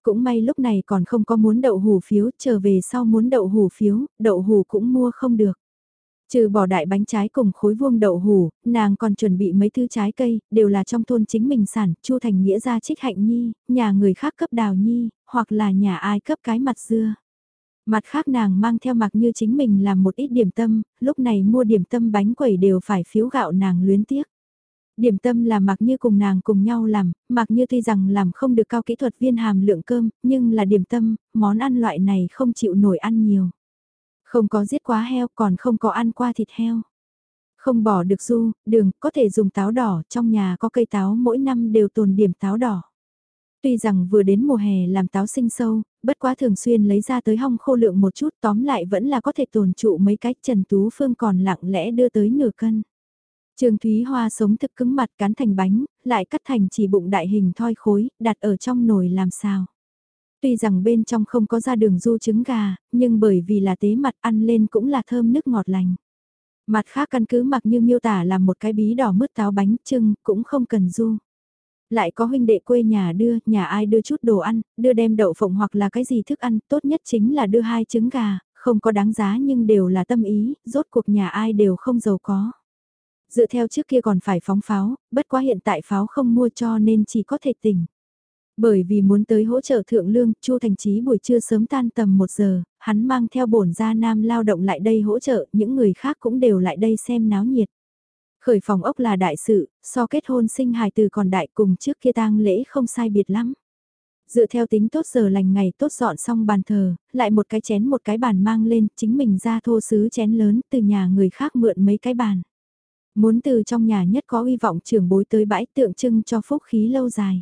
Cũng may lúc này còn không có muốn đậu hủ phiếu, trở về sau muốn đậu hủ phiếu, đậu hủ cũng mua không được. Trừ bỏ đại bánh trái cùng khối vuông đậu hủ, nàng còn chuẩn bị mấy thứ trái cây, đều là trong thôn chính mình sản, Chu Thành Nghĩa ra trích hạnh nhi, nhà người khác cấp đào nhi, hoặc là nhà ai cấp cái mặt dưa. Mặt khác nàng mang theo mặc như chính mình làm một ít điểm tâm, lúc này mua điểm tâm bánh quẩy đều phải phiếu gạo nàng luyến tiếc. Điểm tâm là mặc như cùng nàng cùng nhau làm, mặc như tuy rằng làm không được cao kỹ thuật viên hàm lượng cơm, nhưng là điểm tâm, món ăn loại này không chịu nổi ăn nhiều. Không có giết quá heo còn không có ăn qua thịt heo. Không bỏ được du, đường, có thể dùng táo đỏ, trong nhà có cây táo mỗi năm đều tồn điểm táo đỏ. Tuy rằng vừa đến mùa hè làm táo sinh sâu, bất quá thường xuyên lấy ra tới hong khô lượng một chút tóm lại vẫn là có thể tồn trụ mấy cách Trần Tú Phương còn lặng lẽ đưa tới nửa cân. Trường Thúy Hoa sống thực cứng mặt cán thành bánh, lại cắt thành chỉ bụng đại hình thoi khối, đặt ở trong nồi làm sao. Tuy rằng bên trong không có ra đường du trứng gà, nhưng bởi vì là tế mặt ăn lên cũng là thơm nước ngọt lành. Mặt khác căn cứ mặc như miêu tả là một cái bí đỏ mứt táo bánh trưng, cũng không cần du lại có huynh đệ quê nhà đưa, nhà ai đưa chút đồ ăn, đưa đem đậu phộng hoặc là cái gì thức ăn, tốt nhất chính là đưa hai trứng gà, không có đáng giá nhưng đều là tâm ý, rốt cuộc nhà ai đều không giàu có. Dựa theo trước kia còn phải phóng pháo, bất quá hiện tại pháo không mua cho nên chỉ có thể tỉnh. Bởi vì muốn tới hỗ trợ thượng lương, Chu Thành Chí buổi trưa sớm tan tầm 1 giờ, hắn mang theo bổn gia nam lao động lại đây hỗ trợ, những người khác cũng đều lại đây xem náo nhiệt. Khởi phòng ốc là đại sự, so kết hôn sinh hài từ còn đại cùng trước kia tang lễ không sai biệt lắm. Dựa theo tính tốt giờ lành ngày tốt dọn xong bàn thờ, lại một cái chén một cái bàn mang lên, chính mình ra thô sứ chén lớn từ nhà người khác mượn mấy cái bàn. Muốn từ trong nhà nhất có uy vọng trưởng bối tới bãi tượng trưng cho phúc khí lâu dài.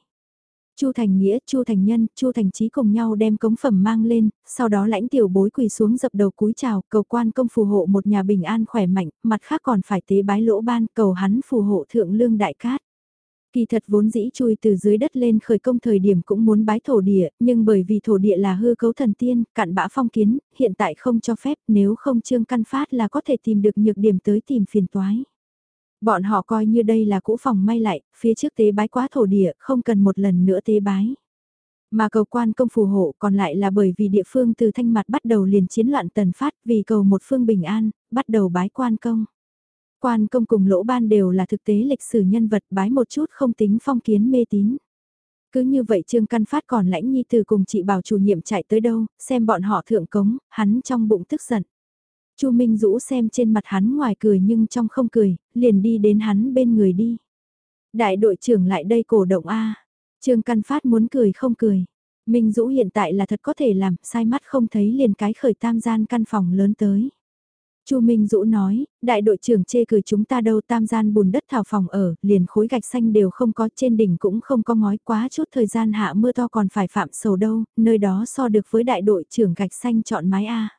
Chu Thành Nghĩa, Chu Thành Nhân, Chu Thành Chí cùng nhau đem cống phẩm mang lên, sau đó lãnh tiểu bối quỳ xuống dập đầu cúi chào, cầu quan công phù hộ một nhà bình an khỏe mạnh, mặt khác còn phải tế bái lỗ ban, cầu hắn phù hộ thượng lương đại cát. Kỳ thật vốn dĩ chui từ dưới đất lên khởi công thời điểm cũng muốn bái thổ địa, nhưng bởi vì thổ địa là hư cấu thần tiên, cạn bã phong kiến, hiện tại không cho phép nếu không trương căn phát là có thể tìm được nhược điểm tới tìm phiền toái. Bọn họ coi như đây là cũ phòng may lại, phía trước tế bái quá thổ địa, không cần một lần nữa tế bái. Mà cầu quan công phù hộ còn lại là bởi vì địa phương từ thanh mặt bắt đầu liền chiến loạn tần phát vì cầu một phương bình an, bắt đầu bái quan công. Quan công cùng lỗ ban đều là thực tế lịch sử nhân vật bái một chút không tính phong kiến mê tín. Cứ như vậy Trương Căn Phát còn lãnh nhi từ cùng chị bảo chủ nhiệm chạy tới đâu, xem bọn họ thượng cống, hắn trong bụng tức giận. Chu Minh Dũ xem trên mặt hắn ngoài cười nhưng trong không cười, liền đi đến hắn bên người đi. Đại đội trưởng lại đây cổ động A. Trương Căn Phát muốn cười không cười. Minh Dũ hiện tại là thật có thể làm, sai mắt không thấy liền cái khởi tam gian căn phòng lớn tới. Chu Minh Dũ nói, đại đội trưởng chê cười chúng ta đâu tam gian bùn đất thảo phòng ở, liền khối gạch xanh đều không có trên đỉnh cũng không có ngói quá chút thời gian hạ mưa to còn phải phạm sầu đâu, nơi đó so được với đại đội trưởng gạch xanh chọn mái A.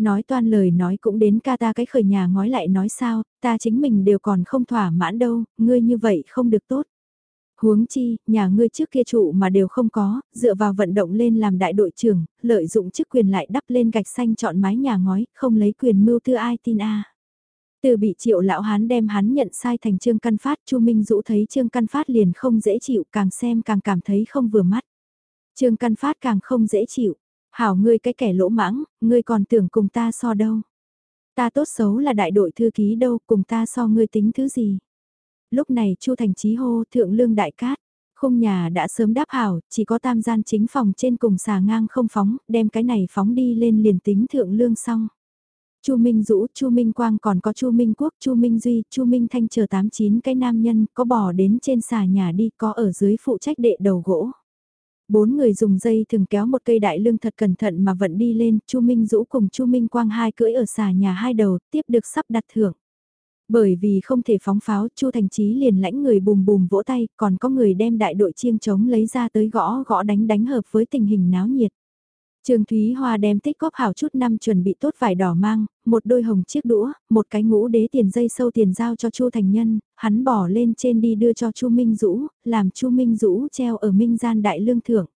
Nói toan lời nói cũng đến ca ta cái khởi nhà ngói lại nói sao, ta chính mình đều còn không thỏa mãn đâu, ngươi như vậy không được tốt. Huống chi, nhà ngươi trước kia trụ mà đều không có, dựa vào vận động lên làm đại đội trưởng, lợi dụng chức quyền lại đắp lên gạch xanh chọn mái nhà ngói, không lấy quyền mưu tư ai tin a. Từ bị triệu lão hán đem hắn nhận sai thành Trương Căn Phát, Chu Minh Dũ thấy Trương Căn Phát liền không dễ chịu, càng xem càng cảm thấy không vừa mắt. Trương Căn Phát càng không dễ chịu, hảo ngươi cái kẻ lỗ mãng, ngươi còn tưởng cùng ta so đâu. Ta tốt xấu là đại đội thư ký đâu, cùng ta so ngươi tính thứ gì. Lúc này Chu Thành Chí hô thượng lương đại cát, khung nhà đã sớm đáp hảo, chỉ có tam gian chính phòng trên cùng xà ngang không phóng, đem cái này phóng đi lên liền tính thượng lương xong. Chu Minh Dũ, Chu Minh Quang còn có Chu Minh Quốc, Chu Minh Duy, Chu Minh Thanh chờ 89 cái nam nhân, có bò đến trên xà nhà đi, có ở dưới phụ trách đệ đầu gỗ. Bốn người dùng dây thường kéo một cây đại lương thật cẩn thận mà vận đi lên, Chu Minh Dũ cùng Chu Minh Quang hai cưỡi ở xà nhà hai đầu, tiếp được sắp đặt thưởng. Bởi vì không thể phóng pháo, Chu Thành Chí liền lãnh người bùm bùm vỗ tay, còn có người đem đại đội chiêng trống lấy ra tới gõ gõ đánh đánh hợp với tình hình náo nhiệt. Trương Thúy Hoa đem tích góp hảo chút năm chuẩn bị tốt vải đỏ mang, một đôi hồng chiếc đũa, một cái ngũ đế tiền dây sâu tiền giao cho Chu Thành Nhân, hắn bỏ lên trên đi đưa cho Chu Minh Dũ, làm Chu Minh Dũ treo ở Minh Gian Đại Lương Thượng.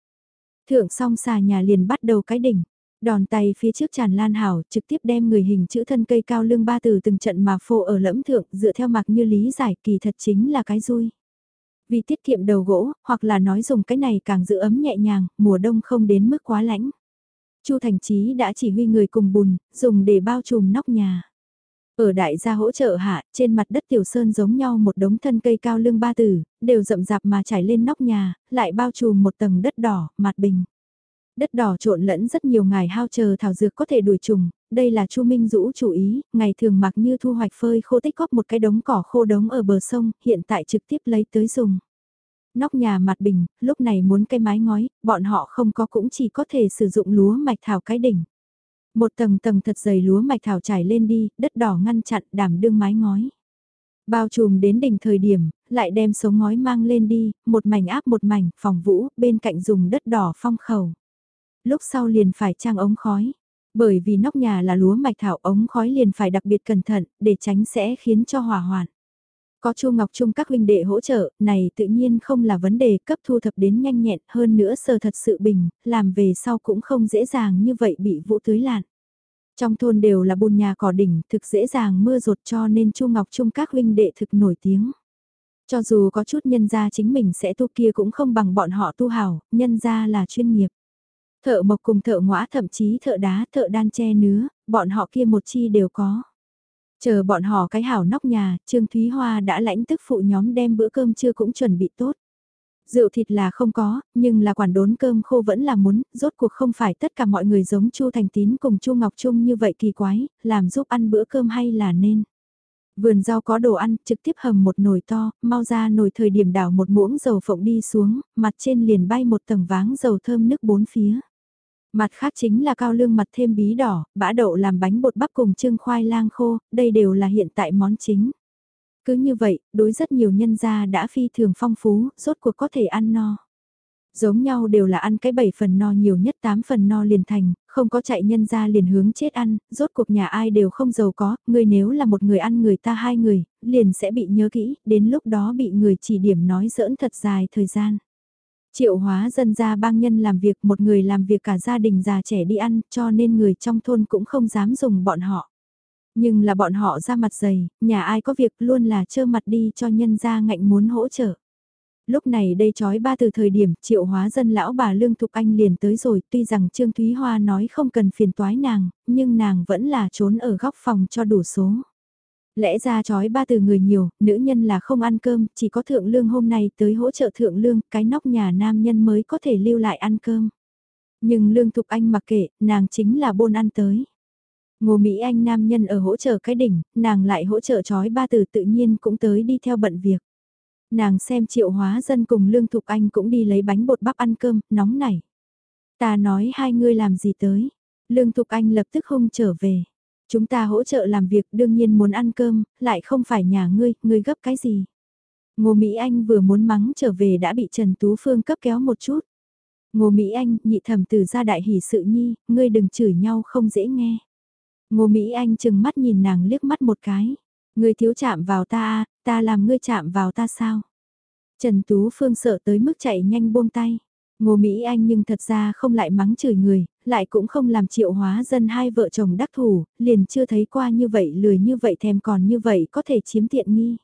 Thượng xong xà nhà liền bắt đầu cái đỉnh. Đòn tay phía trước tràn lan hảo trực tiếp đem người hình chữ thân cây cao lương ba từ từng trận mà phô ở lẫm thượng dựa theo mặc như lý giải kỳ thật chính là cái rui. Vì tiết kiệm đầu gỗ, hoặc là nói dùng cái này càng giữ ấm nhẹ nhàng, mùa đông không đến mức quá lạnh. Chu Thành Chí đã chỉ huy người cùng bùn, dùng để bao trùm nóc nhà. Ở đại gia hỗ trợ hạ, trên mặt đất tiểu sơn giống nhau một đống thân cây cao lương ba tử, đều rậm rạp mà trải lên nóc nhà, lại bao trùm một tầng đất đỏ, mặt bình. Đất đỏ trộn lẫn rất nhiều ngày hao chờ thảo dược có thể đuổi trùng, đây là Chu Minh Dũ chủ ý, ngày thường mặc như thu hoạch phơi khô tích góp một cái đống cỏ khô đống ở bờ sông, hiện tại trực tiếp lấy tới dùng nóc nhà mặt bình, lúc này muốn cây mái ngói, bọn họ không có cũng chỉ có thể sử dụng lúa mạch thảo cái đỉnh. Một tầng tầng thật dày lúa mạch thảo trải lên đi, đất đỏ ngăn chặn đảm đương mái ngói. Bao trùm đến đỉnh thời điểm, lại đem số ngói mang lên đi, một mảnh áp một mảnh, phòng vũ, bên cạnh dùng đất đỏ phong khẩu. Lúc sau liền phải trang ống khói. Bởi vì nóc nhà là lúa mạch thảo ống khói liền phải đặc biệt cẩn thận, để tránh sẽ khiến cho hỏa hoạn. Có Chu Ngọc Trung các huynh đệ hỗ trợ, này tự nhiên không là vấn đề cấp thu thập đến nhanh nhẹn hơn nữa sờ thật sự bình, làm về sau cũng không dễ dàng như vậy bị vũ tưới lạn. Trong thôn đều là bùn nhà cỏ đỉnh, thực dễ dàng mưa rột cho nên Chu Ngọc Trung các huynh đệ thực nổi tiếng. Cho dù có chút nhân gia chính mình sẽ tu kia cũng không bằng bọn họ tu hảo, nhân gia là chuyên nghiệp. Thợ mộc cùng thợ ngõa thậm chí thợ đá, thợ đan che nứa, bọn họ kia một chi đều có. Chờ bọn họ cái hảo nóc nhà, Trương Thúy Hoa đã lãnh tức phụ nhóm đem bữa cơm trưa cũng chuẩn bị tốt. Rượu thịt là không có, nhưng là quản đốn cơm khô vẫn là muốn, rốt cuộc không phải tất cả mọi người giống Chu Thành Tín cùng Chu Ngọc Trung như vậy kỳ quái, làm giúp ăn bữa cơm hay là nên. Vườn rau có đồ ăn, trực tiếp hầm một nồi to, mau ra nồi thời điểm đảo một muỗng dầu phộng đi xuống, mặt trên liền bay một tầng váng dầu thơm nước bốn phía. Mặt khác chính là cao lương mặt thêm bí đỏ, bã đậu làm bánh bột bắp cùng trưng khoai lang khô, đây đều là hiện tại món chính. Cứ như vậy, đối rất nhiều nhân gia đã phi thường phong phú, rốt cuộc có thể ăn no. Giống nhau đều là ăn cái 7 phần no nhiều nhất 8 phần no liền thành, không có chạy nhân ra liền hướng chết ăn, rốt cuộc nhà ai đều không giàu có, người nếu là một người ăn người ta hai người, liền sẽ bị nhớ kỹ, đến lúc đó bị người chỉ điểm nói giỡn thật dài thời gian. Triệu hóa dân ra bang nhân làm việc một người làm việc cả gia đình già trẻ đi ăn cho nên người trong thôn cũng không dám dùng bọn họ. Nhưng là bọn họ ra mặt dày, nhà ai có việc luôn là trơ mặt đi cho nhân gia ngạnh muốn hỗ trợ. Lúc này đây trói ba từ thời điểm triệu hóa dân lão bà Lương Thục Anh liền tới rồi tuy rằng Trương Thúy Hoa nói không cần phiền toái nàng, nhưng nàng vẫn là trốn ở góc phòng cho đủ số. Lẽ ra chói ba từ người nhiều, nữ nhân là không ăn cơm, chỉ có thượng lương hôm nay tới hỗ trợ thượng lương, cái nóc nhà nam nhân mới có thể lưu lại ăn cơm. Nhưng lương thục anh mặc kệ, nàng chính là bôn ăn tới. Ngô Mỹ Anh nam nhân ở hỗ trợ cái đỉnh, nàng lại hỗ trợ chói ba từ tự nhiên cũng tới đi theo bận việc. Nàng xem triệu hóa dân cùng lương thục anh cũng đi lấy bánh bột bắp ăn cơm, nóng nảy. Ta nói hai ngươi làm gì tới. Lương thục anh lập tức hung trở về. Chúng ta hỗ trợ làm việc đương nhiên muốn ăn cơm, lại không phải nhà ngươi, ngươi gấp cái gì. Ngô Mỹ Anh vừa muốn mắng trở về đã bị Trần Tú Phương cấp kéo một chút. Ngô Mỹ Anh, nhị thẩm từ gia đại hỷ sự nhi, ngươi đừng chửi nhau không dễ nghe. Ngô Mỹ Anh chừng mắt nhìn nàng liếc mắt một cái. Ngươi thiếu chạm vào ta, à, ta làm ngươi chạm vào ta sao? Trần Tú Phương sợ tới mức chạy nhanh buông tay. Ngô Mỹ Anh nhưng thật ra không lại mắng chửi người, lại cũng không làm triệu hóa dân hai vợ chồng đắc thủ, liền chưa thấy qua như vậy lười như vậy thèm còn như vậy có thể chiếm tiện nghi.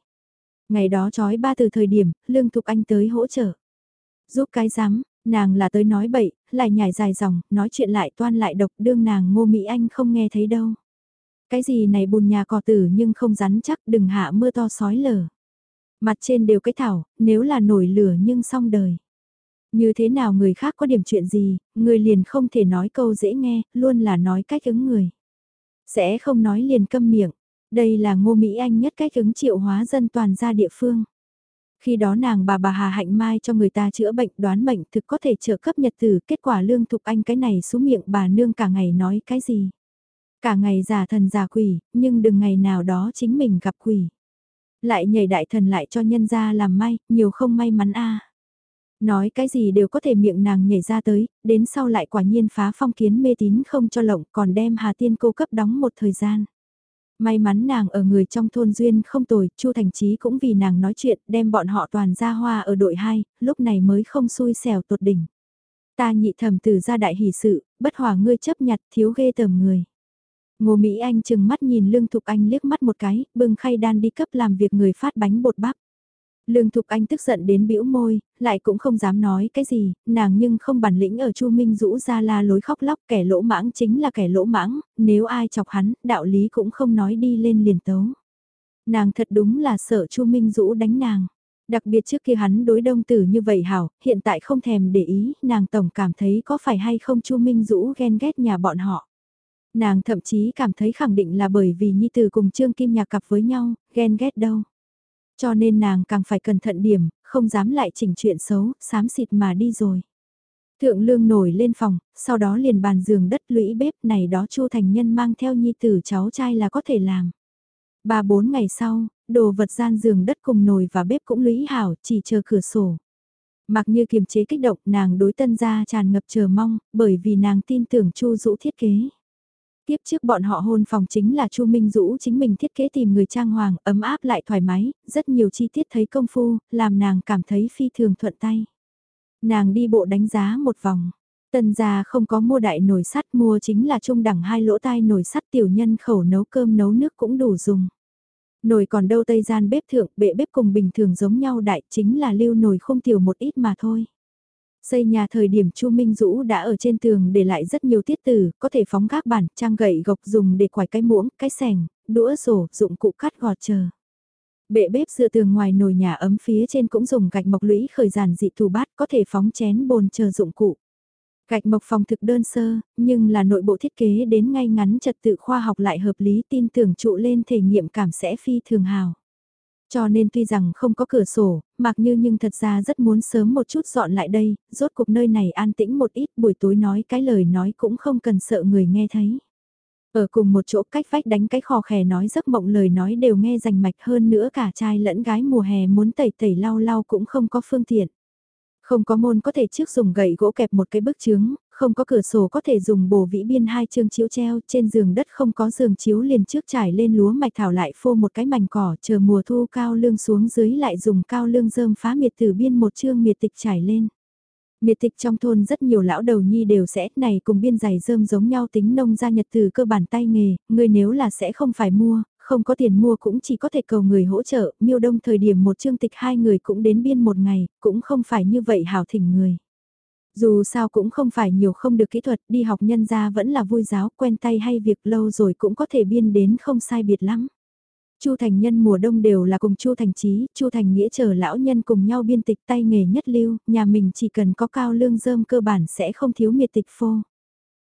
Ngày đó trói ba từ thời điểm, Lương Thục Anh tới hỗ trợ. Giúp cái rắm nàng là tới nói bậy, lại nhảy dài dòng, nói chuyện lại toan lại độc đương nàng ngô Mỹ Anh không nghe thấy đâu. Cái gì này bùn nhà cò tử nhưng không rắn chắc đừng hạ mưa to sói lở. Mặt trên đều cái thảo, nếu là nổi lửa nhưng xong đời. Như thế nào người khác có điểm chuyện gì, người liền không thể nói câu dễ nghe, luôn là nói cách ứng người. Sẽ không nói liền câm miệng. Đây là ngô Mỹ Anh nhất cách ứng triệu hóa dân toàn gia địa phương. Khi đó nàng bà bà Hà Hạnh Mai cho người ta chữa bệnh đoán bệnh thực có thể trợ cấp nhật từ kết quả lương thục anh cái này xuống miệng bà nương cả ngày nói cái gì. Cả ngày giả thần giả quỷ, nhưng đừng ngày nào đó chính mình gặp quỷ. Lại nhảy đại thần lại cho nhân gia làm may, nhiều không may mắn a Nói cái gì đều có thể miệng nàng nhảy ra tới, đến sau lại quả nhiên phá phong kiến mê tín không cho lộng còn đem Hà Tiên cô cấp đóng một thời gian. May mắn nàng ở người trong thôn duyên không tồi, Chu Thành Chí cũng vì nàng nói chuyện, đem bọn họ toàn ra hoa ở đội 2, lúc này mới không xui xẻo tột đỉnh. Ta nhị thẩm từ ra đại hỷ sự, bất hòa ngươi chấp nhặt thiếu ghê tởm người. Ngô Mỹ Anh chừng mắt nhìn Lương Thục Anh liếc mắt một cái, bưng khay đan đi cấp làm việc người phát bánh bột bắp. Lương Thục Anh tức giận đến bĩu môi, lại cũng không dám nói cái gì, nàng nhưng không bản lĩnh ở Chu Minh rũ ra la lối khóc lóc kẻ lỗ mãng chính là kẻ lỗ mãng, nếu ai chọc hắn, đạo lý cũng không nói đi lên liền tấu. Nàng thật đúng là sợ Chu Minh rũ đánh nàng. Đặc biệt trước kia hắn đối đông tử như vậy hảo, hiện tại không thèm để ý, nàng tổng cảm thấy có phải hay không Chu Minh rũ ghen ghét nhà bọn họ. Nàng thậm chí cảm thấy khẳng định là bởi vì Nhi Tử cùng Trương Kim Nhạc cặp với nhau, ghen ghét đâu. Cho nên nàng càng phải cẩn thận điểm, không dám lại chỉnh chuyện xấu, xám xịt mà đi rồi. Thượng lương nổi lên phòng, sau đó liền bàn giường đất lũy bếp này đó Chu Thành Nhân mang theo nhi tử cháu trai là có thể làm. Ba bốn ngày sau, đồ vật gian giường đất cùng nồi và bếp cũng lũy hảo, chỉ chờ cửa sổ. Mặc như kiềm chế kích động, nàng đối tân gia tràn ngập chờ mong, bởi vì nàng tin tưởng Chu Dũ thiết kế. Tiếp trước bọn họ hôn phòng chính là Chu Minh Dũ chính mình thiết kế tìm người trang hoàng, ấm áp lại thoải mái, rất nhiều chi tiết thấy công phu, làm nàng cảm thấy phi thường thuận tay. Nàng đi bộ đánh giá một vòng. Tần gia không có mua đại nồi sắt mua chính là trung đẳng hai lỗ tai nồi sắt tiểu nhân khẩu nấu cơm nấu nước cũng đủ dùng. Nồi còn đâu tây gian bếp thượng, bệ bếp cùng bình thường giống nhau đại chính là lưu nồi không tiểu một ít mà thôi. Xây nhà thời điểm Chu Minh Dũ đã ở trên tường để lại rất nhiều tiết tử, có thể phóng gác bản, trang gậy gộc dùng để quải cái muỗng, cái sẻng, đũa rổ, dụng cụ cắt gọt chờ. Bệ bếp dựa tường ngoài nồi nhà ấm phía trên cũng dùng gạch mộc lũy khởi giản dị thủ bát có thể phóng chén bồn chờ dụng cụ. Gạch mộc phòng thực đơn sơ, nhưng là nội bộ thiết kế đến ngay ngắn trật tự khoa học lại hợp lý tin tưởng trụ lên thể nghiệm cảm sẽ phi thường hào. Cho nên tuy rằng không có cửa sổ, mặc như nhưng thật ra rất muốn sớm một chút dọn lại đây, rốt cuộc nơi này an tĩnh một ít buổi tối nói cái lời nói cũng không cần sợ người nghe thấy. Ở cùng một chỗ cách vách đánh cái khò khè nói giấc mộng lời nói đều nghe rành mạch hơn nữa cả trai lẫn gái mùa hè muốn tẩy tẩy lau lau cũng không có phương tiện. Không có môn có thể trước dùng gậy gỗ kẹp một cái bức chướng, không có cửa sổ có thể dùng bổ vĩ biên hai chương chiếu treo, trên giường đất không có giường chiếu liền trước trải lên lúa mạch thảo lại phô một cái mảnh cỏ, chờ mùa thu cao lương xuống dưới lại dùng cao lương rơm phá miệt từ biên một chương miệt tịch trải lên. Miệt tịch trong thôn rất nhiều lão đầu nhi đều sẽ, này cùng biên giày rơm giống nhau tính nông gia nhật từ cơ bản tay nghề, người nếu là sẽ không phải mua, không có tiền mua cũng chỉ có thể cầu người hỗ trợ, miêu đông thời điểm một chương tịch hai người cũng đến biên một ngày, cũng không phải như vậy hảo thỉnh người. Dù sao cũng không phải nhiều không được kỹ thuật, đi học nhân gia vẫn là vui giáo, quen tay hay việc lâu rồi cũng có thể biên đến không sai biệt lắm. Chu Thành Nhân mùa đông đều là cùng Chu Thành Chí, Chu Thành Nghĩa chờ lão nhân cùng nhau biên tịch tay nghề nhất lưu, nhà mình chỉ cần có cao lương dơm cơ bản sẽ không thiếu miệt tịch phô.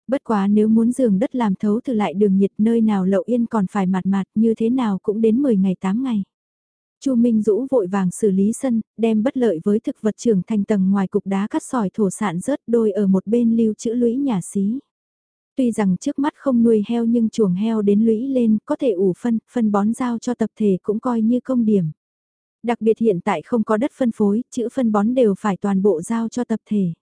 Bất quá nếu muốn giường đất làm thấu từ lại đường nhiệt nơi nào lậu yên còn phải mạt mạt như thế nào cũng đến 10 ngày 8 ngày. Chu Minh Dũ vội vàng xử lý sân, đem bất lợi với thực vật trưởng thành tầng ngoài cục đá cắt sỏi thổ sạn rớt đôi ở một bên lưu trữ lũy nhà xí. Tuy rằng trước mắt không nuôi heo nhưng chuồng heo đến lũy lên có thể ủ phân, phân bón giao cho tập thể cũng coi như công điểm. Đặc biệt hiện tại không có đất phân phối, chữ phân bón đều phải toàn bộ giao cho tập thể.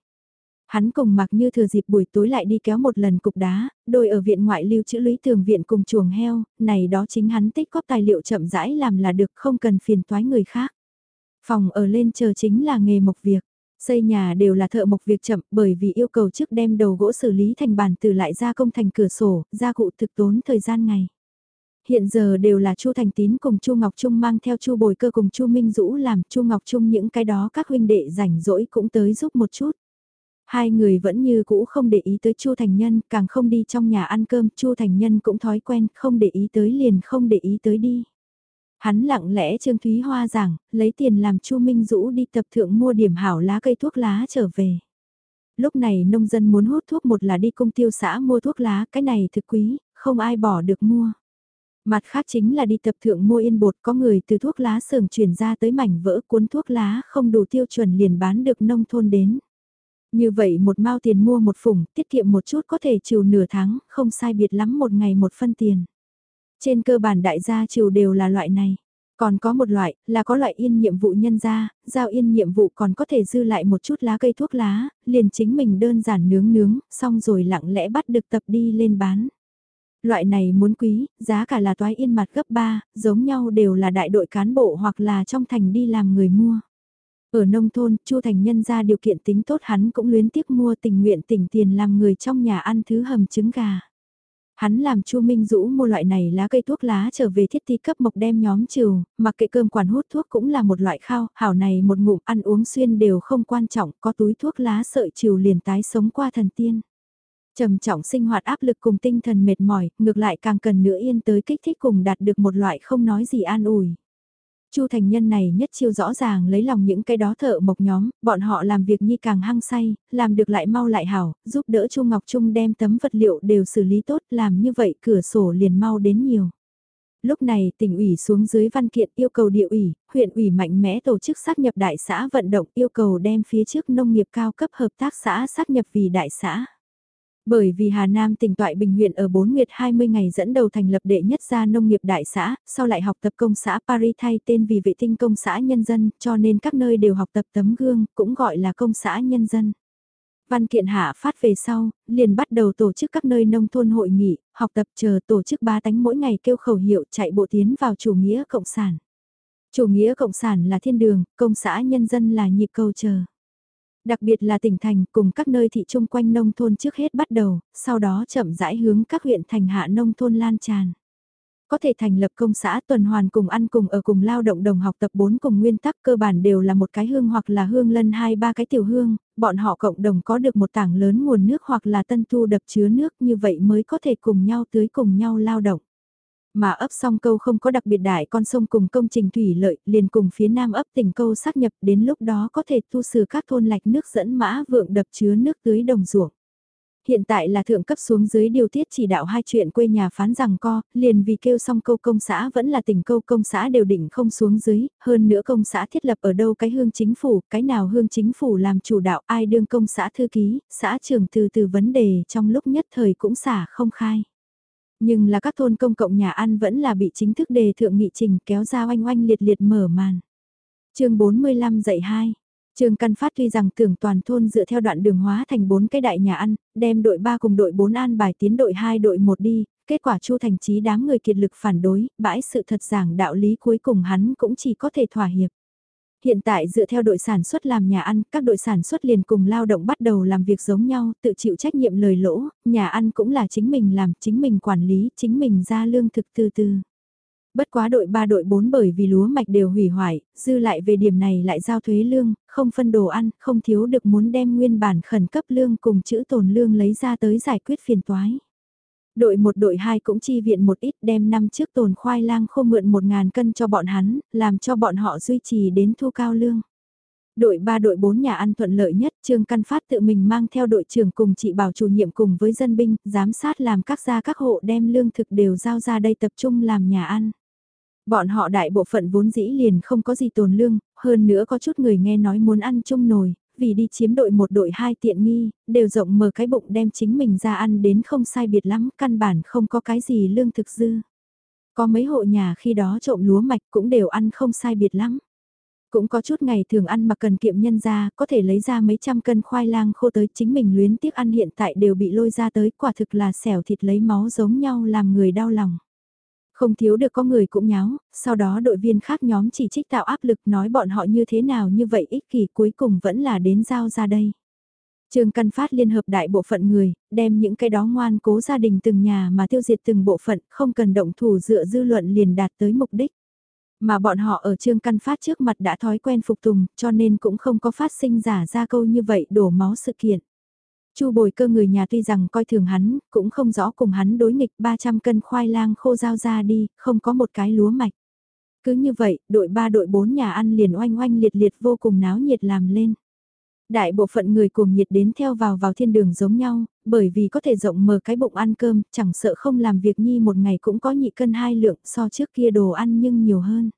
Hắn cùng mặc như thừa dịp buổi tối lại đi kéo một lần cục đá, đôi ở viện ngoại lưu chữ lý tường viện cùng chuồng heo, này đó chính hắn tích góp tài liệu chậm rãi làm là được không cần phiền toái người khác. Phòng ở lên chờ chính là nghề mộc việc. Xây nhà đều là thợ mộc việc chậm bởi vì yêu cầu trước đem đầu gỗ xử lý thành bàn từ lại gia công thành cửa sổ, gia cụ thực tốn thời gian ngày. Hiện giờ đều là Chu Thành Tín cùng Chu Ngọc Trung mang theo Chu Bồi Cơ cùng Chu Minh Dũ làm Chu Ngọc Trung những cái đó các huynh đệ rảnh rỗi cũng tới giúp một chút. Hai người vẫn như cũ không để ý tới Chu Thành Nhân, càng không đi trong nhà ăn cơm, Chu Thành Nhân cũng thói quen, không để ý tới liền không để ý tới đi. Hắn lặng lẽ Trương Thúy Hoa giảng, lấy tiền làm Chu Minh Dũ đi tập thượng mua điểm hảo lá cây thuốc lá trở về. Lúc này nông dân muốn hút thuốc một là đi công tiêu xã mua thuốc lá, cái này thực quý, không ai bỏ được mua. Mặt khác chính là đi tập thượng mua yên bột có người từ thuốc lá sưởng chuyển ra tới mảnh vỡ cuốn thuốc lá không đủ tiêu chuẩn liền bán được nông thôn đến. Như vậy một mao tiền mua một phủng, tiết kiệm một chút có thể trừ nửa tháng, không sai biệt lắm một ngày một phân tiền. Trên cơ bản đại gia trừ đều là loại này. Còn có một loại, là có loại yên nhiệm vụ nhân gia, giao yên nhiệm vụ còn có thể dư lại một chút lá cây thuốc lá, liền chính mình đơn giản nướng nướng, xong rồi lặng lẽ bắt được tập đi lên bán. Loại này muốn quý, giá cả là toái yên mặt gấp 3, giống nhau đều là đại đội cán bộ hoặc là trong thành đi làm người mua. Ở nông thôn, Chu Thành Nhân ra điều kiện tính tốt hắn cũng luyến tiếc mua tình nguyện tỉnh tiền làm người trong nhà ăn thứ hầm trứng gà. Hắn làm Chu Minh Dũ mua loại này lá cây thuốc lá trở về thiết thi cấp mộc đem nhóm trừ, mặc kệ cơm quản hút thuốc cũng là một loại khao, hảo này một ngụm ăn uống xuyên đều không quan trọng, có túi thuốc lá sợi trừ liền tái sống qua thần tiên. Trầm trọng sinh hoạt áp lực cùng tinh thần mệt mỏi, ngược lại càng cần nữa yên tới kích thích cùng đạt được một loại không nói gì an ủi. Chu thành nhân này nhất chiêu rõ ràng lấy lòng những cái đó thợ mộc nhóm, bọn họ làm việc nhi càng hăng say, làm được lại mau lại hảo, giúp đỡ Chu Ngọc Trung đem tấm vật liệu đều xử lý tốt, làm như vậy cửa sổ liền mau đến nhiều. Lúc này tỉnh ủy xuống dưới văn kiện yêu cầu địa ủy, huyện ủy mạnh mẽ tổ chức xác nhập đại xã vận động yêu cầu đem phía trước nông nghiệp cao cấp hợp tác xã xác nhập vì đại xã. Bởi vì Hà Nam tỉnh Toại Bình huyện ở 4 nguyệt 20 ngày dẫn đầu thành lập đệ nhất gia nông nghiệp đại xã, sau lại học tập công xã Paris thay tên vì vệ tinh công xã nhân dân, cho nên các nơi đều học tập tấm gương, cũng gọi là công xã nhân dân. Văn kiện hạ phát về sau, liền bắt đầu tổ chức các nơi nông thôn hội nghị, học tập chờ tổ chức ba tánh mỗi ngày kêu khẩu hiệu chạy bộ tiến vào chủ nghĩa cộng sản. Chủ nghĩa cộng sản là thiên đường, công xã nhân dân là nhịp cầu chờ. Đặc biệt là tỉnh thành cùng các nơi thị trung quanh nông thôn trước hết bắt đầu, sau đó chậm rãi hướng các huyện thành hạ nông thôn lan tràn. Có thể thành lập công xã tuần hoàn cùng ăn cùng ở cùng lao động đồng học tập 4 cùng nguyên tắc cơ bản đều là một cái hương hoặc là hương lân hai ba cái tiểu hương, bọn họ cộng đồng có được một tảng lớn nguồn nước hoặc là tân thu đập chứa nước như vậy mới có thể cùng nhau tưới cùng nhau lao động. Mà ấp song câu không có đặc biệt đại con sông cùng công trình thủy lợi, liền cùng phía nam ấp tỉnh câu xác nhập đến lúc đó có thể thu sửa các thôn lạch nước dẫn mã vượng đập chứa nước tưới đồng ruộng. Hiện tại là thượng cấp xuống dưới điều tiết chỉ đạo hai chuyện quê nhà phán rằng co, liền vì kêu xong câu công xã vẫn là tỉnh câu công xã đều định không xuống dưới, hơn nữa công xã thiết lập ở đâu cái hương chính phủ, cái nào hương chính phủ làm chủ đạo ai đương công xã thư ký, xã trưởng từ từ vấn đề trong lúc nhất thời cũng xả không khai. Nhưng là các thôn công cộng nhà ăn vẫn là bị chính thức đề thượng nghị trình kéo ra oanh oanh liệt liệt mở màn. chương 45 dạy 2 Trường Căn Phát tuy rằng tưởng toàn thôn dựa theo đoạn đường hóa thành bốn cái đại nhà ăn, đem đội 3 cùng đội 4 an bài tiến đội 2 đội 1 đi, kết quả Chu Thành Chí đám người kiệt lực phản đối, bãi sự thật giảng đạo lý cuối cùng hắn cũng chỉ có thể thỏa hiệp. Hiện tại dựa theo đội sản xuất làm nhà ăn, các đội sản xuất liền cùng lao động bắt đầu làm việc giống nhau, tự chịu trách nhiệm lời lỗ, nhà ăn cũng là chính mình làm, chính mình quản lý, chính mình ra lương thực từ từ. Bất quá đội 3 đội 4 bởi vì lúa mạch đều hủy hoại, dư lại về điểm này lại giao thuế lương, không phân đồ ăn, không thiếu được muốn đem nguyên bản khẩn cấp lương cùng chữ tồn lương lấy ra tới giải quyết phiền toái. Đội một đội hai cũng chi viện một ít đem năm trước tồn khoai lang khô mượn một ngàn cân cho bọn hắn, làm cho bọn họ duy trì đến thu cao lương. Đội 3 đội 4 nhà ăn thuận lợi nhất, Trương Căn Phát tự mình mang theo đội trưởng cùng chị bảo chủ nhiệm cùng với dân binh, giám sát làm các gia các hộ đem lương thực đều giao ra đây tập trung làm nhà ăn. Bọn họ đại bộ phận vốn dĩ liền không có gì tồn lương, hơn nữa có chút người nghe nói muốn ăn chung nồi, vì đi chiếm đội một đội hai tiện nghi, đều rộng mở cái bụng đem chính mình ra ăn đến không sai biệt lắm, căn bản không có cái gì lương thực dư. Có mấy hộ nhà khi đó trộm lúa mạch cũng đều ăn không sai biệt lắm. Cũng có chút ngày thường ăn mà cần kiệm nhân ra, có thể lấy ra mấy trăm cân khoai lang khô tới chính mình luyến tiếc ăn hiện tại đều bị lôi ra tới, quả thực là xẻo thịt lấy máu giống nhau làm người đau lòng. Không thiếu được có người cũng nháo, sau đó đội viên khác nhóm chỉ trích tạo áp lực nói bọn họ như thế nào như vậy ích kỷ cuối cùng vẫn là đến giao ra đây. trường Căn Phát liên hợp đại bộ phận người, đem những cái đó ngoan cố gia đình từng nhà mà tiêu diệt từng bộ phận, không cần động thủ dựa dư luận liền đạt tới mục đích. Mà bọn họ ở Trương Căn Phát trước mặt đã thói quen phục tùng, cho nên cũng không có phát sinh giả ra câu như vậy đổ máu sự kiện. Chu bồi cơ người nhà tuy rằng coi thường hắn, cũng không rõ cùng hắn đối nghịch 300 cân khoai lang khô giao ra đi, không có một cái lúa mạch. Cứ như vậy, đội 3 đội 4 nhà ăn liền oanh oanh liệt liệt vô cùng náo nhiệt làm lên. Đại bộ phận người cùng nhiệt đến theo vào vào thiên đường giống nhau, bởi vì có thể rộng mở cái bụng ăn cơm, chẳng sợ không làm việc nhi một ngày cũng có nhị cân hai lượng so trước kia đồ ăn nhưng nhiều hơn.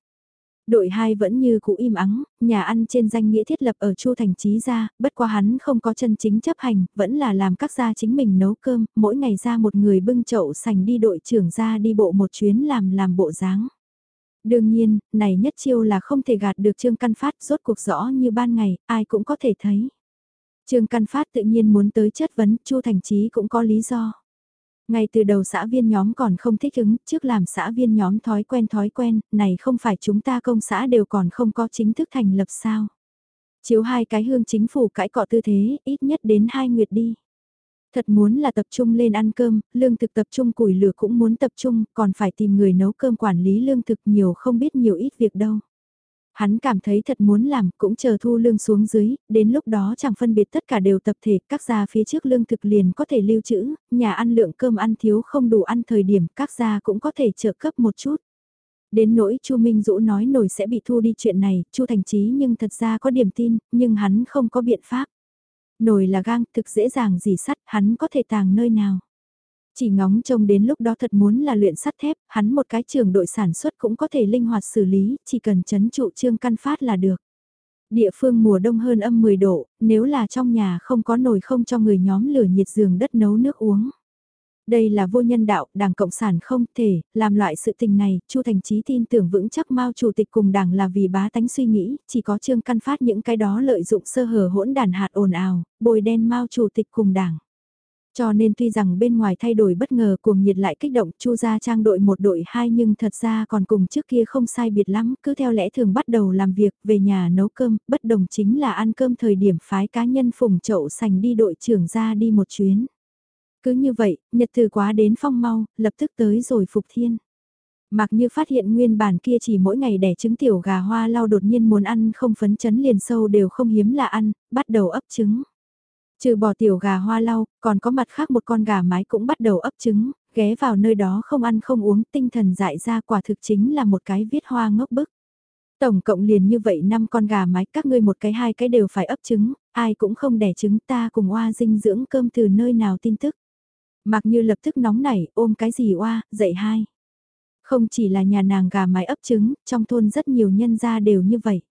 Đội 2 vẫn như cũ im ắng, nhà ăn trên danh nghĩa thiết lập ở Chu Thành Trí ra, bất quá hắn không có chân chính chấp hành, vẫn là làm các gia chính mình nấu cơm, mỗi ngày ra một người bưng chậu sành đi đội trưởng ra đi bộ một chuyến làm làm bộ dáng. Đương nhiên, này nhất chiêu là không thể gạt được Trương Căn Phát rốt cuộc rõ như ban ngày, ai cũng có thể thấy. Trương Căn Phát tự nhiên muốn tới chất vấn, Chu Thành Trí cũng có lý do. Ngay từ đầu xã viên nhóm còn không thích ứng, trước làm xã viên nhóm thói quen thói quen, này không phải chúng ta công xã đều còn không có chính thức thành lập sao. Chiếu hai cái hương chính phủ cãi cọ tư thế, ít nhất đến hai nguyệt đi. Thật muốn là tập trung lên ăn cơm, lương thực tập trung củi lửa cũng muốn tập trung, còn phải tìm người nấu cơm quản lý lương thực nhiều không biết nhiều ít việc đâu. Hắn cảm thấy thật muốn làm, cũng chờ thu lương xuống dưới, đến lúc đó chẳng phân biệt tất cả đều tập thể, các gia phía trước lương thực liền có thể lưu trữ, nhà ăn lượng cơm ăn thiếu không đủ ăn thời điểm, các gia cũng có thể trợ cấp một chút. Đến nỗi Chu Minh Dũ nói nổi sẽ bị thu đi chuyện này, Chu Thành Chí nhưng thật ra có điểm tin, nhưng hắn không có biện pháp. Nồi là gang, thực dễ dàng dì sắt, hắn có thể tàng nơi nào. Chỉ ngóng trông đến lúc đó thật muốn là luyện sắt thép, hắn một cái trường đội sản xuất cũng có thể linh hoạt xử lý, chỉ cần chấn trụ trương căn phát là được. Địa phương mùa đông hơn âm 10 độ, nếu là trong nhà không có nồi không cho người nhóm lửa nhiệt giường đất nấu nước uống. Đây là vô nhân đạo, Đảng Cộng sản không thể, làm loại sự tình này, Chu Thành Chí tin tưởng vững chắc Mao Chủ tịch cùng Đảng là vì bá tánh suy nghĩ, chỉ có Trương Căn Phát những cái đó lợi dụng sơ hở hỗn đàn hạt ồn ào, bồi đen Mao Chủ tịch cùng Đảng. Cho nên tuy rằng bên ngoài thay đổi bất ngờ cuồng nhiệt lại kích động Chu ra trang đội một đội hai nhưng thật ra còn cùng trước kia không sai biệt lắm, cứ theo lẽ thường bắt đầu làm việc, về nhà nấu cơm, bất đồng chính là ăn cơm thời điểm phái cá nhân phùng chậu sành đi đội trưởng ra đi một chuyến. Cứ như vậy, nhật từ quá đến phong mau, lập tức tới rồi phục thiên. Mặc như phát hiện nguyên bản kia chỉ mỗi ngày đẻ trứng tiểu gà hoa lau đột nhiên muốn ăn không phấn chấn liền sâu đều không hiếm là ăn, bắt đầu ấp trứng. Trừ bỏ tiểu gà hoa lau, còn có mặt khác một con gà mái cũng bắt đầu ấp trứng, ghé vào nơi đó không ăn không uống, tinh thần dại ra quả thực chính là một cái viết hoa ngốc bức. Tổng cộng liền như vậy năm con gà mái, các ngươi một cái hai cái đều phải ấp trứng, ai cũng không đẻ trứng ta cùng oa dinh dưỡng cơm từ nơi nào tin tức. Mặc như lập tức nóng nảy, ôm cái gì oa, dậy hai. Không chỉ là nhà nàng gà mái ấp trứng, trong thôn rất nhiều nhân gia đều như vậy.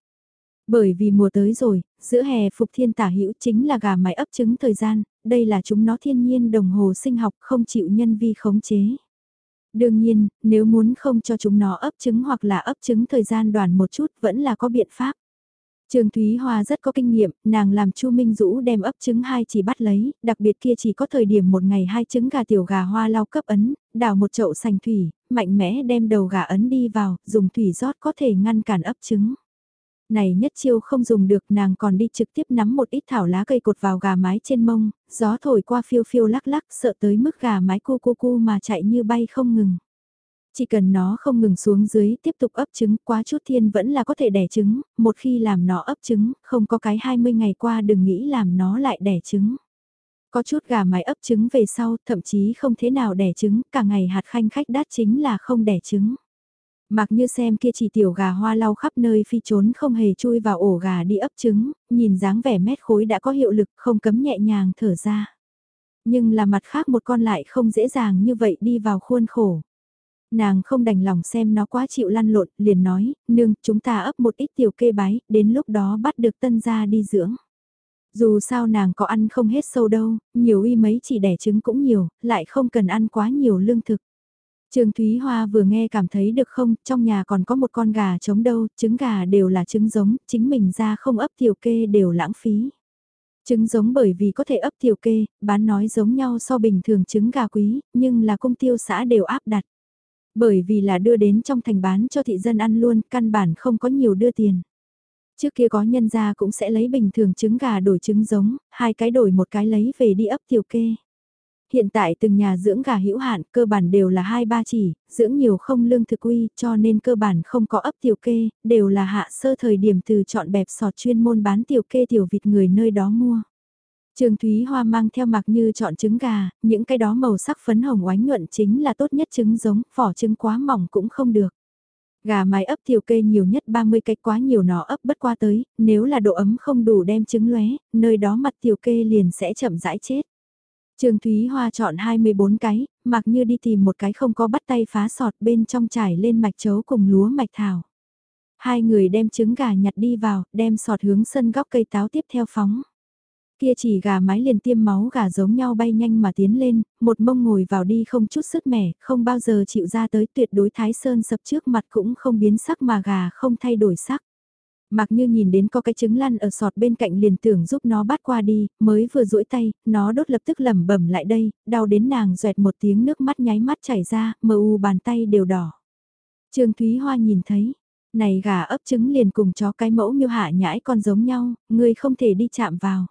Bởi vì mùa tới rồi, giữa hè phục thiên tả hữu chính là gà mái ấp trứng thời gian, đây là chúng nó thiên nhiên đồng hồ sinh học không chịu nhân vi khống chế. Đương nhiên, nếu muốn không cho chúng nó ấp trứng hoặc là ấp trứng thời gian đoàn một chút vẫn là có biện pháp. trường Thúy Hoa rất có kinh nghiệm, nàng làm Chu Minh Dũ đem ấp trứng hai chỉ bắt lấy, đặc biệt kia chỉ có thời điểm một ngày hai trứng gà tiểu gà hoa lau cấp ấn, đào một chậu sành thủy, mạnh mẽ đem đầu gà ấn đi vào, dùng thủy rót có thể ngăn cản ấp trứng này nhất chiêu không dùng được nàng còn đi trực tiếp nắm một ít thảo lá cây cột vào gà mái trên mông, gió thổi qua phiêu phiêu lắc lắc sợ tới mức gà mái cu cu cu mà chạy như bay không ngừng. Chỉ cần nó không ngừng xuống dưới tiếp tục ấp trứng quá chút thiên vẫn là có thể đẻ trứng, một khi làm nó ấp trứng, không có cái 20 ngày qua đừng nghĩ làm nó lại đẻ trứng. Có chút gà mái ấp trứng về sau, thậm chí không thế nào đẻ trứng, cả ngày hạt khanh khách đắt chính là không đẻ trứng. Mặc như xem kia chỉ tiểu gà hoa lau khắp nơi phi trốn không hề chui vào ổ gà đi ấp trứng, nhìn dáng vẻ mét khối đã có hiệu lực không cấm nhẹ nhàng thở ra. Nhưng là mặt khác một con lại không dễ dàng như vậy đi vào khuôn khổ. Nàng không đành lòng xem nó quá chịu lăn lộn, liền nói, nương, chúng ta ấp một ít tiểu kê bái, đến lúc đó bắt được tân gia đi dưỡng. Dù sao nàng có ăn không hết sâu đâu, nhiều y mấy chỉ đẻ trứng cũng nhiều, lại không cần ăn quá nhiều lương thực. Trương Thúy Hoa vừa nghe cảm thấy được không, trong nhà còn có một con gà trống đâu, trứng gà đều là trứng giống, chính mình ra không ấp tiểu kê đều lãng phí. Trứng giống bởi vì có thể ấp tiểu kê, bán nói giống nhau so bình thường trứng gà quý, nhưng là công tiêu xã đều áp đặt. Bởi vì là đưa đến trong thành bán cho thị dân ăn luôn, căn bản không có nhiều đưa tiền. Trước kia có nhân gia cũng sẽ lấy bình thường trứng gà đổi trứng giống, hai cái đổi một cái lấy về đi ấp tiểu kê. Hiện tại từng nhà dưỡng gà hữu hạn cơ bản đều là hai ba chỉ, dưỡng nhiều không lương thực uy cho nên cơ bản không có ấp tiểu kê, đều là hạ sơ thời điểm từ chọn bẹp sọt chuyên môn bán tiểu kê tiểu vịt người nơi đó mua. Trường Thúy Hoa mang theo mặc như chọn trứng gà, những cái đó màu sắc phấn hồng oánh nhuận chính là tốt nhất trứng giống, vỏ trứng quá mỏng cũng không được. Gà mái ấp tiểu kê nhiều nhất 30 cái quá nhiều nó ấp bất qua tới, nếu là độ ấm không đủ đem trứng lóe, nơi đó mặt tiểu kê liền sẽ chậm rãi chết. Trường Thúy Hoa chọn 24 cái, mặc như đi tìm một cái không có bắt tay phá sọt bên trong trải lên mạch chấu cùng lúa mạch thảo. Hai người đem trứng gà nhặt đi vào, đem sọt hướng sân góc cây táo tiếp theo phóng. Kia chỉ gà mái liền tiêm máu gà giống nhau bay nhanh mà tiến lên, một mông ngồi vào đi không chút sức mẻ, không bao giờ chịu ra tới tuyệt đối thái sơn sập trước mặt cũng không biến sắc mà gà không thay đổi sắc. Mặc như nhìn đến có cái trứng lăn ở sọt bên cạnh liền tưởng giúp nó bắt qua đi, mới vừa duỗi tay, nó đốt lập tức lẩm bẩm lại đây, đau đến nàng doẹt một tiếng nước mắt nháy mắt chảy ra, mờ u bàn tay đều đỏ. Trương Thúy Hoa nhìn thấy, này gà ấp trứng liền cùng chó cái mẫu miêu hạ nhãi con giống nhau, người không thể đi chạm vào.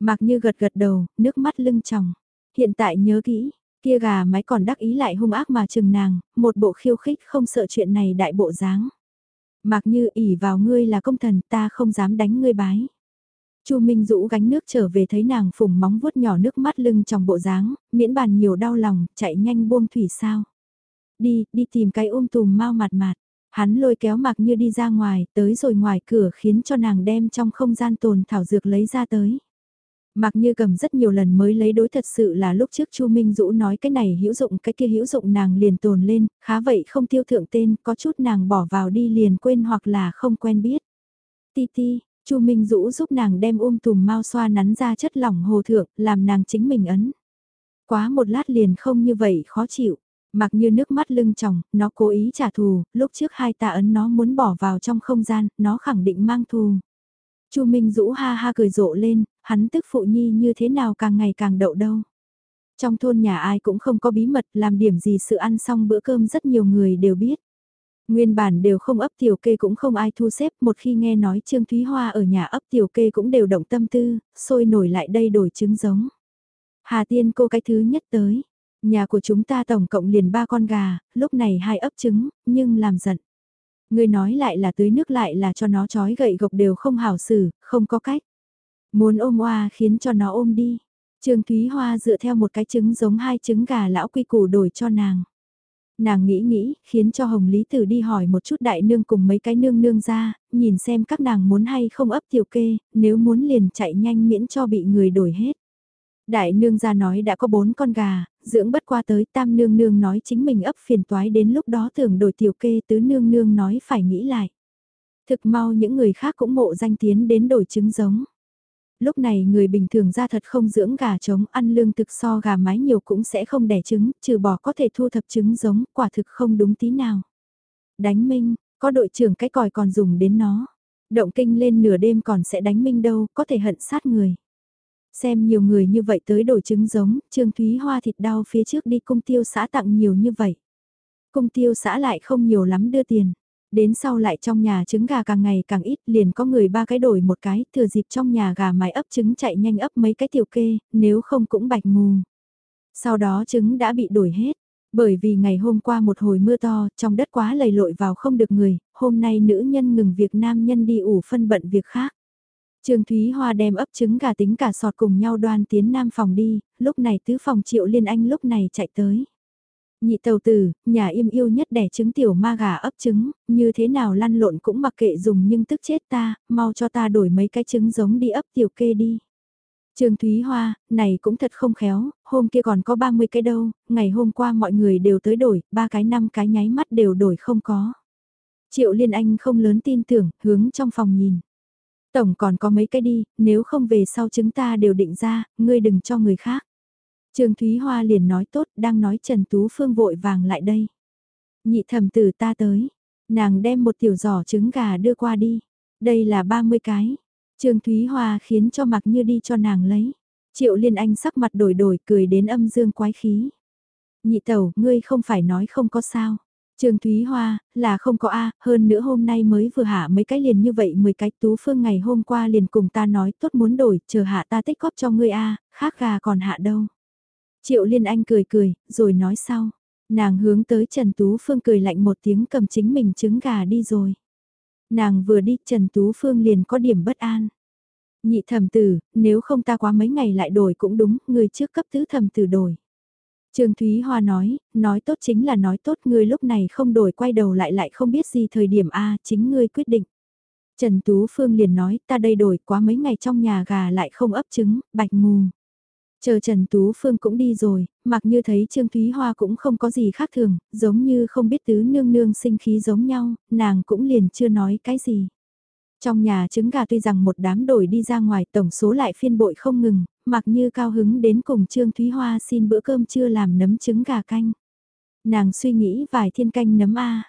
Mặc như gật gật đầu, nước mắt lưng tròng. Hiện tại nhớ kỹ, kia gà mái còn đắc ý lại hung ác mà chừng nàng, một bộ khiêu khích không sợ chuyện này đại bộ dáng. Mặc như ỉ vào ngươi là công thần ta không dám đánh ngươi bái. Chu Minh Dũ gánh nước trở về thấy nàng phùng móng vuốt nhỏ nước mắt lưng trong bộ dáng, miễn bàn nhiều đau lòng, chạy nhanh buông thủy sao. Đi, đi tìm cái ôm tùm mau mặt mặt. Hắn lôi kéo mặc như đi ra ngoài, tới rồi ngoài cửa khiến cho nàng đem trong không gian tồn thảo dược lấy ra tới. Mặc như cầm rất nhiều lần mới lấy đối thật sự là lúc trước Chu Minh Dũ nói cái này hữu dụng cái kia hữu dụng nàng liền tồn lên, khá vậy không tiêu thượng tên, có chút nàng bỏ vào đi liền quên hoặc là không quen biết. Ti ti, Chu Minh Dũ giúp nàng đem ôm um tùm mau xoa nắn ra chất lỏng hồ thượng, làm nàng chính mình ấn. Quá một lát liền không như vậy khó chịu. Mặc như nước mắt lưng tròng, nó cố ý trả thù, lúc trước hai ta ấn nó muốn bỏ vào trong không gian, nó khẳng định mang thù. Chu Minh Dũ ha ha cười rộ lên, hắn tức phụ nhi như thế nào càng ngày càng đậu đâu. Trong thôn nhà ai cũng không có bí mật làm điểm gì sự ăn xong bữa cơm rất nhiều người đều biết. Nguyên bản đều không ấp tiểu kê cũng không ai thu xếp một khi nghe nói Trương Thúy Hoa ở nhà ấp tiểu kê cũng đều động tâm tư, sôi nổi lại đây đổi trứng giống. Hà Tiên cô cái thứ nhất tới, nhà của chúng ta tổng cộng liền ba con gà, lúc này hai ấp trứng, nhưng làm giận. Người nói lại là tưới nước lại là cho nó trói gậy gộc đều không hảo xử, không có cách. Muốn ôm oa khiến cho nó ôm đi. Trương Thúy Hoa dựa theo một cái trứng giống hai trứng gà lão quy củ đổi cho nàng. Nàng nghĩ nghĩ, khiến cho Hồng Lý Tử đi hỏi một chút đại nương cùng mấy cái nương nương ra, nhìn xem các nàng muốn hay không ấp tiểu kê, nếu muốn liền chạy nhanh miễn cho bị người đổi hết. Đại nương ra nói đã có bốn con gà, dưỡng bất qua tới tam nương nương nói chính mình ấp phiền toái đến lúc đó tưởng đổi tiểu kê tứ nương nương nói phải nghĩ lại. Thực mau những người khác cũng mộ danh tiến đến đổi trứng giống. Lúc này người bình thường ra thật không dưỡng gà trống ăn lương thực so gà mái nhiều cũng sẽ không đẻ trứng, trừ bỏ có thể thu thập trứng giống, quả thực không đúng tí nào. Đánh minh, có đội trưởng cái còi còn dùng đến nó. Động kinh lên nửa đêm còn sẽ đánh minh đâu, có thể hận sát người. Xem nhiều người như vậy tới đổi trứng giống, Trương Thúy Hoa thịt đau phía trước đi cung tiêu xã tặng nhiều như vậy. Cung tiêu xã lại không nhiều lắm đưa tiền. Đến sau lại trong nhà trứng gà càng ngày càng ít liền có người ba cái đổi một cái, thừa dịp trong nhà gà mái ấp trứng chạy nhanh ấp mấy cái tiểu kê, nếu không cũng bạch ngù. Sau đó trứng đã bị đổi hết, bởi vì ngày hôm qua một hồi mưa to, trong đất quá lầy lội vào không được người, hôm nay nữ nhân ngừng việc nam nhân đi ủ phân bận việc khác. Trương Thúy Hoa đem ấp trứng gà tính cả sọt cùng nhau đoan tiến nam phòng đi, lúc này tứ phòng triệu liên anh lúc này chạy tới. Nhị tàu tử, nhà im yêu nhất đẻ trứng tiểu ma gà ấp trứng, như thế nào lăn lộn cũng mặc kệ dùng nhưng tức chết ta, mau cho ta đổi mấy cái trứng giống đi ấp tiểu kê đi. Trương Thúy Hoa, này cũng thật không khéo, hôm kia còn có 30 cái đâu, ngày hôm qua mọi người đều tới đổi, ba cái năm cái nháy mắt đều đổi không có. Triệu Liên Anh không lớn tin tưởng, hướng trong phòng nhìn. Tổng còn có mấy cái đi, nếu không về sau chúng ta đều định ra, ngươi đừng cho người khác. Trương Thúy Hoa liền nói tốt, đang nói Trần Tú Phương vội vàng lại đây. Nhị thẩm tử ta tới, nàng đem một tiểu giỏ trứng gà đưa qua đi. Đây là 30 cái. Trương Thúy Hoa khiến cho mặc như đi cho nàng lấy. Triệu Liên Anh sắc mặt đổi đổi cười đến âm dương quái khí. Nhị tẩu, ngươi không phải nói không có sao. Trương Thúy Hoa, là không có A, hơn nữa hôm nay mới vừa hạ mấy cái liền như vậy 10 cái tú phương ngày hôm qua liền cùng ta nói tốt muốn đổi, chờ hạ ta tích góp cho ngươi A, khác gà còn hạ đâu. Triệu Liên Anh cười cười, rồi nói sau. Nàng hướng tới Trần Tú Phương cười lạnh một tiếng cầm chính mình trứng gà đi rồi. Nàng vừa đi Trần Tú Phương liền có điểm bất an. Nhị thẩm tử, nếu không ta quá mấy ngày lại đổi cũng đúng, người trước cấp tứ thẩm tử đổi. Trương Thúy Hoa nói, nói tốt chính là nói tốt ngươi lúc này không đổi quay đầu lại lại không biết gì thời điểm A chính ngươi quyết định. Trần Tú Phương liền nói ta đây đổi quá mấy ngày trong nhà gà lại không ấp trứng, bạch mù. Chờ Trần Tú Phương cũng đi rồi, mặc như thấy Trương Thúy Hoa cũng không có gì khác thường, giống như không biết tứ nương nương sinh khí giống nhau, nàng cũng liền chưa nói cái gì. Trong nhà trứng gà tuy rằng một đám đổi đi ra ngoài tổng số lại phiên bội không ngừng, mặc như cao hứng đến cùng Trương Thúy Hoa xin bữa cơm trưa làm nấm trứng gà canh. Nàng suy nghĩ vài thiên canh nấm A.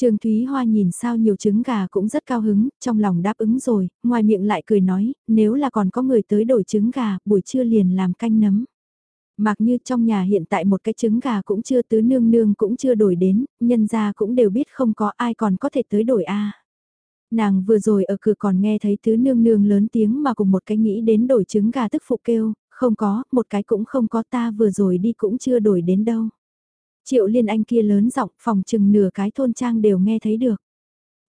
Trương Thúy Hoa nhìn sao nhiều trứng gà cũng rất cao hứng, trong lòng đáp ứng rồi, ngoài miệng lại cười nói, nếu là còn có người tới đổi trứng gà, buổi trưa liền làm canh nấm. Mặc như trong nhà hiện tại một cái trứng gà cũng chưa tứ nương nương cũng chưa đổi đến, nhân gia cũng đều biết không có ai còn có thể tới đổi a. Nàng vừa rồi ở cửa còn nghe thấy thứ nương nương lớn tiếng mà cùng một cái nghĩ đến đổi trứng gà tức phụ kêu, không có, một cái cũng không có ta vừa rồi đi cũng chưa đổi đến đâu. Triệu liên anh kia lớn giọng phòng chừng nửa cái thôn trang đều nghe thấy được.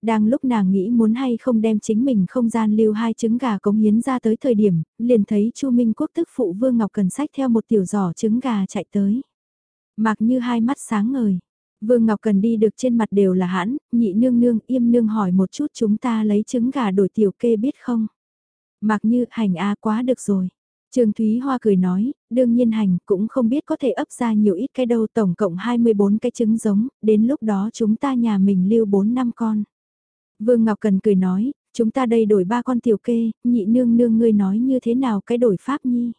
Đang lúc nàng nghĩ muốn hay không đem chính mình không gian lưu hai trứng gà cống hiến ra tới thời điểm, liền thấy Chu Minh Quốc tức phụ Vương Ngọc Cần sách theo một tiểu giỏ trứng gà chạy tới. Mặc như hai mắt sáng ngời. Vương Ngọc Cần đi được trên mặt đều là hãn, nhị nương nương im nương hỏi một chút chúng ta lấy trứng gà đổi tiểu kê biết không? Mặc như hành a quá được rồi. Trương Thúy Hoa cười nói, đương nhiên hành cũng không biết có thể ấp ra nhiều ít cái đâu tổng cộng 24 cái trứng giống, đến lúc đó chúng ta nhà mình lưu 4 năm con. Vương Ngọc Cần cười nói, chúng ta đây đổi ba con tiểu kê, nhị nương nương ngươi nói như thế nào cái đổi pháp nhi.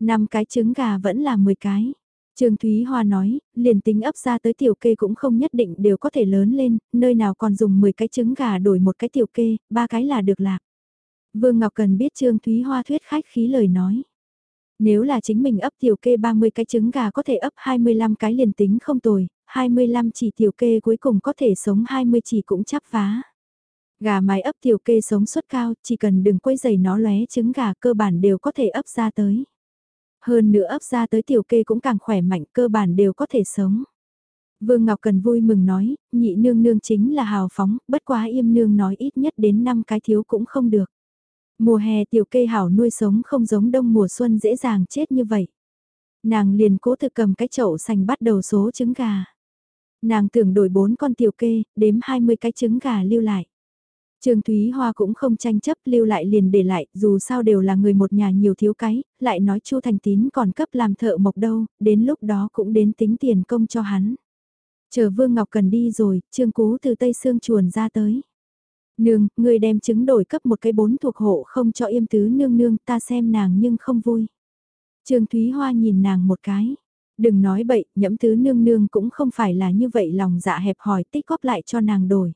năm cái trứng gà vẫn là 10 cái. Trương Thúy Hoa nói, liền tính ấp ra tới tiểu kê cũng không nhất định đều có thể lớn lên, nơi nào còn dùng 10 cái trứng gà đổi một cái tiểu kê, ba cái là được lạc. Vương Ngọc Cần biết Trương Thúy Hoa thuyết khách khí lời nói. Nếu là chính mình ấp tiểu kê 30 cái trứng gà có thể ấp 25 cái liền tính không tồi, 25 chỉ tiểu kê cuối cùng có thể sống 20 chỉ cũng chắp phá. Gà mái ấp tiểu kê sống suất cao, chỉ cần đừng quấy giày nó lóe trứng gà cơ bản đều có thể ấp ra tới. Hơn nữa ấp ra tới tiểu kê cũng càng khỏe mạnh cơ bản đều có thể sống. Vương Ngọc Cần vui mừng nói, nhị nương nương chính là hào phóng, bất quá im nương nói ít nhất đến 5 cái thiếu cũng không được. Mùa hè tiểu kê hảo nuôi sống không giống đông mùa xuân dễ dàng chết như vậy. Nàng liền cố thực cầm cái chậu xanh bắt đầu số trứng gà. Nàng tưởng đổi bốn con tiểu kê, đếm 20 cái trứng gà lưu lại. Trương Thúy Hoa cũng không tranh chấp lưu lại liền để lại, dù sao đều là người một nhà nhiều thiếu cái, lại nói Chu Thành Tín còn cấp làm thợ mộc đâu, đến lúc đó cũng đến tính tiền công cho hắn. Chờ Vương Ngọc Cần đi rồi, Trương Cú từ Tây Sương chuồn ra tới. Nương, người đem trứng đổi cấp một cái bốn thuộc hộ không cho yêm tứ nương nương ta xem nàng nhưng không vui. Trương Thúy Hoa nhìn nàng một cái. Đừng nói bậy, nhẫm tứ nương nương cũng không phải là như vậy lòng dạ hẹp hòi tích góp lại cho nàng đổi.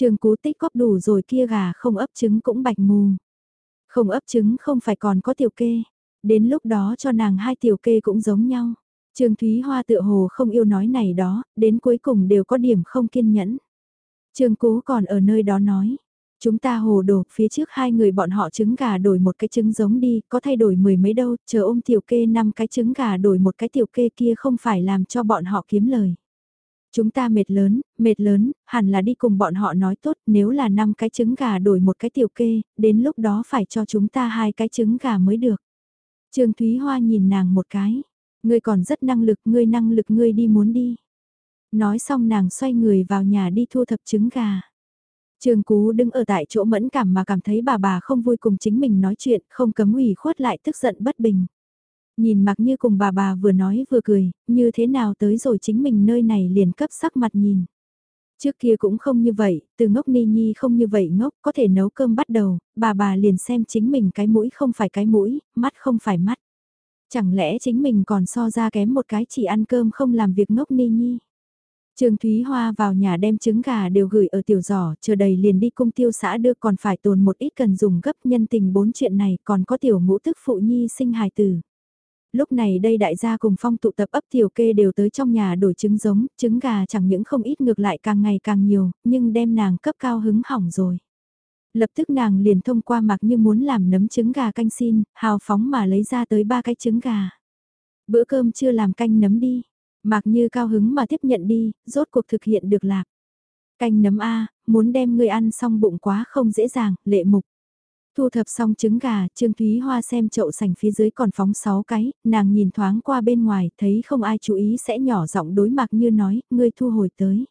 Trường Cú tích góp đủ rồi kia gà không ấp trứng cũng bạch mù. Không ấp trứng không phải còn có tiểu kê. Đến lúc đó cho nàng hai tiểu kê cũng giống nhau. Trường Thúy Hoa tựa hồ không yêu nói này đó, đến cuối cùng đều có điểm không kiên nhẫn. Trường Cú còn ở nơi đó nói. Chúng ta hồ đồ, phía trước hai người bọn họ trứng gà đổi một cái trứng giống đi, có thay đổi mười mấy đâu, chờ ôm tiểu kê năm cái trứng gà đổi một cái tiểu kê kia không phải làm cho bọn họ kiếm lời. Chúng ta mệt lớn, mệt lớn, hẳn là đi cùng bọn họ nói tốt nếu là năm cái trứng gà đổi một cái tiểu kê, đến lúc đó phải cho chúng ta hai cái trứng gà mới được. Trương Thúy Hoa nhìn nàng một cái, ngươi còn rất năng lực, ngươi năng lực ngươi đi muốn đi. Nói xong nàng xoay người vào nhà đi thu thập trứng gà. Trương Cú đứng ở tại chỗ mẫn cảm mà cảm thấy bà bà không vui cùng chính mình nói chuyện, không cấm ủy khuất lại tức giận bất bình. Nhìn mặc như cùng bà bà vừa nói vừa cười, như thế nào tới rồi chính mình nơi này liền cấp sắc mặt nhìn. Trước kia cũng không như vậy, từ ngốc ni nhi không như vậy ngốc, có thể nấu cơm bắt đầu, bà bà liền xem chính mình cái mũi không phải cái mũi, mắt không phải mắt. Chẳng lẽ chính mình còn so ra kém một cái chỉ ăn cơm không làm việc ngốc ni nhi. Trương Thúy Hoa vào nhà đem trứng gà đều gửi ở tiểu giỏ, chờ đầy liền đi cung tiêu xã đưa còn phải tồn một ít cần dùng gấp nhân tình bốn chuyện này còn có tiểu ngũ tức phụ nhi sinh hài tử. Lúc này đây đại gia cùng phong tụ tập ấp tiểu kê đều tới trong nhà đổi trứng giống, trứng gà chẳng những không ít ngược lại càng ngày càng nhiều, nhưng đem nàng cấp cao hứng hỏng rồi. Lập tức nàng liền thông qua mặc như muốn làm nấm trứng gà canh xin, hào phóng mà lấy ra tới ba cái trứng gà. Bữa cơm chưa làm canh nấm đi, mặc như cao hứng mà tiếp nhận đi, rốt cuộc thực hiện được lạc. Canh nấm A, muốn đem người ăn xong bụng quá không dễ dàng, lệ mục. Thu thập xong trứng gà, Trương Thúy Hoa xem chậu sành phía dưới còn phóng 6 cái, nàng nhìn thoáng qua bên ngoài, thấy không ai chú ý sẽ nhỏ giọng đối mặt như nói, ngươi thu hồi tới.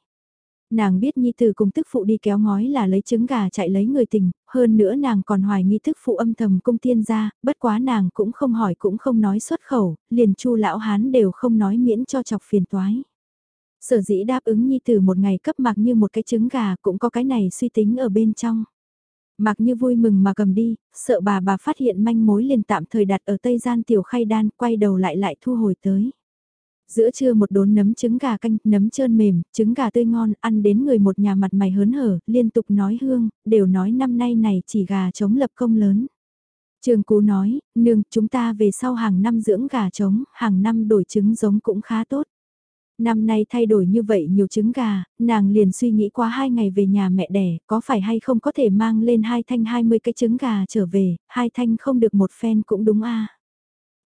Nàng biết Nhi Tử cùng tức phụ đi kéo ngói là lấy trứng gà chạy lấy người tình, hơn nữa nàng còn hoài nghi tức phụ âm thầm cung tiên ra, bất quá nàng cũng không hỏi cũng không nói xuất khẩu, liền chu lão hán đều không nói miễn cho chọc phiền toái. Sở dĩ đáp ứng Nhi Tử một ngày cấp mặc như một cái trứng gà cũng có cái này suy tính ở bên trong. Mặc như vui mừng mà cầm đi, sợ bà bà phát hiện manh mối liền tạm thời đặt ở tây gian tiểu khay đan quay đầu lại lại thu hồi tới. Giữa trưa một đốn nấm trứng gà canh, nấm trơn mềm, trứng gà tươi ngon, ăn đến người một nhà mặt mày hớn hở, liên tục nói hương, đều nói năm nay này chỉ gà trống lập công lớn. Trường Cú nói, nương, chúng ta về sau hàng năm dưỡng gà trống, hàng năm đổi trứng giống cũng khá tốt. Năm nay thay đổi như vậy nhiều trứng gà, nàng liền suy nghĩ qua hai ngày về nhà mẹ đẻ, có phải hay không có thể mang lên hai thanh 20 cái trứng gà trở về, hai thanh không được một phen cũng đúng a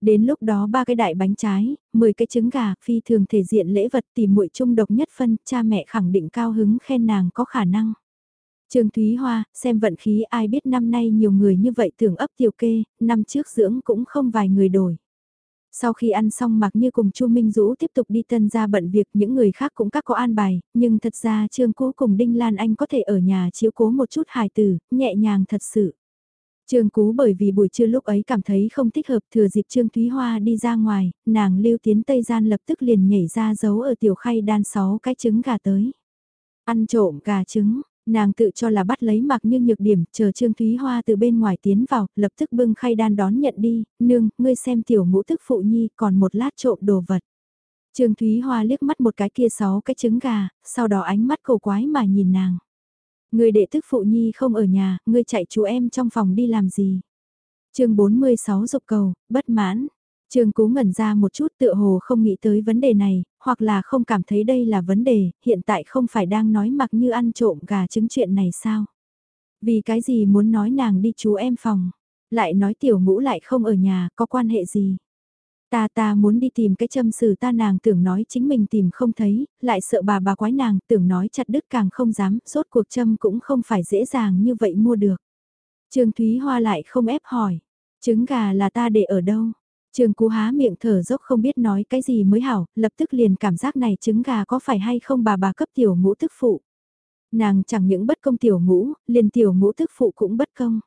Đến lúc đó ba cái đại bánh trái, 10 cái trứng gà, phi thường thể diện lễ vật tìm muội trung độc nhất phân, cha mẹ khẳng định cao hứng khen nàng có khả năng. Trương Thúy Hoa, xem vận khí ai biết năm nay nhiều người như vậy thường ấp tiểu kê, năm trước dưỡng cũng không vài người đổi. Sau khi ăn xong mặc như cùng Chu Minh Dũ tiếp tục đi tân ra bận việc những người khác cũng các có an bài, nhưng thật ra Trương Cú cùng Đinh Lan Anh có thể ở nhà chiếu cố một chút hài tử, nhẹ nhàng thật sự. Trương Cú bởi vì buổi trưa lúc ấy cảm thấy không thích hợp thừa dịp Trương Thúy Hoa đi ra ngoài, nàng lưu tiến Tây Gian lập tức liền nhảy ra giấu ở tiểu khay đan sáu cái trứng gà tới. Ăn trộm gà trứng, nàng tự cho là bắt lấy mặc như nhược điểm, chờ Trương Thúy Hoa từ bên ngoài tiến vào, lập tức bưng khay đan đón nhận đi, nương, ngươi xem tiểu ngũ tức phụ nhi còn một lát trộm đồ vật. Trương Thúy Hoa liếc mắt một cái kia sáu cái trứng gà, sau đó ánh mắt cầu quái mà nhìn nàng. Người đệ tức phụ nhi không ở nhà, ngươi chạy chú em trong phòng đi làm gì? chương 46 dục cầu, bất mãn. Trương Cú ngẩn ra một chút tựa hồ không nghĩ tới vấn đề này, hoặc là không cảm thấy đây là vấn đề, hiện tại không phải đang nói mặc như ăn trộm gà trứng chuyện này sao? Vì cái gì muốn nói nàng đi chú em phòng, lại nói tiểu ngũ lại không ở nhà, có quan hệ gì? Ta ta muốn đi tìm cái châm sử ta nàng tưởng nói chính mình tìm không thấy, lại sợ bà bà quái nàng tưởng nói chặt đứt càng không dám, rốt cuộc châm cũng không phải dễ dàng như vậy mua được. Trương Thúy Hoa lại không ép hỏi, trứng gà là ta để ở đâu? Trường Cú há miệng thở dốc không biết nói cái gì mới hảo, lập tức liền cảm giác này trứng gà có phải hay không bà bà cấp tiểu ngũ tức phụ. Nàng chẳng những bất công tiểu ngũ, liền tiểu ngũ tức phụ cũng bất công.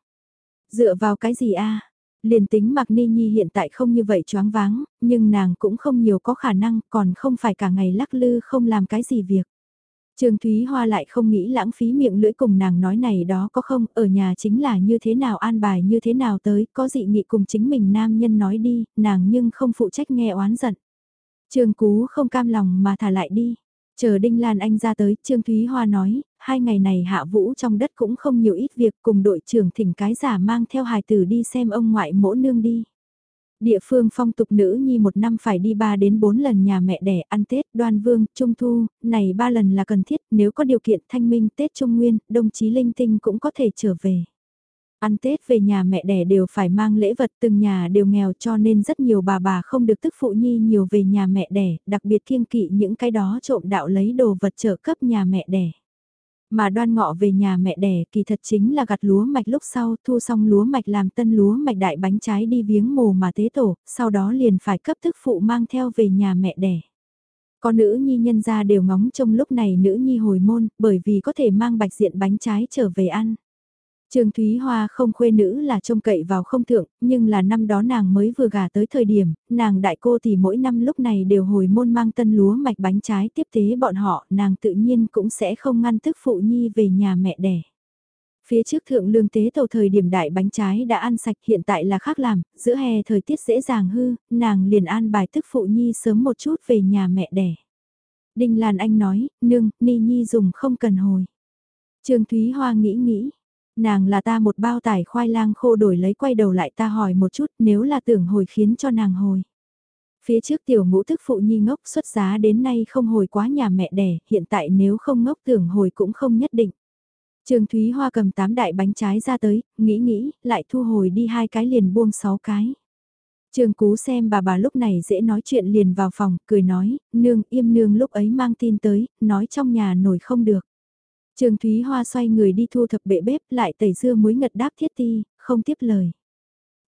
Dựa vào cái gì a Liền tính Mạc Ni Nhi hiện tại không như vậy choáng váng, nhưng nàng cũng không nhiều có khả năng, còn không phải cả ngày lắc lư không làm cái gì việc. Trương Thúy Hoa lại không nghĩ lãng phí miệng lưỡi cùng nàng nói này đó có không, ở nhà chính là như thế nào an bài như thế nào tới, có dị nghị cùng chính mình nam nhân nói đi, nàng nhưng không phụ trách nghe oán giận. Trương Cú không cam lòng mà thả lại đi. Chờ Đinh Lan Anh ra tới, Trương Thúy Hoa nói, hai ngày này hạ vũ trong đất cũng không nhiều ít việc cùng đội trưởng thỉnh cái giả mang theo hài tử đi xem ông ngoại mỗ nương đi. Địa phương phong tục nữ nhi một năm phải đi ba đến bốn lần nhà mẹ đẻ ăn Tết, đoan vương, trung thu, này ba lần là cần thiết, nếu có điều kiện thanh minh Tết Trung Nguyên, đồng chí Linh Tinh cũng có thể trở về. Ăn Tết về nhà mẹ đẻ đều phải mang lễ vật từng nhà đều nghèo cho nên rất nhiều bà bà không được tức phụ nhi nhiều về nhà mẹ đẻ, đặc biệt kiêng kỵ những cái đó trộm đạo lấy đồ vật trợ cấp nhà mẹ đẻ. Mà đoan ngọ về nhà mẹ đẻ kỳ thật chính là gặt lúa mạch lúc sau thu xong lúa mạch làm tân lúa mạch đại bánh trái đi viếng mồ mà tế tổ, sau đó liền phải cấp thức phụ mang theo về nhà mẹ đẻ. Có nữ nhi nhân ra đều ngóng trong lúc này nữ nhi hồi môn bởi vì có thể mang bạch diện bánh trái trở về ăn. Trương Thúy Hoa không khuê nữ là trông cậy vào không thượng, nhưng là năm đó nàng mới vừa gả tới thời điểm, nàng đại cô thì mỗi năm lúc này đều hồi môn mang tân lúa mạch bánh trái tiếp tế bọn họ, nàng tự nhiên cũng sẽ không ngăn thức phụ nhi về nhà mẹ đẻ. Phía trước thượng lương tế tàu thời điểm đại bánh trái đã ăn sạch hiện tại là khác làm, giữa hè thời tiết dễ dàng hư, nàng liền an bài tức phụ nhi sớm một chút về nhà mẹ đẻ. Đinh Lan Anh nói, nương, Ni Nhi dùng không cần hồi. Trương Thúy Hoa nghĩ nghĩ, nàng là ta một bao tải khoai lang khô đổi lấy quay đầu lại ta hỏi một chút nếu là tưởng hồi khiến cho nàng hồi. Phía trước tiểu ngũ thức phụ nhi ngốc xuất giá đến nay không hồi quá nhà mẹ đẻ, hiện tại nếu không ngốc tưởng hồi cũng không nhất định. Trương Thúy Hoa cầm tám đại bánh trái ra tới, nghĩ nghĩ, lại thu hồi đi hai cái liền buông sáu cái. Trương Cú xem bà bà lúc này dễ nói chuyện liền vào phòng, cười nói, nương im nương lúc ấy mang tin tới, nói trong nhà nổi không được. Trương Thúy Hoa xoay người đi thu thập bệ bếp lại tẩy dưa muối ngật đáp thiết ti, không tiếp lời.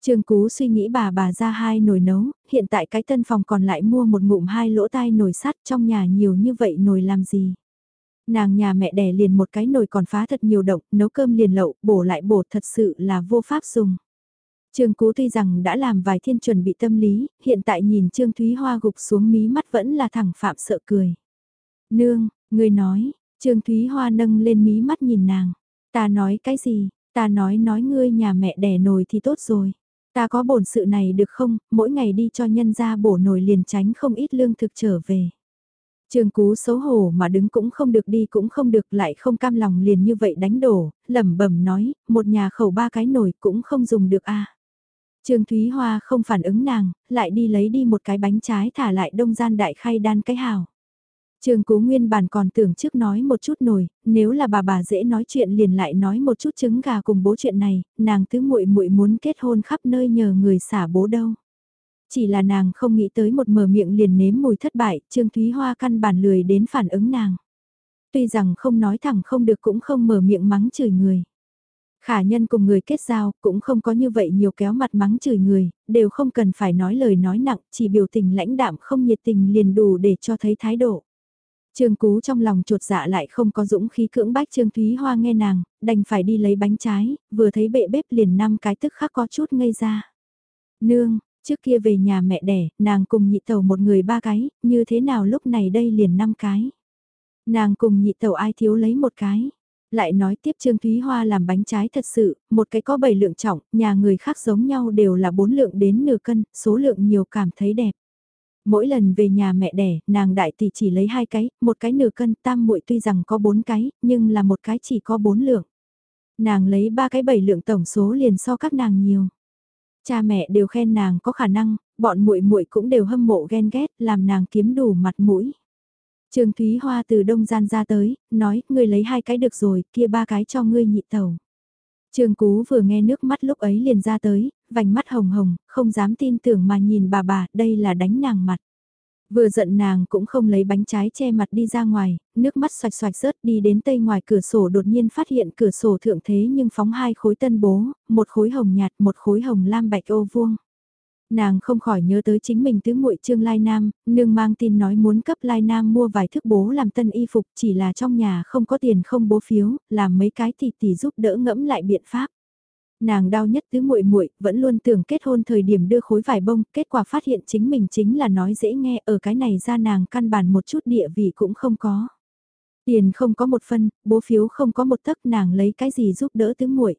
Trương Cú suy nghĩ bà bà ra hai nồi nấu, hiện tại cái tân phòng còn lại mua một ngụm hai lỗ tai nồi sắt trong nhà nhiều như vậy nồi làm gì. Nàng nhà mẹ đẻ liền một cái nồi còn phá thật nhiều động, nấu cơm liền lậu, bổ lại bổ thật sự là vô pháp dùng. Trương Cú tuy rằng đã làm vài thiên chuẩn bị tâm lý, hiện tại nhìn Trương Thúy Hoa gục xuống mí mắt vẫn là thẳng phạm sợ cười. Nương, người nói, Trương Thúy Hoa nâng lên mí mắt nhìn nàng. Ta nói cái gì, ta nói nói ngươi nhà mẹ đẻ nồi thì tốt rồi. Ta có bổn sự này được không, mỗi ngày đi cho nhân ra bổ nồi liền tránh không ít lương thực trở về. Trường cú xấu hổ mà đứng cũng không được đi cũng không được lại không cam lòng liền như vậy đánh đổ, lẩm bẩm nói, một nhà khẩu ba cái nồi cũng không dùng được a. À. Trương Thúy Hoa không phản ứng nàng, lại đi lấy đi một cái bánh trái thả lại đông gian đại khay đan cái hào trường Cú Nguyên bản còn tưởng trước nói một chút nổi, nếu là bà bà dễ nói chuyện liền lại nói một chút trứng gà cùng bố chuyện này, nàng tứ muội muội muốn kết hôn khắp nơi nhờ người xả bố đâu. Chỉ là nàng không nghĩ tới một mở miệng liền nếm mùi thất bại, Trương Thúy Hoa căn bản lười đến phản ứng nàng. Tuy rằng không nói thẳng không được cũng không mở miệng mắng chửi người. Khả nhân cùng người kết giao cũng không có như vậy nhiều kéo mặt mắng chửi người, đều không cần phải nói lời nói nặng, chỉ biểu tình lãnh đạm không nhiệt tình liền đủ để cho thấy thái độ. Trương Cú trong lòng chuột dạ lại không có dũng khí cưỡng bách Trương Thúy Hoa nghe nàng, đành phải đi lấy bánh trái, vừa thấy bệ bếp liền năm cái tức khắc có chút ngây ra. Nương, trước kia về nhà mẹ đẻ, nàng cùng nhị tàu một người ba cái, như thế nào lúc này đây liền năm cái. Nàng cùng nhị tàu ai thiếu lấy một cái. Lại nói tiếp Trương Thúy Hoa làm bánh trái thật sự, một cái có 7 lượng trọng, nhà người khác giống nhau đều là 4 lượng đến nửa cân, số lượng nhiều cảm thấy đẹp. Mỗi lần về nhà mẹ đẻ, nàng đại tỷ chỉ lấy hai cái, một cái nửa cân, tam muội tuy rằng có bốn cái, nhưng là một cái chỉ có bốn lượng. Nàng lấy ba cái bảy lượng tổng số liền so các nàng nhiều. Cha mẹ đều khen nàng có khả năng, bọn muội muội cũng đều hâm mộ ghen ghét, làm nàng kiếm đủ mặt mũi. Trương Thúy Hoa từ đông gian ra tới, nói, ngươi lấy hai cái được rồi, kia ba cái cho ngươi nhị tàu. Trương Cú vừa nghe nước mắt lúc ấy liền ra tới, vành mắt hồng hồng, không dám tin tưởng mà nhìn bà bà, đây là đánh nàng mặt. Vừa giận nàng cũng không lấy bánh trái che mặt đi ra ngoài, nước mắt xoạch xoạch rớt đi đến tây ngoài cửa sổ đột nhiên phát hiện cửa sổ thượng thế nhưng phóng hai khối tân bố, một khối hồng nhạt, một khối hồng lam bạch ô vuông. Nàng không khỏi nhớ tới chính mình tứ muội Trương Lai Nam, nương mang tin nói muốn cấp Lai Nam mua vài thước bố làm tân y phục chỉ là trong nhà không có tiền không bố phiếu, làm mấy cái thì tỷ giúp đỡ ngẫm lại biện pháp. Nàng đau nhất tứ muội muội vẫn luôn tưởng kết hôn thời điểm đưa khối vải bông, kết quả phát hiện chính mình chính là nói dễ nghe ở cái này ra nàng căn bản một chút địa vị cũng không có. Tiền không có một phân, bố phiếu không có một tấc nàng lấy cái gì giúp đỡ tứ muội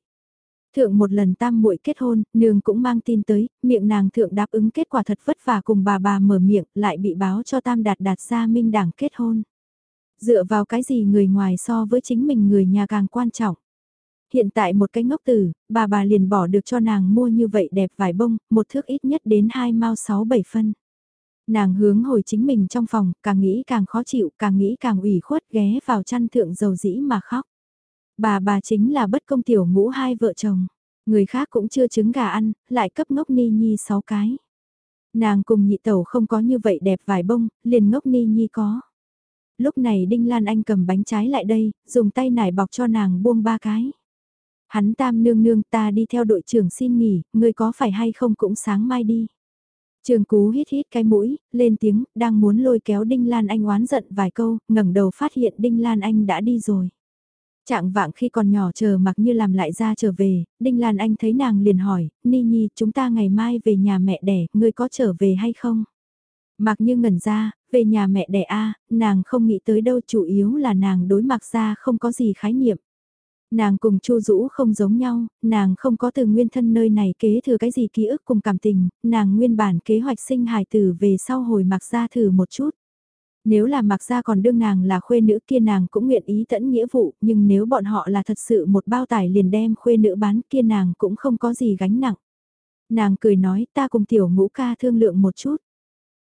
Thượng một lần tam muội kết hôn, nương cũng mang tin tới, miệng nàng thượng đáp ứng kết quả thật vất vả cùng bà bà mở miệng, lại bị báo cho tam đạt đạt ra minh đảng kết hôn. Dựa vào cái gì người ngoài so với chính mình người nhà càng quan trọng. Hiện tại một cái ngốc tử, bà bà liền bỏ được cho nàng mua như vậy đẹp vải bông, một thước ít nhất đến hai mao sáu bảy phân. Nàng hướng hồi chính mình trong phòng, càng nghĩ càng khó chịu, càng nghĩ càng ủy khuất ghé vào chăn thượng dầu dĩ mà khóc. Bà bà chính là bất công tiểu ngũ hai vợ chồng. Người khác cũng chưa trứng gà ăn, lại cấp ngốc ni nhi sáu cái. Nàng cùng nhị tẩu không có như vậy đẹp vài bông, liền ngốc ni nhi có. Lúc này Đinh Lan Anh cầm bánh trái lại đây, dùng tay nải bọc cho nàng buông ba cái. Hắn tam nương nương ta đi theo đội trưởng xin nghỉ, người có phải hay không cũng sáng mai đi. Trường cú hít hít cái mũi, lên tiếng, đang muốn lôi kéo Đinh Lan Anh oán giận vài câu, ngẩng đầu phát hiện Đinh Lan Anh đã đi rồi. Trạng vạng khi còn nhỏ chờ mặc như làm lại ra trở về, Đinh Lan Anh thấy nàng liền hỏi, Ni Nhi chúng ta ngày mai về nhà mẹ đẻ, ngươi có trở về hay không? Mặc như ngẩn ra, về nhà mẹ đẻ a nàng không nghĩ tới đâu chủ yếu là nàng đối mặt ra không có gì khái niệm. Nàng cùng Chu Dũ không giống nhau, nàng không có từ nguyên thân nơi này kế thừa cái gì ký ức cùng cảm tình, nàng nguyên bản kế hoạch sinh hài tử về sau hồi mặc ra thử một chút. Nếu là mặc ra còn đương nàng là khuê nữ kia nàng cũng nguyện ý tẫn nghĩa vụ, nhưng nếu bọn họ là thật sự một bao tải liền đem khuê nữ bán kia nàng cũng không có gì gánh nặng. Nàng cười nói ta cùng tiểu ngũ ca thương lượng một chút.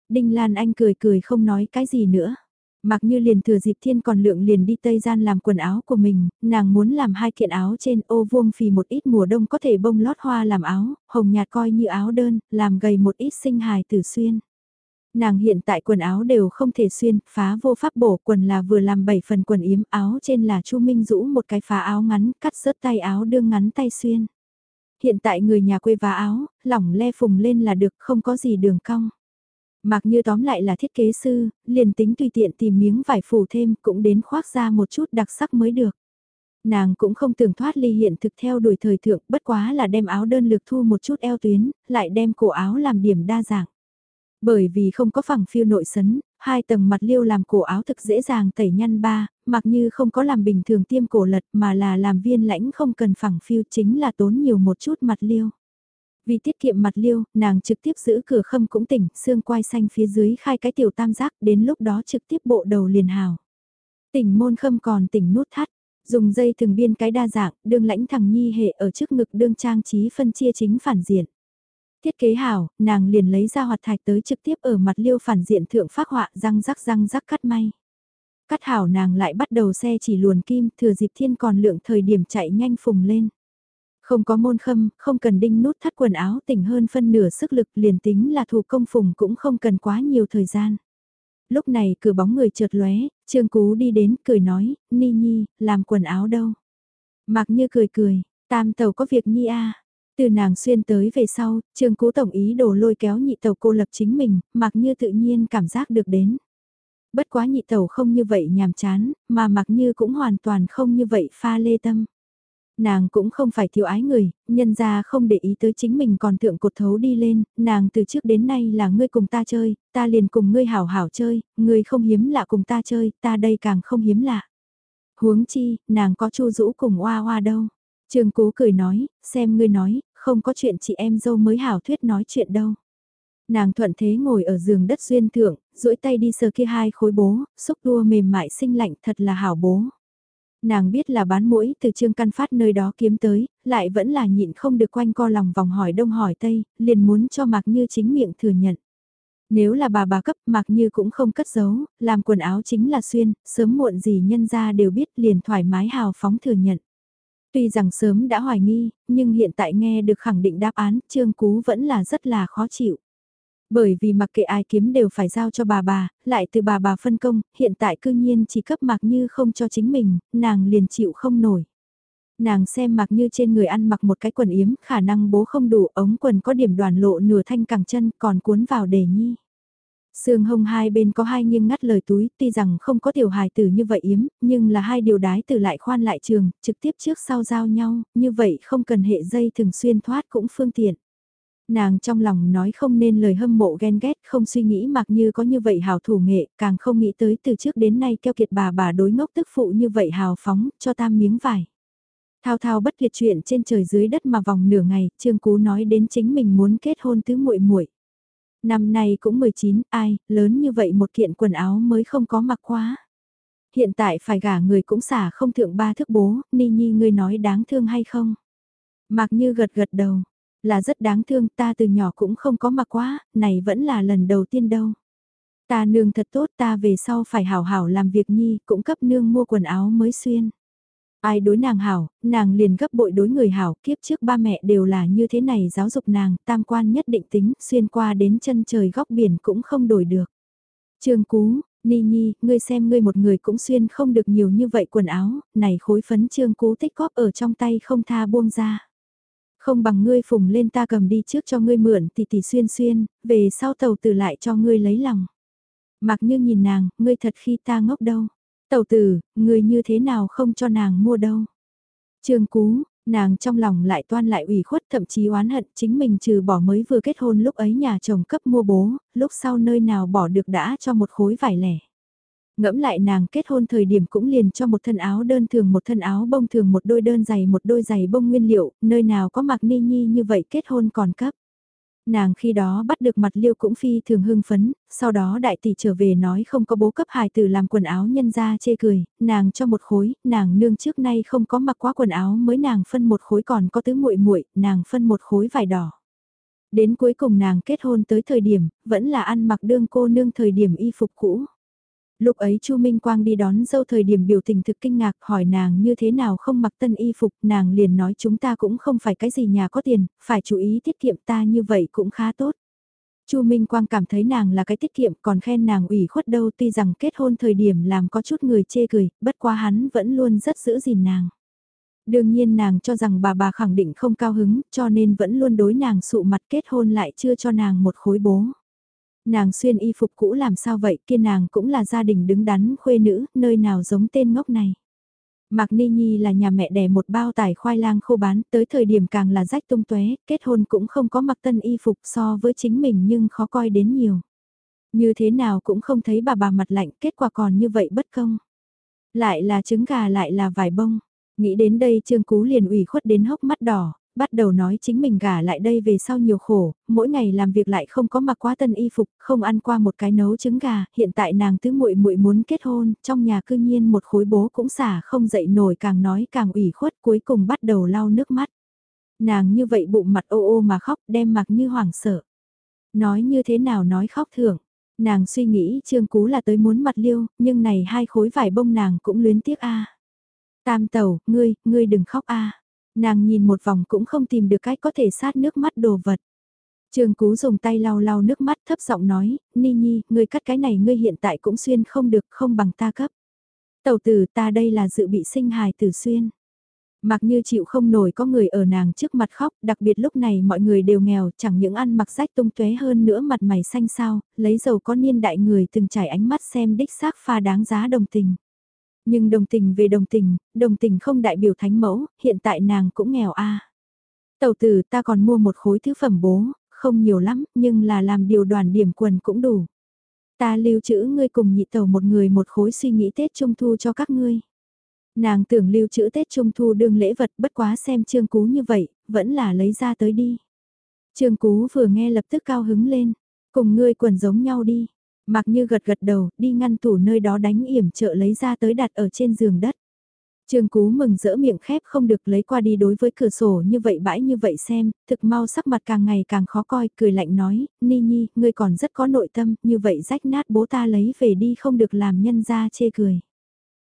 Đinh Lan Anh cười cười không nói cái gì nữa. Mặc như liền thừa dịp thiên còn lượng liền đi Tây Gian làm quần áo của mình, nàng muốn làm hai kiện áo trên ô vuông phì một ít mùa đông có thể bông lót hoa làm áo, hồng nhạt coi như áo đơn, làm gầy một ít sinh hài tử xuyên. Nàng hiện tại quần áo đều không thể xuyên, phá vô pháp bổ quần là vừa làm 7 phần quần yếm áo trên là Chu Minh rũ một cái phá áo ngắn, cắt rớt tay áo đương ngắn tay xuyên. Hiện tại người nhà quê vá áo, lỏng le phùng lên là được không có gì đường cong. Mặc như tóm lại là thiết kế sư, liền tính tùy tiện tìm miếng vải phủ thêm cũng đến khoác ra một chút đặc sắc mới được. Nàng cũng không tưởng thoát ly hiện thực theo đuổi thời thượng, bất quá là đem áo đơn lược thu một chút eo tuyến, lại đem cổ áo làm điểm đa dạng. Bởi vì không có phẳng phiêu nội sấn, hai tầng mặt liêu làm cổ áo thực dễ dàng tẩy nhăn ba, mặc như không có làm bình thường tiêm cổ lật mà là làm viên lãnh không cần phẳng phiêu chính là tốn nhiều một chút mặt liêu. Vì tiết kiệm mặt liêu, nàng trực tiếp giữ cửa khâm cũng tỉnh, xương quai xanh phía dưới khai cái tiểu tam giác, đến lúc đó trực tiếp bộ đầu liền hào. Tỉnh môn khâm còn tỉnh nút thắt, dùng dây thường biên cái đa dạng, đương lãnh thằng nhi hệ ở trước ngực đương trang trí phân chia chính phản diện. Thiết kế hảo, nàng liền lấy ra hoạt thạch tới trực tiếp ở mặt liêu phản diện thượng phát họa răng rắc răng rắc cắt may. Cắt hảo nàng lại bắt đầu xe chỉ luồn kim, thừa dịp thiên còn lượng thời điểm chạy nhanh phùng lên. Không có môn khâm, không cần đinh nút thắt quần áo tỉnh hơn phân nửa sức lực liền tính là thủ công phùng cũng không cần quá nhiều thời gian. Lúc này cửa bóng người chợt lóe, Trương Cú đi đến cười nói, Ni Nhi, làm quần áo đâu. Mặc như cười cười, tam tàu có việc Nhi a từ nàng xuyên tới về sau, Trương cố tổng ý đồ lôi kéo nhị tàu cô lập chính mình, mặc như tự nhiên cảm giác được đến. Bất quá nhị tàu không như vậy nhàm chán, mà mặc như cũng hoàn toàn không như vậy pha lê tâm. Nàng cũng không phải thiếu ái người, nhân ra không để ý tới chính mình còn thượng cột thấu đi lên, nàng từ trước đến nay là ngươi cùng ta chơi, ta liền cùng ngươi hảo hảo chơi, ngươi không hiếm lạ cùng ta chơi, ta đây càng không hiếm lạ. Huống chi, nàng có chu rũ cùng oa oa đâu. Trường cố cười nói, xem ngươi nói, không có chuyện chị em dâu mới hảo thuyết nói chuyện đâu. Nàng thuận thế ngồi ở giường đất duyên thượng, duỗi tay đi sờ kia hai khối bố, xúc đua mềm mại xinh lạnh thật là hảo bố. Nàng biết là bán mũi từ trương căn phát nơi đó kiếm tới, lại vẫn là nhịn không được quanh co lòng vòng hỏi đông hỏi tây, liền muốn cho Mạc Như chính miệng thừa nhận. Nếu là bà bà cấp Mạc Như cũng không cất giấu, làm quần áo chính là xuyên, sớm muộn gì nhân ra đều biết liền thoải mái hào phóng thừa nhận. Tuy rằng sớm đã hoài nghi, nhưng hiện tại nghe được khẳng định đáp án, Trương Cú vẫn là rất là khó chịu. Bởi vì mặc kệ ai kiếm đều phải giao cho bà bà, lại từ bà bà phân công, hiện tại cư nhiên chỉ cấp mặc như không cho chính mình, nàng liền chịu không nổi. Nàng xem mặc như trên người ăn mặc một cái quần yếm, khả năng bố không đủ ống quần có điểm đoàn lộ nửa thanh cẳng chân còn cuốn vào đề nhi. Sương hông hai bên có hai nghiêng ngắt lời túi, tuy rằng không có tiểu hài tử như vậy yếm, nhưng là hai điều đái tử lại khoan lại trường, trực tiếp trước sau giao nhau, như vậy không cần hệ dây thường xuyên thoát cũng phương tiện. Nàng trong lòng nói không nên lời hâm mộ ghen ghét, không suy nghĩ mặc như có như vậy hào thủ nghệ, càng không nghĩ tới từ trước đến nay keo kiệt bà bà đối ngốc tức phụ như vậy hào phóng, cho tam miếng vải. Thao thao bất liệt chuyện trên trời dưới đất mà vòng nửa ngày, Trương Cú nói đến chính mình muốn kết hôn tứ muội muội. Năm nay cũng 19, ai, lớn như vậy một kiện quần áo mới không có mặc quá. Hiện tại phải gả người cũng xả không thượng ba thức bố, Ni Nhi ngươi nói đáng thương hay không? Mặc như gật gật đầu, là rất đáng thương ta từ nhỏ cũng không có mặc quá, này vẫn là lần đầu tiên đâu. Ta nương thật tốt ta về sau phải hảo hảo làm việc nhi, cũng cấp nương mua quần áo mới xuyên. Ai đối nàng hảo, nàng liền gấp bội đối người hảo, kiếp trước ba mẹ đều là như thế này giáo dục nàng, tam quan nhất định tính, xuyên qua đến chân trời góc biển cũng không đổi được. Trương Cú, Ni Nhi, ngươi xem ngươi một người cũng xuyên không được nhiều như vậy quần áo, này khối phấn Trương Cú tích góp ở trong tay không tha buông ra. Không bằng ngươi phùng lên ta cầm đi trước cho ngươi mượn tỷ tỷ xuyên xuyên, về sau tàu từ lại cho ngươi lấy lòng. Mặc như nhìn nàng, ngươi thật khi ta ngốc đâu. Tàu tử, người như thế nào không cho nàng mua đâu. Trương Cú, nàng trong lòng lại toan lại ủy khuất thậm chí oán hận chính mình trừ bỏ mới vừa kết hôn lúc ấy nhà chồng cấp mua bố, lúc sau nơi nào bỏ được đã cho một khối vải lẻ. Ngẫm lại nàng kết hôn thời điểm cũng liền cho một thân áo đơn thường một thân áo bông thường một đôi đơn giày một đôi giày bông nguyên liệu, nơi nào có mặc ni nhi như vậy kết hôn còn cấp. Nàng khi đó bắt được mặt liêu cũng phi thường hưng phấn, sau đó đại tỷ trở về nói không có bố cấp hài tử làm quần áo nhân ra chê cười, nàng cho một khối, nàng nương trước nay không có mặc quá quần áo mới nàng phân một khối còn có tứ muội muội nàng phân một khối vải đỏ. Đến cuối cùng nàng kết hôn tới thời điểm, vẫn là ăn mặc đương cô nương thời điểm y phục cũ. Lúc ấy Chu Minh Quang đi đón dâu thời điểm biểu tình thực kinh ngạc hỏi nàng như thế nào không mặc tân y phục, nàng liền nói chúng ta cũng không phải cái gì nhà có tiền, phải chú ý tiết kiệm ta như vậy cũng khá tốt. Chu Minh Quang cảm thấy nàng là cái tiết kiệm còn khen nàng ủy khuất đâu tuy rằng kết hôn thời điểm làm có chút người chê cười, bất quá hắn vẫn luôn rất giữ gìn nàng. Đương nhiên nàng cho rằng bà bà khẳng định không cao hứng cho nên vẫn luôn đối nàng sụ mặt kết hôn lại chưa cho nàng một khối bố. Nàng xuyên y phục cũ làm sao vậy kia nàng cũng là gia đình đứng đắn khuê nữ, nơi nào giống tên ngốc này. Mạc Ni Nhi là nhà mẹ đẻ một bao tải khoai lang khô bán, tới thời điểm càng là rách tung tuế kết hôn cũng không có mặc tân y phục so với chính mình nhưng khó coi đến nhiều. Như thế nào cũng không thấy bà bà mặt lạnh, kết quả còn như vậy bất công. Lại là trứng gà lại là vải bông. Nghĩ đến đây Trương Cú liền ủy khuất đến hốc mắt đỏ, bắt đầu nói chính mình gả lại đây về sau nhiều khổ, mỗi ngày làm việc lại không có mặc quá tân y phục, không ăn qua một cái nấu trứng gà, hiện tại nàng tứ muội muội muốn kết hôn, trong nhà cư nhiên một khối bố cũng xả không dậy nổi càng nói càng ủy khuất cuối cùng bắt đầu lau nước mắt. Nàng như vậy bụng mặt ô ô mà khóc đem mặc như hoảng sợ. Nói như thế nào nói khóc thưởng. Nàng suy nghĩ trương cú là tới muốn mặt liêu, nhưng này hai khối vải bông nàng cũng luyến tiếc a Tam tẩu, ngươi, ngươi đừng khóc a Nàng nhìn một vòng cũng không tìm được cách có thể sát nước mắt đồ vật. Trường Cú dùng tay lau lau nước mắt thấp giọng nói, Ni Nhi, ngươi cắt cái này ngươi hiện tại cũng xuyên không được không bằng ta cấp. Tẩu tử ta đây là dự bị sinh hài tử xuyên. Mặc như chịu không nổi có người ở nàng trước mặt khóc, đặc biệt lúc này mọi người đều nghèo, chẳng những ăn mặc rách tung tuế hơn nữa mặt mày xanh sao, lấy dầu có niên đại người từng trải ánh mắt xem đích xác pha đáng giá đồng tình. Nhưng đồng tình về đồng tình, đồng tình không đại biểu thánh mẫu, hiện tại nàng cũng nghèo a. Tàu tử ta còn mua một khối thứ phẩm bố, không nhiều lắm, nhưng là làm điều đoàn điểm quần cũng đủ. Ta lưu trữ ngươi cùng nhị tàu một người một khối suy nghĩ Tết Trung Thu cho các ngươi. Nàng tưởng lưu trữ Tết Trung Thu đương lễ vật bất quá xem Trương Cú như vậy, vẫn là lấy ra tới đi. Trương Cú vừa nghe lập tức cao hứng lên, cùng ngươi quần giống nhau đi. Mặc như gật gật đầu, đi ngăn tủ nơi đó đánh yểm trợ lấy ra tới đặt ở trên giường đất. Trương Cú mừng rỡ miệng khép không được lấy qua đi đối với cửa sổ như vậy bãi như vậy xem, thực mau sắc mặt càng ngày càng khó coi, cười lạnh nói, Ni Nhi, ngươi còn rất có nội tâm, như vậy rách nát bố ta lấy về đi không được làm nhân ra chê cười.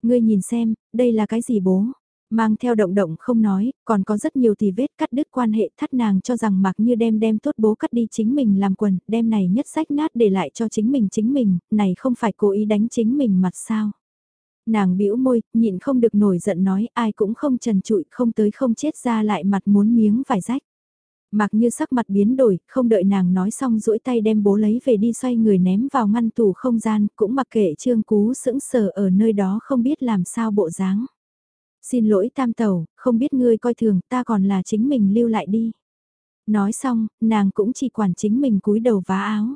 Ngươi nhìn xem, đây là cái gì bố? Mang theo động động không nói, còn có rất nhiều thì vết cắt đứt quan hệ thắt nàng cho rằng mặc như đem đem tốt bố cắt đi chính mình làm quần, đem này nhất sách nát để lại cho chính mình chính mình, này không phải cố ý đánh chính mình mặt sao. Nàng bĩu môi, nhịn không được nổi giận nói ai cũng không trần trụi không tới không chết ra lại mặt muốn miếng vải rách. Mặc như sắc mặt biến đổi, không đợi nàng nói xong duỗi tay đem bố lấy về đi xoay người ném vào ngăn tủ không gian, cũng mặc kệ trương cú sững sờ ở nơi đó không biết làm sao bộ dáng. Xin lỗi tam tẩu, không biết ngươi coi thường, ta còn là chính mình lưu lại đi. Nói xong, nàng cũng chỉ quản chính mình cúi đầu vá áo.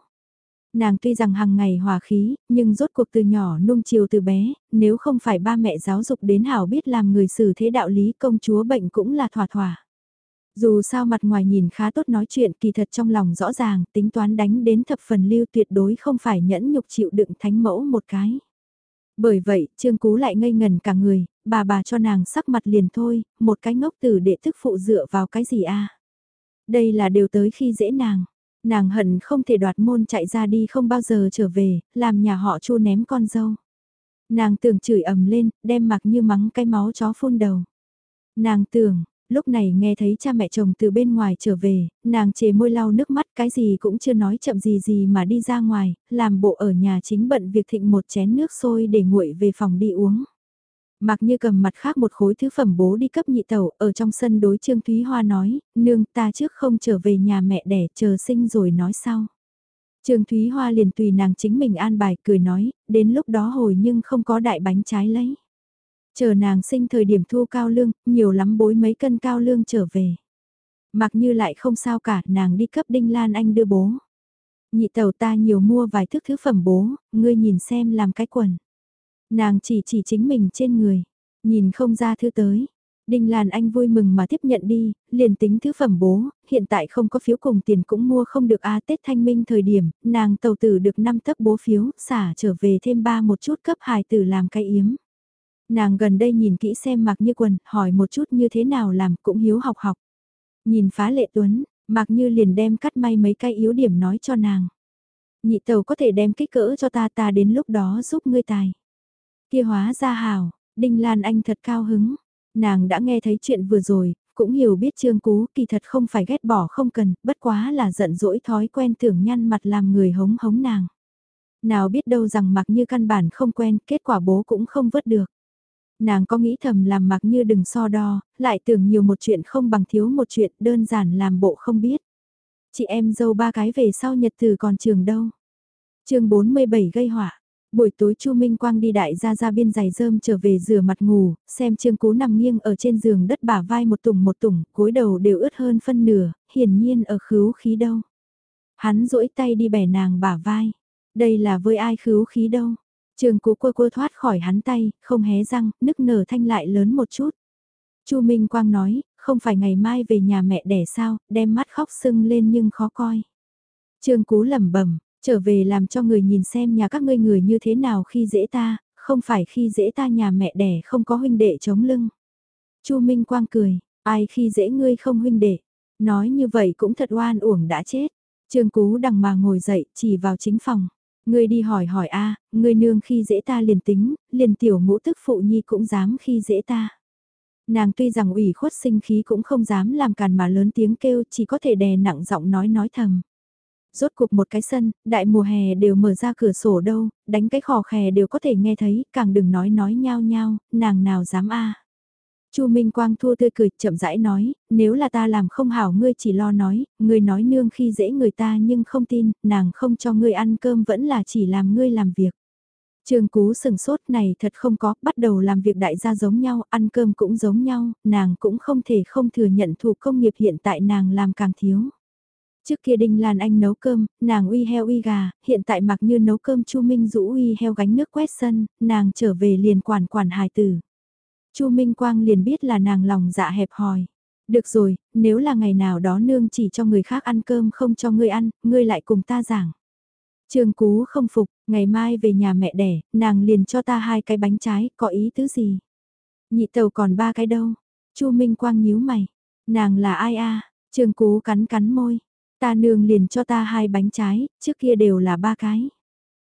Nàng tuy rằng hàng ngày hòa khí, nhưng rốt cuộc từ nhỏ nung chiều từ bé, nếu không phải ba mẹ giáo dục đến hảo biết làm người xử thế đạo lý công chúa bệnh cũng là thỏa thỏa. Dù sao mặt ngoài nhìn khá tốt nói chuyện kỳ thật trong lòng rõ ràng, tính toán đánh đến thập phần lưu tuyệt đối không phải nhẫn nhục chịu đựng thánh mẫu một cái. Bởi vậy, Trương Cú lại ngây ngần cả người, bà bà cho nàng sắc mặt liền thôi, một cái ngốc tử để thức phụ dựa vào cái gì a Đây là đều tới khi dễ nàng. Nàng hận không thể đoạt môn chạy ra đi không bao giờ trở về, làm nhà họ chu ném con dâu. Nàng tưởng chửi ầm lên, đem mặc như mắng cái máu chó phun đầu. Nàng tưởng, Lúc này nghe thấy cha mẹ chồng từ bên ngoài trở về, nàng chế môi lau nước mắt cái gì cũng chưa nói chậm gì gì mà đi ra ngoài, làm bộ ở nhà chính bận việc thịnh một chén nước sôi để nguội về phòng đi uống. Mặc như cầm mặt khác một khối thứ phẩm bố đi cấp nhị tẩu ở trong sân đối Trương Thúy Hoa nói, nương ta trước không trở về nhà mẹ đẻ chờ sinh rồi nói sau. Trương Thúy Hoa liền tùy nàng chính mình an bài cười nói, đến lúc đó hồi nhưng không có đại bánh trái lấy. Chờ nàng sinh thời điểm thu cao lương, nhiều lắm bối mấy cân cao lương trở về. Mặc như lại không sao cả, nàng đi cấp Đinh Lan Anh đưa bố. Nhị tàu ta nhiều mua vài thức thứ phẩm bố, ngươi nhìn xem làm cái quần. Nàng chỉ chỉ chính mình trên người, nhìn không ra thư tới. Đinh Lan Anh vui mừng mà tiếp nhận đi, liền tính thứ phẩm bố, hiện tại không có phiếu cùng tiền cũng mua không được a Tết Thanh Minh thời điểm, nàng tàu tử được 5 tấc bố phiếu, xả trở về thêm ba một chút cấp hài tử làm cái yếm. Nàng gần đây nhìn kỹ xem mặc như quần, hỏi một chút như thế nào làm cũng hiếu học học. Nhìn phá lệ tuấn, mặc như liền đem cắt may mấy cái yếu điểm nói cho nàng. Nhị tàu có thể đem kích cỡ cho ta ta đến lúc đó giúp ngươi tài. Kia hóa ra hào, Đinh Lan Anh thật cao hứng. Nàng đã nghe thấy chuyện vừa rồi, cũng hiểu biết Trương Cú kỳ thật không phải ghét bỏ không cần, bất quá là giận dỗi thói quen tưởng nhăn mặt làm người hống hống nàng. Nào biết đâu rằng mặc như căn bản không quen, kết quả bố cũng không vớt được. Nàng có nghĩ thầm làm mặc như đừng so đo, lại tưởng nhiều một chuyện không bằng thiếu một chuyện đơn giản làm bộ không biết. Chị em dâu ba cái về sau nhật từ còn trường đâu. chương 47 gây họa Buổi tối Chu Minh Quang đi đại gia ra biên giày rơm trở về rửa mặt ngủ, xem Trương Cú nằm nghiêng ở trên giường đất bả vai một tủng một tủng, cúi đầu đều ướt hơn phân nửa, hiển nhiên ở khứu khí đâu. Hắn duỗi tay đi bẻ nàng bả vai. Đây là với ai khứu khí đâu. Trương Cú quơ quơ thoát khỏi hắn tay, không hé răng, nức nở thanh lại lớn một chút. Chu Minh Quang nói, không phải ngày mai về nhà mẹ đẻ sao, đem mắt khóc sưng lên nhưng khó coi. Trương Cú lẩm bẩm, Trở về làm cho người nhìn xem nhà các ngươi người như thế nào khi dễ ta, không phải khi dễ ta nhà mẹ đẻ không có huynh đệ chống lưng. Chu Minh Quang cười, ai khi dễ ngươi không huynh đệ. Nói như vậy cũng thật oan uổng đã chết. Trương Cú đằng mà ngồi dậy, chỉ vào chính phòng. Ngươi đi hỏi hỏi a, ngươi nương khi dễ ta liền tính, liền tiểu ngũ tức phụ nhi cũng dám khi dễ ta. Nàng tuy rằng ủy khuất sinh khí cũng không dám làm càn mà lớn tiếng kêu chỉ có thể đè nặng giọng nói nói thầm rốt cuộc một cái sân, đại mùa hè đều mở ra cửa sổ đâu, đánh cái khò khè đều có thể nghe thấy, càng đừng nói nói nhao nhao, nàng nào dám a. Chu Minh Quang thua tươi cười, chậm rãi nói, nếu là ta làm không hảo ngươi chỉ lo nói, ngươi nói nương khi dễ người ta nhưng không tin, nàng không cho ngươi ăn cơm vẫn là chỉ làm ngươi làm việc. Trường Cú sừng sốt này thật không có, bắt đầu làm việc đại gia giống nhau, ăn cơm cũng giống nhau, nàng cũng không thể không thừa nhận thủ công nghiệp hiện tại nàng làm càng thiếu. Trước kia Đinh Lan Anh nấu cơm, nàng uy heo uy gà, hiện tại mặc như nấu cơm Chu Minh rũ uy heo gánh nước quét sân, nàng trở về liền quản quản hài tử. Chu Minh Quang liền biết là nàng lòng dạ hẹp hòi. Được rồi, nếu là ngày nào đó nương chỉ cho người khác ăn cơm không cho ngươi ăn, ngươi lại cùng ta giảng. Trương Cú không phục, ngày mai về nhà mẹ đẻ, nàng liền cho ta hai cái bánh trái, có ý tứ gì? Nhị tàu còn ba cái đâu? Chu Minh Quang nhíu mày. Nàng là ai a? Trương Cú cắn cắn môi. Ta nương liền cho ta hai bánh trái, trước kia đều là ba cái.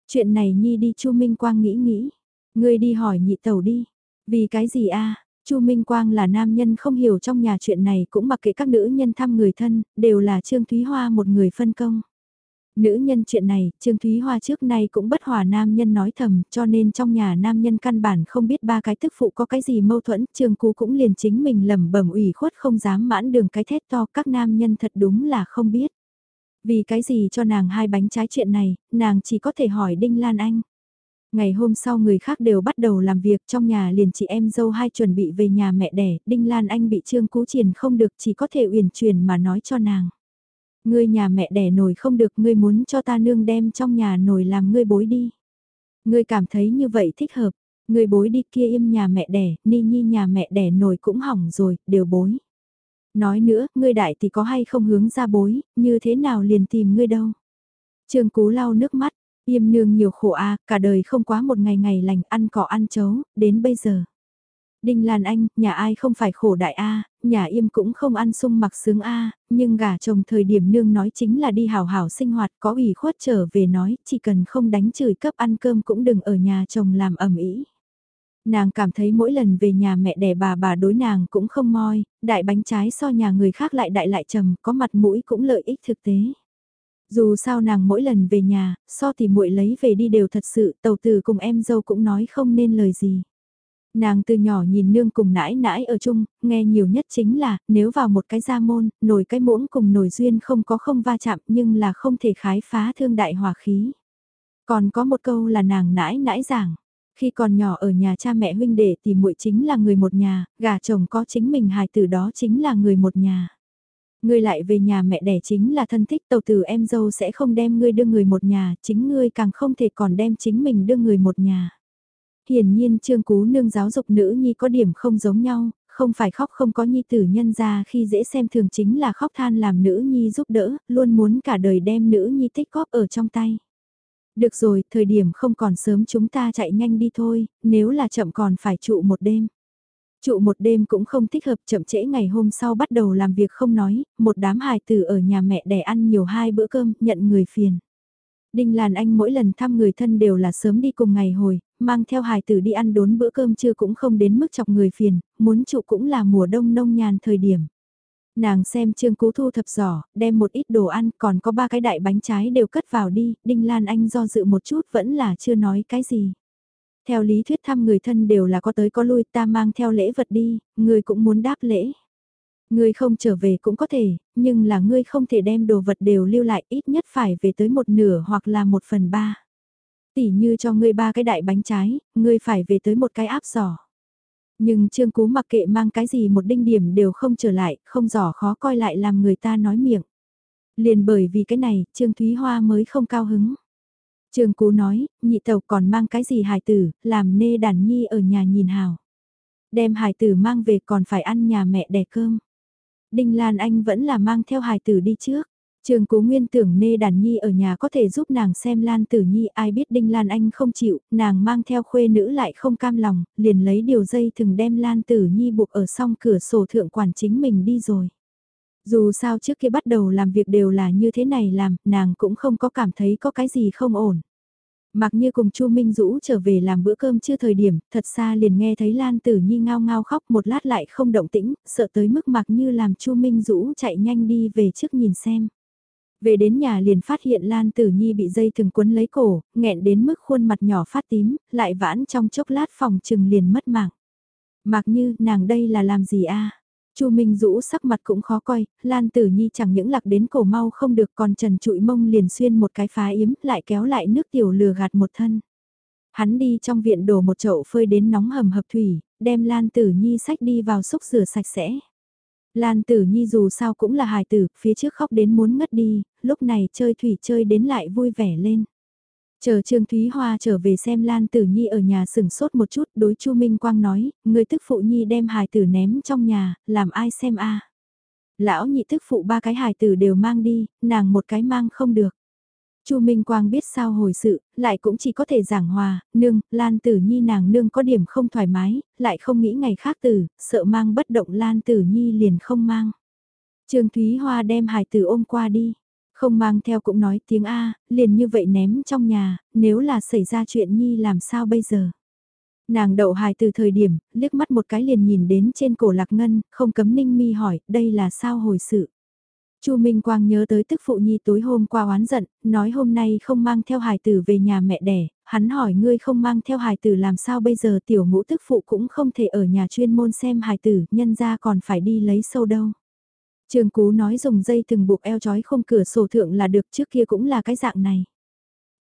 Chuyện này Nhi đi Chu Minh Quang nghĩ nghĩ. Ngươi đi hỏi nhị tẩu đi. Vì cái gì a? Chu Minh Quang là nam nhân không hiểu trong nhà chuyện này cũng mặc kệ các nữ nhân thăm người thân, đều là Trương Thúy Hoa một người phân công. Nữ nhân chuyện này, Trương Thúy Hoa trước nay cũng bất hòa nam nhân nói thầm, cho nên trong nhà nam nhân căn bản không biết ba cái tức phụ có cái gì mâu thuẫn, Trương Cú cũng liền chính mình lầm bẩm ủy khuất không dám mãn đường cái thét to, các nam nhân thật đúng là không biết. Vì cái gì cho nàng hai bánh trái chuyện này, nàng chỉ có thể hỏi Đinh Lan Anh. Ngày hôm sau người khác đều bắt đầu làm việc trong nhà liền chị em dâu hai chuẩn bị về nhà mẹ đẻ, Đinh Lan Anh bị Trương Cú Triền không được chỉ có thể uyển chuyển mà nói cho nàng. Ngươi nhà mẹ đẻ nổi không được ngươi muốn cho ta nương đem trong nhà nổi làm ngươi bối đi. Ngươi cảm thấy như vậy thích hợp, ngươi bối đi kia im nhà mẹ đẻ, ni nhi nhà mẹ đẻ nổi cũng hỏng rồi, đều bối. Nói nữa, ngươi đại thì có hay không hướng ra bối, như thế nào liền tìm ngươi đâu. Trương Cú lau nước mắt, Yêm nương nhiều khổ a, cả đời không quá một ngày ngày lành ăn cỏ ăn chấu, đến bây giờ. Đinh Lan Anh, nhà ai không phải khổ đại a, nhà im cũng không ăn sung mặc sướng a, nhưng gả chồng thời điểm nương nói chính là đi hào hảo sinh hoạt có ủy khuất trở về nói, chỉ cần không đánh chửi cấp ăn cơm cũng đừng ở nhà chồng làm ẩm ý. Nàng cảm thấy mỗi lần về nhà mẹ đẻ bà bà đối nàng cũng không moi, đại bánh trái so nhà người khác lại đại lại trầm, có mặt mũi cũng lợi ích thực tế. Dù sao nàng mỗi lần về nhà, so thì muội lấy về đi đều thật sự, tàu tử cùng em dâu cũng nói không nên lời gì. Nàng từ nhỏ nhìn nương cùng nãi nãi ở chung, nghe nhiều nhất chính là, nếu vào một cái gia môn, nồi cái muỗng cùng nồi duyên không có không va chạm nhưng là không thể khái phá thương đại hòa khí. Còn có một câu là nàng nãi nãi giảng, khi còn nhỏ ở nhà cha mẹ huynh đệ thì muội chính là người một nhà, gà chồng có chính mình hài tử đó chính là người một nhà. Ngươi lại về nhà mẹ đẻ chính là thân thích tàu tử em dâu sẽ không đem ngươi đưa người một nhà, chính ngươi càng không thể còn đem chính mình đưa người một nhà hiển nhiên Trương Cú Nương giáo dục nữ nhi có điểm không giống nhau, không phải khóc không có nhi tử nhân ra khi dễ xem thường chính là khóc than làm nữ nhi giúp đỡ, luôn muốn cả đời đem nữ nhi tích góp ở trong tay. Được rồi, thời điểm không còn sớm chúng ta chạy nhanh đi thôi, nếu là chậm còn phải trụ một đêm. Trụ một đêm cũng không thích hợp chậm trễ ngày hôm sau bắt đầu làm việc không nói, một đám hài tử ở nhà mẹ đẻ ăn nhiều hai bữa cơm, nhận người phiền. Đinh Lan Anh mỗi lần thăm người thân đều là sớm đi cùng ngày hồi, mang theo hài tử đi ăn đốn bữa cơm trưa cũng không đến mức chọc người phiền, muốn trụ cũng là mùa đông nông nhàn thời điểm. Nàng xem Trương Cú thu thập giỏ, đem một ít đồ ăn, còn có ba cái đại bánh trái đều cất vào đi, Đinh Lan Anh do dự một chút vẫn là chưa nói cái gì. Theo lý thuyết thăm người thân đều là có tới có lui ta mang theo lễ vật đi, người cũng muốn đáp lễ. Ngươi không trở về cũng có thể, nhưng là ngươi không thể đem đồ vật đều lưu lại ít nhất phải về tới một nửa hoặc là một phần ba. Tỉ như cho ngươi ba cái đại bánh trái, ngươi phải về tới một cái áp giỏ. Nhưng Trương Cú mặc kệ mang cái gì một đinh điểm đều không trở lại, không giỏ khó coi lại làm người ta nói miệng. Liền bởi vì cái này, Trương Thúy Hoa mới không cao hứng. Trương Cú nói, nhị tàu còn mang cái gì hài tử, làm nê đàn nhi ở nhà nhìn hào. Đem hài tử mang về còn phải ăn nhà mẹ đẻ cơm. Đinh Lan Anh vẫn là mang theo hài tử đi trước. Trường Cố Nguyên tưởng Nê Đàn Nhi ở nhà có thể giúp nàng xem Lan Tử Nhi ai biết Đinh Lan Anh không chịu, nàng mang theo khuê nữ lại không cam lòng, liền lấy điều dây thừng đem Lan Tử Nhi buộc ở song cửa sổ thượng quản chính mình đi rồi. Dù sao trước khi bắt đầu làm việc đều là như thế này làm, nàng cũng không có cảm thấy có cái gì không ổn. Mặc như cùng Chu Minh Dũ trở về làm bữa cơm chưa thời điểm, thật xa liền nghe thấy Lan Tử Nhi ngao ngao khóc một lát lại không động tĩnh, sợ tới mức mặc như làm Chu Minh Dũ chạy nhanh đi về trước nhìn xem. Về đến nhà liền phát hiện Lan Tử Nhi bị dây thừng quấn lấy cổ, nghẹn đến mức khuôn mặt nhỏ phát tím, lại vãn trong chốc lát phòng trừng liền mất mạng. Mặc như, nàng đây là làm gì a Chu Minh Dũ sắc mặt cũng khó coi, Lan Tử Nhi chẳng những lạc đến cổ mau không được còn trần trụi mông liền xuyên một cái phá yếm lại kéo lại nước tiểu lừa gạt một thân. Hắn đi trong viện đổ một chậu phơi đến nóng hầm hập thủy, đem Lan Tử Nhi sách đi vào xúc rửa sạch sẽ. Lan Tử Nhi dù sao cũng là hài tử, phía trước khóc đến muốn ngất đi, lúc này chơi thủy chơi đến lại vui vẻ lên. Chờ Trương Thúy Hoa trở về xem Lan Tử Nhi ở nhà sừng sốt một chút, đối Chu Minh Quang nói, người tức phụ Nhi đem hài tử ném trong nhà, làm ai xem a? Lão nhị tức phụ ba cái hài tử đều mang đi, nàng một cái mang không được. Chu Minh Quang biết sao hồi sự, lại cũng chỉ có thể giảng hòa, nương, Lan Tử Nhi nàng nương có điểm không thoải mái, lại không nghĩ ngày khác tử, sợ mang bất động Lan Tử Nhi liền không mang. Trương Thúy Hoa đem hài tử ôm qua đi. Không mang theo cũng nói tiếng A, liền như vậy ném trong nhà, nếu là xảy ra chuyện Nhi làm sao bây giờ? Nàng đậu hài từ thời điểm, liếc mắt một cái liền nhìn đến trên cổ lạc ngân, không cấm ninh mi hỏi, đây là sao hồi sự? Chu Minh Quang nhớ tới tức phụ nhi tối hôm qua oán giận, nói hôm nay không mang theo hài tử về nhà mẹ đẻ, hắn hỏi ngươi không mang theo hài tử làm sao bây giờ tiểu ngũ tức phụ cũng không thể ở nhà chuyên môn xem hài tử, nhân ra còn phải đi lấy sâu đâu. Trường Cú nói dùng dây từng buộc eo chói không cửa sổ thượng là được trước kia cũng là cái dạng này.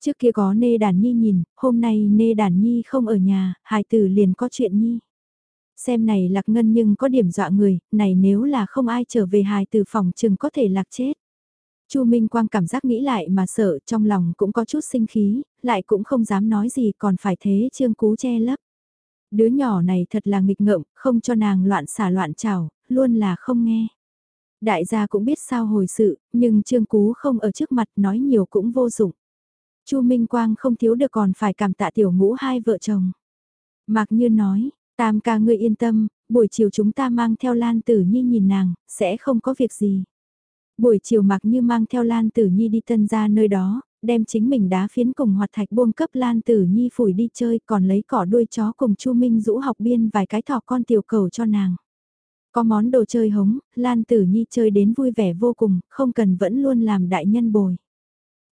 Trước kia có nê đàn nhi nhìn, hôm nay nê đàn nhi không ở nhà, hài tử liền có chuyện nhi. Xem này lạc ngân nhưng có điểm dọa người, này nếu là không ai trở về hài tử phòng chừng có thể lạc chết. Chu Minh Quang cảm giác nghĩ lại mà sợ trong lòng cũng có chút sinh khí, lại cũng không dám nói gì còn phải thế Trương Cú che lấp. Đứa nhỏ này thật là nghịch ngợm, không cho nàng loạn xả loạn trào, luôn là không nghe. Đại gia cũng biết sao hồi sự, nhưng Trương Cú không ở trước mặt nói nhiều cũng vô dụng. Chu Minh Quang không thiếu được còn phải cảm tạ tiểu ngũ hai vợ chồng. Mạc Như nói, tam ca ngươi yên tâm, buổi chiều chúng ta mang theo Lan Tử Nhi nhìn nàng, sẽ không có việc gì. Buổi chiều Mạc Như mang theo Lan Tử Nhi đi tân ra nơi đó, đem chính mình đá phiến cùng hoạt thạch buông cấp Lan Tử Nhi phủi đi chơi còn lấy cỏ đuôi chó cùng Chu Minh rũ học biên vài cái thỏ con tiểu cầu cho nàng. Có món đồ chơi hống, Lan Tử Nhi chơi đến vui vẻ vô cùng, không cần vẫn luôn làm đại nhân bồi.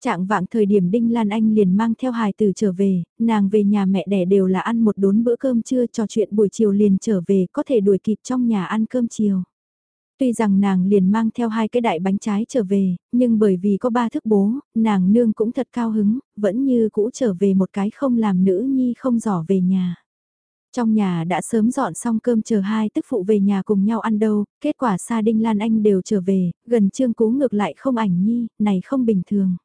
Trạng vạng thời điểm Đinh Lan Anh liền mang theo hài tử trở về, nàng về nhà mẹ đẻ đều là ăn một đốn bữa cơm trưa trò chuyện buổi chiều liền trở về có thể đuổi kịp trong nhà ăn cơm chiều. Tuy rằng nàng liền mang theo hai cái đại bánh trái trở về, nhưng bởi vì có ba thức bố, nàng nương cũng thật cao hứng, vẫn như cũ trở về một cái không làm nữ nhi không giỏ về nhà. Trong nhà đã sớm dọn xong cơm chờ hai tức phụ về nhà cùng nhau ăn đâu, kết quả Sa Đinh Lan Anh đều trở về, gần Trương Cú ngược lại không ảnh nhi, này không bình thường.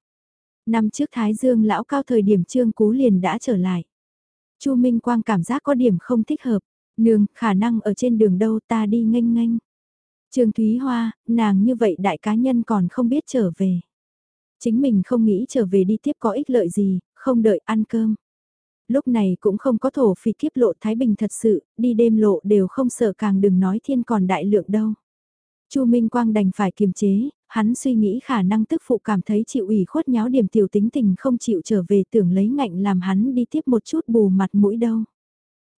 Năm trước Thái Dương lão cao thời điểm Trương Cú liền đã trở lại. Chu Minh Quang cảm giác có điểm không thích hợp. Nương, khả năng ở trên đường đâu ta đi nghênh nghênh. Trương Thúy Hoa, nàng như vậy đại cá nhân còn không biết trở về. Chính mình không nghĩ trở về đi tiếp có ích lợi gì, không đợi ăn cơm. Lúc này cũng không có thổ phỉ kiếp lộ Thái Bình thật sự, đi đêm lộ đều không sợ càng đừng nói thiên còn đại lượng đâu. Chu Minh Quang đành phải kiềm chế, hắn suy nghĩ khả năng tức phụ cảm thấy chịu ủy khuất nháo điểm tiểu tính tình không chịu trở về tưởng lấy ngạnh làm hắn đi tiếp một chút bù mặt mũi đâu.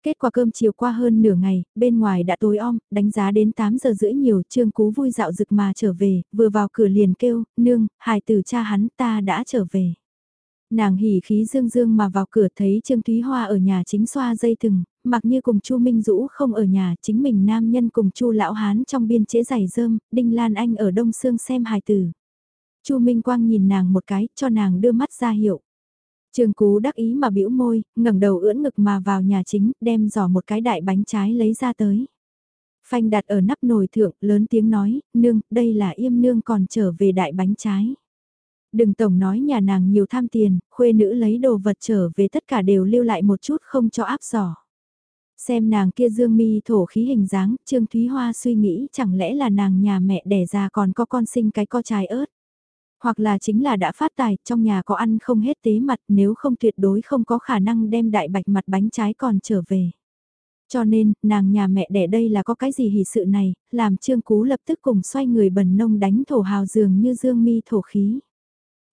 Kết quả cơm chiều qua hơn nửa ngày, bên ngoài đã tối om, đánh giá đến 8 giờ rưỡi nhiều, Trương Cú vui dạo rực mà trở về, vừa vào cửa liền kêu, nương, hài tử cha hắn ta đã trở về. Nàng hỉ khí dương dương mà vào cửa thấy Trương Thúy Hoa ở nhà chính xoa dây thừng, mặc như cùng Chu Minh Dũ không ở nhà, chính mình nam nhân cùng Chu lão hán trong biên chế giày rơm, Đinh Lan Anh ở Đông Sương xem hài tử. Chu Minh Quang nhìn nàng một cái, cho nàng đưa mắt ra hiệu. Trương Cú đắc ý mà bĩu môi, ngẩng đầu ưỡn ngực mà vào nhà chính, đem giỏ một cái đại bánh trái lấy ra tới. Phanh đặt ở nắp nồi thượng, lớn tiếng nói, nương, đây là yêm nương còn trở về đại bánh trái. Đừng tổng nói nhà nàng nhiều tham tiền, khuê nữ lấy đồ vật trở về tất cả đều lưu lại một chút không cho áp giỏ. Xem nàng kia dương mi thổ khí hình dáng, Trương Thúy Hoa suy nghĩ chẳng lẽ là nàng nhà mẹ đẻ ra còn có con sinh cái co trái ớt. Hoặc là chính là đã phát tài, trong nhà có ăn không hết tế mặt nếu không tuyệt đối không có khả năng đem đại bạch mặt bánh trái còn trở về. Cho nên, nàng nhà mẹ đẻ đây là có cái gì hỉ sự này, làm Trương Cú lập tức cùng xoay người bần nông đánh thổ hào dường như dương mi thổ khí.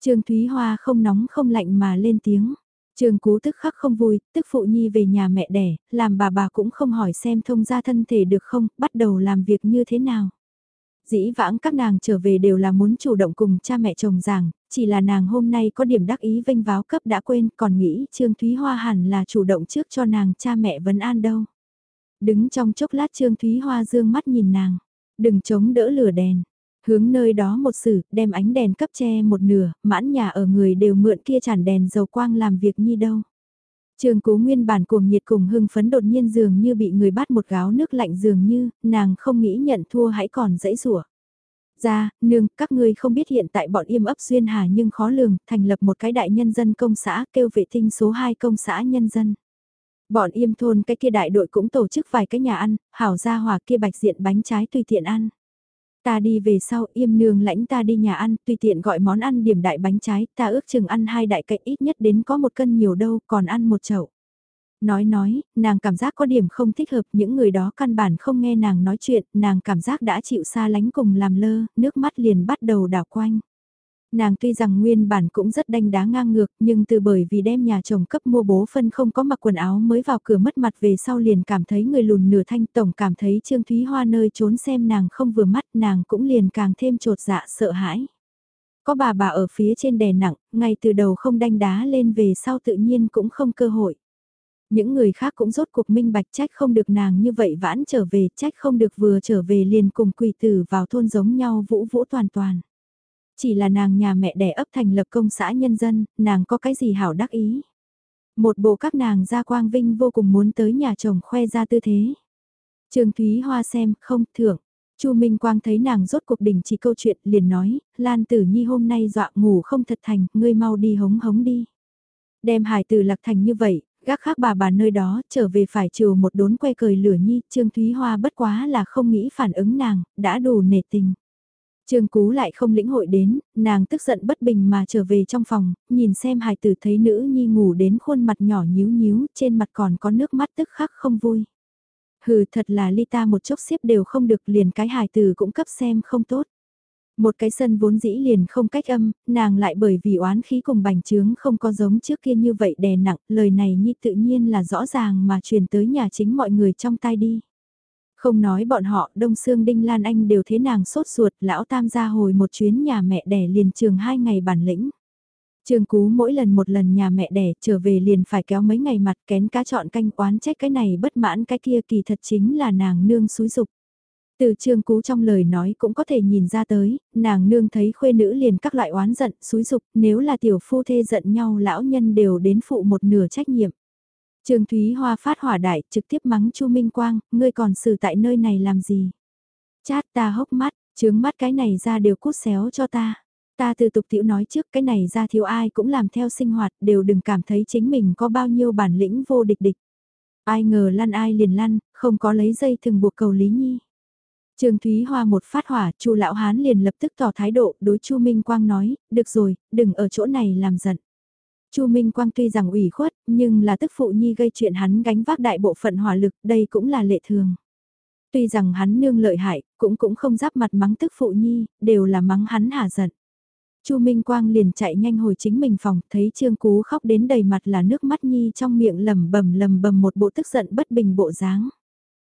Trương Thúy Hoa không nóng không lạnh mà lên tiếng. Trương Cú tức khắc không vui, tức phụ nhi về nhà mẹ đẻ, làm bà bà cũng không hỏi xem thông gia thân thể được không, bắt đầu làm việc như thế nào. Dĩ vãng các nàng trở về đều là muốn chủ động cùng cha mẹ chồng giảng, chỉ là nàng hôm nay có điểm đắc ý vinh váo cấp đã quên còn nghĩ Trương Thúy Hoa hẳn là chủ động trước cho nàng cha mẹ vấn an đâu. Đứng trong chốc lát Trương Thúy Hoa dương mắt nhìn nàng, đừng chống đỡ lửa đèn, hướng nơi đó một sử, đem ánh đèn cấp che một nửa, mãn nhà ở người đều mượn kia chản đèn dầu quang làm việc như đâu. Trường cố nguyên bản cuồng nhiệt cùng hưng phấn đột nhiên dường như bị người bắt một gáo nước lạnh dường như, nàng không nghĩ nhận thua hãy còn dãy rủa Ra, nương, các ngươi không biết hiện tại bọn im ấp duyên hà nhưng khó lường, thành lập một cái đại nhân dân công xã kêu vệ tinh số 2 công xã nhân dân. Bọn im thôn cái kia đại đội cũng tổ chức vài cái nhà ăn, hảo ra hòa kia bạch diện bánh trái tùy tiện ăn. Ta đi về sau im nương lãnh ta đi nhà ăn, tùy tiện gọi món ăn điểm đại bánh trái, ta ước chừng ăn hai đại cậy ít nhất đến có một cân nhiều đâu, còn ăn một chậu. Nói nói, nàng cảm giác có điểm không thích hợp, những người đó căn bản không nghe nàng nói chuyện, nàng cảm giác đã chịu xa lánh cùng làm lơ, nước mắt liền bắt đầu đảo quanh. Nàng tuy rằng nguyên bản cũng rất đanh đá ngang ngược nhưng từ bởi vì đem nhà chồng cấp mua bố phân không có mặc quần áo mới vào cửa mất mặt về sau liền cảm thấy người lùn nửa thanh tổng cảm thấy Trương Thúy Hoa nơi trốn xem nàng không vừa mắt nàng cũng liền càng thêm trột dạ sợ hãi. Có bà bà ở phía trên đè nặng, ngay từ đầu không đanh đá lên về sau tự nhiên cũng không cơ hội. Những người khác cũng rốt cuộc minh bạch trách không được nàng như vậy vãn trở về, trách không được vừa trở về liền cùng quỳ tử vào thôn giống nhau vũ vũ toàn toàn. Chỉ là nàng nhà mẹ đẻ ấp thành lập công xã nhân dân, nàng có cái gì hảo đắc ý. Một bộ các nàng ra quang vinh vô cùng muốn tới nhà chồng khoe ra tư thế. Trường Thúy Hoa xem, không, thưởng. Chu Minh Quang thấy nàng rốt cuộc đỉnh chỉ câu chuyện, liền nói, Lan Tử Nhi hôm nay dọa ngủ không thật thành, ngươi mau đi hống hống đi. Đem hải tử lạc thành như vậy, gác khác bà bà nơi đó, trở về phải trừ một đốn que cười lửa nhi, Trương Thúy Hoa bất quá là không nghĩ phản ứng nàng, đã đủ nể tình. Trương Cú lại không lĩnh hội đến, nàng tức giận bất bình mà trở về trong phòng, nhìn xem hài tử thấy nữ nhi ngủ đến khuôn mặt nhỏ nhíu nhíu, trên mặt còn có nước mắt tức khắc không vui. Hừ thật là ly ta một chốc xếp đều không được liền cái hài tử cũng cấp xem không tốt. Một cái sân vốn dĩ liền không cách âm, nàng lại bởi vì oán khí cùng bành trướng không có giống trước kia như vậy đè nặng, lời này nhi tự nhiên là rõ ràng mà truyền tới nhà chính mọi người trong tai đi. Không nói bọn họ, Đông Sương Đinh Lan Anh đều thế nàng sốt ruột, lão tam gia hồi một chuyến nhà mẹ đẻ liền trường hai ngày bản lĩnh. Trường Cú mỗi lần một lần nhà mẹ đẻ trở về liền phải kéo mấy ngày mặt kén cá chọn canh oán trách cái này bất mãn cái kia kỳ thật chính là nàng nương xúi dục. Từ Trương Cú trong lời nói cũng có thể nhìn ra tới, nàng nương thấy khuê nữ liền các loại oán giận, xúi dục, nếu là tiểu phu thê giận nhau lão nhân đều đến phụ một nửa trách nhiệm. Trương Thúy Hoa phát hỏa đại, trực tiếp mắng Chu Minh Quang, ngươi còn xử tại nơi này làm gì? Chát ta hốc mắt, trướng mắt cái này ra đều cút xéo cho ta. Ta từ tục tiểu nói trước cái này ra thiếu ai cũng làm theo sinh hoạt đều đừng cảm thấy chính mình có bao nhiêu bản lĩnh vô địch địch. Ai ngờ lăn ai liền lăn, không có lấy dây thường buộc cầu Lý Nhi. Trương Thúy Hoa một phát hỏa, Chu lão hán liền lập tức tỏ thái độ, đối Chu Minh Quang nói, "Được rồi, đừng ở chỗ này làm giận." Chu Minh Quang tuy rằng ủy khuất, nhưng là tức phụ nhi gây chuyện hắn gánh vác đại bộ phận hỏa lực, đây cũng là lệ thường. Tuy rằng hắn nương lợi hại, cũng cũng không giáp mặt mắng tức phụ nhi, đều là mắng hắn hả giận. Chu Minh Quang liền chạy nhanh hồi chính mình phòng, thấy Trương Cú khóc đến đầy mặt là nước mắt nhi trong miệng lầm bầm lầm bầm một bộ tức giận bất bình bộ dáng.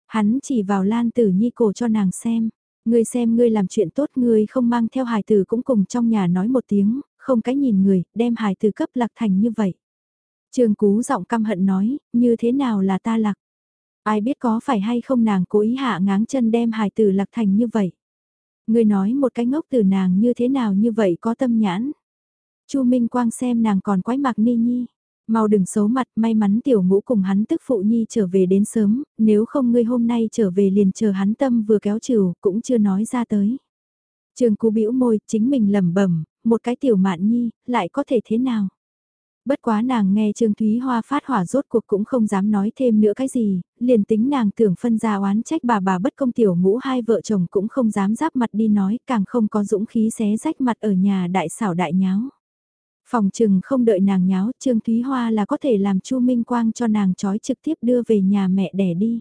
Hắn chỉ vào Lan Tử Nhi cổ cho nàng xem, ngươi xem ngươi làm chuyện tốt ngươi không mang theo hài tử cũng cùng trong nhà nói một tiếng, không cái nhìn người, đem hài tử cấp lạc thành như vậy. Trương Cú giọng căm hận nói, như thế nào là ta lạc? Ai biết có phải hay không nàng cố ý hạ ngáng chân đem hài tử lạc thành như vậy? Ngươi nói một cái ngốc từ nàng như thế nào như vậy có tâm nhãn. Chu Minh Quang xem nàng còn quái mạc ni nhi. Mau đừng xấu mặt, may mắn tiểu ngũ cùng hắn tức phụ nhi trở về đến sớm, nếu không ngươi hôm nay trở về liền chờ hắn tâm vừa kéo trừ, cũng chưa nói ra tới. Trường cú bĩu môi, chính mình lẩm bẩm, một cái tiểu mạn nhi, lại có thể thế nào? Bất quá nàng nghe Trương Thúy Hoa phát hỏa rốt cuộc cũng không dám nói thêm nữa cái gì, liền tính nàng tưởng phân ra oán trách bà bà bất công tiểu ngũ hai vợ chồng cũng không dám giáp mặt đi nói, càng không có dũng khí xé rách mặt ở nhà đại xảo đại nháo. Phòng trừng không đợi nàng nháo, Trương Thúy Hoa là có thể làm Chu Minh Quang cho nàng trói trực tiếp đưa về nhà mẹ đẻ đi.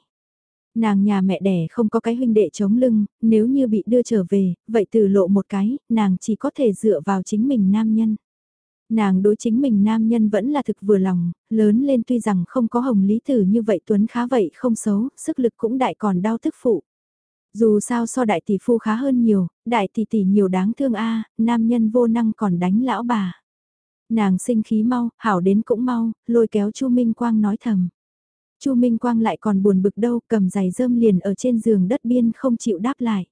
Nàng nhà mẹ đẻ không có cái huynh đệ chống lưng, nếu như bị đưa trở về, vậy từ lộ một cái, nàng chỉ có thể dựa vào chính mình nam nhân. Nàng đối chính mình nam nhân vẫn là thực vừa lòng, lớn lên tuy rằng không có hồng lý tử như vậy tuấn khá vậy không xấu, sức lực cũng đại còn đau thức phụ. Dù sao so đại tỷ phu khá hơn nhiều, đại tỷ tỷ nhiều đáng thương a nam nhân vô năng còn đánh lão bà. Nàng sinh khí mau, hảo đến cũng mau, lôi kéo Chu Minh Quang nói thầm. Chu Minh Quang lại còn buồn bực đâu, cầm giày rơm liền ở trên giường đất biên không chịu đáp lại.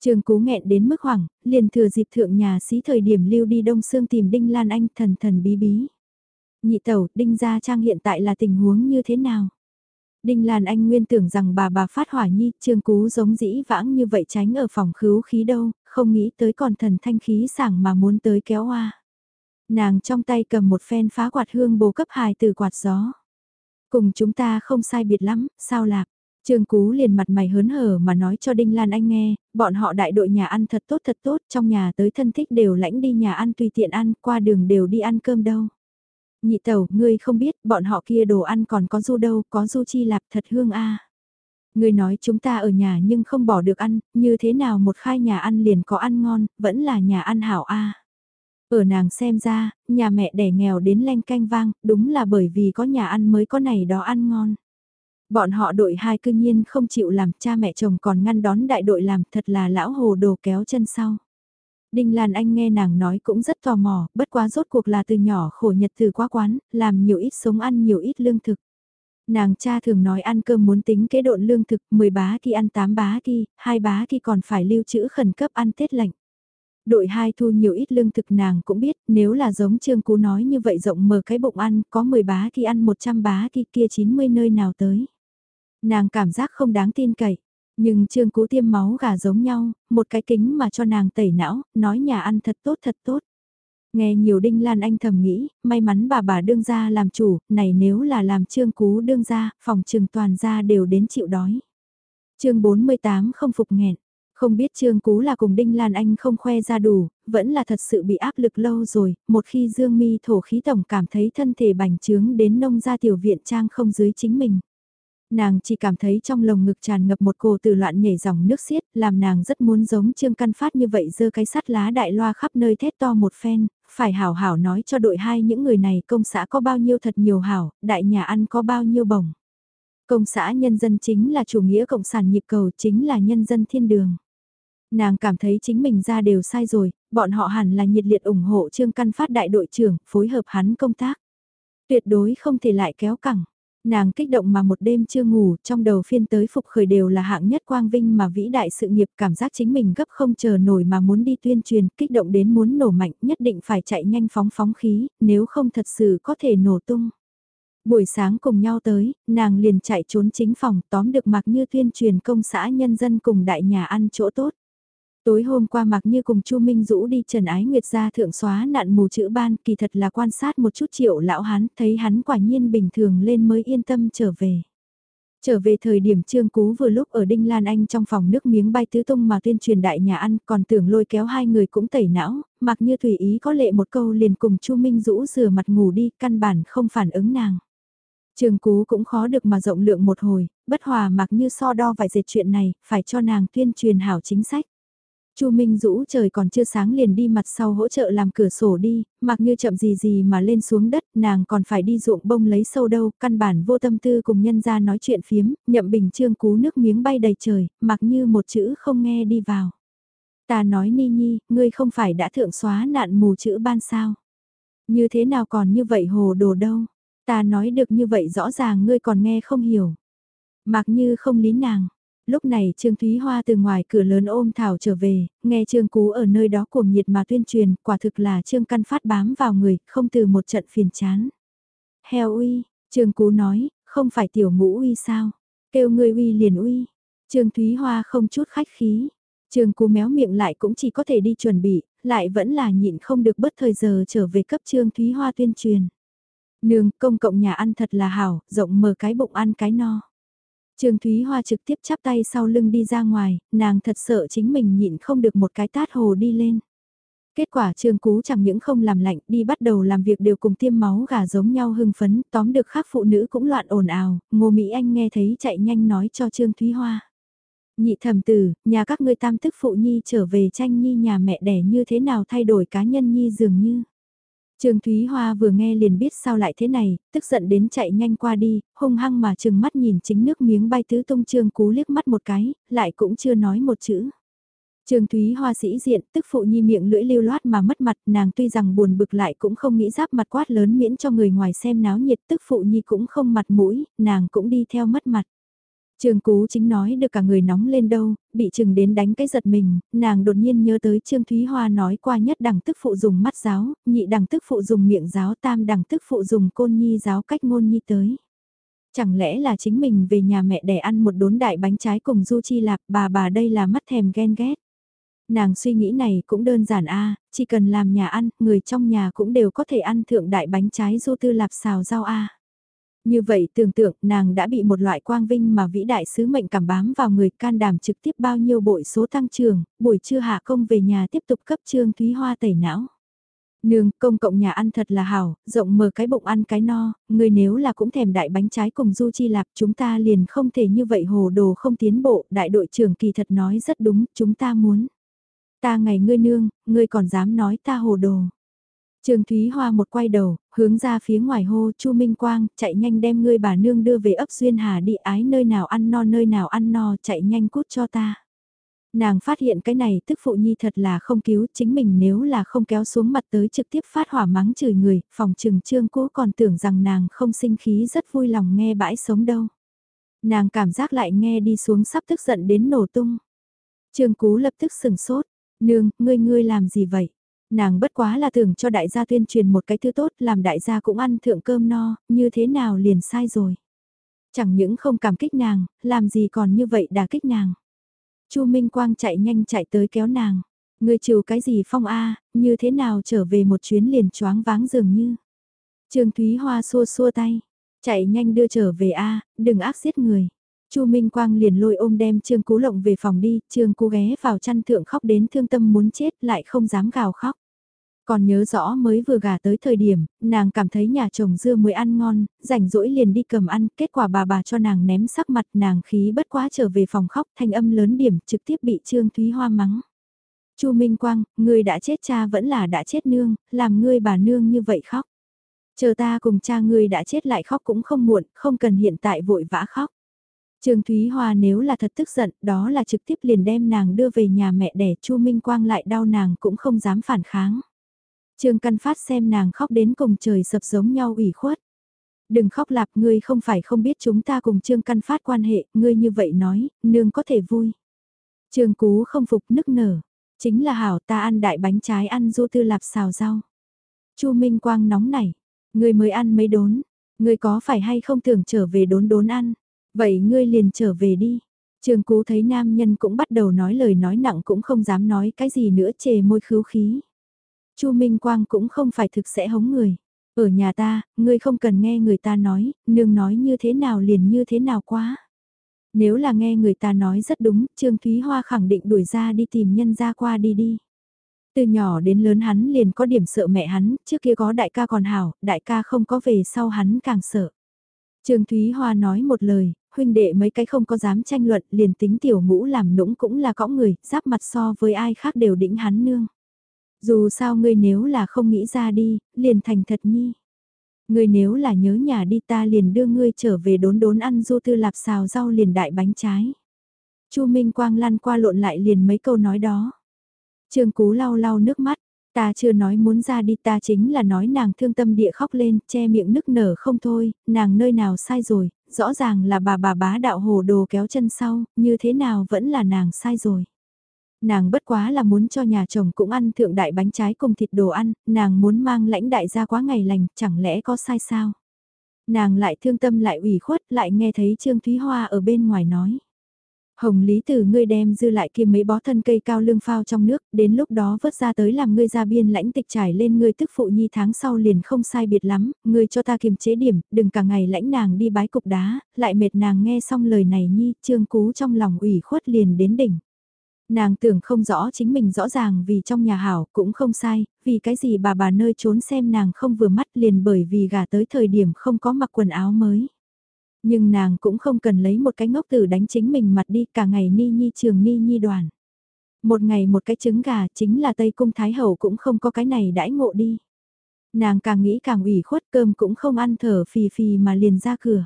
Trường Cú nghẹn đến mức hoảng, liền thừa dịp thượng nhà xí thời điểm lưu đi Đông xương tìm Đinh Lan Anh thần thần bí bí. Nhị tẩu, Đinh Gia Trang hiện tại là tình huống như thế nào? Đinh Lan Anh nguyên tưởng rằng bà bà phát hỏa nhi, Trường Cú giống dĩ vãng như vậy tránh ở phòng khứu khí đâu, không nghĩ tới còn thần thanh khí sảng mà muốn tới kéo hoa. Nàng trong tay cầm một phen phá quạt hương bố cấp hài từ quạt gió. Cùng chúng ta không sai biệt lắm, sao lạc? Trương Cú liền mặt mày hớn hở mà nói cho Đinh Lan Anh nghe, bọn họ đại đội nhà ăn thật tốt thật tốt, trong nhà tới thân thích đều lãnh đi nhà ăn tùy tiện ăn, qua đường đều đi ăn cơm đâu. Nhị tẩu, ngươi không biết, bọn họ kia đồ ăn còn có du đâu, có du chi lạp thật hương a. Ngươi nói chúng ta ở nhà nhưng không bỏ được ăn, như thế nào một khai nhà ăn liền có ăn ngon, vẫn là nhà ăn hảo a. Ở nàng xem ra, nhà mẹ đẻ nghèo đến lanh canh vang, đúng là bởi vì có nhà ăn mới có này đó ăn ngon. Bọn họ đội hai cư nhiên không chịu làm, cha mẹ chồng còn ngăn đón đại đội làm, thật là lão hồ đồ kéo chân sau. Đinh Lan Anh nghe nàng nói cũng rất tò mò, bất quá rốt cuộc là từ nhỏ khổ nhật từ quá quán, làm nhiều ít sống ăn nhiều ít lương thực. Nàng cha thường nói ăn cơm muốn tính kế độn lương thực, 10 bá thì ăn 8 bá thì hai bá thì còn phải lưu trữ khẩn cấp ăn Tết lạnh. Đội hai thu nhiều ít lương thực nàng cũng biết, nếu là giống Trương Cú nói như vậy rộng mở cái bụng ăn, có 10 bá thì ăn 100 bá thì kia 90 nơi nào tới. Nàng cảm giác không đáng tin cậy. Nhưng Trương Cú tiêm máu gà giống nhau, một cái kính mà cho nàng tẩy não, nói nhà ăn thật tốt thật tốt. Nghe nhiều Đinh Lan Anh thầm nghĩ, may mắn bà bà đương ra làm chủ, này nếu là làm Trương Cú đương ra, phòng trường toàn ra đều đến chịu đói. chương 48 không phục nghẹn. Không biết Trương Cú là cùng Đinh Lan Anh không khoe ra đủ, vẫn là thật sự bị áp lực lâu rồi, một khi Dương Mi thổ khí tổng cảm thấy thân thể bành trướng đến nông ra tiểu viện trang không dưới chính mình. Nàng chỉ cảm thấy trong lồng ngực tràn ngập một cổ từ loạn nhảy dòng nước xiết, làm nàng rất muốn giống Trương Căn Phát như vậy dơ cái sắt lá đại loa khắp nơi thét to một phen, phải hảo hảo nói cho đội hai những người này công xã có bao nhiêu thật nhiều hảo, đại nhà ăn có bao nhiêu bổng. Công xã nhân dân chính là chủ nghĩa cộng sản nhịp cầu chính là nhân dân thiên đường. Nàng cảm thấy chính mình ra đều sai rồi, bọn họ hẳn là nhiệt liệt ủng hộ Trương Căn Phát đại đội trưởng, phối hợp hắn công tác. Tuyệt đối không thể lại kéo cẳng. Nàng kích động mà một đêm chưa ngủ, trong đầu phiên tới phục khởi đều là hạng nhất quang vinh mà vĩ đại sự nghiệp cảm giác chính mình gấp không chờ nổi mà muốn đi tuyên truyền, kích động đến muốn nổ mạnh, nhất định phải chạy nhanh phóng phóng khí, nếu không thật sự có thể nổ tung. Buổi sáng cùng nhau tới, nàng liền chạy trốn chính phòng tóm được mặc như tuyên truyền công xã nhân dân cùng đại nhà ăn chỗ tốt. Tối hôm qua mặc như cùng Chu Minh Dũ đi Trần Ái Nguyệt ra thượng xóa nạn mù chữ ban kỳ thật là quan sát một chút triệu lão hắn thấy hắn quả nhiên bình thường lên mới yên tâm trở về. Trở về thời điểm Trương Cú vừa lúc ở Đinh Lan Anh trong phòng nước miếng bay tứ tung mà tuyên truyền đại nhà ăn còn tưởng lôi kéo hai người cũng tẩy não, mặc như tùy ý có lệ một câu liền cùng Chu Minh Dũ rửa mặt ngủ đi căn bản không phản ứng nàng. Trương Cú cũng khó được mà rộng lượng một hồi, bất hòa mặc như so đo vài dệt chuyện này, phải cho nàng tuyên truyền hảo chính sách. Chu Minh Dũ trời còn chưa sáng liền đi mặt sau hỗ trợ làm cửa sổ đi, mặc như chậm gì gì mà lên xuống đất, nàng còn phải đi ruộng bông lấy sâu đâu, căn bản vô tâm tư cùng nhân ra nói chuyện phiếm, nhậm bình trương cú nước miếng bay đầy trời, mặc như một chữ không nghe đi vào. Ta nói Ni Nhi, ngươi không phải đã thượng xóa nạn mù chữ ban sao? Như thế nào còn như vậy hồ đồ đâu? Ta nói được như vậy rõ ràng ngươi còn nghe không hiểu. Mặc như không lý nàng, Lúc này Trương Thúy Hoa từ ngoài cửa lớn ôm Thảo trở về, nghe Trương Cú ở nơi đó cuồng nhiệt mà tuyên truyền, quả thực là Trương Căn Phát bám vào người, không từ một trận phiền chán. Heo uy, Trương Cú nói, không phải tiểu ngũ uy sao, kêu người uy liền uy. Trương Thúy Hoa không chút khách khí, Trương Cú méo miệng lại cũng chỉ có thể đi chuẩn bị, lại vẫn là nhịn không được bất thời giờ trở về cấp Trương Thúy Hoa tuyên truyền. Nương, công cộng nhà ăn thật là hảo, rộng mở cái bụng ăn cái no. Trương Thúy Hoa trực tiếp chắp tay sau lưng đi ra ngoài, nàng thật sợ chính mình nhịn không được một cái tát hồ đi lên. Kết quả Trương Cú chẳng những không làm lạnh đi bắt đầu làm việc đều cùng tiêm máu gà giống nhau hưng phấn, tóm được khác phụ nữ cũng loạn ồn ào, Ngô Mỹ Anh nghe thấy chạy nhanh nói cho Trương Thúy Hoa. Nhị thẩm tử, nhà các ngươi tam tức phụ nhi trở về tranh nhi nhà mẹ đẻ như thế nào thay đổi cá nhân nhi dường như. Trương Thúy Hoa vừa nghe liền biết sao lại thế này, tức giận đến chạy nhanh qua đi, hung hăng mà trừng mắt nhìn chính nước miếng bay tứ tung Trương Cú liếc mắt một cái, lại cũng chưa nói một chữ. Trương Thúy Hoa sĩ diện, tức phụ nhi miệng lưỡi lưu loát mà mất mặt, nàng tuy rằng buồn bực lại cũng không nghĩ giáp mặt quát lớn miễn cho người ngoài xem náo nhiệt, tức phụ nhi cũng không mặt mũi, nàng cũng đi theo mất mặt. Trương Cú chính nói được cả người nóng lên đâu, bị chừng đến đánh cái giật mình, nàng đột nhiên nhớ tới Trương Thúy Hoa nói qua nhất đẳng tức phụ dùng mắt giáo, nhị đẳng tức phụ dùng miệng giáo, tam đẳng tức phụ dùng côn nhi giáo cách ngôn nhi tới. Chẳng lẽ là chính mình về nhà mẹ để ăn một đốn đại bánh trái cùng Du Chi Lạc, bà bà đây là mắt thèm ghen ghét. Nàng suy nghĩ này cũng đơn giản a chỉ cần làm nhà ăn, người trong nhà cũng đều có thể ăn thượng đại bánh trái Du Tư Lạp xào rau a như vậy tưởng tượng nàng đã bị một loại quang vinh mà vĩ đại sứ mệnh cảm bám vào người can đảm trực tiếp bao nhiêu bội số tăng trường, buổi trưa hạ công về nhà tiếp tục cấp trương thúy hoa tẩy não. Nương, công cộng nhà ăn thật là hảo, rộng mở cái bụng ăn cái no, người nếu là cũng thèm đại bánh trái cùng du chi lạp chúng ta liền không thể như vậy hồ đồ không tiến bộ, đại đội trưởng kỳ thật nói rất đúng, chúng ta muốn. Ta ngày ngươi nương, ngươi còn dám nói ta hồ đồ. Trương Thúy Hoa một quay đầu, hướng ra phía ngoài hô Chu Minh Quang, chạy nhanh đem ngươi bà nương đưa về ấp Xuyên Hà đi ái nơi nào ăn no nơi nào ăn no, chạy nhanh cút cho ta. Nàng phát hiện cái này tức phụ nhi thật là không cứu chính mình nếu là không kéo xuống mặt tới trực tiếp phát hỏa mắng chửi người, phòng trừng trương cũ còn tưởng rằng nàng không sinh khí rất vui lòng nghe bãi sống đâu. Nàng cảm giác lại nghe đi xuống sắp tức giận đến nổ tung. Trương cú lập tức sừng sốt, nương, ngươi ngươi làm gì vậy? Nàng bất quá là tưởng cho đại gia tuyên truyền một cái thứ tốt làm đại gia cũng ăn thượng cơm no, như thế nào liền sai rồi. Chẳng những không cảm kích nàng, làm gì còn như vậy đả kích nàng. Chu Minh Quang chạy nhanh chạy tới kéo nàng. Người chịu cái gì phong a như thế nào trở về một chuyến liền choáng váng dường như. Trương Thúy Hoa xua xua tay, chạy nhanh đưa trở về a đừng ác giết người. Chu Minh Quang liền lôi ôm đem Trương Cú Lộng về phòng đi, Trương Cú ghé vào chăn thượng khóc đến thương tâm muốn chết lại không dám gào khóc. Còn nhớ rõ mới vừa gả tới thời điểm, nàng cảm thấy nhà chồng dưa muối ăn ngon, rảnh rỗi liền đi cầm ăn, kết quả bà bà cho nàng ném sắc mặt nàng khí bất quá trở về phòng khóc thanh âm lớn điểm trực tiếp bị Trương Thúy Hoa mắng. Chu Minh Quang, ngươi đã chết cha vẫn là đã chết nương, làm ngươi bà nương như vậy khóc. Chờ ta cùng cha ngươi đã chết lại khóc cũng không muộn, không cần hiện tại vội vã khóc. Trương Thúy Hoa nếu là thật tức giận, đó là trực tiếp liền đem nàng đưa về nhà mẹ đẻ Chu Minh Quang lại đau nàng cũng không dám phản kháng. Trương Căn Phát xem nàng khóc đến cùng trời sập giống nhau ủy khuất. Đừng khóc lạp ngươi không phải không biết chúng ta cùng Trương Căn Phát quan hệ, ngươi như vậy nói, nương có thể vui. Trương Cú không phục nức nở, chính là hảo ta ăn đại bánh trái ăn du tư lạp xào rau. Chu Minh Quang nóng nảy, ngươi mới ăn mấy đốn, ngươi có phải hay không tưởng trở về đốn đốn ăn, vậy ngươi liền trở về đi. Trương Cú thấy nam nhân cũng bắt đầu nói lời nói nặng cũng không dám nói cái gì nữa chề môi khứu khí. Chu Minh Quang cũng không phải thực sẽ hống người. Ở nhà ta, ngươi không cần nghe người ta nói, nương nói như thế nào liền như thế nào quá. Nếu là nghe người ta nói rất đúng, Trương Thúy Hoa khẳng định đuổi ra đi tìm nhân ra qua đi đi. Từ nhỏ đến lớn hắn liền có điểm sợ mẹ hắn, trước kia có đại ca còn hảo, đại ca không có về sau hắn càng sợ. Trương Thúy Hoa nói một lời, huynh đệ mấy cái không có dám tranh luận, liền tính tiểu ngũ làm nũng cũng là cõng người, giáp mặt so với ai khác đều đĩnh hắn nương. Dù sao ngươi nếu là không nghĩ ra đi, liền thành thật nhi. Ngươi nếu là nhớ nhà đi ta liền đưa ngươi trở về đốn đốn ăn du tư lạp xào rau liền đại bánh trái. Chu Minh Quang lăn qua lộn lại liền mấy câu nói đó. Trương Cú lau lau nước mắt, ta chưa nói muốn ra đi ta chính là nói nàng thương tâm địa khóc lên, che miệng nức nở không thôi, nàng nơi nào sai rồi, rõ ràng là bà bà bá đạo hồ đồ kéo chân sau, như thế nào vẫn là nàng sai rồi. Nàng bất quá là muốn cho nhà chồng cũng ăn thượng đại bánh trái cùng thịt đồ ăn, nàng muốn mang lãnh đại ra quá ngày lành, chẳng lẽ có sai sao? Nàng lại thương tâm lại ủy khuất, lại nghe thấy Trương Thúy Hoa ở bên ngoài nói. Hồng Lý Tử ngươi đem dư lại kia mấy bó thân cây cao lương phao trong nước, đến lúc đó vớt ra tới làm ngươi ra biên lãnh tịch trải lên ngươi tức phụ nhi tháng sau liền không sai biệt lắm, ngươi cho ta kiềm chế điểm, đừng cả ngày lãnh nàng đi bái cục đá, lại mệt nàng nghe xong lời này nhi, trương cú trong lòng ủy khuất liền đến đỉnh. Nàng tưởng không rõ chính mình rõ ràng vì trong nhà hảo cũng không sai, vì cái gì bà bà nơi trốn xem nàng không vừa mắt liền bởi vì gả tới thời điểm không có mặc quần áo mới. Nhưng nàng cũng không cần lấy một cái ngốc tử đánh chính mình mặt đi cả ngày ni nhi trường ni nhi đoàn. Một ngày một cái trứng gà chính là Tây Cung Thái Hậu cũng không có cái này đãi ngộ đi. Nàng càng nghĩ càng ủy khuất cơm cũng không ăn thở phì phì mà liền ra cửa.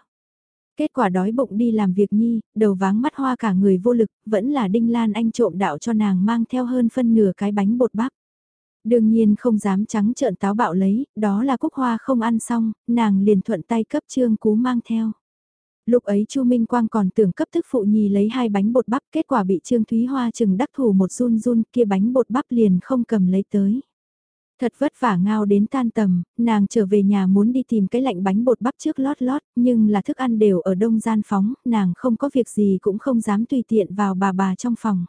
Kết quả đói bụng đi làm việc nhi, đầu váng mắt hoa cả người vô lực, vẫn là Đinh Lan Anh trộm đạo cho nàng mang theo hơn phân nửa cái bánh bột bắp. Đương nhiên không dám trắng trợn táo bạo lấy, đó là cúc hoa không ăn xong, nàng liền thuận tay cấp trương cú mang theo. Lúc ấy Chu Minh Quang còn tưởng cấp thức phụ nhì lấy hai bánh bột bắp, kết quả bị Trương Thúy Hoa chừng đắc thủ một run run kia bánh bột bắp liền không cầm lấy tới. Thật vất vả ngao đến tan tầm, nàng trở về nhà muốn đi tìm cái lạnh bánh bột bắp trước lót lót, nhưng là thức ăn đều ở đông gian phóng, nàng không có việc gì cũng không dám tùy tiện vào bà bà trong phòng.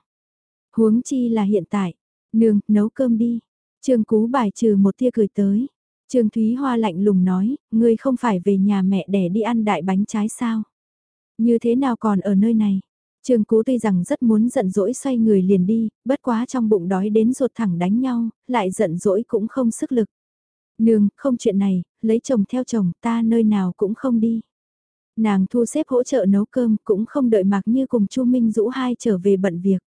Huống chi là hiện tại, nương, nấu cơm đi. Trương Cú bài trừ một tia cười tới. Trương Thúy Hoa lạnh lùng nói, ngươi không phải về nhà mẹ để đi ăn đại bánh trái sao? Như thế nào còn ở nơi này? Trương Cú tuy rằng rất muốn giận dỗi xoay người liền đi, bất quá trong bụng đói đến ruột thẳng đánh nhau, lại giận dỗi cũng không sức lực. Nương, không chuyện này, lấy chồng theo chồng, ta nơi nào cũng không đi. Nàng thu xếp hỗ trợ nấu cơm, cũng không đợi mặc như cùng Chu Minh Dũ hai trở về bận việc.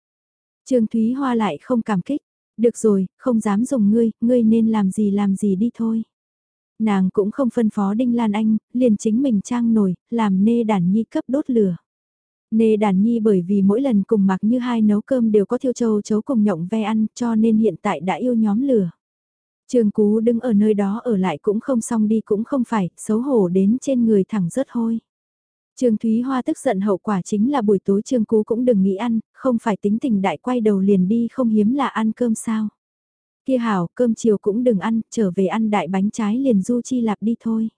Trương Thúy Hoa lại không cảm kích, được rồi, không dám dùng ngươi, ngươi nên làm gì làm gì đi thôi. Nàng cũng không phân phó Đinh Lan Anh, liền chính mình trang nổi, làm nê đàn nhi cấp đốt lửa. Nê đàn nhi bởi vì mỗi lần cùng mặc như hai nấu cơm đều có thiêu châu chấu cùng nhộng ve ăn cho nên hiện tại đã yêu nhóm lửa. Trường cú đứng ở nơi đó ở lại cũng không xong đi cũng không phải, xấu hổ đến trên người thẳng rớt hôi. trường Thúy Hoa tức giận hậu quả chính là buổi tối trường Cú cũng đừng nghĩ ăn, không phải tính tình đại quay đầu liền đi không hiếm là ăn cơm sao. Kia hảo, cơm chiều cũng đừng ăn, trở về ăn đại bánh trái liền du chi lạp đi thôi.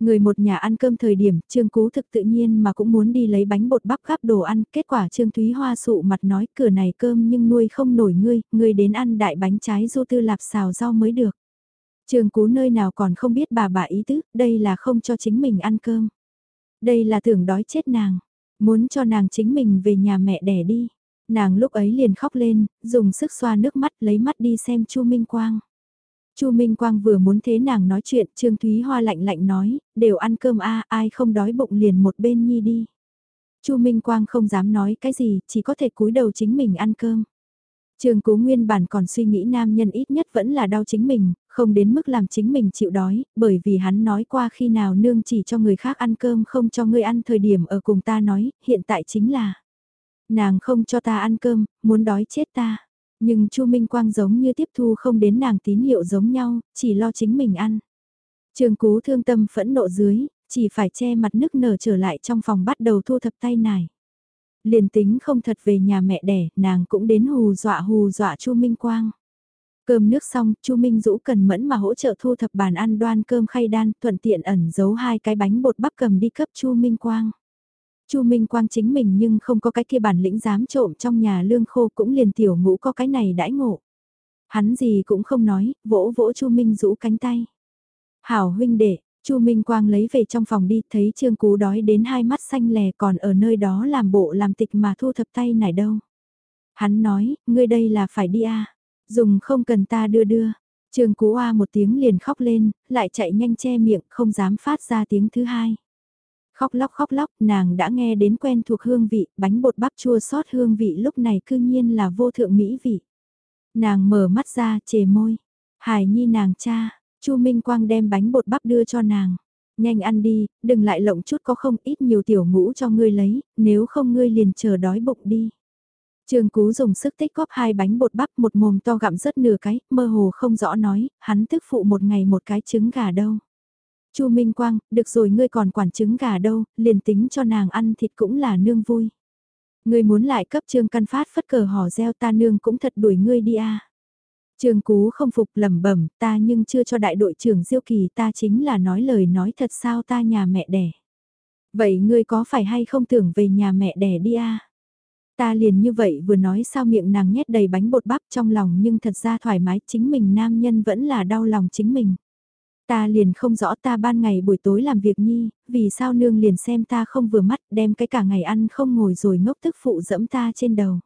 Người một nhà ăn cơm thời điểm, Trương Cú thực tự nhiên mà cũng muốn đi lấy bánh bột bắp gắp đồ ăn, kết quả Trương Thúy Hoa sụ mặt nói cửa này cơm nhưng nuôi không nổi ngươi, ngươi đến ăn đại bánh trái du tư lạp xào rau mới được. Trương Cú nơi nào còn không biết bà bà ý tứ, đây là không cho chính mình ăn cơm. Đây là tưởng đói chết nàng, muốn cho nàng chính mình về nhà mẹ đẻ đi. Nàng lúc ấy liền khóc lên, dùng sức xoa nước mắt lấy mắt đi xem Chu Minh Quang. Chu Minh Quang vừa muốn thế nàng nói chuyện, Trương Thúy Hoa lạnh lạnh nói, đều ăn cơm a, ai không đói bụng liền một bên nhi đi. Chu Minh Quang không dám nói cái gì, chỉ có thể cúi đầu chính mình ăn cơm. Trường Cố Nguyên bản còn suy nghĩ nam nhân ít nhất vẫn là đau chính mình, không đến mức làm chính mình chịu đói, bởi vì hắn nói qua khi nào nương chỉ cho người khác ăn cơm không cho ngươi ăn thời điểm ở cùng ta nói, hiện tại chính là nàng không cho ta ăn cơm, muốn đói chết ta. Nhưng Chu Minh Quang giống như tiếp thu không đến nàng tín hiệu giống nhau, chỉ lo chính mình ăn. Trường Cú thương tâm phẫn nộ dưới, chỉ phải che mặt nức nở trở lại trong phòng bắt đầu thu thập tay nải. Liền tính không thật về nhà mẹ đẻ, nàng cũng đến hù dọa hù dọa Chu Minh Quang. Cơm nước xong, Chu Minh Dũ cần mẫn mà hỗ trợ thu thập bàn ăn đoan cơm khay đan, thuận tiện ẩn giấu hai cái bánh bột bắp cầm đi cấp Chu Minh Quang. Chu Minh Quang chính mình nhưng không có cái kia bản lĩnh dám trộm trong nhà lương khô cũng liền tiểu ngũ có cái này đãi ngộ. Hắn gì cũng không nói, vỗ vỗ Chu Minh rũ cánh tay. Hảo huynh đệ, Chu Minh Quang lấy về trong phòng đi, thấy Trương Cú đói đến hai mắt xanh lè còn ở nơi đó làm bộ làm tịch mà thu thập tay nải đâu. Hắn nói, ngươi đây là phải đi à, dùng không cần ta đưa đưa. Trương Cú A một tiếng liền khóc lên, lại chạy nhanh che miệng, không dám phát ra tiếng thứ hai. Khóc lóc khóc lóc, nàng đã nghe đến quen thuộc hương vị, bánh bột bắp chua sót hương vị lúc này cư nhiên là vô thượng mỹ vị. Nàng mở mắt ra, chề môi. Hải nhi nàng cha, Chu Minh Quang đem bánh bột bắp đưa cho nàng. Nhanh ăn đi, đừng lại lộng chút có không ít nhiều tiểu ngũ cho ngươi lấy, nếu không ngươi liền chờ đói bụng đi. trường Cú dùng sức tích góp hai bánh bột bắp một mồm to gặm rất nửa cái, mơ hồ không rõ nói, hắn tức phụ một ngày một cái trứng gà đâu. Chu Minh Quang, được rồi ngươi còn quản trứng gà đâu, liền tính cho nàng ăn thịt cũng là nương vui. Ngươi muốn lại cấp Trương Căn Phát phất cờ hò reo ta nương cũng thật đuổi ngươi đi a. Trương Cú không phục lẩm bẩm, ta nhưng chưa cho đại đội trưởng Diêu Kỳ ta chính là nói lời nói thật sao ta nhà mẹ đẻ. Vậy ngươi có phải hay không tưởng về nhà mẹ đẻ đi a? Ta liền như vậy vừa nói sao miệng nàng nhét đầy bánh bột bắp trong lòng nhưng thật ra thoải mái chính mình nam nhân vẫn là đau lòng chính mình. Ta liền không rõ ta ban ngày buổi tối làm việc nhi, vì sao nương liền xem ta không vừa mắt đem cái cả ngày ăn không ngồi rồi ngốc tức phụ dẫm ta trên đầu.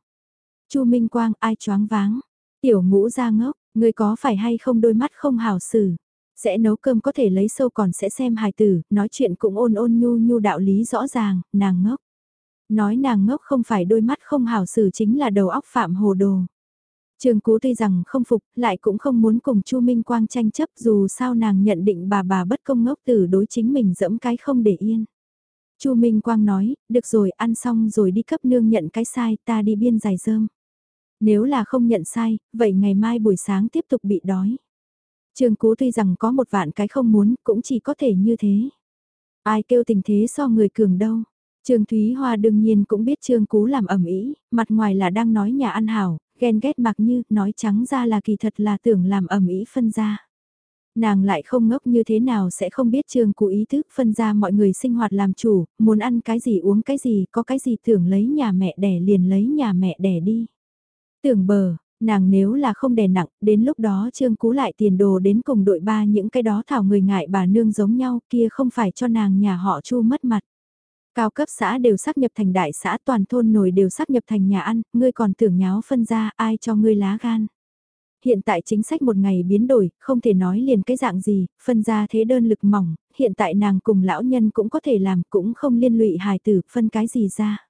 Chu Minh Quang ai choáng váng, tiểu ngũ ra ngốc, người có phải hay không đôi mắt không hào xử sẽ nấu cơm có thể lấy sâu còn sẽ xem hài tử, nói chuyện cũng ôn ôn nhu nhu đạo lý rõ ràng, nàng ngốc. Nói nàng ngốc không phải đôi mắt không hào xử chính là đầu óc phạm hồ đồ. Trường Cú tuy rằng không phục, lại cũng không muốn cùng Chu Minh Quang tranh chấp dù sao nàng nhận định bà bà bất công ngốc tử đối chính mình dẫm cái không để yên. Chu Minh Quang nói, được rồi ăn xong rồi đi cấp nương nhận cái sai ta đi biên giải dơm. Nếu là không nhận sai, vậy ngày mai buổi sáng tiếp tục bị đói. Trường Cú tuy rằng có một vạn cái không muốn, cũng chỉ có thể như thế. Ai kêu tình thế so người cường đâu. Trương Thúy Hoa đương nhiên cũng biết Trương Cú làm ẩm ý, mặt ngoài là đang nói nhà ăn hảo, ghen ghét mặc như, nói trắng ra là kỳ thật là tưởng làm ẩm ý phân ra. Nàng lại không ngốc như thế nào sẽ không biết Trương cụ ý thức phân ra mọi người sinh hoạt làm chủ, muốn ăn cái gì uống cái gì, có cái gì tưởng lấy nhà mẹ đẻ liền lấy nhà mẹ đẻ đi. Tưởng bờ, nàng nếu là không đè nặng, đến lúc đó Trương Cú lại tiền đồ đến cùng đội ba những cái đó thảo người ngại bà nương giống nhau kia không phải cho nàng nhà họ chu mất mặt. Cao cấp xã đều xác nhập thành đại xã toàn thôn nổi đều xác nhập thành nhà ăn, ngươi còn tưởng nháo phân ra ai cho ngươi lá gan. Hiện tại chính sách một ngày biến đổi, không thể nói liền cái dạng gì, phân ra thế đơn lực mỏng, hiện tại nàng cùng lão nhân cũng có thể làm, cũng không liên lụy hài tử, phân cái gì ra.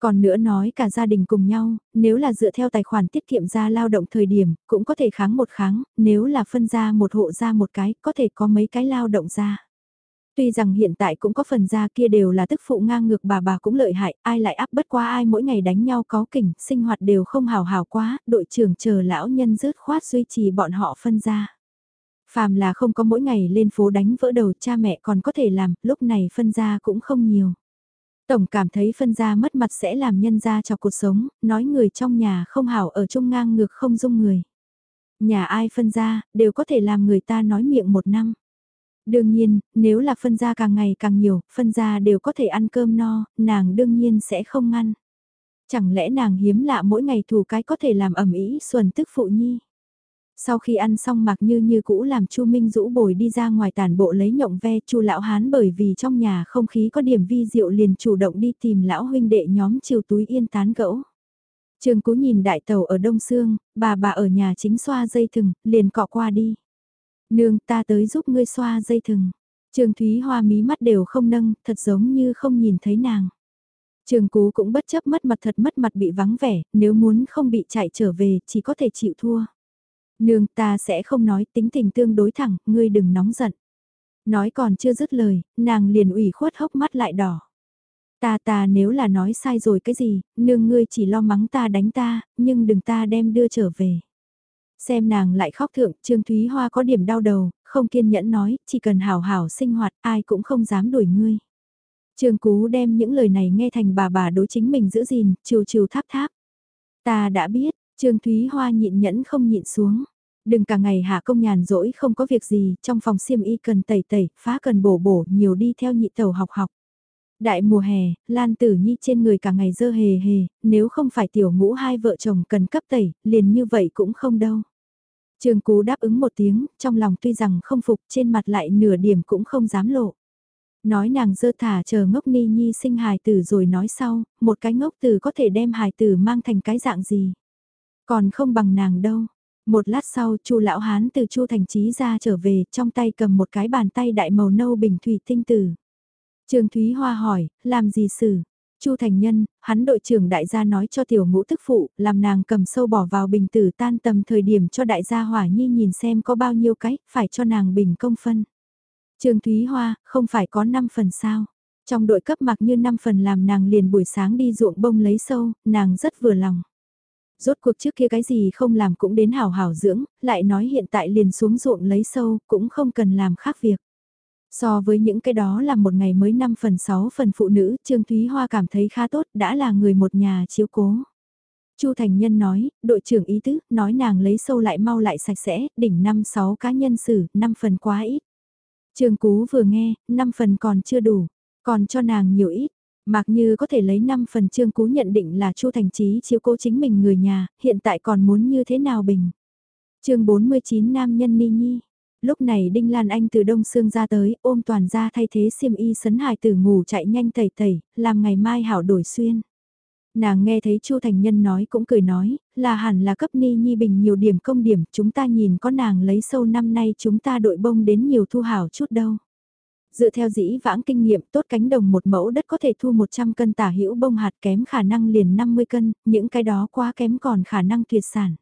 Còn nữa nói cả gia đình cùng nhau, nếu là dựa theo tài khoản tiết kiệm ra lao động thời điểm, cũng có thể kháng một kháng, nếu là phân ra một hộ ra một cái, có thể có mấy cái lao động ra. Tuy rằng hiện tại cũng có phần ra kia đều là tức phụ ngang ngược bà bà cũng lợi hại, ai lại áp bất qua ai mỗi ngày đánh nhau có kỉnh, sinh hoạt đều không hào hào quá, đội trưởng chờ lão nhân rớt khoát duy trì bọn họ phân ra. Phàm là không có mỗi ngày lên phố đánh vỡ đầu cha mẹ còn có thể làm, lúc này phân ra cũng không nhiều. Tổng cảm thấy phân ra mất mặt sẽ làm nhân ra cho cuộc sống, nói người trong nhà không hảo ở chung ngang ngược không dung người. Nhà ai phân ra, đều có thể làm người ta nói miệng một năm. Đương nhiên, nếu là phân gia càng ngày càng nhiều, phân gia đều có thể ăn cơm no, nàng đương nhiên sẽ không ngăn. Chẳng lẽ nàng hiếm lạ mỗi ngày thủ cái có thể làm ẩm ý xuân tức phụ nhi. Sau khi ăn xong mặc như như cũ làm Chu Minh rũ bồi đi ra ngoài tàn bộ lấy nhộng ve Chu lão hán bởi vì trong nhà không khí có điểm vi diệu liền chủ động đi tìm lão huynh đệ nhóm chiều túi yên tán gẫu. Trường Cú nhìn đại tàu ở Đông Sương, bà bà ở nhà chính xoa dây thừng, liền cọ qua đi. Nương ta tới giúp ngươi xoa dây thừng. trường Thúy Hoa mí mắt đều không nâng, thật giống như không nhìn thấy nàng. Trường Cú cũng bất chấp mất mặt thật mất mặt bị vắng vẻ, nếu muốn không bị chạy trở về chỉ có thể chịu thua. Nương ta sẽ không nói tính tình tương đối thẳng, ngươi đừng nóng giận. Nói còn chưa dứt lời, nàng liền ủy khuất hốc mắt lại đỏ. Ta ta nếu là nói sai rồi cái gì, nương ngươi chỉ lo mắng ta đánh ta, nhưng đừng ta đem đưa trở về. Xem nàng lại khóc thượng, Trương Thúy Hoa có điểm đau đầu, không kiên nhẫn nói, chỉ cần hảo hảo sinh hoạt, ai cũng không dám đuổi ngươi. Trương Cú đem những lời này nghe thành bà bà đối chính mình giữ gìn, chiều chiều tháp tháp. Ta đã biết, Trương Thúy Hoa nhịn nhẫn không nhịn xuống. Đừng cả ngày hạ công nhàn rỗi không có việc gì, trong phòng xiêm y cần tẩy tẩy, phá cần bổ bổ, nhiều đi theo nhị tàu học học. Đại mùa hè, Lan Tử Nhi trên người cả ngày dơ hề hề, nếu không phải tiểu ngũ hai vợ chồng cần cấp tẩy, liền như vậy cũng không đâu. Trường Cú đáp ứng một tiếng, trong lòng tuy rằng không phục trên mặt lại nửa điểm cũng không dám lộ. Nói nàng dơ thả chờ ngốc ni nhi sinh hài tử rồi nói sau, một cái ngốc tử có thể đem hài tử mang thành cái dạng gì. Còn không bằng nàng đâu. Một lát sau chu lão hán từ chu thành trí ra trở về trong tay cầm một cái bàn tay đại màu nâu bình thủy tinh tử. Trương Thúy Hoa hỏi, làm gì xử? Chu Thành Nhân, hắn đội trưởng đại gia nói cho tiểu ngũ tức phụ, làm nàng cầm sâu bỏ vào bình tử tan tầm thời điểm cho đại gia hỏa nhi nhìn xem có bao nhiêu cái, phải cho nàng bình công phân. Trương Thúy Hoa, không phải có 5 phần sao? Trong đội cấp mặc như 5 phần làm nàng liền buổi sáng đi ruộng bông lấy sâu, nàng rất vừa lòng. Rốt cuộc trước kia cái gì không làm cũng đến hào hào dưỡng, lại nói hiện tại liền xuống ruộng lấy sâu, cũng không cần làm khác việc. So với những cái đó là một ngày mới 5 phần 6 phần phụ nữ, Trương Thúy Hoa cảm thấy khá tốt, đã là người một nhà chiếu cố. Chu Thành Nhân nói, đội trưởng ý tứ, nói nàng lấy sâu lại mau lại sạch sẽ, đỉnh 5-6 cá nhân xử, 5 phần quá ít. Trương Cú vừa nghe, 5 phần còn chưa đủ, còn cho nàng nhiều ít. Mặc như có thể lấy 5 phần Trương Cú nhận định là Chu Thành Chí chiếu cố chính mình người nhà, hiện tại còn muốn như thế nào bình. chương 49 Nam Nhân Ni Nhi Lúc này Đinh Lan Anh từ Đông Sương ra tới, ôm toàn ra thay thế xiêm y sấn hài từ ngủ chạy nhanh tẩy tẩy, làm ngày mai hảo đổi xuyên. Nàng nghe thấy Chu Thành Nhân nói cũng cười nói, là hẳn là cấp ni nhi bình nhiều điểm công điểm, chúng ta nhìn có nàng lấy sâu năm nay chúng ta đội bông đến nhiều thu hảo chút đâu. Dựa theo dĩ vãng kinh nghiệm tốt cánh đồng một mẫu đất có thể thu 100 cân tả hữu bông hạt kém khả năng liền 50 cân, những cái đó quá kém còn khả năng tuyệt sản.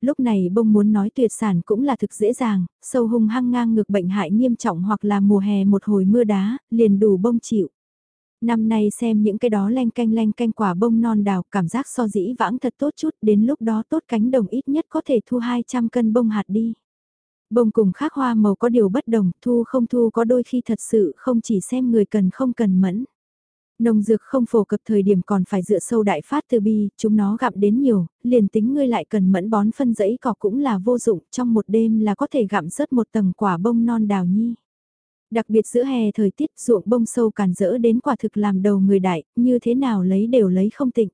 Lúc này bông muốn nói tuyệt sản cũng là thực dễ dàng, sâu hung hăng ngang ngược bệnh hại nghiêm trọng hoặc là mùa hè một hồi mưa đá, liền đủ bông chịu. Năm nay xem những cái đó len canh len canh quả bông non đào cảm giác so dĩ vãng thật tốt chút đến lúc đó tốt cánh đồng ít nhất có thể thu 200 cân bông hạt đi. Bông cùng khác hoa màu có điều bất đồng, thu không thu có đôi khi thật sự không chỉ xem người cần không cần mẫn. Nông dược không phổ cập thời điểm còn phải dựa sâu đại phát từ bi, chúng nó gặm đến nhiều, liền tính ngươi lại cần mẫn bón phân dẫy cỏ cũng là vô dụng, trong một đêm là có thể gặm rớt một tầng quả bông non đào nhi. Đặc biệt giữa hè thời tiết ruộng bông sâu càn rỡ đến quả thực làm đầu người đại, như thế nào lấy đều lấy không tịnh.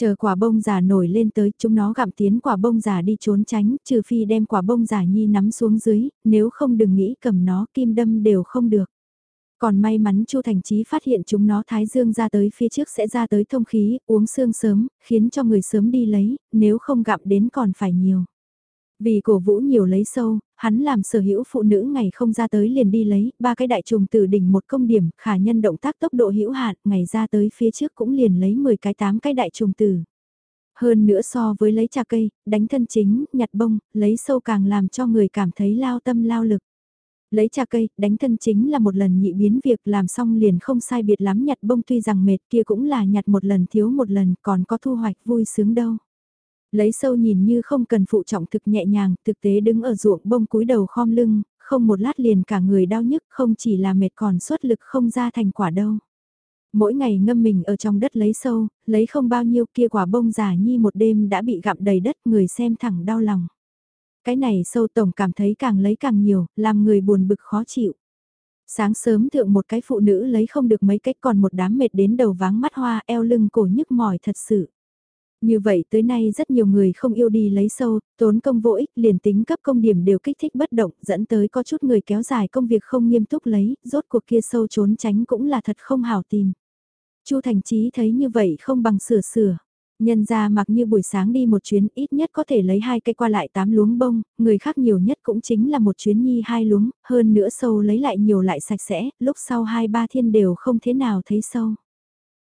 Chờ quả bông già nổi lên tới, chúng nó gặm tiến quả bông già đi trốn tránh, trừ phi đem quả bông già nhi nắm xuống dưới, nếu không đừng nghĩ cầm nó kim đâm đều không được. Còn may mắn Chu Thành Chí phát hiện chúng nó thái dương ra tới phía trước sẽ ra tới thông khí, uống sương sớm, khiến cho người sớm đi lấy, nếu không gặp đến còn phải nhiều. Vì cổ vũ nhiều lấy sâu, hắn làm sở hữu phụ nữ ngày không ra tới liền đi lấy, ba cái đại trùng từ đỉnh một công điểm, khả nhân động tác tốc độ hữu hạn, ngày ra tới phía trước cũng liền lấy 10 cái 8 cái đại trùng từ. Hơn nữa so với lấy trà cây, đánh thân chính, nhặt bông, lấy sâu càng làm cho người cảm thấy lao tâm lao lực. Lấy trà cây, đánh thân chính là một lần nhị biến việc làm xong liền không sai biệt lắm nhặt bông tuy rằng mệt kia cũng là nhặt một lần thiếu một lần còn có thu hoạch vui sướng đâu. Lấy sâu nhìn như không cần phụ trọng thực nhẹ nhàng, thực tế đứng ở ruộng bông cúi đầu khom lưng, không một lát liền cả người đau nhức không chỉ là mệt còn suất lực không ra thành quả đâu. Mỗi ngày ngâm mình ở trong đất lấy sâu, lấy không bao nhiêu kia quả bông giả nhi một đêm đã bị gặm đầy đất người xem thẳng đau lòng. Cái này sâu tổng cảm thấy càng lấy càng nhiều, làm người buồn bực khó chịu. Sáng sớm thượng một cái phụ nữ lấy không được mấy cách còn một đám mệt đến đầu váng mắt hoa eo lưng cổ nhức mỏi thật sự. Như vậy tới nay rất nhiều người không yêu đi lấy sâu, tốn công vô ích, liền tính cấp công điểm đều kích thích bất động, dẫn tới có chút người kéo dài công việc không nghiêm túc lấy, rốt cuộc kia sâu trốn tránh cũng là thật không hảo tìm. Chu Thành Chí thấy như vậy không bằng sửa sửa. Nhân ra mặc như buổi sáng đi một chuyến ít nhất có thể lấy hai cây qua lại tám luống bông, người khác nhiều nhất cũng chính là một chuyến nhi hai luống, hơn nữa sâu lấy lại nhiều lại sạch sẽ, lúc sau hai ba thiên đều không thế nào thấy sâu.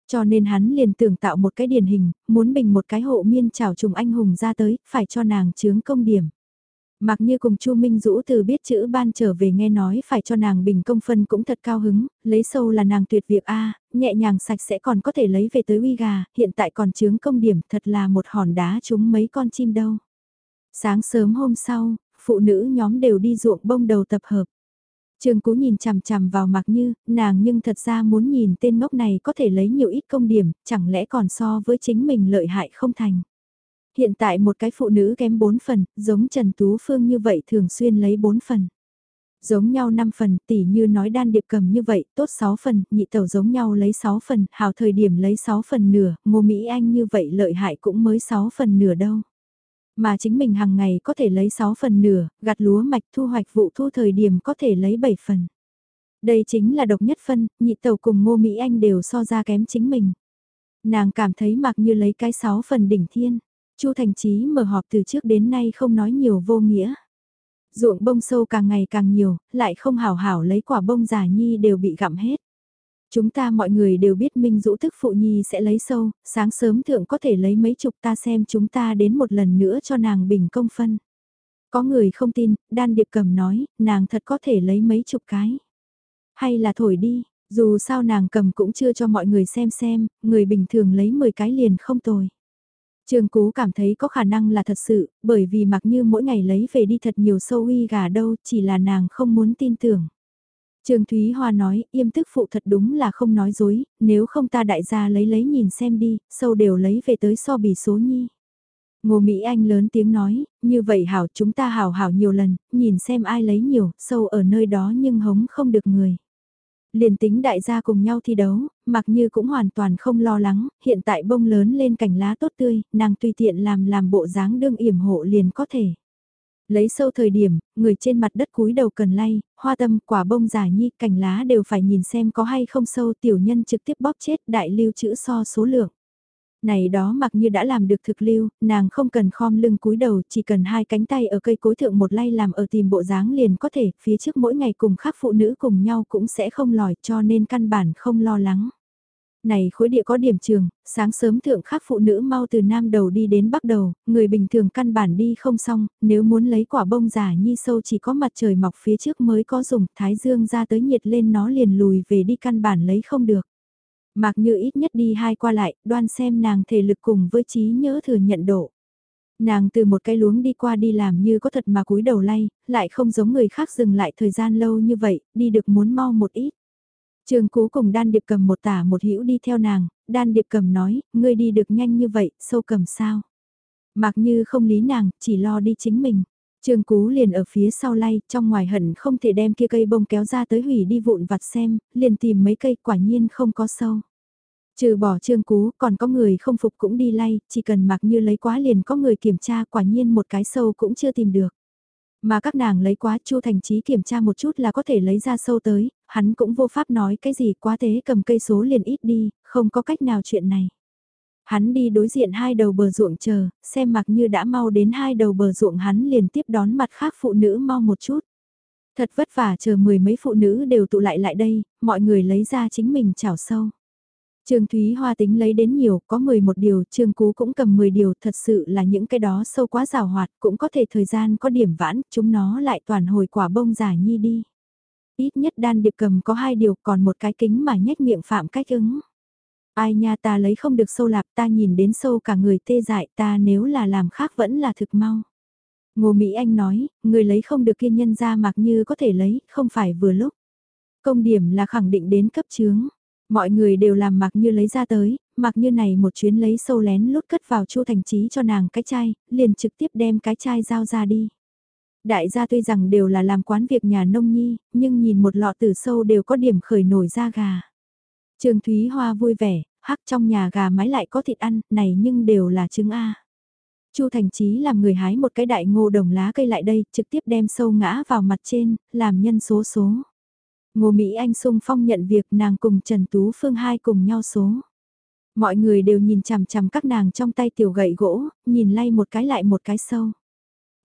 Cho nên hắn liền tưởng tạo một cái điển hình, muốn bình một cái hộ miên trảo trùng anh hùng ra tới, phải cho nàng chướng công điểm. Mặc như cùng Chu Minh Dũ từ biết chữ ban trở về nghe nói phải cho nàng bình công phân cũng thật cao hứng, lấy sâu là nàng tuyệt việc a nhẹ nhàng sạch sẽ còn có thể lấy về tới uy gà, hiện tại còn chướng công điểm thật là một hòn đá trúng mấy con chim đâu. Sáng sớm hôm sau, phụ nữ nhóm đều đi ruộng bông đầu tập hợp. Trường Cú nhìn chằm chằm vào Mạc Như, nàng nhưng thật ra muốn nhìn tên ngốc này có thể lấy nhiều ít công điểm, chẳng lẽ còn so với chính mình lợi hại không thành. Hiện tại một cái phụ nữ kém 4 phần, giống Trần Tú Phương như vậy thường xuyên lấy 4 phần. Giống nhau 5 phần, tỉ như nói đan điệp cầm như vậy, tốt 6 phần, nhị tẩu giống nhau lấy 6 phần, hào thời điểm lấy 6 phần nửa, ngô Mỹ Anh như vậy lợi hại cũng mới 6 phần nửa đâu. Mà chính mình hàng ngày có thể lấy 6 phần nửa, gặt lúa mạch thu hoạch vụ thu thời điểm có thể lấy 7 phần. Đây chính là độc nhất phân, nhị tẩu cùng ngô Mỹ Anh đều so ra kém chính mình. Nàng cảm thấy mặc như lấy cái 6 phần đỉnh thiên. Chu Thành Chí mở họp từ trước đến nay không nói nhiều vô nghĩa. Ruộng bông sâu càng ngày càng nhiều, lại không hảo hảo lấy quả bông giả nhi đều bị gặm hết. Chúng ta mọi người đều biết Minh Dũ thức phụ nhi sẽ lấy sâu, sáng sớm thượng có thể lấy mấy chục ta xem chúng ta đến một lần nữa cho nàng bình công phân. Có người không tin, đan điệp cầm nói, nàng thật có thể lấy mấy chục cái. Hay là thổi đi, dù sao nàng cầm cũng chưa cho mọi người xem xem, người bình thường lấy 10 cái liền không tồi. Trương Cú cảm thấy có khả năng là thật sự, bởi vì mặc như mỗi ngày lấy về đi thật nhiều sâu uy gà đâu, chỉ là nàng không muốn tin tưởng. Trương Thúy Hoa nói, yêm tức phụ thật đúng là không nói dối, nếu không ta đại gia lấy lấy nhìn xem đi, sâu đều lấy về tới so bì số nhi. Ngô Mỹ Anh lớn tiếng nói, như vậy hảo chúng ta hảo hảo nhiều lần, nhìn xem ai lấy nhiều, sâu ở nơi đó nhưng hống không được người. Liền tính đại gia cùng nhau thi đấu, mặc như cũng hoàn toàn không lo lắng, hiện tại bông lớn lên cành lá tốt tươi, nàng tùy tiện làm làm bộ dáng đương yểm hộ liền có thể. Lấy sâu thời điểm, người trên mặt đất cúi đầu cần lay, hoa tâm, quả bông giả nhi, cành lá đều phải nhìn xem có hay không sâu tiểu nhân trực tiếp bóp chết đại lưu chữ so số lượng. Này đó mặc như đã làm được thực lưu, nàng không cần khom lưng cúi đầu, chỉ cần hai cánh tay ở cây cối thượng một lay làm ở tìm bộ dáng liền có thể, phía trước mỗi ngày cùng khác phụ nữ cùng nhau cũng sẽ không lòi cho nên căn bản không lo lắng này khối địa có điểm trường, sáng sớm thượng khác phụ nữ mau từ nam đầu đi đến bắc đầu, người bình thường căn bản đi không xong, nếu muốn lấy quả bông giả nhi sâu chỉ có mặt trời mọc phía trước mới có dùng, thái dương ra tới nhiệt lên nó liền lùi về đi căn bản lấy không được. Mặc như ít nhất đi hai qua lại, đoan xem nàng thể lực cùng với trí nhớ thừa nhận độ. Nàng từ một cái luống đi qua đi làm như có thật mà cúi đầu lay, lại không giống người khác dừng lại thời gian lâu như vậy, đi được muốn mau một ít. Trường Cú cùng Đan Điệp cầm một tả một hữu đi theo nàng, Đan Điệp cầm nói, ngươi đi được nhanh như vậy, sâu cầm sao? Mặc như không lý nàng, chỉ lo đi chính mình. Trương Cú liền ở phía sau lay, trong ngoài hận không thể đem kia cây bông kéo ra tới hủy đi vụn vặt xem, liền tìm mấy cây quả nhiên không có sâu. Trừ bỏ Trương Cú, còn có người không phục cũng đi lay, chỉ cần mặc như lấy quá liền có người kiểm tra quả nhiên một cái sâu cũng chưa tìm được. Mà các nàng lấy quá Chu Thành Chí kiểm tra một chút là có thể lấy ra sâu tới, hắn cũng vô pháp nói cái gì quá thế cầm cây số liền ít đi, không có cách nào chuyện này. Hắn đi đối diện hai đầu bờ ruộng chờ, xem mặc như đã mau đến hai đầu bờ ruộng hắn liền tiếp đón mặt khác phụ nữ mau một chút. Thật vất vả chờ mười mấy phụ nữ đều tụ lại lại đây, mọi người lấy ra chính mình chảo sâu. Trương Thúy Hoa tính lấy đến nhiều, có 11 điều, Trương Cú cũng cầm 10 điều, thật sự là những cái đó sâu quá rào hoạt, cũng có thể thời gian có điểm vãn, chúng nó lại toàn hồi quả bông giả nhi đi. Ít nhất đan điệp cầm có hai điều, còn một cái kính mà nhếch miệng phạm cách ứng. Ai nha ta lấy không được sâu lạp ta nhìn đến sâu cả người tê dại ta nếu là làm khác vẫn là thực mau. Ngô Mỹ Anh nói, người lấy không được kiên nhân ra mặc như có thể lấy, không phải vừa lúc. Công điểm là khẳng định đến cấp chướng. Mọi người đều làm mặc như lấy ra tới, mặc như này một chuyến lấy sâu lén lút cất vào chu thành trí cho nàng cái chai, liền trực tiếp đem cái chai giao ra đi. Đại gia tuy rằng đều là làm quán việc nhà nông nhi, nhưng nhìn một lọ tử sâu đều có điểm khởi nổi ra gà. Trương Thúy Hoa vui vẻ, hắc trong nhà gà mái lại có thịt ăn, này nhưng đều là trứng A. Chu Thành Chí làm người hái một cái đại ngô đồng lá cây lại đây, trực tiếp đem sâu ngã vào mặt trên, làm nhân số số. Ngô Mỹ Anh sung phong nhận việc nàng cùng Trần Tú Phương hai cùng nhau số. Mọi người đều nhìn chằm chằm các nàng trong tay tiểu gậy gỗ, nhìn lay một cái lại một cái sâu.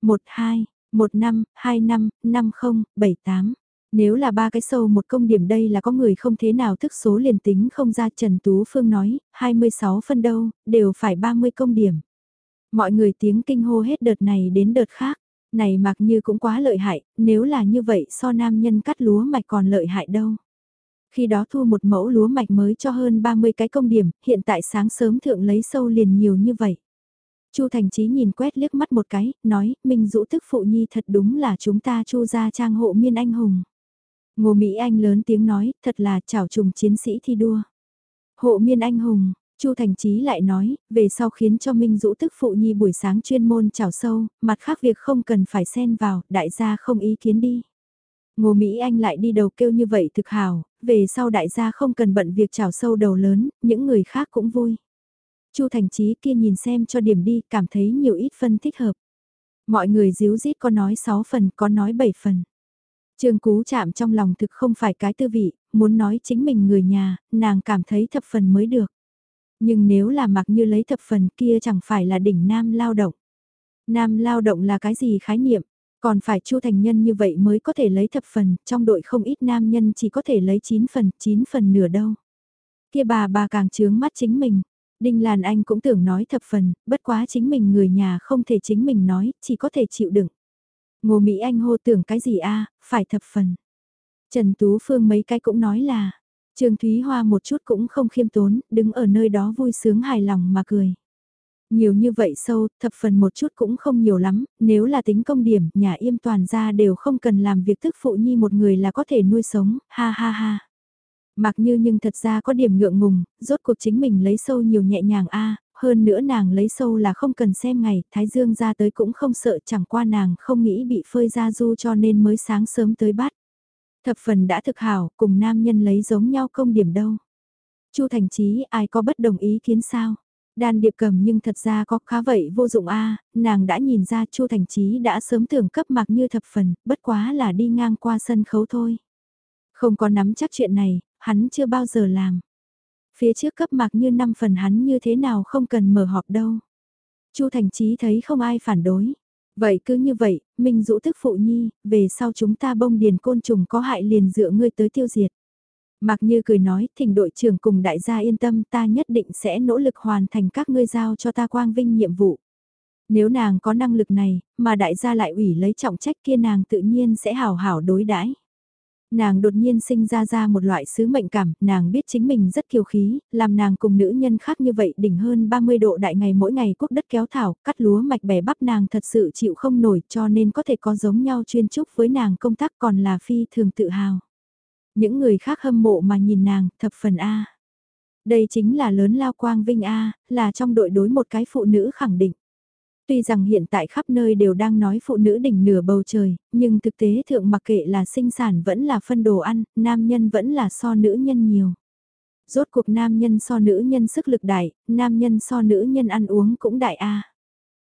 Một hai, một năm, hai năm, năm không, bảy tám. Nếu là ba cái sâu một công điểm đây là có người không thế nào thức số liền tính không ra Trần Tú Phương nói, 26 phân đâu, đều phải 30 công điểm. Mọi người tiếng kinh hô hết đợt này đến đợt khác. Này mặc như cũng quá lợi hại, nếu là như vậy so nam nhân cắt lúa mạch còn lợi hại đâu. Khi đó thu một mẫu lúa mạch mới cho hơn 30 cái công điểm, hiện tại sáng sớm thượng lấy sâu liền nhiều như vậy. Chu Thành Chí nhìn quét liếc mắt một cái, nói, Minh Dũ tức phụ nhi thật đúng là chúng ta chu gia trang hộ miên anh hùng. Ngô Mỹ Anh lớn tiếng nói, thật là chảo trùng chiến sĩ thi đua. Hộ miên anh hùng, Chu Thành Chí lại nói, về sau khiến cho Minh Dũ tức phụ nhi buổi sáng chuyên môn chảo sâu, mặt khác việc không cần phải xen vào, đại gia không ý kiến đi. Ngô Mỹ Anh lại đi đầu kêu như vậy thực hào, về sau đại gia không cần bận việc chảo sâu đầu lớn, những người khác cũng vui. Chu Thành Chí kia nhìn xem cho điểm đi, cảm thấy nhiều ít phân thích hợp. Mọi người díu dít có nói 6 phần, có nói 7 phần. Trương Cú chạm trong lòng thực không phải cái tư vị, muốn nói chính mình người nhà, nàng cảm thấy thập phần mới được. Nhưng nếu là mặc như lấy thập phần kia chẳng phải là đỉnh nam lao động. Nam lao động là cái gì khái niệm? Còn phải chu thành nhân như vậy mới có thể lấy thập phần, trong đội không ít nam nhân chỉ có thể lấy 9 phần, 9 phần nửa đâu. Kia bà bà càng chướng mắt chính mình. Đinh Lan Anh cũng tưởng nói thập phần, bất quá chính mình người nhà không thể chính mình nói, chỉ có thể chịu đựng. Ngô Mỹ Anh hô tưởng cái gì a phải thập phần. Trần Tú Phương mấy cái cũng nói là, Trương Thúy Hoa một chút cũng không khiêm tốn, đứng ở nơi đó vui sướng hài lòng mà cười. Nhiều như vậy sâu, thập phần một chút cũng không nhiều lắm, nếu là tính công điểm, nhà im toàn ra đều không cần làm việc thức phụ nhi một người là có thể nuôi sống, ha ha ha. Mặc như nhưng thật ra có điểm ngượng ngùng, rốt cuộc chính mình lấy sâu nhiều nhẹ nhàng a hơn nữa nàng lấy sâu là không cần xem ngày, Thái Dương ra tới cũng không sợ chẳng qua nàng không nghĩ bị phơi ra du cho nên mới sáng sớm tới bắt. Thập phần đã thực hảo, cùng nam nhân lấy giống nhau công điểm đâu. Chu Thành Chí ai có bất đồng ý kiến sao? Đan điệp cầm nhưng thật ra có khá vậy vô dụng a nàng đã nhìn ra Chu Thành Chí đã sớm tưởng cấp mặc như thập phần, bất quá là đi ngang qua sân khấu thôi. Không có nắm chắc chuyện này, hắn chưa bao giờ làm. Phía trước cấp mạc như năm phần hắn như thế nào không cần mở họp đâu. Chu Thành Chí thấy không ai phản đối. Vậy cứ như vậy, Minh Dũ tức phụ nhi, về sau chúng ta bông điền côn trùng có hại liền dựa ngươi tới tiêu diệt. Mạc Như cười nói, thỉnh đội trưởng cùng đại gia yên tâm ta nhất định sẽ nỗ lực hoàn thành các ngươi giao cho ta quang vinh nhiệm vụ. Nếu nàng có năng lực này, mà đại gia lại ủy lấy trọng trách kia nàng tự nhiên sẽ hào hảo đối đãi. Nàng đột nhiên sinh ra ra một loại sứ mệnh cảm, nàng biết chính mình rất kiêu khí, làm nàng cùng nữ nhân khác như vậy đỉnh hơn 30 độ đại ngày mỗi ngày quốc đất kéo thảo, cắt lúa mạch bẻ bắp nàng thật sự chịu không nổi cho nên có thể có giống nhau chuyên trúc với nàng công tác còn là phi thường tự hào. Những người khác hâm mộ mà nhìn nàng, thập phần A. Đây chính là lớn lao quang vinh A, là trong đội đối một cái phụ nữ khẳng định. Tuy rằng hiện tại khắp nơi đều đang nói phụ nữ đỉnh nửa bầu trời, nhưng thực tế thượng mặc kệ là sinh sản vẫn là phân đồ ăn, nam nhân vẫn là so nữ nhân nhiều. Rốt cuộc nam nhân so nữ nhân sức lực đại, nam nhân so nữ nhân ăn uống cũng đại a.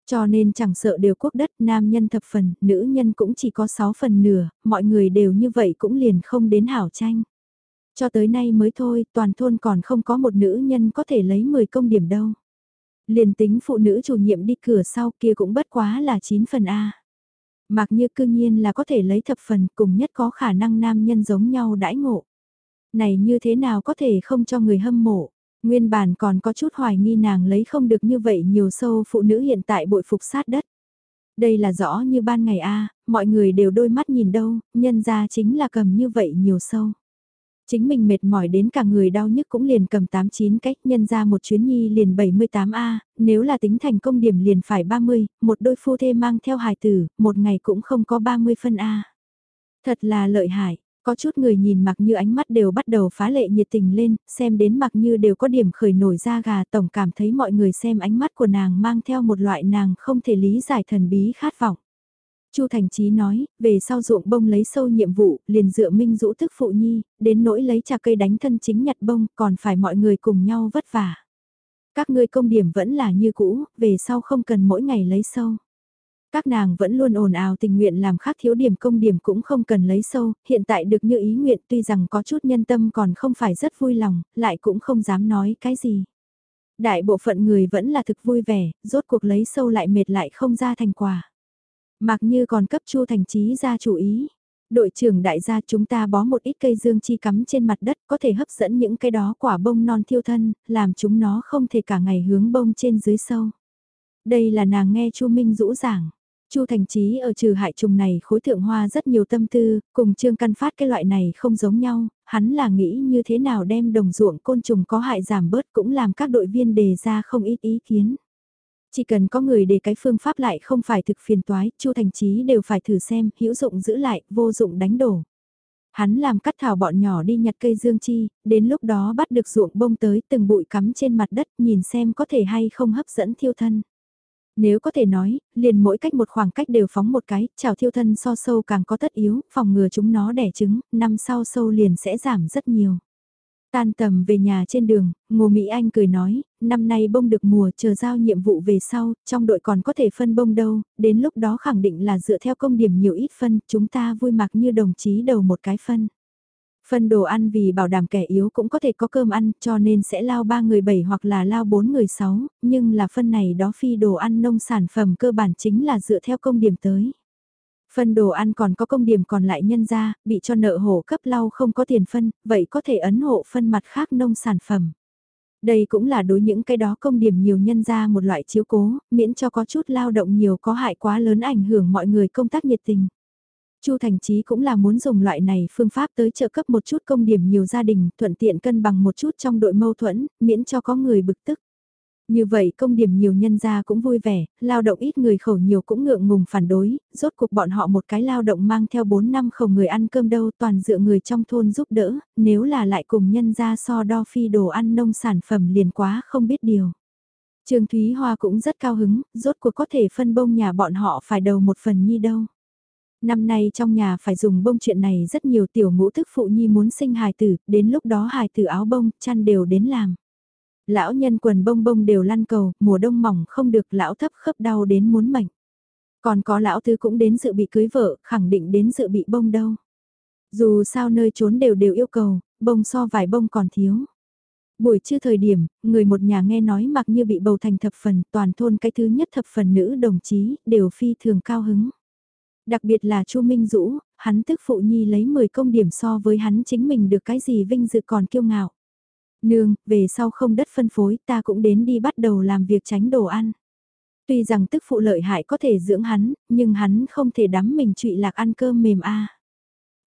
Cho nên chẳng sợ đều quốc đất nam nhân thập phần, nữ nhân cũng chỉ có 6 phần nửa, mọi người đều như vậy cũng liền không đến hảo tranh. Cho tới nay mới thôi, toàn thôn còn không có một nữ nhân có thể lấy 10 công điểm đâu. Liền tính phụ nữ chủ nhiệm đi cửa sau kia cũng bất quá là 9 phần A. Mặc như cư nhiên là có thể lấy thập phần cùng nhất có khả năng nam nhân giống nhau đãi ngộ. Này như thế nào có thể không cho người hâm mộ. Nguyên bản còn có chút hoài nghi nàng lấy không được như vậy nhiều sâu phụ nữ hiện tại bội phục sát đất. Đây là rõ như ban ngày a mọi người đều đôi mắt nhìn đâu, nhân ra chính là cầm như vậy nhiều sâu. Chính mình mệt mỏi đến cả người đau nhức cũng liền cầm 89 cách nhân ra một chuyến nhi liền 78A, nếu là tính thành công điểm liền phải 30, một đôi phu thê mang theo hài tử, một ngày cũng không có 30 phân A. Thật là lợi hại, có chút người nhìn mặc như ánh mắt đều bắt đầu phá lệ nhiệt tình lên, xem đến mặc như đều có điểm khởi nổi ra gà tổng cảm thấy mọi người xem ánh mắt của nàng mang theo một loại nàng không thể lý giải thần bí khát vọng. Chu Thành Chí nói, về sau ruộng bông lấy sâu nhiệm vụ, liền dựa minh rũ thức phụ nhi, đến nỗi lấy trà cây đánh thân chính nhặt bông, còn phải mọi người cùng nhau vất vả. Các ngươi công điểm vẫn là như cũ, về sau không cần mỗi ngày lấy sâu. Các nàng vẫn luôn ồn ào tình nguyện làm khác thiếu điểm công điểm cũng không cần lấy sâu, hiện tại được như ý nguyện tuy rằng có chút nhân tâm còn không phải rất vui lòng, lại cũng không dám nói cái gì. Đại bộ phận người vẫn là thực vui vẻ, rốt cuộc lấy sâu lại mệt lại không ra thành quả. Mặc như còn cấp Chu Thành Chí ra chủ ý. Đội trưởng đại gia chúng ta bó một ít cây dương chi cắm trên mặt đất có thể hấp dẫn những cái đó quả bông non thiêu thân, làm chúng nó không thể cả ngày hướng bông trên dưới sâu. Đây là nàng nghe Chu Minh rũ giảng. Chu Thành Chí ở trừ hại trùng này khối thượng hoa rất nhiều tâm tư, cùng Trương Căn Phát cái loại này không giống nhau, hắn là nghĩ như thế nào đem đồng ruộng côn trùng có hại giảm bớt cũng làm các đội viên đề ra không ít ý kiến. Chỉ cần có người để cái phương pháp lại không phải thực phiền toái, Chu Thành Chí đều phải thử xem, hữu dụng giữ lại, vô dụng đánh đổ. Hắn làm cắt thảo bọn nhỏ đi nhặt cây dương chi, đến lúc đó bắt được ruộng bông tới từng bụi cắm trên mặt đất nhìn xem có thể hay không hấp dẫn thiêu thân. Nếu có thể nói, liền mỗi cách một khoảng cách đều phóng một cái, chào thiêu thân so sâu càng có tất yếu, phòng ngừa chúng nó đẻ trứng, năm sau sâu liền sẽ giảm rất nhiều. Tan tầm về nhà trên đường, Ngô Mỹ Anh cười nói, năm nay bông được mùa chờ giao nhiệm vụ về sau, trong đội còn có thể phân bông đâu, đến lúc đó khẳng định là dựa theo công điểm nhiều ít phân, chúng ta vui mặc như đồng chí đầu một cái phân. Phân đồ ăn vì bảo đảm kẻ yếu cũng có thể có cơm ăn cho nên sẽ lao 3 người 7 hoặc là lao 4 người 6, nhưng là phân này đó phi đồ ăn nông sản phẩm cơ bản chính là dựa theo công điểm tới. Phân đồ ăn còn có công điểm còn lại nhân ra, bị cho nợ hộ cấp lau không có tiền phân, vậy có thể ấn hộ phân mặt khác nông sản phẩm. Đây cũng là đối những cái đó công điểm nhiều nhân ra một loại chiếu cố, miễn cho có chút lao động nhiều có hại quá lớn ảnh hưởng mọi người công tác nhiệt tình. Chu Thành Chí cũng là muốn dùng loại này phương pháp tới trợ cấp một chút công điểm nhiều gia đình, thuận tiện cân bằng một chút trong đội mâu thuẫn, miễn cho có người bực tức. Như vậy công điểm nhiều nhân gia cũng vui vẻ, lao động ít người khẩu nhiều cũng ngượng ngùng phản đối, rốt cuộc bọn họ một cái lao động mang theo 4 năm khẩu người ăn cơm đâu toàn dựa người trong thôn giúp đỡ, nếu là lại cùng nhân gia so đo phi đồ ăn nông sản phẩm liền quá không biết điều. Trương Thúy Hoa cũng rất cao hứng, rốt cuộc có thể phân bông nhà bọn họ phải đầu một phần nhi đâu. Năm nay trong nhà phải dùng bông chuyện này rất nhiều tiểu ngũ thức phụ nhi muốn sinh hài tử, đến lúc đó hài tử áo bông, chăn đều đến làm. Lão nhân quần bông bông đều lăn cầu, mùa đông mỏng không được lão thấp khớp đau đến muốn mệnh. Còn có lão thứ cũng đến dự bị cưới vợ, khẳng định đến dự bị bông đâu. Dù sao nơi trốn đều đều yêu cầu, bông so vài bông còn thiếu. Buổi trưa thời điểm, người một nhà nghe nói mặc như bị bầu thành thập phần, toàn thôn cái thứ nhất thập phần nữ đồng chí, đều phi thường cao hứng. Đặc biệt là Chu Minh Dũ, hắn tức phụ nhi lấy 10 công điểm so với hắn chính mình được cái gì vinh dự còn kiêu ngạo. Nương, về sau không đất phân phối ta cũng đến đi bắt đầu làm việc tránh đồ ăn. Tuy rằng tức phụ lợi hại có thể dưỡng hắn, nhưng hắn không thể đắm mình trụy lạc ăn cơm mềm a.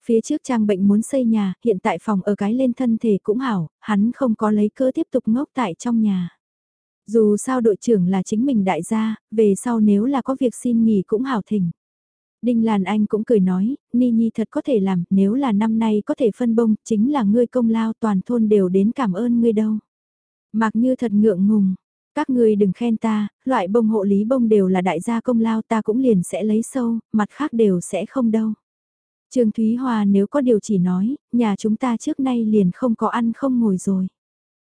Phía trước trang bệnh muốn xây nhà, hiện tại phòng ở cái lên thân thể cũng hảo, hắn không có lấy cơ tiếp tục ngốc tại trong nhà. Dù sao đội trưởng là chính mình đại gia, về sau nếu là có việc xin nghỉ cũng hảo thỉnh. Đinh Lan Anh cũng cười nói, Ni Nhi thật có thể làm, nếu là năm nay có thể phân bông, chính là ngươi công lao toàn thôn đều đến cảm ơn ngươi đâu. Mặc như thật ngượng ngùng, các ngươi đừng khen ta, loại bông hộ lý bông đều là đại gia công lao ta cũng liền sẽ lấy sâu, mặt khác đều sẽ không đâu. Trương Thúy Hòa nếu có điều chỉ nói, nhà chúng ta trước nay liền không có ăn không ngồi rồi.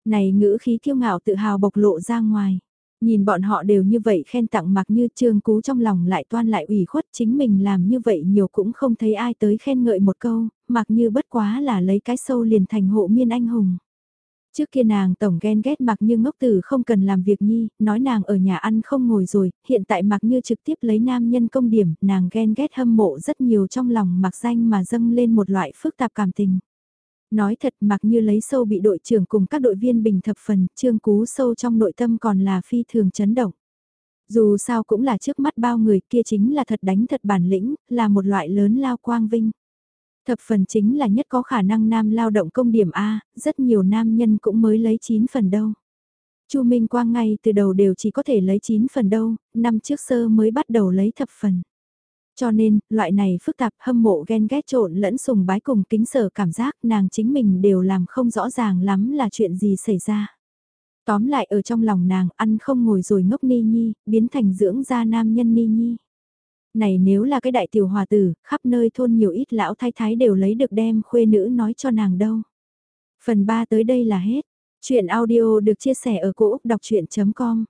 Này ngữ khí kiêu ngạo tự hào bộc lộ ra ngoài. Nhìn bọn họ đều như vậy khen tặng mặc như trương cú trong lòng lại toan lại ủy khuất chính mình làm như vậy nhiều cũng không thấy ai tới khen ngợi một câu, mặc như bất quá là lấy cái sâu liền thành hộ miên anh hùng. Trước kia nàng tổng ghen ghét mặc như ngốc tử không cần làm việc nhi, nói nàng ở nhà ăn không ngồi rồi, hiện tại mặc như trực tiếp lấy nam nhân công điểm, nàng ghen ghét hâm mộ rất nhiều trong lòng mặc danh mà dâng lên một loại phức tạp cảm tình. Nói thật mặc như lấy sâu bị đội trưởng cùng các đội viên bình thập phần, trương cú sâu trong nội tâm còn là phi thường chấn động. Dù sao cũng là trước mắt bao người kia chính là thật đánh thật bản lĩnh, là một loại lớn lao quang vinh. Thập phần chính là nhất có khả năng nam lao động công điểm A, rất nhiều nam nhân cũng mới lấy 9 phần đâu. Chu Minh Quang ngay từ đầu đều chỉ có thể lấy 9 phần đâu, năm trước sơ mới bắt đầu lấy thập phần. Cho nên, loại này phức tạp hâm mộ ghen ghét trộn lẫn sùng bái cùng kính sở cảm giác nàng chính mình đều làm không rõ ràng lắm là chuyện gì xảy ra. Tóm lại ở trong lòng nàng ăn không ngồi rồi ngốc ni nhi, biến thành dưỡng gia nam nhân ni nhi. Này nếu là cái đại tiểu hòa tử, khắp nơi thôn nhiều ít lão thái thái đều lấy được đem khuê nữ nói cho nàng đâu. Phần 3 tới đây là hết. Chuyện audio được chia sẻ ở cỗ đọc chuyện.com